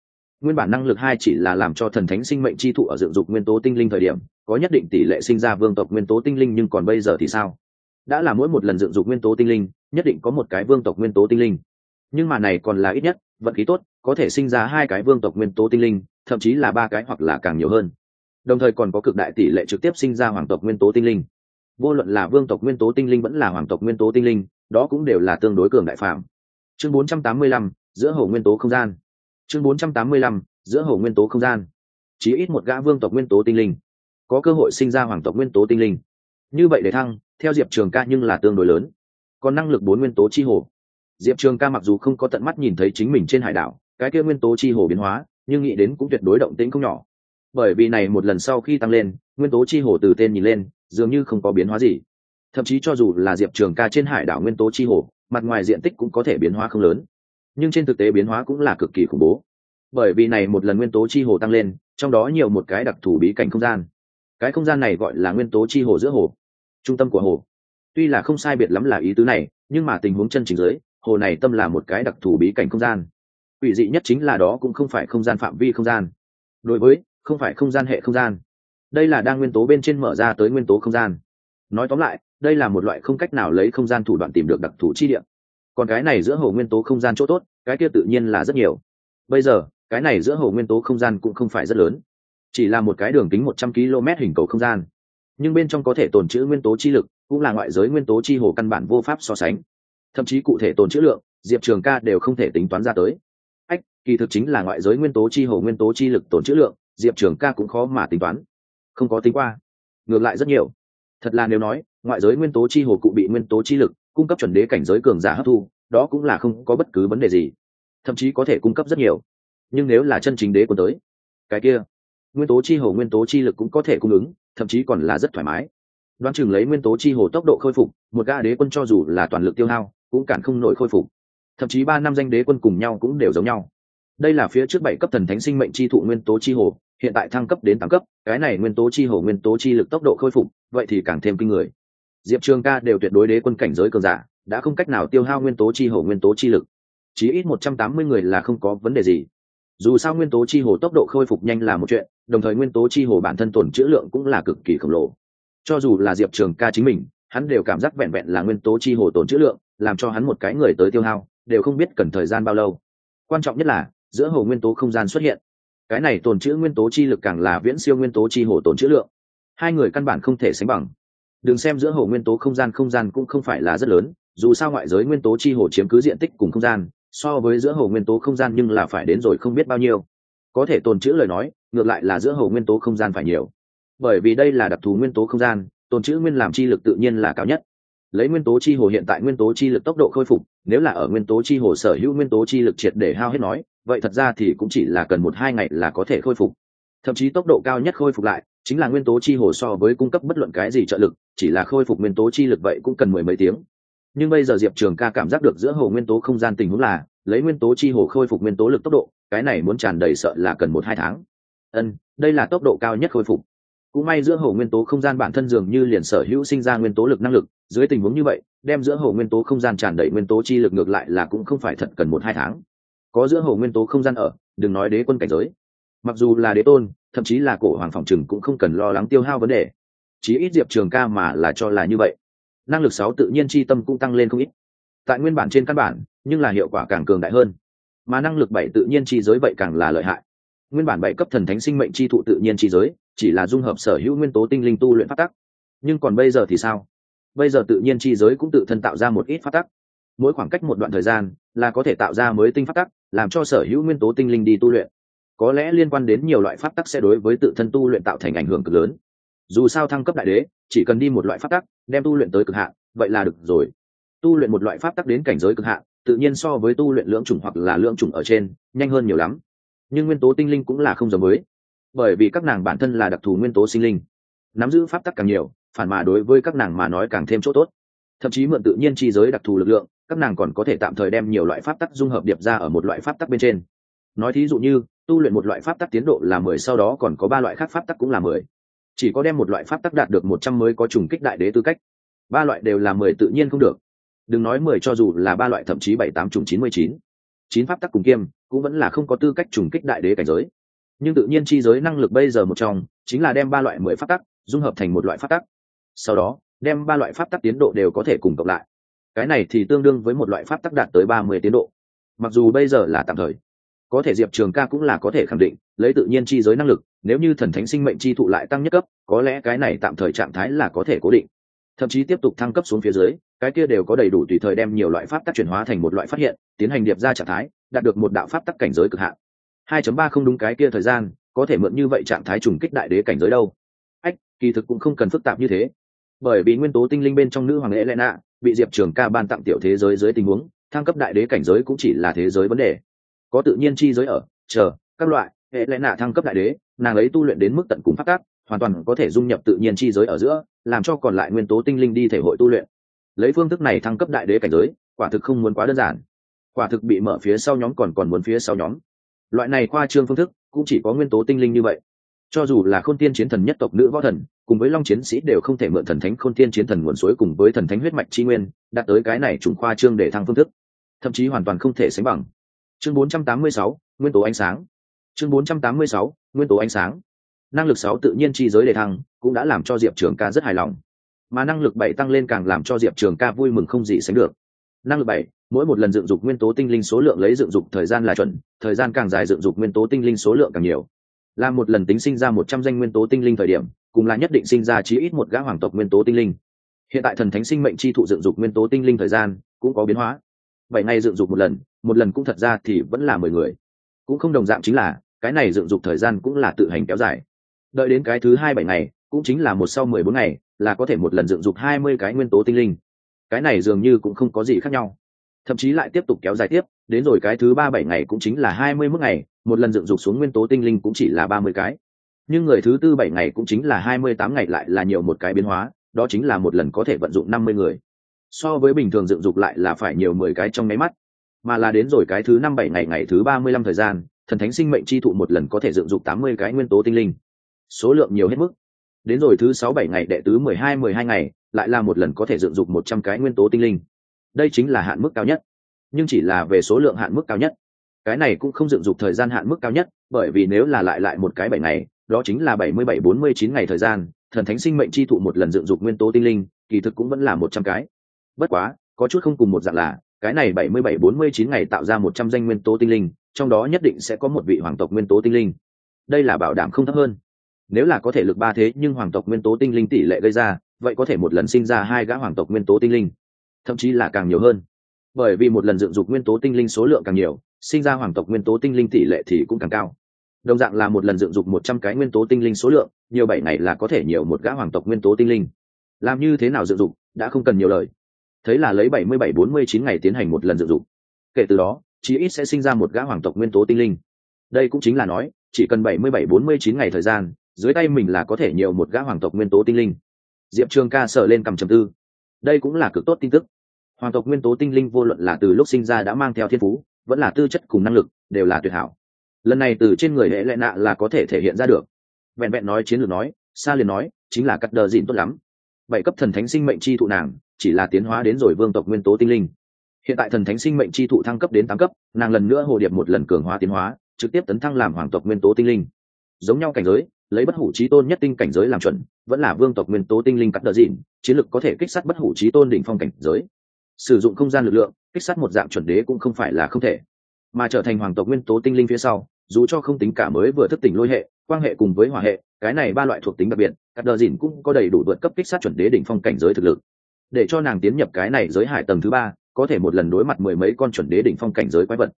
Speaker 1: Nguyên bản năng lực hai chỉ là làm cho thần thánh sinh mệnh chi thụ ở dựng dục nguyên tố tinh linh thời điểm, có nhất định tỷ lệ sinh ra vương tộc nguyên tố tinh linh, nhưng còn bây giờ thì sao? Đã là mỗi một lần dựng dục nguyên tố tinh linh, nhất định có một cái vương tộc nguyên tố tinh linh. Nhưng mà này còn là ít nhất, vận khí tốt, có thể sinh ra hai cái vương tộc nguyên tố tinh linh, thậm chí là ba cái hoặc là càng nhiều hơn đồng thời còn có cực đại tỷ lệ trực tiếp sinh ra hoàng tộc nguyên tố tinh linh. Vô luận là vương tộc nguyên tố tinh linh vẫn là hoàng tộc nguyên tố tinh linh đó cũng đều là tương đối cường đại phạm. Chương 485, giữa hồ nguyên tố không gian. Chương 485, giữa hồ nguyên tố không gian. Chỉ ít một gã vương tộc nguyên tố tinh linh có cơ hội sinh ra hoàng tộc nguyên tố tinh linh. Như vậy để thăng theo diệp trường ca nhưng là tương đối lớn. Còn năng lực bốn nguyên tố chi hồ. Diệp trường ca mặc dù không có tận mắt nhìn thấy chính mình trên hải đảo cái kia nguyên tố chi hồ biến hóa nhưng nghĩ đến cũng tuyệt đối động tĩnh không nhỏ bởi vì này một lần sau khi tăng lên, nguyên tố chi hồ từ tên nhìn lên, dường như không có biến hóa gì. Thậm chí cho dù là diệp trường ca trên hải đảo nguyên tố chi hồ, mặt ngoài diện tích cũng có thể biến hóa không lớn. Nhưng trên thực tế biến hóa cũng là cực kỳ khủng bố. Bởi vì này một lần nguyên tố chi hồ tăng lên, trong đó nhiều một cái đặc thù bí cảnh không gian. Cái không gian này gọi là nguyên tố chi hồ giữa hồ, trung tâm của hồ. Tuy là không sai biệt lắm là ý tứ này, nhưng mà tình huống chân chính giới hồ này tâm là một cái đặc thù bí cảnh không gian. Quỷ dị nhất chính là đó cũng không phải không gian phạm vi không gian. Đối với không phải không gian hệ không gian. Đây là đang nguyên tố bên trên mở ra tới nguyên tố không gian. Nói tóm lại, đây là một loại không cách nào lấy không gian thủ đoạn tìm được đặc thù chi địa. Còn cái này giữa hồ nguyên tố không gian chỗ tốt, cái kia tự nhiên là rất nhiều. Bây giờ, cái này giữa hồ nguyên tố không gian cũng không phải rất lớn. Chỉ là một cái đường kính một trăm km hình cầu không gian. Nhưng bên trong có thể tồn trữ nguyên tố chi lực, cũng là ngoại giới nguyên tố chi hồ căn bản vô pháp so sánh. Thậm chí cụ thể tồn trữ lượng, diệp trường ca đều không thể tính toán ra tới. Ách, kỳ thực chính là ngoại giới nguyên tố chi hồ nguyên tố chi lực tồn trữ lượng diệp trường ca cũng khó mà tính toán. Không có tính qua. Ngược lại rất nhiều. Thật là nếu nói, ngoại giới nguyên tố chi hồ cụ bị nguyên tố chi lực cung cấp chuẩn đế cảnh giới cường giả hấp thu, đó cũng là không có bất cứ vấn đề gì. Thậm chí có thể cung cấp rất nhiều. Nhưng nếu là chân chính đế quân tới, cái kia, nguyên tố chi hồ nguyên tố chi lực cũng có thể cung ứng, thậm chí còn là rất thoải mái. Đoán chừng lấy nguyên tố chi hồ tốc độ khôi phục, một ga đế quân cho dù là toàn lực tiêu hao, cũng cản không nổi khôi phục. Thậm chí ba năm danh đế quân cùng nhau cũng đều giống nhau. Đây là phía trước bảy cấp thần thánh sinh mệnh chi thụ nguyên tố chi hồ hiện tại thăng cấp đến tám cấp, cái này nguyên tố chi hồ nguyên tố chi lực tốc độ khôi phục, vậy thì càng thêm kinh người. Diệp trường ca đều tuyệt đối đế quân cảnh giới cường giả, đã không cách nào tiêu hao nguyên tố chi hồ nguyên tố chi lực. Chỉ ít một trăm tám mươi người là không có vấn đề gì. Dù sao nguyên tố chi hồ tốc độ khôi phục nhanh là một chuyện, đồng thời nguyên tố chi hồ bản thân tồn chữ lượng cũng là cực kỳ khổng lồ. Cho dù là diệp trường ca chính mình, hắn đều cảm giác vẹn vẹn là nguyên tố chi hồ tồn chữ lượng, làm cho hắn một cái người tới tiêu hao, đều không biết cần thời gian bao lâu. Quan trọng nhất là, giữa hồ nguyên tố không gian xuất hiện cái này tồn trữ nguyên tố chi lực càng là viễn siêu nguyên tố chi hồ tồn trữ lượng hai người căn bản không thể sánh bằng đừng xem giữa hồ nguyên tố không gian không gian cũng không phải là rất lớn dù sao ngoại giới nguyên tố chi hồ chiếm cứ diện tích cùng không gian so với giữa hồ nguyên tố không gian nhưng là phải đến rồi không biết bao nhiêu có thể tồn trữ lời nói ngược lại là giữa hồ nguyên tố không gian phải nhiều bởi vì đây là đặc thù nguyên tố không gian tồn trữ nguyên làm chi lực tự nhiên là cao nhất lấy nguyên tố chi hồ hiện tại nguyên tố chi lực tốc độ khôi phục nếu là ở nguyên tố chi hồ sở hữu nguyên tố chi lực triệt để hao hết nói vậy thật ra thì cũng chỉ là cần một hai ngày là có thể khôi phục. Thậm chí tốc độ cao nhất khôi phục lại, chính là nguyên tố chi hồ so với cung cấp bất luận cái gì trợ lực, chỉ là khôi phục nguyên tố chi lực vậy cũng cần mười mấy tiếng. Nhưng bây giờ diệp trường ca cảm giác được giữa hồ nguyên tố không gian tình huống là, lấy nguyên tố chi hồ khôi phục nguyên tố lực tốc độ, cái này muốn tràn đầy sợ là cần một hai tháng. Ân, đây là tốc độ cao nhất khôi phục. Cũng may giữa hồ nguyên tố không gian bản thân dường như liền sở hữu sinh ra nguyên tố lực năng lực, dưới tình huống như vậy, đem giữa hồ nguyên tố không gian tràn đầy nguyên tố chi lực ngược lại là cũng không phải thật cần một hai tháng có giữa hồ nguyên tố không gian ở, đừng nói đế quân cảnh giới. Mặc dù là đế tôn, thậm chí là cổ hoàng phòng trừng cũng không cần lo lắng tiêu hao vấn đề. Chí ít diệp trường ca mà là cho là như vậy. Năng lực sáu tự nhiên chi tâm cũng tăng lên không ít. Tại nguyên bản trên căn bản, nhưng là hiệu quả càng cường đại hơn. Mà năng lực bảy tự nhiên chi giới vậy càng là lợi hại. Nguyên bản bảy cấp thần thánh sinh mệnh chi thụ tự nhiên chi giới, chỉ là dung hợp sở hữu nguyên tố tinh linh tu luyện phát tắc. Nhưng còn bây giờ thì sao? Bây giờ tự nhiên chi giới cũng tự thân tạo ra một ít phát tắc. Mỗi khoảng cách một đoạn thời gian là có thể tạo ra mới tinh phát tắc làm cho sở hữu nguyên tố tinh linh đi tu luyện. Có lẽ liên quan đến nhiều loại pháp tắc sẽ đối với tự thân tu luyện tạo thành ảnh hưởng cực lớn. Dù sao thăng cấp đại đế, chỉ cần đi một loại pháp tắc, đem tu luyện tới cực hạn, vậy là được rồi. Tu luyện một loại pháp tắc đến cảnh giới cực hạn, tự nhiên so với tu luyện lưỡng chủng hoặc là lưỡng chủng ở trên, nhanh hơn nhiều lắm. Nhưng nguyên tố tinh linh cũng là không giống với, bởi vì các nàng bản thân là đặc thù nguyên tố sinh linh. Nắm giữ pháp tắc càng nhiều, phản mà đối với các nàng mà nói càng thêm chỗ tốt. Thậm chí mượn tự nhiên chi giới đặc thù lực lượng các nàng còn có thể tạm thời đem nhiều loại pháp tắc dung hợp điệp ra ở một loại pháp tắc bên trên. Nói thí dụ như, tu luyện một loại pháp tắc tiến độ là mười, sau đó còn có ba loại khác pháp tắc cũng là mười. Chỉ có đem một loại pháp tắc đạt được một trăm mới có trùng kích đại đế tư cách. Ba loại đều là mười tự nhiên không được. Đừng nói mười cho dù là ba loại, thậm chí bảy, tám trùng chín mươi chín. Chín pháp tắc cùng kiêm cũng vẫn là không có tư cách trùng kích đại đế cảnh giới. Nhưng tự nhiên chi giới năng lực bây giờ một trong, chính là đem ba loại mười pháp tắc dung hợp thành một loại pháp tắc. Sau đó, đem ba loại pháp tắc tiến độ đều có thể cùng cộng lại cái này thì tương đương với một loại pháp tắc đạt tới ba mươi tiến độ. Mặc dù bây giờ là tạm thời, có thể diệp trường ca cũng là có thể khẳng định, lấy tự nhiên chi giới năng lực, nếu như thần thánh sinh mệnh chi thụ lại tăng nhất cấp, có lẽ cái này tạm thời trạng thái là có thể cố định. Thậm chí tiếp tục thăng cấp xuống phía dưới, cái kia đều có đầy đủ tùy thời đem nhiều loại pháp tắc chuyển hóa thành một loại phát hiện, tiến hành điệp ra trạng thái, đạt được một đạo pháp tắc cảnh giới cực hạn. 2.3 không đúng cái kia thời gian, có thể mượn như vậy trạng thái trùng kích đại đế cảnh giới đâu. Ách, kỳ thực cũng không cần phức tạp như thế bởi vì nguyên tố tinh linh bên trong nữ hoàng Elena bị diệp trường ca ban tặng tiểu thế giới dưới tình huống, thăng cấp đại đế cảnh giới cũng chỉ là thế giới vấn đề. Có tự nhiên chi giới ở, chờ, các loại hệ lẽ nạ thăng cấp đại đế, nàng ấy tu luyện đến mức tận cùng phát tác hoàn toàn có thể dung nhập tự nhiên chi giới ở giữa, làm cho còn lại nguyên tố tinh linh đi thể hội tu luyện. Lấy phương thức này thăng cấp đại đế cảnh giới, quả thực không muốn quá đơn giản. Quả thực bị mở phía sau nhóm còn còn muốn phía sau nhóm. Loại này khoa trương phương thức cũng chỉ có nguyên tố tinh linh như vậy cho dù là khôn tiên chiến thần nhất tộc nữ võ thần cùng với long chiến sĩ đều không thể mượn thần thánh khôn tiên chiến thần nguồn suối cùng với thần thánh huyết mạch chi nguyên đạt tới cái này trùng khoa trương để thăng phương thức. Thậm chí hoàn toàn không thể sánh bằng. Chương 486, nguyên tố ánh sáng. Chương 486, nguyên tố ánh sáng. Năng lực sáu tự nhiên chi giới đề thăng cũng đã làm cho diệp trường ca rất hài lòng. Mà năng lực bảy tăng lên càng làm cho diệp trường ca vui mừng không gì sánh được. Năng lực bảy mỗi một lần dựng dục nguyên tố tinh linh số lượng lấy dựng dục thời gian là chuẩn thời gian càng dài dựng dục nguyên tố tinh linh số lượng càng nhiều là một lần tính sinh ra một trăm danh nguyên tố tinh linh thời điểm, cùng là nhất định sinh ra chí ít một gã hoàng tộc nguyên tố tinh linh. Hiện tại thần thánh sinh mệnh chi thụ dựng dục nguyên tố tinh linh thời gian cũng có biến hóa. Bảy ngày dựng dục một lần một lần cũng thật ra thì vẫn là mười người. Cũng không đồng dạng chính là, cái này dựng dục thời gian cũng là tự hành kéo dài. Đợi đến cái thứ hai bảy ngày, cũng chính là một sau mười bốn ngày, là có thể một lần dựng dục hai mươi cái nguyên tố tinh linh. Cái này dường như cũng không có gì khác nhau. Thậm chí lại tiếp tục kéo dài tiếp, đến rồi cái thứ ba bảy ngày cũng chính là hai mươi mức ngày một lần dựng dục xuống nguyên tố tinh linh cũng chỉ là ba mươi cái. Nhưng người thứ tư bảy ngày cũng chính là hai mươi tám ngày lại là nhiều một cái biến hóa, đó chính là một lần có thể vận dụng năm mươi người. So với bình thường dựng dục lại là phải nhiều mười cái trong máy mắt. Mà là đến rồi cái thứ năm bảy ngày ngày thứ ba mươi lăm thời gian, thần thánh sinh mệnh chi thụ một lần có thể dựng dục tám mươi cái nguyên tố tinh linh. Số lượng nhiều hết mức. Đến rồi thứ sáu bảy ngày đệ tứ mười hai mười hai ngày, lại là một lần có thể dựng dục một trăm cái nguyên tố tinh linh. Đây chính là hạn mức cao nhất. Nhưng chỉ là về số lượng hạn mức cao nhất cái này cũng không dựng dục thời gian hạn mức cao nhất, bởi vì nếu là lại lại một cái bảy ngày, đó chính là bảy mươi bảy bốn mươi chín ngày thời gian, thần thánh sinh mệnh chi thụ một lần dựng dục nguyên tố tinh linh, kỳ thực cũng vẫn là một trăm cái. Bất quá, có chút không cùng một dạng là, cái này bảy mươi bảy bốn mươi chín ngày tạo ra một trăm danh nguyên tố tinh linh, trong đó nhất định sẽ có một vị hoàng tộc nguyên tố tinh linh. Đây là bảo đảm không thấp hơn. Nếu là có thể lực ba thế nhưng hoàng tộc nguyên tố tinh linh tỷ lệ gây ra, vậy có thể một lần sinh ra hai gã hoàng tộc nguyên tố tinh linh, thậm chí là càng nhiều hơn bởi vì một lần dựng dục nguyên tố tinh linh số lượng càng nhiều, sinh ra hoàng tộc nguyên tố tinh linh tỷ lệ thì cũng càng cao. Đồng dạng là một lần dựng dục một trăm cái nguyên tố tinh linh số lượng, nhiều bảy này là có thể nhiều một gã hoàng tộc nguyên tố tinh linh. Làm như thế nào dựng dục, đã không cần nhiều lời. Thấy là lấy bảy mươi bảy bốn mươi chín ngày tiến hành một lần dựng dục. Kể từ đó, chí ít sẽ sinh ra một gã hoàng tộc nguyên tố tinh linh. Đây cũng chính là nói, chỉ cần bảy mươi bảy bốn mươi chín ngày thời gian, dưới tay mình là có thể nhiều một gã hoàng tộc nguyên tố tinh linh. Diệp trường ca sợ lên cầm trầm tư. Đây cũng là cực tốt tin tức hoàng tộc nguyên tố tinh linh vô luận là từ lúc sinh ra đã mang theo thiên phú, vẫn là tư chất cùng năng lực, đều là tuyệt hảo. Lần này từ trên người hệ lệ nạ là có thể thể hiện ra được. Vẹn vẹn nói chiến lược nói xa liền nói, chính là cắt đờ dịn tốt lắm. Bảy cấp thần thánh sinh mệnh chi thụ nàng, chỉ là tiến hóa đến rồi vương tộc nguyên tố tinh linh. Hiện tại thần thánh sinh mệnh chi thụ thăng cấp đến tám cấp, nàng lần nữa hồ điệp một lần cường hóa tiến hóa, trực tiếp tấn thăng làm hoàng tộc nguyên tố tinh linh. Giống nhau cảnh giới, lấy bất hủ trí tôn nhất tinh cảnh giới làm chuẩn, vẫn là vương tộc nguyên tố tinh linh cắt đờ dịn, chiến lược có thể kích sát bất hủ trí tôn đỉnh phong cảnh giới sử dụng không gian lực lượng, kích sát một dạng chuẩn đế cũng không phải là không thể. Mà trở thành hoàng tộc nguyên tố tinh linh phía sau, dù cho không tính cả mới vừa thức tỉnh lôi hệ quan hệ cùng với hỏa hệ, cái này ba loại thuộc tính đặc biệt, các đờ dìn cũng có đầy đủ vượt cấp kích sát chuẩn đế đỉnh phong cảnh giới thực lực. Để cho nàng tiến nhập cái này giới hải tầng thứ ba, có thể một lần đối mặt mười mấy con chuẩn đế đỉnh phong cảnh giới quái vật.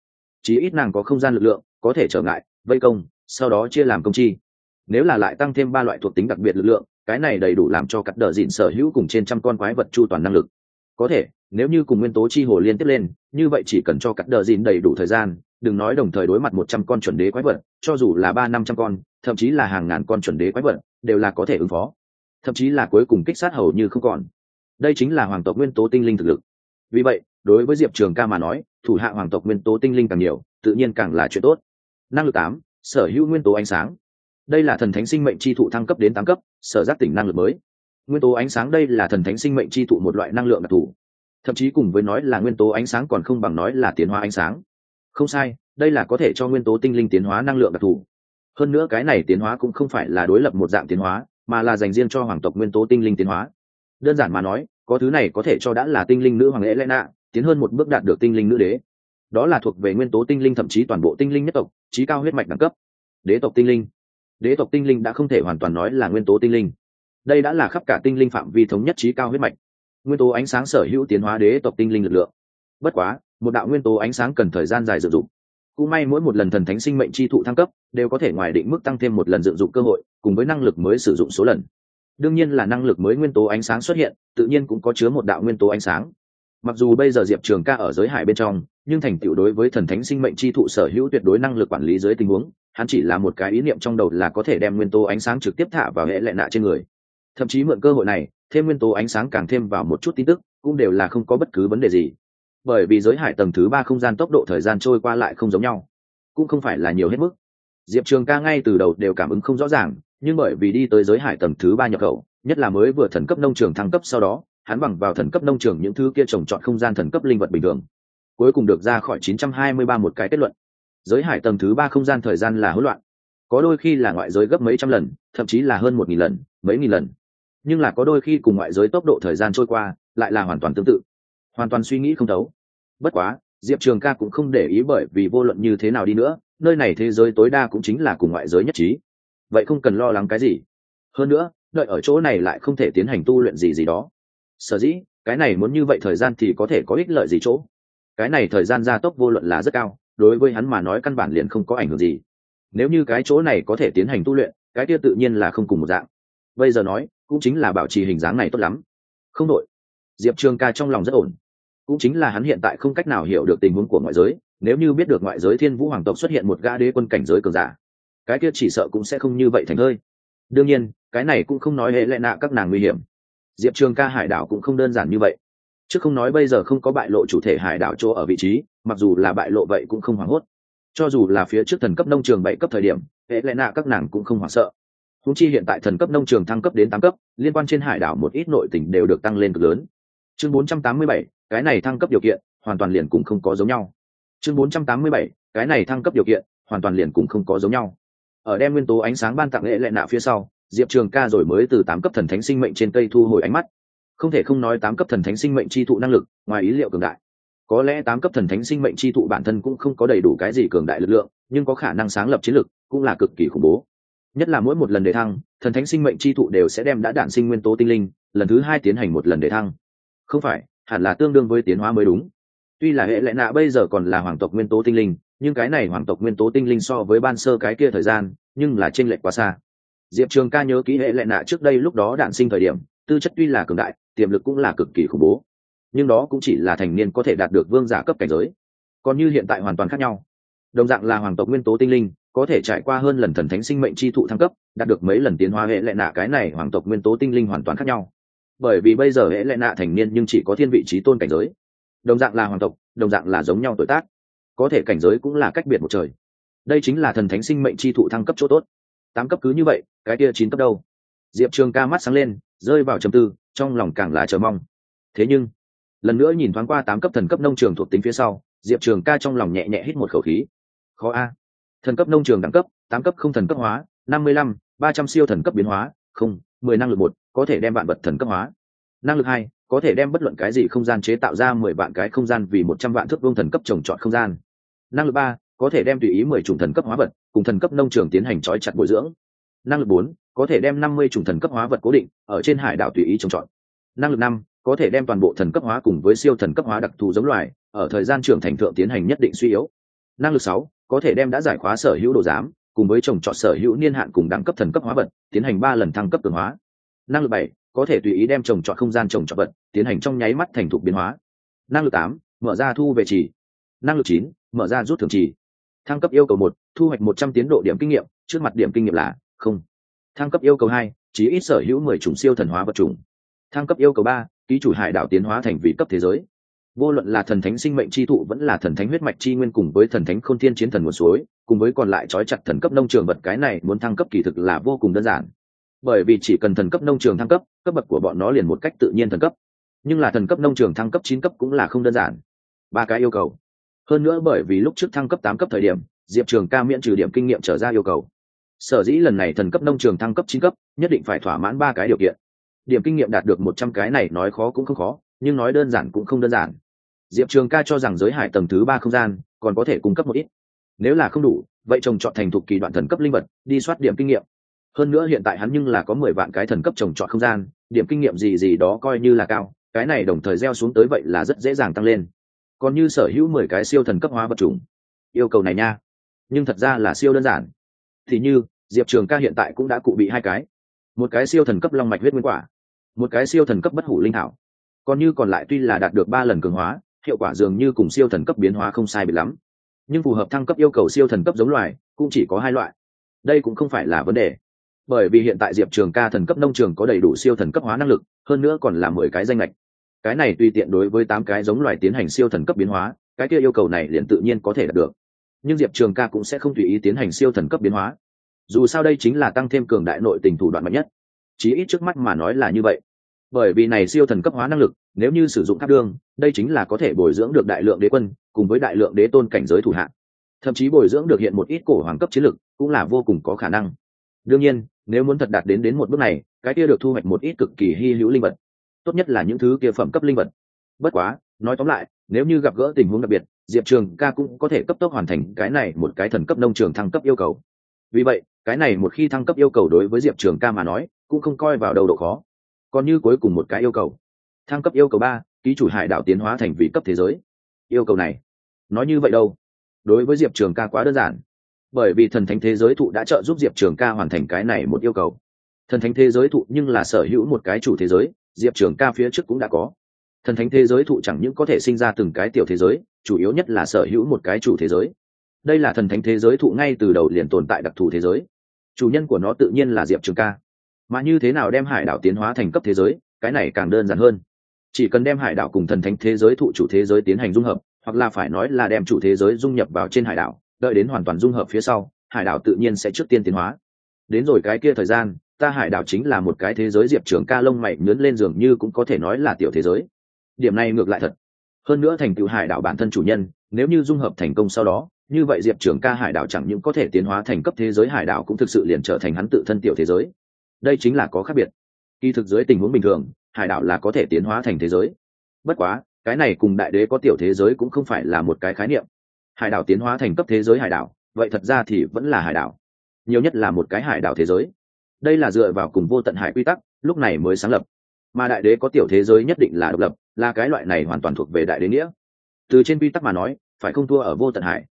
Speaker 1: Chí ít nàng có không gian lực lượng, có thể trở ngại, vây công, sau đó chia làm công chi. Nếu là lại tăng thêm ba loại thuộc tính đặc biệt lực lượng, cái này đầy đủ làm cho các đờ dìn sở hữu cùng trên trăm con quái vật chu toàn năng lực có thể, nếu như cùng nguyên tố chi hồ liên tiếp lên, như vậy chỉ cần cho cắt đờ dìn đầy đủ thời gian, đừng nói đồng thời đối mặt một trăm con chuẩn đế quái vật, cho dù là ba năm trăm con, thậm chí là hàng ngàn con chuẩn đế quái vật, đều là có thể ứng phó. Thậm chí là cuối cùng kích sát hầu như không còn. Đây chính là hoàng tộc nguyên tố tinh linh thực lực. Vì vậy, đối với diệp trường ca mà nói, thủ hạ hoàng tộc nguyên tố tinh linh càng nhiều, tự nhiên càng là chuyện tốt. Năng lực tám, sở hữu nguyên tố ánh sáng. Đây là thần thánh sinh mệnh chi thụ thăng cấp đến tám cấp, sở giác tỉnh năng lực mới nguyên tố ánh sáng đây là thần thánh sinh mệnh chi thụ một loại năng lượng đặc thù. Thậm chí cùng với nói là nguyên tố ánh sáng còn không bằng nói là tiến hóa ánh sáng. Không sai, đây là có thể cho nguyên tố tinh linh tiến hóa năng lượng đặc thù. Hơn nữa cái này tiến hóa cũng không phải là đối lập một dạng tiến hóa, mà là dành riêng cho hoàng tộc nguyên tố tinh linh tiến hóa. Đơn giản mà nói, có thứ này có thể cho đã là tinh linh nữ hoàng lễ lẽ nạ tiến hơn một bước đạt được tinh linh nữ đế. Đó là thuộc về nguyên tố tinh linh thậm chí toàn bộ tinh linh nhất tộc trí cao huyết mạch đẳng cấp. Đế tộc tinh linh. Đế tộc tinh linh đã không thể hoàn toàn nói là nguyên tố tinh linh đây đã là khắp cả tinh linh phạm vi thống nhất trí cao huyết mạch. Nguyên tố ánh sáng sở hữu tiến hóa đế tộc tinh linh lực lượng. Bất quá, một đạo nguyên tố ánh sáng cần thời gian dài dự dụng cũng may mỗi một lần thần thánh sinh mệnh chi thụ thăng cấp, đều có thể ngoài định mức tăng thêm một lần dự dụng cơ hội, cùng với năng lực mới sử dụng số lần. Đương nhiên là năng lực mới nguyên tố ánh sáng xuất hiện, tự nhiên cũng có chứa một đạo nguyên tố ánh sáng. Mặc dù bây giờ diệp trường ca ở giới hải bên trong, nhưng thành tựu đối với thần thánh sinh mệnh chi thụ sở hữu tuyệt đối năng lực quản lý dưới tình huống, hắn chỉ là một cái ý niệm trong đầu là có thể đem nguyên tố ánh sáng trực tiếp thả vào hệ lệ nạ trên người thậm chí mượn cơ hội này, thêm nguyên tố ánh sáng càng thêm vào một chút tin tức, cũng đều là không có bất cứ vấn đề gì. Bởi vì giới hải tầng thứ ba không gian tốc độ thời gian trôi qua lại không giống nhau, cũng không phải là nhiều hết mức. Diệp trường ca ngay từ đầu đều cảm ứng không rõ ràng, nhưng bởi vì đi tới giới hải tầng thứ ba nhập khẩu, nhất là mới vừa thần cấp nông trường thăng cấp sau đó, hắn bằng vào thần cấp nông trường những thứ kia trồng trọt không gian thần cấp linh vật bình thường, cuối cùng được ra khỏi 923 một cái kết luận. Giới hải tầng thứ ba không gian thời gian là hỗn loạn, có đôi khi là ngoại giới gấp mấy trăm lần, thậm chí là hơn một nghìn lần, mấy nghìn lần nhưng là có đôi khi cùng ngoại giới tốc độ thời gian trôi qua, lại là hoàn toàn tương tự. Hoàn toàn suy nghĩ không thấu. Bất quá, diệp trường ca cũng không để ý bởi vì vô luận như thế nào đi nữa, nơi này thế giới tối đa cũng chính là cùng ngoại giới nhất trí. Vậy không cần lo lắng cái gì. Hơn nữa, đợi ở chỗ này lại không thể tiến hành tu luyện gì gì đó. Sở dĩ, cái này muốn như vậy thời gian thì có thể có ích lợi gì chỗ? Cái này thời gian gia tốc vô luận là rất cao, đối với hắn mà nói căn bản liền không có ảnh hưởng gì. Nếu như cái chỗ này có thể tiến hành tu luyện, cái kia tự nhiên là không cùng một dạng bây giờ nói, cũng chính là bảo trì hình dáng này tốt lắm. Không đội diệp trường ca trong lòng rất ổn. Cũng chính là hắn hiện tại không cách nào hiểu được tình huống của ngoại giới, nếu như biết được ngoại giới thiên vũ hoàng tộc xuất hiện một gã đế quân cảnh giới cường giả, cái kia chỉ sợ cũng sẽ không như vậy thành hơi. Đương nhiên, cái này cũng không nói hệ lệ nạ các nàng nguy hiểm. Diệp trường ca hải đảo cũng không đơn giản như vậy. Chứ không nói bây giờ không có bại lộ chủ thể hải đảo chỗ ở vị trí, mặc dù là bại lộ vậy cũng không hoảng hốt. Cho dù là phía trước thần cấp nông trường bảy cấp thời điểm, hệ lệ nạ các nàng cũng không hoảng sợ húng chi hiện tại thần cấp nông trường thăng cấp đến tám cấp liên quan trên hải đảo một ít nội tỉnh đều được tăng lên cực lớn. Chương 487, cái này thăng cấp điều kiện hoàn toàn liền cũng không có giống nhau. Chương 487, cái này thăng cấp điều kiện hoàn toàn liền cũng không có giống nhau. Ở đem nguyên tố ánh sáng ban tặng lễ lệ nạ phía sau diệp trường ca rồi mới từ tám cấp thần thánh sinh mệnh trên cây thu hồi ánh mắt. Không thể không nói tám cấp thần thánh sinh mệnh chi thụ năng lực ngoài ý liệu cường đại. Có lẽ tám cấp thần thánh sinh mệnh chi thụ bản thân cũng không có đầy đủ cái gì cường đại lực lượng nhưng có khả năng sáng lập chiến lực cũng là cực kỳ khủng bố nhất là mỗi một lần đề thăng, thần thánh sinh mệnh chi thụ đều sẽ đem đã đản sinh nguyên tố tinh linh, lần thứ hai tiến hành một lần đề thăng. Không phải, hẳn là tương đương với tiến hóa mới đúng. Tuy là hệ lệ nạ bây giờ còn là hoàng tộc nguyên tố tinh linh, nhưng cái này hoàng tộc nguyên tố tinh linh so với ban sơ cái kia thời gian, nhưng là t r ê n lệch quá xa. Diệp trường ca nhớ kỹ hệ lệ nạ trước đây lúc đó đản sinh thời điểm, tư chất tuy là cường đại, tiềm lực cũng là cực kỳ khủng bố. Nhưng đó cũng chỉ là thành niên có thể đạt được vương giả cấp cảnh giới. Còn như hiện tại hoàn toàn khác nhau. Đồng dạng là hoàng tộc nguyên tố tinh linh có thể trải qua hơn lần thần thánh sinh mệnh chi thụ thăng cấp, đạt được mấy lần tiến hóa hệ lệ nạ, cái này hoàng tộc nguyên tố tinh linh hoàn toàn khác nhau. Bởi vì bây giờ hệ lệ nạ thành niên nhưng chỉ có thiên vị trí tôn cảnh giới. Đồng dạng là hoàng tộc, đồng dạng là giống nhau tuổi tác. Có thể cảnh giới cũng là cách biệt một trời. Đây chính là thần thánh sinh mệnh chi thụ thăng cấp chỗ tốt. Tám cấp cứ như vậy, cái kia chín cấp đâu? Diệp trường ca mắt sáng lên, rơi vào trầm tư, trong lòng càng là chờ mong. Thế nhưng, lần nữa nhìn thoáng qua tám cấp thần cấp nông trường thuộc tính phía sau, diệp trường ca trong lòng nhẹ nhẹ hít một khẩu khí. Khó a thần cấp nông trường đẳng cấp, tám cấp không thần cấp hóa, năm mươi lăm, ba trăm siêu thần cấp biến hóa, không, mười năng lực một, có thể đem vạn vật thần cấp hóa. Năng lực hai, có thể đem bất luận cái gì không gian chế tạo ra mười vạn cái không gian vì một trăm vạn thước vương thần cấp trồng trọt không gian. Năng lực ba, có thể đem tùy ý mười chủng thần cấp hóa vật cùng thần cấp nông trường tiến hành trói chặt bồi dưỡng. Năng lực bốn, có thể đem năm mươi chủng thần cấp hóa vật cố định ở trên hải đảo tùy ý trồng trọt. Năng lực năm, có thể đem toàn bộ thần cấp hóa cùng với siêu thần cấp hóa đặc thù giống loài ở thời gian trưởng thành thượng tiến hành nhất định suy yếu. Năng lực sáu có thể đem đã giải khóa sở hữu đồ giám, cùng với trồng trọt sở hữu niên hạn cùng đẳng cấp thần cấp hóa vật, tiến hành ba lần thăng cấp cường hóa. Năng lực bảy, có thể tùy ý đem trồng trọt không gian trồng trọt vật, tiến hành trong nháy mắt thành thục biến hóa. Năng lực tám, mở ra thu về trì. Năng lực chín, mở ra rút thường trì. Thăng cấp yêu cầu một, thu hoạch một trăm tiến độ điểm kinh nghiệm, trước mặt điểm kinh nghiệm là không. Thăng cấp yêu cầu hai, chí ít sở hữu mười chủng siêu thần hóa vật chủng. Thăng cấp yêu cầu ba, ký chủ hải đảo tiến hóa thành vị cấp thế giới vô luận là thần thánh sinh mệnh chi thụ vẫn là thần thánh huyết mạch chi nguyên cùng với thần thánh khôn thiên chiến thần nguồn suối, cùng với còn lại trói chặt thần cấp nông trường vật, cái này muốn thăng cấp kỳ thực là vô cùng đơn giản. Bởi vì chỉ cần thần cấp nông trường thăng cấp cấp bậc của bọn nó liền một cách tự nhiên thần cấp. Nhưng là thần cấp nông trường thăng cấp chín cấp cũng là không đơn giản. Ba cái yêu cầu. Hơn nữa bởi vì lúc trước thăng cấp tám cấp thời điểm, diệp trường ca miễn trừ điểm kinh nghiệm trở ra yêu cầu. Sở dĩ lần này thần cấp nông trường thăng cấp chín cấp, nhất định phải thỏa mãn ba cái điều kiện. Điểm kinh nghiệm đạt được một trăm cái này nói khó cũng không khó nhưng nói đơn giản cũng không đơn giản. Diệp trường ca cho rằng giới hải tầng thứ ba không gian còn có thể cung cấp một ít. Nếu là không đủ, vậy trồng chọn thành thục kỳ đoạn thần cấp linh vật, đi soát điểm kinh nghiệm. Hơn nữa hiện tại hắn nhưng là có mười vạn cái thần cấp trồng chọn không gian, điểm kinh nghiệm gì gì đó coi như là cao, cái này đồng thời gieo xuống tới vậy là rất dễ dàng tăng lên. Còn như sở hữu mười cái siêu thần cấp hóa vật chủng. Yêu cầu này nha. Nhưng thật ra là siêu đơn giản. Thì như, diệp trường ca hiện tại cũng đã cụ bị hai cái. Một cái siêu thần cấp long mạch huyết nguyên quả. Một cái siêu thần cấp bất hủ linh thảo còn như còn lại tuy là đạt được ba lần cường hóa, hiệu quả dường như cùng siêu thần cấp biến hóa không sai biệt lắm. Nhưng phù hợp thăng cấp yêu cầu siêu thần cấp giống loài, cũng chỉ có hai loại. Đây cũng không phải là vấn đề. Bởi vì hiện tại diệp trường ca thần cấp nông trường có đầy đủ siêu thần cấp hóa năng lực, hơn nữa còn là mười cái danh lệch cái này tùy tiện đối với tám cái giống loài tiến hành siêu thần cấp biến hóa, cái kia yêu cầu này liền tự nhiên có thể đạt được. Nhưng diệp trường ca cũng sẽ không tùy ý tiến hành siêu thần cấp biến hóa. Dù sao đây chính là tăng thêm cường đại nội tình thủ đoạn mạnh nhất. Chí ít trước mắt mà nói là như vậy bởi vì này siêu thần cấp hóa năng lực, nếu như sử dụng tháp đương, đây chính là có thể bồi dưỡng được đại lượng đế quân, cùng với đại lượng đế tôn cảnh giới thủ hạng. Thậm chí bồi dưỡng được hiện một ít cổ hoàng cấp chiến lực, cũng là vô cùng có khả năng. Đương nhiên, nếu muốn thật đạt đến đến một bước này, cái kia được thu hoạch một ít cực kỳ hy hữu linh vật. Tốt nhất là những thứ kia phẩm cấp linh vật. Bất quá, nói tóm lại, nếu như gặp gỡ tình huống đặc biệt, diệp trường ca cũng có thể cấp tốc hoàn thành cái này một cái thần cấp nông trường thăng cấp yêu cầu. Vì vậy, cái này một khi thăng cấp yêu cầu đối với diệp trường ca mà nói, cũng không coi vào đầu độ khó còn như cuối cùng một cái yêu cầu. Thăng cấp yêu cầu ba, ký chủ hải đảo tiến hóa thành vị cấp thế giới. Yêu cầu này, nói như vậy đâu? Đối với diệp trường ca quá đơn giản. Bởi vì thần thánh thế giới thụ đã trợ giúp diệp trường ca hoàn thành cái này một yêu cầu. Thần thánh thế giới thụ nhưng là sở hữu một cái chủ thế giới, diệp trường ca phía trước cũng đã có. Thần thánh thế giới thụ chẳng những có thể sinh ra từng cái tiểu thế giới, chủ yếu nhất là sở hữu một cái chủ thế giới. Đây là thần thánh thế giới thụ ngay từ đầu liền tồn tại đặc thù thế giới. Chủ nhân của nó tự nhiên là diệp trường ca mà như thế nào đem hải đảo tiến hóa thành cấp thế giới, cái này càng đơn giản hơn. Chỉ cần đem hải đảo cùng thần thánh thế giới, thụ chủ thế giới tiến hành dung hợp, hoặc là phải nói là đem chủ thế giới dung nhập vào trên hải đảo, đợi đến hoàn toàn dung hợp phía sau, hải đảo tự nhiên sẽ trước tiên tiến hóa. Đến rồi cái kia thời gian, ta hải đảo chính là một cái thế giới diệp trưởng ca lông mày nhớn lên giường như cũng có thể nói là tiểu thế giới. Điểm này ngược lại thật. Hơn nữa thành tựu hải đảo bản thân chủ nhân, nếu như dung hợp thành công sau đó, như vậy diệp trưởng ca hải đảo chẳng những có thể tiến hóa thành cấp thế giới, hải đảo cũng thực sự liền trở thành hắn tự thân tiểu thế giới đây chính là có khác biệt. Kỳ thực dưới tình huống bình thường, hải đảo là có thể tiến hóa thành thế giới. Bất quá, cái này cùng đại đế có tiểu thế giới cũng không phải là một cái khái niệm. Hải đảo tiến hóa thành cấp thế giới hải đảo, vậy thật ra thì vẫn là hải đảo. Nhiều nhất là một cái hải đảo thế giới. Đây là dựa vào cùng vô tận hải quy tắc, lúc này mới sáng lập. Mà đại đế có tiểu thế giới nhất định là độc lập, là cái loại này hoàn toàn thuộc về đại đế nghĩa. Từ trên quy tắc mà nói, phải không thua ở vô tận hải.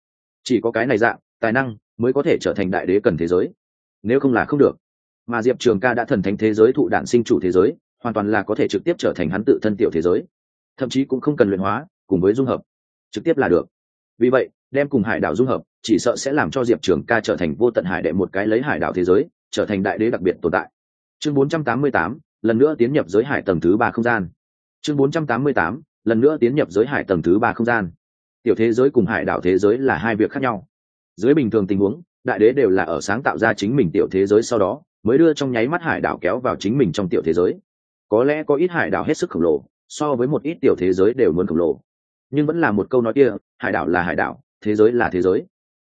Speaker 1: Chỉ có cái này dạng, tài năng mới có thể trở thành đại đế cần thế giới. Nếu không là không được mà diệp trường ca đã thần thánh thế giới thụ đản sinh chủ thế giới hoàn toàn là có thể trực tiếp trở thành hắn tự thân tiểu thế giới. Thậm chí cũng không cần luyện hóa cùng với dung hợp. Trực tiếp là được. Vì vậy đem cùng hải đảo dung hợp chỉ sợ sẽ làm cho diệp trường ca trở thành vô tận hải đệ một cái lấy hải đảo thế giới trở thành đại đế đặc biệt tồn tại. Chương 488, lần nữa tiến nhập giới hải tầng thứ ba không gian. Chương 488, lần nữa tiến nhập giới hải tầng thứ ba không gian. Tiểu thế giới cùng hải đảo thế giới là hai việc khác nhau. Dưới bình thường tình huống đại đế đều là ở sáng tạo ra chính mình tiểu thế giới sau đó mới đưa trong nháy mắt hải đảo kéo vào chính mình trong tiểu thế giới. Có lẽ có ít hải đảo hết sức khổng lồ, so với một ít tiểu thế giới đều muốn khổng lồ. Nhưng vẫn là một câu nói kia, hải đảo là hải đảo, thế giới là thế giới.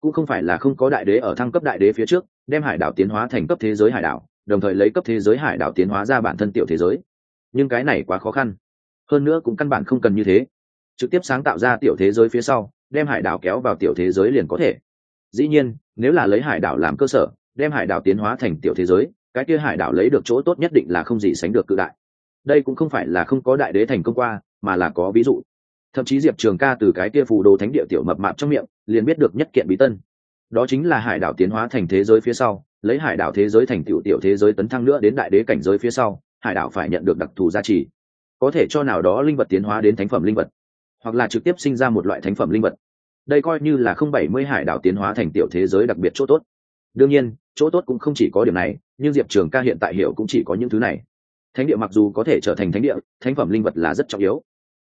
Speaker 1: Cũng không phải là không có đại đế ở thăng cấp đại đế phía trước, đem hải đảo tiến hóa thành cấp thế giới hải đảo, đồng thời lấy cấp thế giới hải đảo tiến hóa ra bản thân tiểu thế giới. Nhưng cái này quá khó khăn. Hơn nữa cũng căn bản không cần như thế. Trực tiếp sáng tạo ra tiểu thế giới phía sau, đem hải đảo kéo vào tiểu thế giới liền có thể. Dĩ nhiên, nếu là lấy hải đảo làm cơ sở đem hải đảo tiến hóa thành tiểu thế giới, cái kia hải đảo lấy được chỗ tốt nhất định là không gì sánh được cự đại. Đây cũng không phải là không có đại đế thành công qua, mà là có ví dụ. Thậm chí diệp trường ca từ cái kia phù đồ thánh địa tiểu mập mạp trong miệng, liền biết được nhất kiện bí tân. Đó chính là hải đảo tiến hóa thành thế giới phía sau, lấy hải đảo thế giới thành tiểu tiểu thế giới tấn thăng nữa đến đại đế cảnh giới phía sau, hải đảo phải nhận được đặc thù giá trị có thể cho nào đó linh vật tiến hóa đến thánh phẩm linh vật, hoặc là trực tiếp sinh ra một loại thánh phẩm linh vật. Đây coi như là không bảy mươi hải đảo tiến hóa thành tiểu thế giới đặc biệt chỗ tốt. Đương nhiên chỗ tốt cũng không chỉ có điểm này, nhưng diệp trường ca hiện tại hiểu cũng chỉ có những thứ này. Thánh địa mặc dù có thể trở thành thánh địa, thánh phẩm linh vật là rất trọng yếu.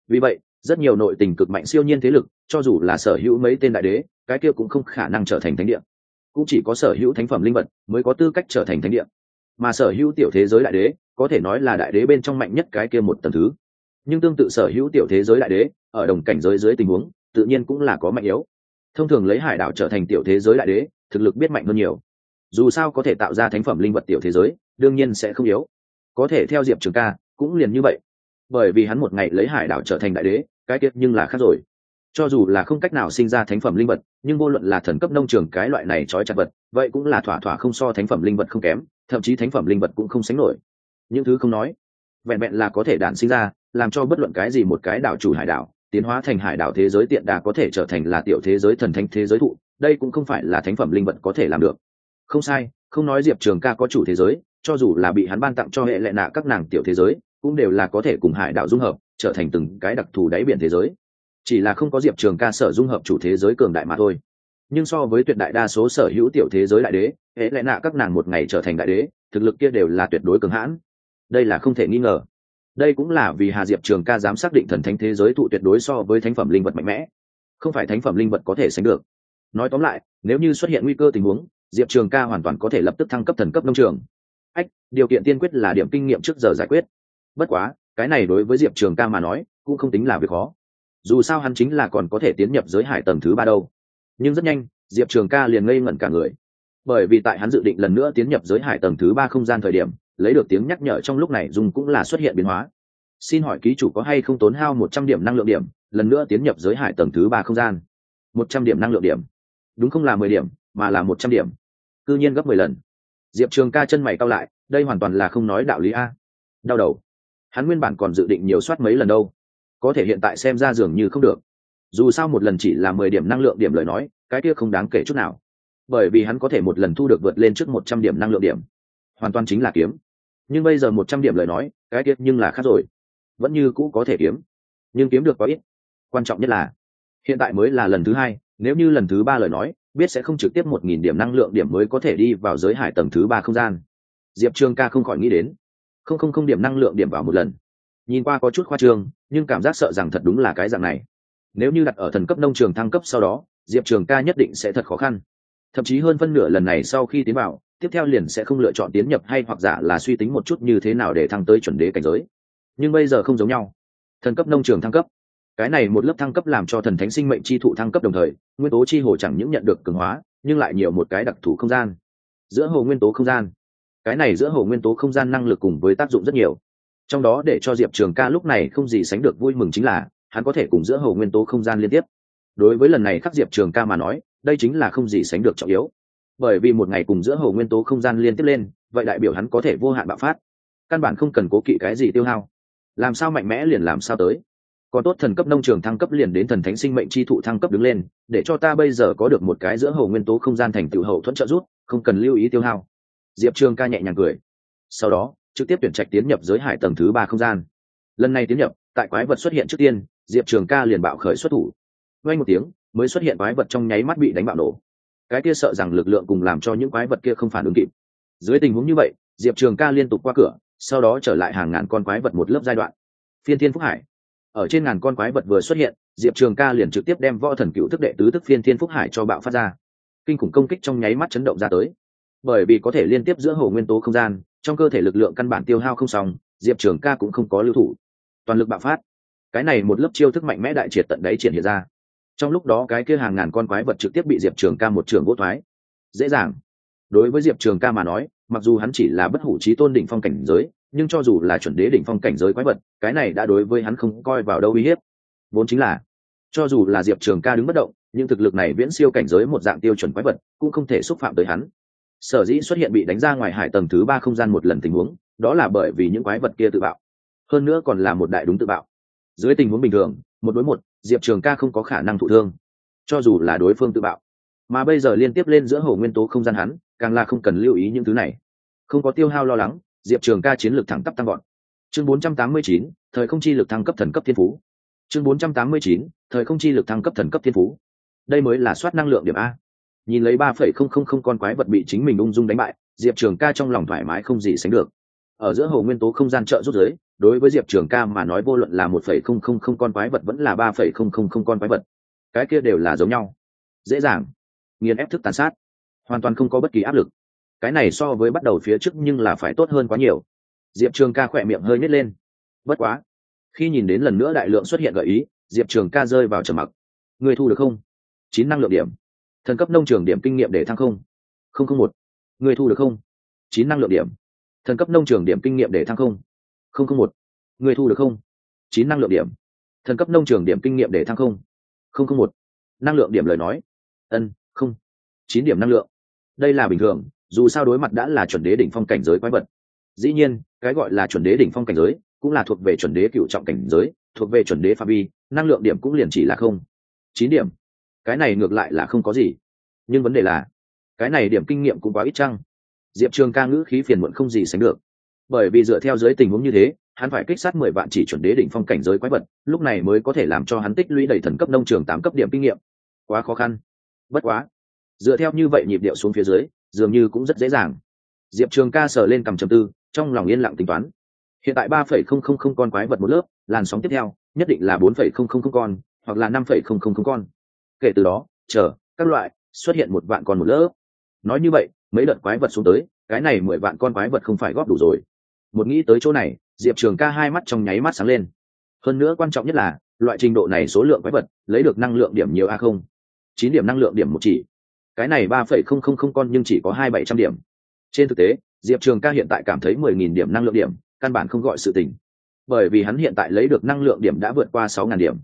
Speaker 1: Vì vậy, rất nhiều nội tình cực mạnh siêu nhiên thế lực, cho dù là sở hữu mấy tên đại đế, cái kia cũng không khả năng trở thành thánh địa. Cũng chỉ có sở hữu thánh phẩm linh vật mới có tư cách trở thành thánh địa. Mà sở hữu tiểu thế giới đại đế, có thể nói là đại đế bên trong mạnh nhất cái kia một tầng thứ. Nhưng tương tự sở hữu tiểu thế giới đại đế, ở đồng cảnh giới dưới tình huống, tự nhiên cũng là có mạnh yếu. Thông thường lấy hải đảo trở thành tiểu thế giới đại đế, thực lực biết mạnh hơn nhiều dù sao có thể tạo ra thánh phẩm linh vật tiểu thế giới, đương nhiên sẽ không yếu. Có thể theo diệp trường ca, cũng liền như vậy. Bởi vì hắn một ngày lấy hải đảo trở thành đại đế, cái tiết nhưng là khác rồi. Cho dù là không cách nào sinh ra thánh phẩm linh vật, nhưng vô luận là thần cấp nông trường cái loại này trói chặt vật, vậy cũng là thỏa thỏa không so thánh phẩm linh vật không kém, thậm chí thánh phẩm linh vật cũng không sánh nổi. Những thứ không nói, vẹn vẹn là có thể đản sinh ra, làm cho bất luận cái gì một cái đảo chủ hải đảo, tiến hóa thành hải đảo thế giới tiện đà có thể trở thành là tiểu thế giới thần thánh thế giới thụ, đây cũng không phải là thánh phẩm linh vật có thể làm được không sai, không nói diệp trường ca có chủ thế giới, cho dù là bị hắn ban tặng cho hệ lệ nạ các nàng tiểu thế giới, cũng đều là có thể cùng hải đảo dung hợp, trở thành từng cái đặc thù đáy biển thế giới. Chỉ là không có diệp trường ca sở dung hợp chủ thế giới cường đại mà thôi. Nhưng so với tuyệt đại đa số sở hữu tiểu thế giới đại đế, hệ lệ nạ các nàng một ngày trở thành đại đế, thực lực kia đều là tuyệt đối cường hãn. Đây là không thể nghi ngờ. Đây cũng là vì hà diệp trường ca dám xác định thần thánh thế giới thụ tuyệt đối so với thánh phẩm linh vật mạnh mẽ. Không phải thánh phẩm linh vật có thể sánh được. Nói tóm lại, nếu như xuất hiện nguy cơ tình huống diệp trường ca hoàn toàn có thể lập tức thăng cấp thần cấp nông trường. Ách, điều kiện tiên quyết là điểm kinh nghiệm trước giờ giải quyết. Bất quá, cái này đối với diệp trường ca mà nói, cũng không tính là việc khó. Dù sao hắn chính là còn có thể tiến nhập giới hải tầng thứ ba đâu. Nhưng rất nhanh, diệp trường ca liền ngây ngẩn cả người. Bởi vì tại hắn dự định lần nữa tiến nhập giới hải tầng thứ ba không gian thời điểm, lấy được tiếng nhắc nhở trong lúc này dùng cũng là xuất hiện biến hóa. Xin hỏi ký chủ có hay không tốn hao một trăm điểm năng lượng điểm, lần nữa tiến nhập giới hải tầng thứ ba không gian? Một trăm điểm năng lượng điểm. Đúng không là mười điểm, mà là một trăm điểm cư nhiên gấp mười lần. Diệp trường ca chân mày cao lại, đây hoàn toàn là không nói đạo lý a. Đau đầu. Hắn nguyên bản còn dự định nhiều soát mấy lần đâu. Có thể hiện tại xem ra dường như không được. Dù sao một lần chỉ là mười điểm năng lượng điểm lời nói, cái kia không đáng kể chút nào. Bởi vì hắn có thể một lần thu được vượt lên trước một trăm điểm năng lượng điểm. Hoàn toàn chính là kiếm. Nhưng bây giờ một trăm điểm lời nói, cái kia nhưng là khác rồi. Vẫn như cũ có thể kiếm. Nhưng kiếm được có ít. Quan trọng nhất là, hiện tại mới là lần thứ hai, nếu như lần thứ ba lời nói biết sẽ không trực tiếp một nghìn điểm năng lượng điểm mới có thể đi vào giới hải tầng thứ ba không gian. Diệp trương ca không khỏi nghĩ đến, không không không điểm năng lượng điểm vào một lần. Nhìn qua có chút khoa trương, nhưng cảm giác sợ rằng thật đúng là cái dạng này. Nếu như đặt ở thần cấp nông trường thăng cấp sau đó, diệp trường ca nhất định sẽ thật khó khăn. Thậm chí hơn phân nửa lần này sau khi tiến vào, tiếp theo liền sẽ không lựa chọn tiến nhập hay hoặc giả là suy tính một chút như thế nào để thăng tới chuẩn đế cảnh giới. Nhưng bây giờ không giống nhau. Thần cấp nông trường thăng cấp cái này một lớp thăng cấp làm cho thần thánh sinh mệnh chi thụ thăng cấp đồng thời, nguyên tố chi hồ chẳng những nhận được cường hóa, nhưng lại nhiều một cái đặc thù không gian. Giữa hồ nguyên tố không gian. Cái này giữa hồ nguyên tố không gian năng lực cùng với tác dụng rất nhiều. Trong đó để cho diệp trường ca lúc này không gì sánh được vui mừng chính là, hắn có thể cùng giữa hồ nguyên tố không gian liên tiếp. Đối với lần này khắc diệp trường ca mà nói, đây chính là không gì sánh được trọng yếu. Bởi vì một ngày cùng giữa hồ nguyên tố không gian liên tiếp lên, vậy đại biểu hắn có thể vô hạn bạo phát. Căn bản không cần cố kỵ cái gì tiêu hao. Làm sao mạnh mẽ liền làm sao tới còn tốt thần cấp nông trường thăng cấp liền đến thần thánh sinh mệnh chi thụ thăng cấp đứng lên, để cho ta bây giờ có được một cái giữa hậu nguyên tố không gian thành tựu hậu thuẫn trợ rút không cần lưu ý tiêu hao. Diệp trường ca nhẹ nhàng cười. Sau đó, trực tiếp tuyển trạch tiến nhập giới hải tầng thứ ba không gian. Lần này tiến nhập, tại quái vật xuất hiện trước tiên, diệp trường ca liền bạo khởi xuất thủ. Ngay một tiếng, mới xuất hiện quái vật trong nháy mắt bị đánh bạo nổ. Cái kia sợ rằng lực lượng cùng làm cho những quái vật kia không phản ứng kịp. Dưới tình huống như vậy, diệp trường ca liên tục qua cửa, sau đó trở lại hàng ngàn con quái vật một lớp giai đoạn. Phiên thiên phúc hải ở trên ngàn con quái vật vừa xuất hiện, diệp trường ca liền trực tiếp đem võ thần cựu thức đệ tứ thức phiên thiên phúc hải cho bạo phát ra. Kinh khủng công kích trong nháy mắt chấn động ra tới. Bởi vì có thể liên tiếp giữa hồ nguyên tố không gian, trong cơ thể lực lượng căn bản tiêu hao không xong, diệp trường ca cũng không có lưu thủ. Toàn lực bạo phát. Cái này một lớp chiêu thức mạnh mẽ đại triệt tận đấy triển hiện ra. Trong lúc đó cái kia hàng ngàn con quái vật trực tiếp bị diệp trường ca một trường vô thoái. Dễ dàng. Đối với diệp trường ca mà nói, mặc dù hắn chỉ là bất hủ trí tôn đỉnh phong cảnh giới nhưng cho dù là chuẩn đế đỉnh phong cảnh giới quái vật, cái này đã đối với hắn không coi vào đâu uy hiếp. Vốn chính là, cho dù là diệp trường ca đứng bất động, nhưng thực lực này viễn siêu cảnh giới một dạng tiêu chuẩn quái vật, cũng không thể xúc phạm tới hắn. Sở dĩ xuất hiện bị đánh ra ngoài hải tầng thứ ba không gian một lần tình huống, đó là bởi vì những quái vật kia tự bạo. Hơn nữa còn là một đại đúng tự bạo. Dưới tình huống bình thường, một đối một, diệp trường ca không có khả năng thụ thương, cho dù là đối phương tự bạo. Mà bây giờ liên tiếp lên giữa hồ nguyên tố không gian hắn, càng là không cần lưu ý những thứ này. Không có tiêu hao lo lắng diệp trường ca chiến lược thẳng tắp tăng gọn chương 489, thời không chi lực thăng cấp thần cấp thiên phú. Chương 489, thời không chi lực thăng cấp thần cấp thiên phú. Đây mới là soát năng lượng điểm a. Nhìn lấy ba phẩy không không không con quái vật bị chính mình ung dung đánh bại diệp trường ca trong lòng thoải mái không gì sánh được. Ở giữa hồ nguyên tố không gian trợ rút giới đối với diệp trường ca mà nói vô luận là một phẩy không không không con quái vật vẫn là ba phẩy không không không con quái vật cái kia đều là giống nhau. Dễ dàng. Nghiền ép thức tàn sát. Hoàn toàn không có bất kỳ áp lực cái này so với bắt đầu phía trước nhưng là phải tốt hơn quá nhiều. Diệp trường ca khỏe miệng hơi nhét lên. Bất quá, khi nhìn đến lần nữa đại lượng xuất hiện gợi ý, diệp trường ca rơi vào trầm mặc. Người thu được không? Chín năng lượng điểm. Thần cấp nông trường điểm kinh nghiệm để thăng không? Không không một. Người thu được không? Chín năng lượng điểm. Thần cấp nông trường điểm kinh nghiệm để thăng không? Không không một. Người thu được không? Chín năng lượng điểm. Thần cấp nông trường điểm kinh nghiệm để thăng không? Không không một. Năng lượng điểm lời nói. Ân, không. Chín điểm năng lượng. Đây là bình thường dù sao đối mặt đã là chuẩn đế đỉnh phong cảnh giới quái vật. Dĩ nhiên, cái gọi là chuẩn đế đỉnh phong cảnh giới cũng là thuộc về chuẩn đế cựu trọng cảnh giới, thuộc về chuẩn đế phạm vi, năng lượng điểm cũng liền chỉ là không. Chín điểm. Cái này ngược lại là không có gì. Nhưng vấn đề là, cái này điểm kinh nghiệm cũng quá ít chăng? Diệp trường ca ngữ khí phiền muộn không gì sánh được. Bởi vì dựa theo dưới tình huống như thế, hắn phải kích sát mười vạn chỉ chuẩn đế đỉnh phong cảnh giới quái vật, lúc này mới có thể làm cho hắn tích lũy đầy thần cấp nông trường tám cấp điểm kinh nghiệm. Quá khó khăn. Bất quá, dựa theo như vậy nhịp điệu xuống phía dưới dường như cũng rất dễ dàng. Diệp trường ca sờ lên cầm chầm tư, trong lòng yên lặng tính toán. Hiện tại ba phẩy không không không con quái vật một lớp, làn sóng tiếp theo, nhất định là bốn phẩy không không không con, hoặc là năm phẩy không không không con. Kể từ đó, chờ, các loại, xuất hiện một vạn con một lớp. Nói như vậy, mấy đợt quái vật xuống tới, cái này mười vạn con quái vật không phải góp đủ rồi. Một nghĩ tới chỗ này, diệp trường ca hai mắt trong nháy mắt sáng lên. Hơn nữa quan trọng nhất là, loại trình độ này số lượng quái vật, lấy được năng lượng điểm nhiều a không? Chín điểm năng lượng điểm một chỉ cái này ba phẩy không không không con nhưng chỉ có hai bảy trăm điểm. Trên thực tế, diệp trường ca hiện tại cảm thấy mười nghìn điểm năng lượng điểm, căn bản không gọi sự tình. Bởi vì hắn hiện tại lấy được năng lượng điểm đã vượt qua sáu ngàn điểm.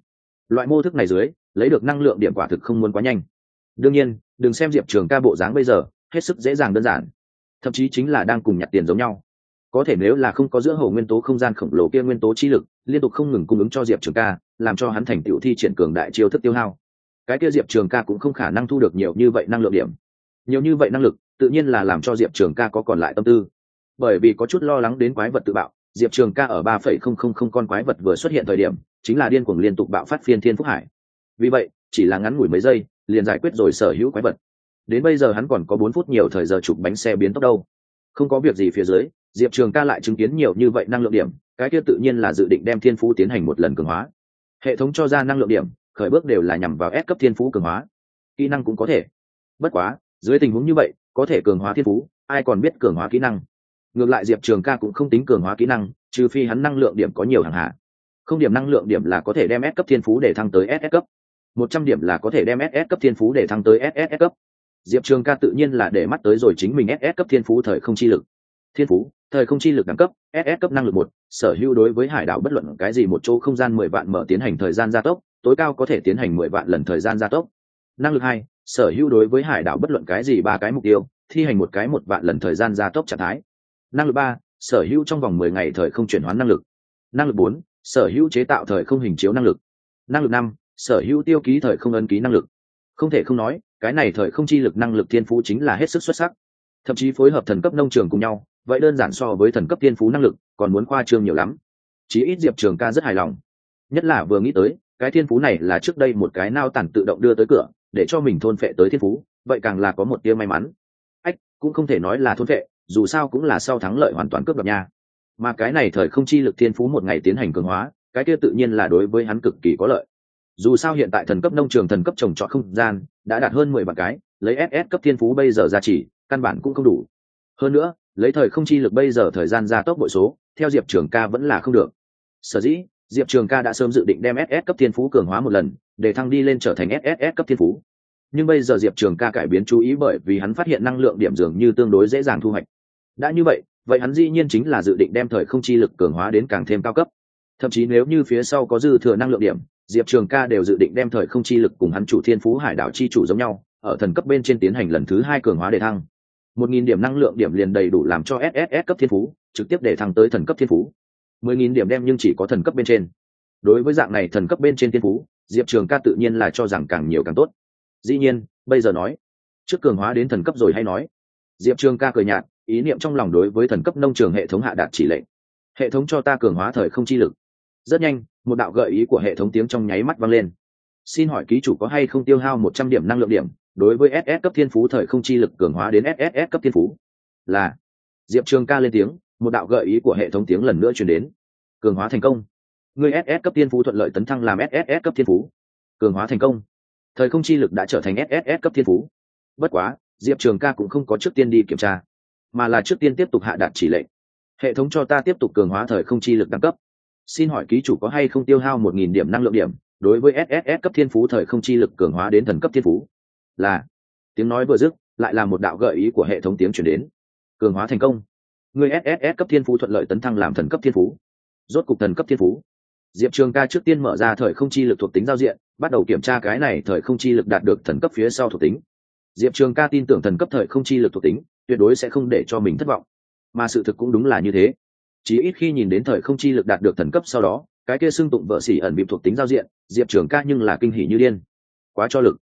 Speaker 1: Loại mô thức này dưới, lấy được năng lượng điểm quả thực không muốn quá nhanh. Đương nhiên, đừng xem diệp trường ca bộ dáng bây giờ, hết sức dễ dàng đơn giản. Thậm chí chính là đang cùng nhặt tiền giống nhau. Có thể nếu là không có giữa hậu nguyên tố không gian khổng lồ kia nguyên tố chi lực, liên tục không ngừng cung ứng cho diệp trường ca, làm cho hắn thành tựu thi triển cường đại chiêu thức tiêu hao cái kia diệp trường ca cũng không khả năng thu được nhiều như vậy năng lượng điểm. Nhiều như vậy năng lực, tự nhiên là làm cho diệp trường ca có còn lại tâm tư. Bởi vì có chút lo lắng đến quái vật tự bạo, diệp trường ca ở ba phẩy không không không con quái vật vừa xuất hiện thời điểm, chính là điên cuồng liên tục bạo phát phiên thiên phúc hải. Vì vậy, chỉ là ngắn ngủi mấy giây, liền giải quyết rồi sở hữu quái vật. Đến bây giờ hắn còn có bốn phút nhiều thời giờ chụp bánh xe biến tốc đâu. Không có việc gì phía dưới, diệp trường ca lại chứng kiến nhiều như vậy năng lượng điểm, cái kia tự nhiên là dự định đem thiên phú tiến hành một lần cường hóa. Hệ thống cho ra năng lượng điểm khởi bước đều là nhằm vào S cấp thiên phú cường hóa. Kỹ năng cũng có thể. Bất quá, dưới tình huống như vậy, có thể cường hóa thiên phú, ai còn biết cường hóa kỹ năng? Ngược lại diệp trường ca cũng không tính cường hóa kỹ năng, trừ phi hắn năng lượng điểm có nhiều hàng hạ không điểm năng lượng điểm là có thể đem s cấp thiên phú để thăng tới ss cấp. Một trăm điểm là có thể đem ss cấp thiên phú để thăng tới ss cấp. Diệp trường ca tự nhiên là để mắt tới rồi chính mình ss cấp thiên phú thời không chi lực. Thiên phú, thời không chi lực đẳng cấp ss cấp năng lực một, sở hữu đối với hải đảo bất luận cái gì một chỗ không gian mười vạn mở tiến hành thời gian gia tốc tối cao có thể tiến hành mười vạn lần thời gian gia tốc. Năng lực hai, sở hữu đối với hải đảo bất luận cái gì ba cái mục tiêu, thi hành một cái một vạn lần thời gian gia tốc trạng thái. Năng lực ba, sở hữu trong vòng mười ngày thời không chuyển hóa năng lực. Năng lực bốn, sở hữu chế tạo thời không hình chiếu năng lực. Năng lực năm, sở hữu tiêu ký thời không ấn ký năng lực. Không thể không nói, cái này thời không chi lực năng lực thiên phú chính là hết sức xuất sắc. Thậm chí phối hợp thần cấp nông trường cùng nhau, vậy đơn giản so với thần cấp thiên phú năng lực còn muốn khoa trương nhiều lắm. Chí ít diệp trường ca rất hài lòng. Nhất là vừa nghĩ tới cái thiên phú này là trước đây một cái nao tản tự động đưa tới cửa, để cho mình thôn phệ tới thiên phú, vậy càng là có một tia may mắn. Ách, cũng không thể nói là thôn phệ, dù sao cũng là sau thắng lợi hoàn toàn cướp đoạt nha. Mà cái này thời không chi lực thiên phú một ngày tiến hành cường hóa, cái kia tự nhiên là đối với hắn cực kỳ có lợi. Dù sao hiện tại thần cấp nông trường thần cấp trồng trọt không gian đã đạt hơn mười vạn cái, lấy ss cấp thiên phú bây giờ ra chỉ, căn bản cũng không đủ. Hơn nữa, lấy thời không chi lực bây giờ thời gian gia tốc bội số, theo diệp trường ca vẫn là không được. Sở dĩ diệp trường ca đã sớm dự định đem ss cấp thiên phú cường hóa một lần, để thăng đi lên trở thành sss cấp thiên phú. Nhưng bây giờ diệp trường ca cải biến chú ý bởi vì hắn phát hiện năng lượng điểm dường như tương đối dễ dàng thu hoạch. Đã như vậy vậy hắn dĩ nhiên chính là dự định đem thời không chi lực cường hóa đến càng thêm cao cấp. Thậm chí nếu như phía sau có dư thừa năng lượng điểm, diệp trường ca đều dự định đem thời không chi lực cùng hắn chủ thiên phú hải đảo chi chủ giống nhau, ở thần cấp bên trên tiến hành lần thứ hai cường hóa để thăng. Một nghìn điểm năng lượng điểm liền đầy đủ làm cho sss cấp thiên phú, trực tiếp để thăng tới thần cấp thiên phú mười nghìn điểm đem nhưng chỉ có thần cấp bên trên. Đối với dạng này thần cấp bên trên tiên phú, diệp trường ca tự nhiên là cho rằng càng nhiều càng tốt. Dĩ nhiên, bây giờ nói, trước cường hóa đến thần cấp rồi hay nói? Diệp trường ca cười nhạt, ý niệm trong lòng đối với thần cấp nông trường hệ thống hạ đạt chỉ lệnh. Hệ thống cho ta cường hóa thời không chi lực. Rất nhanh, một đạo gợi ý của hệ thống tiếng trong nháy mắt vang lên. Xin hỏi ký chủ có hay không tiêu hao một trăm điểm năng lượng điểm, đối với ss cấp thiên phú thời không chi lực cường hóa đến sss cấp thiên phú? Là, diệp trường ca lên tiếng một đạo gợi ý của hệ thống tiếng lần nữa chuyển đến. Cường hóa thành công. Người ss cấp thiên phú thuận lợi tấn thăng làm sss cấp thiên phú. Cường hóa thành công. Thời không chi lực đã trở thành sss cấp thiên phú. Bất quá, diệp trường ca cũng không có trước tiên đi kiểm tra, mà là trước tiên tiếp tục hạ đạt chỉ lệnh. Hệ thống cho ta tiếp tục cường hóa thời không chi lực đẳng cấp. Xin hỏi ký chủ có hay không tiêu hao một nghìn điểm năng lượng điểm đối với sss cấp thiên phú thời không chi lực cường hóa đến thần cấp thiên phú? Là. Tiếng nói vừa dứt, lại là một đạo gợi ý của hệ thống tiếng chuyển đến. Cường hóa thành công người sss cấp thiên phú thuận lợi tấn thăng làm thần cấp thiên phú. Rốt cục thần cấp thiên phú. Diệp trường ca trước tiên mở ra thời không chi lực thuộc tính giao diện, bắt đầu kiểm tra cái này thời không chi lực đạt được thần cấp phía sau thuộc tính. Diệp trường ca tin tưởng thần cấp thời không chi lực thuộc tính, tuyệt đối sẽ không để cho mình thất vọng. Mà sự thực cũng đúng là như thế. Chỉ ít khi nhìn đến thời không chi lực đạt được thần cấp sau đó, cái kia xưng tụng vợ xỉ ẩn bịp thuộc tính giao diện, diệp trường ca nhưng là kinh hỉ như điên. Quá cho lực.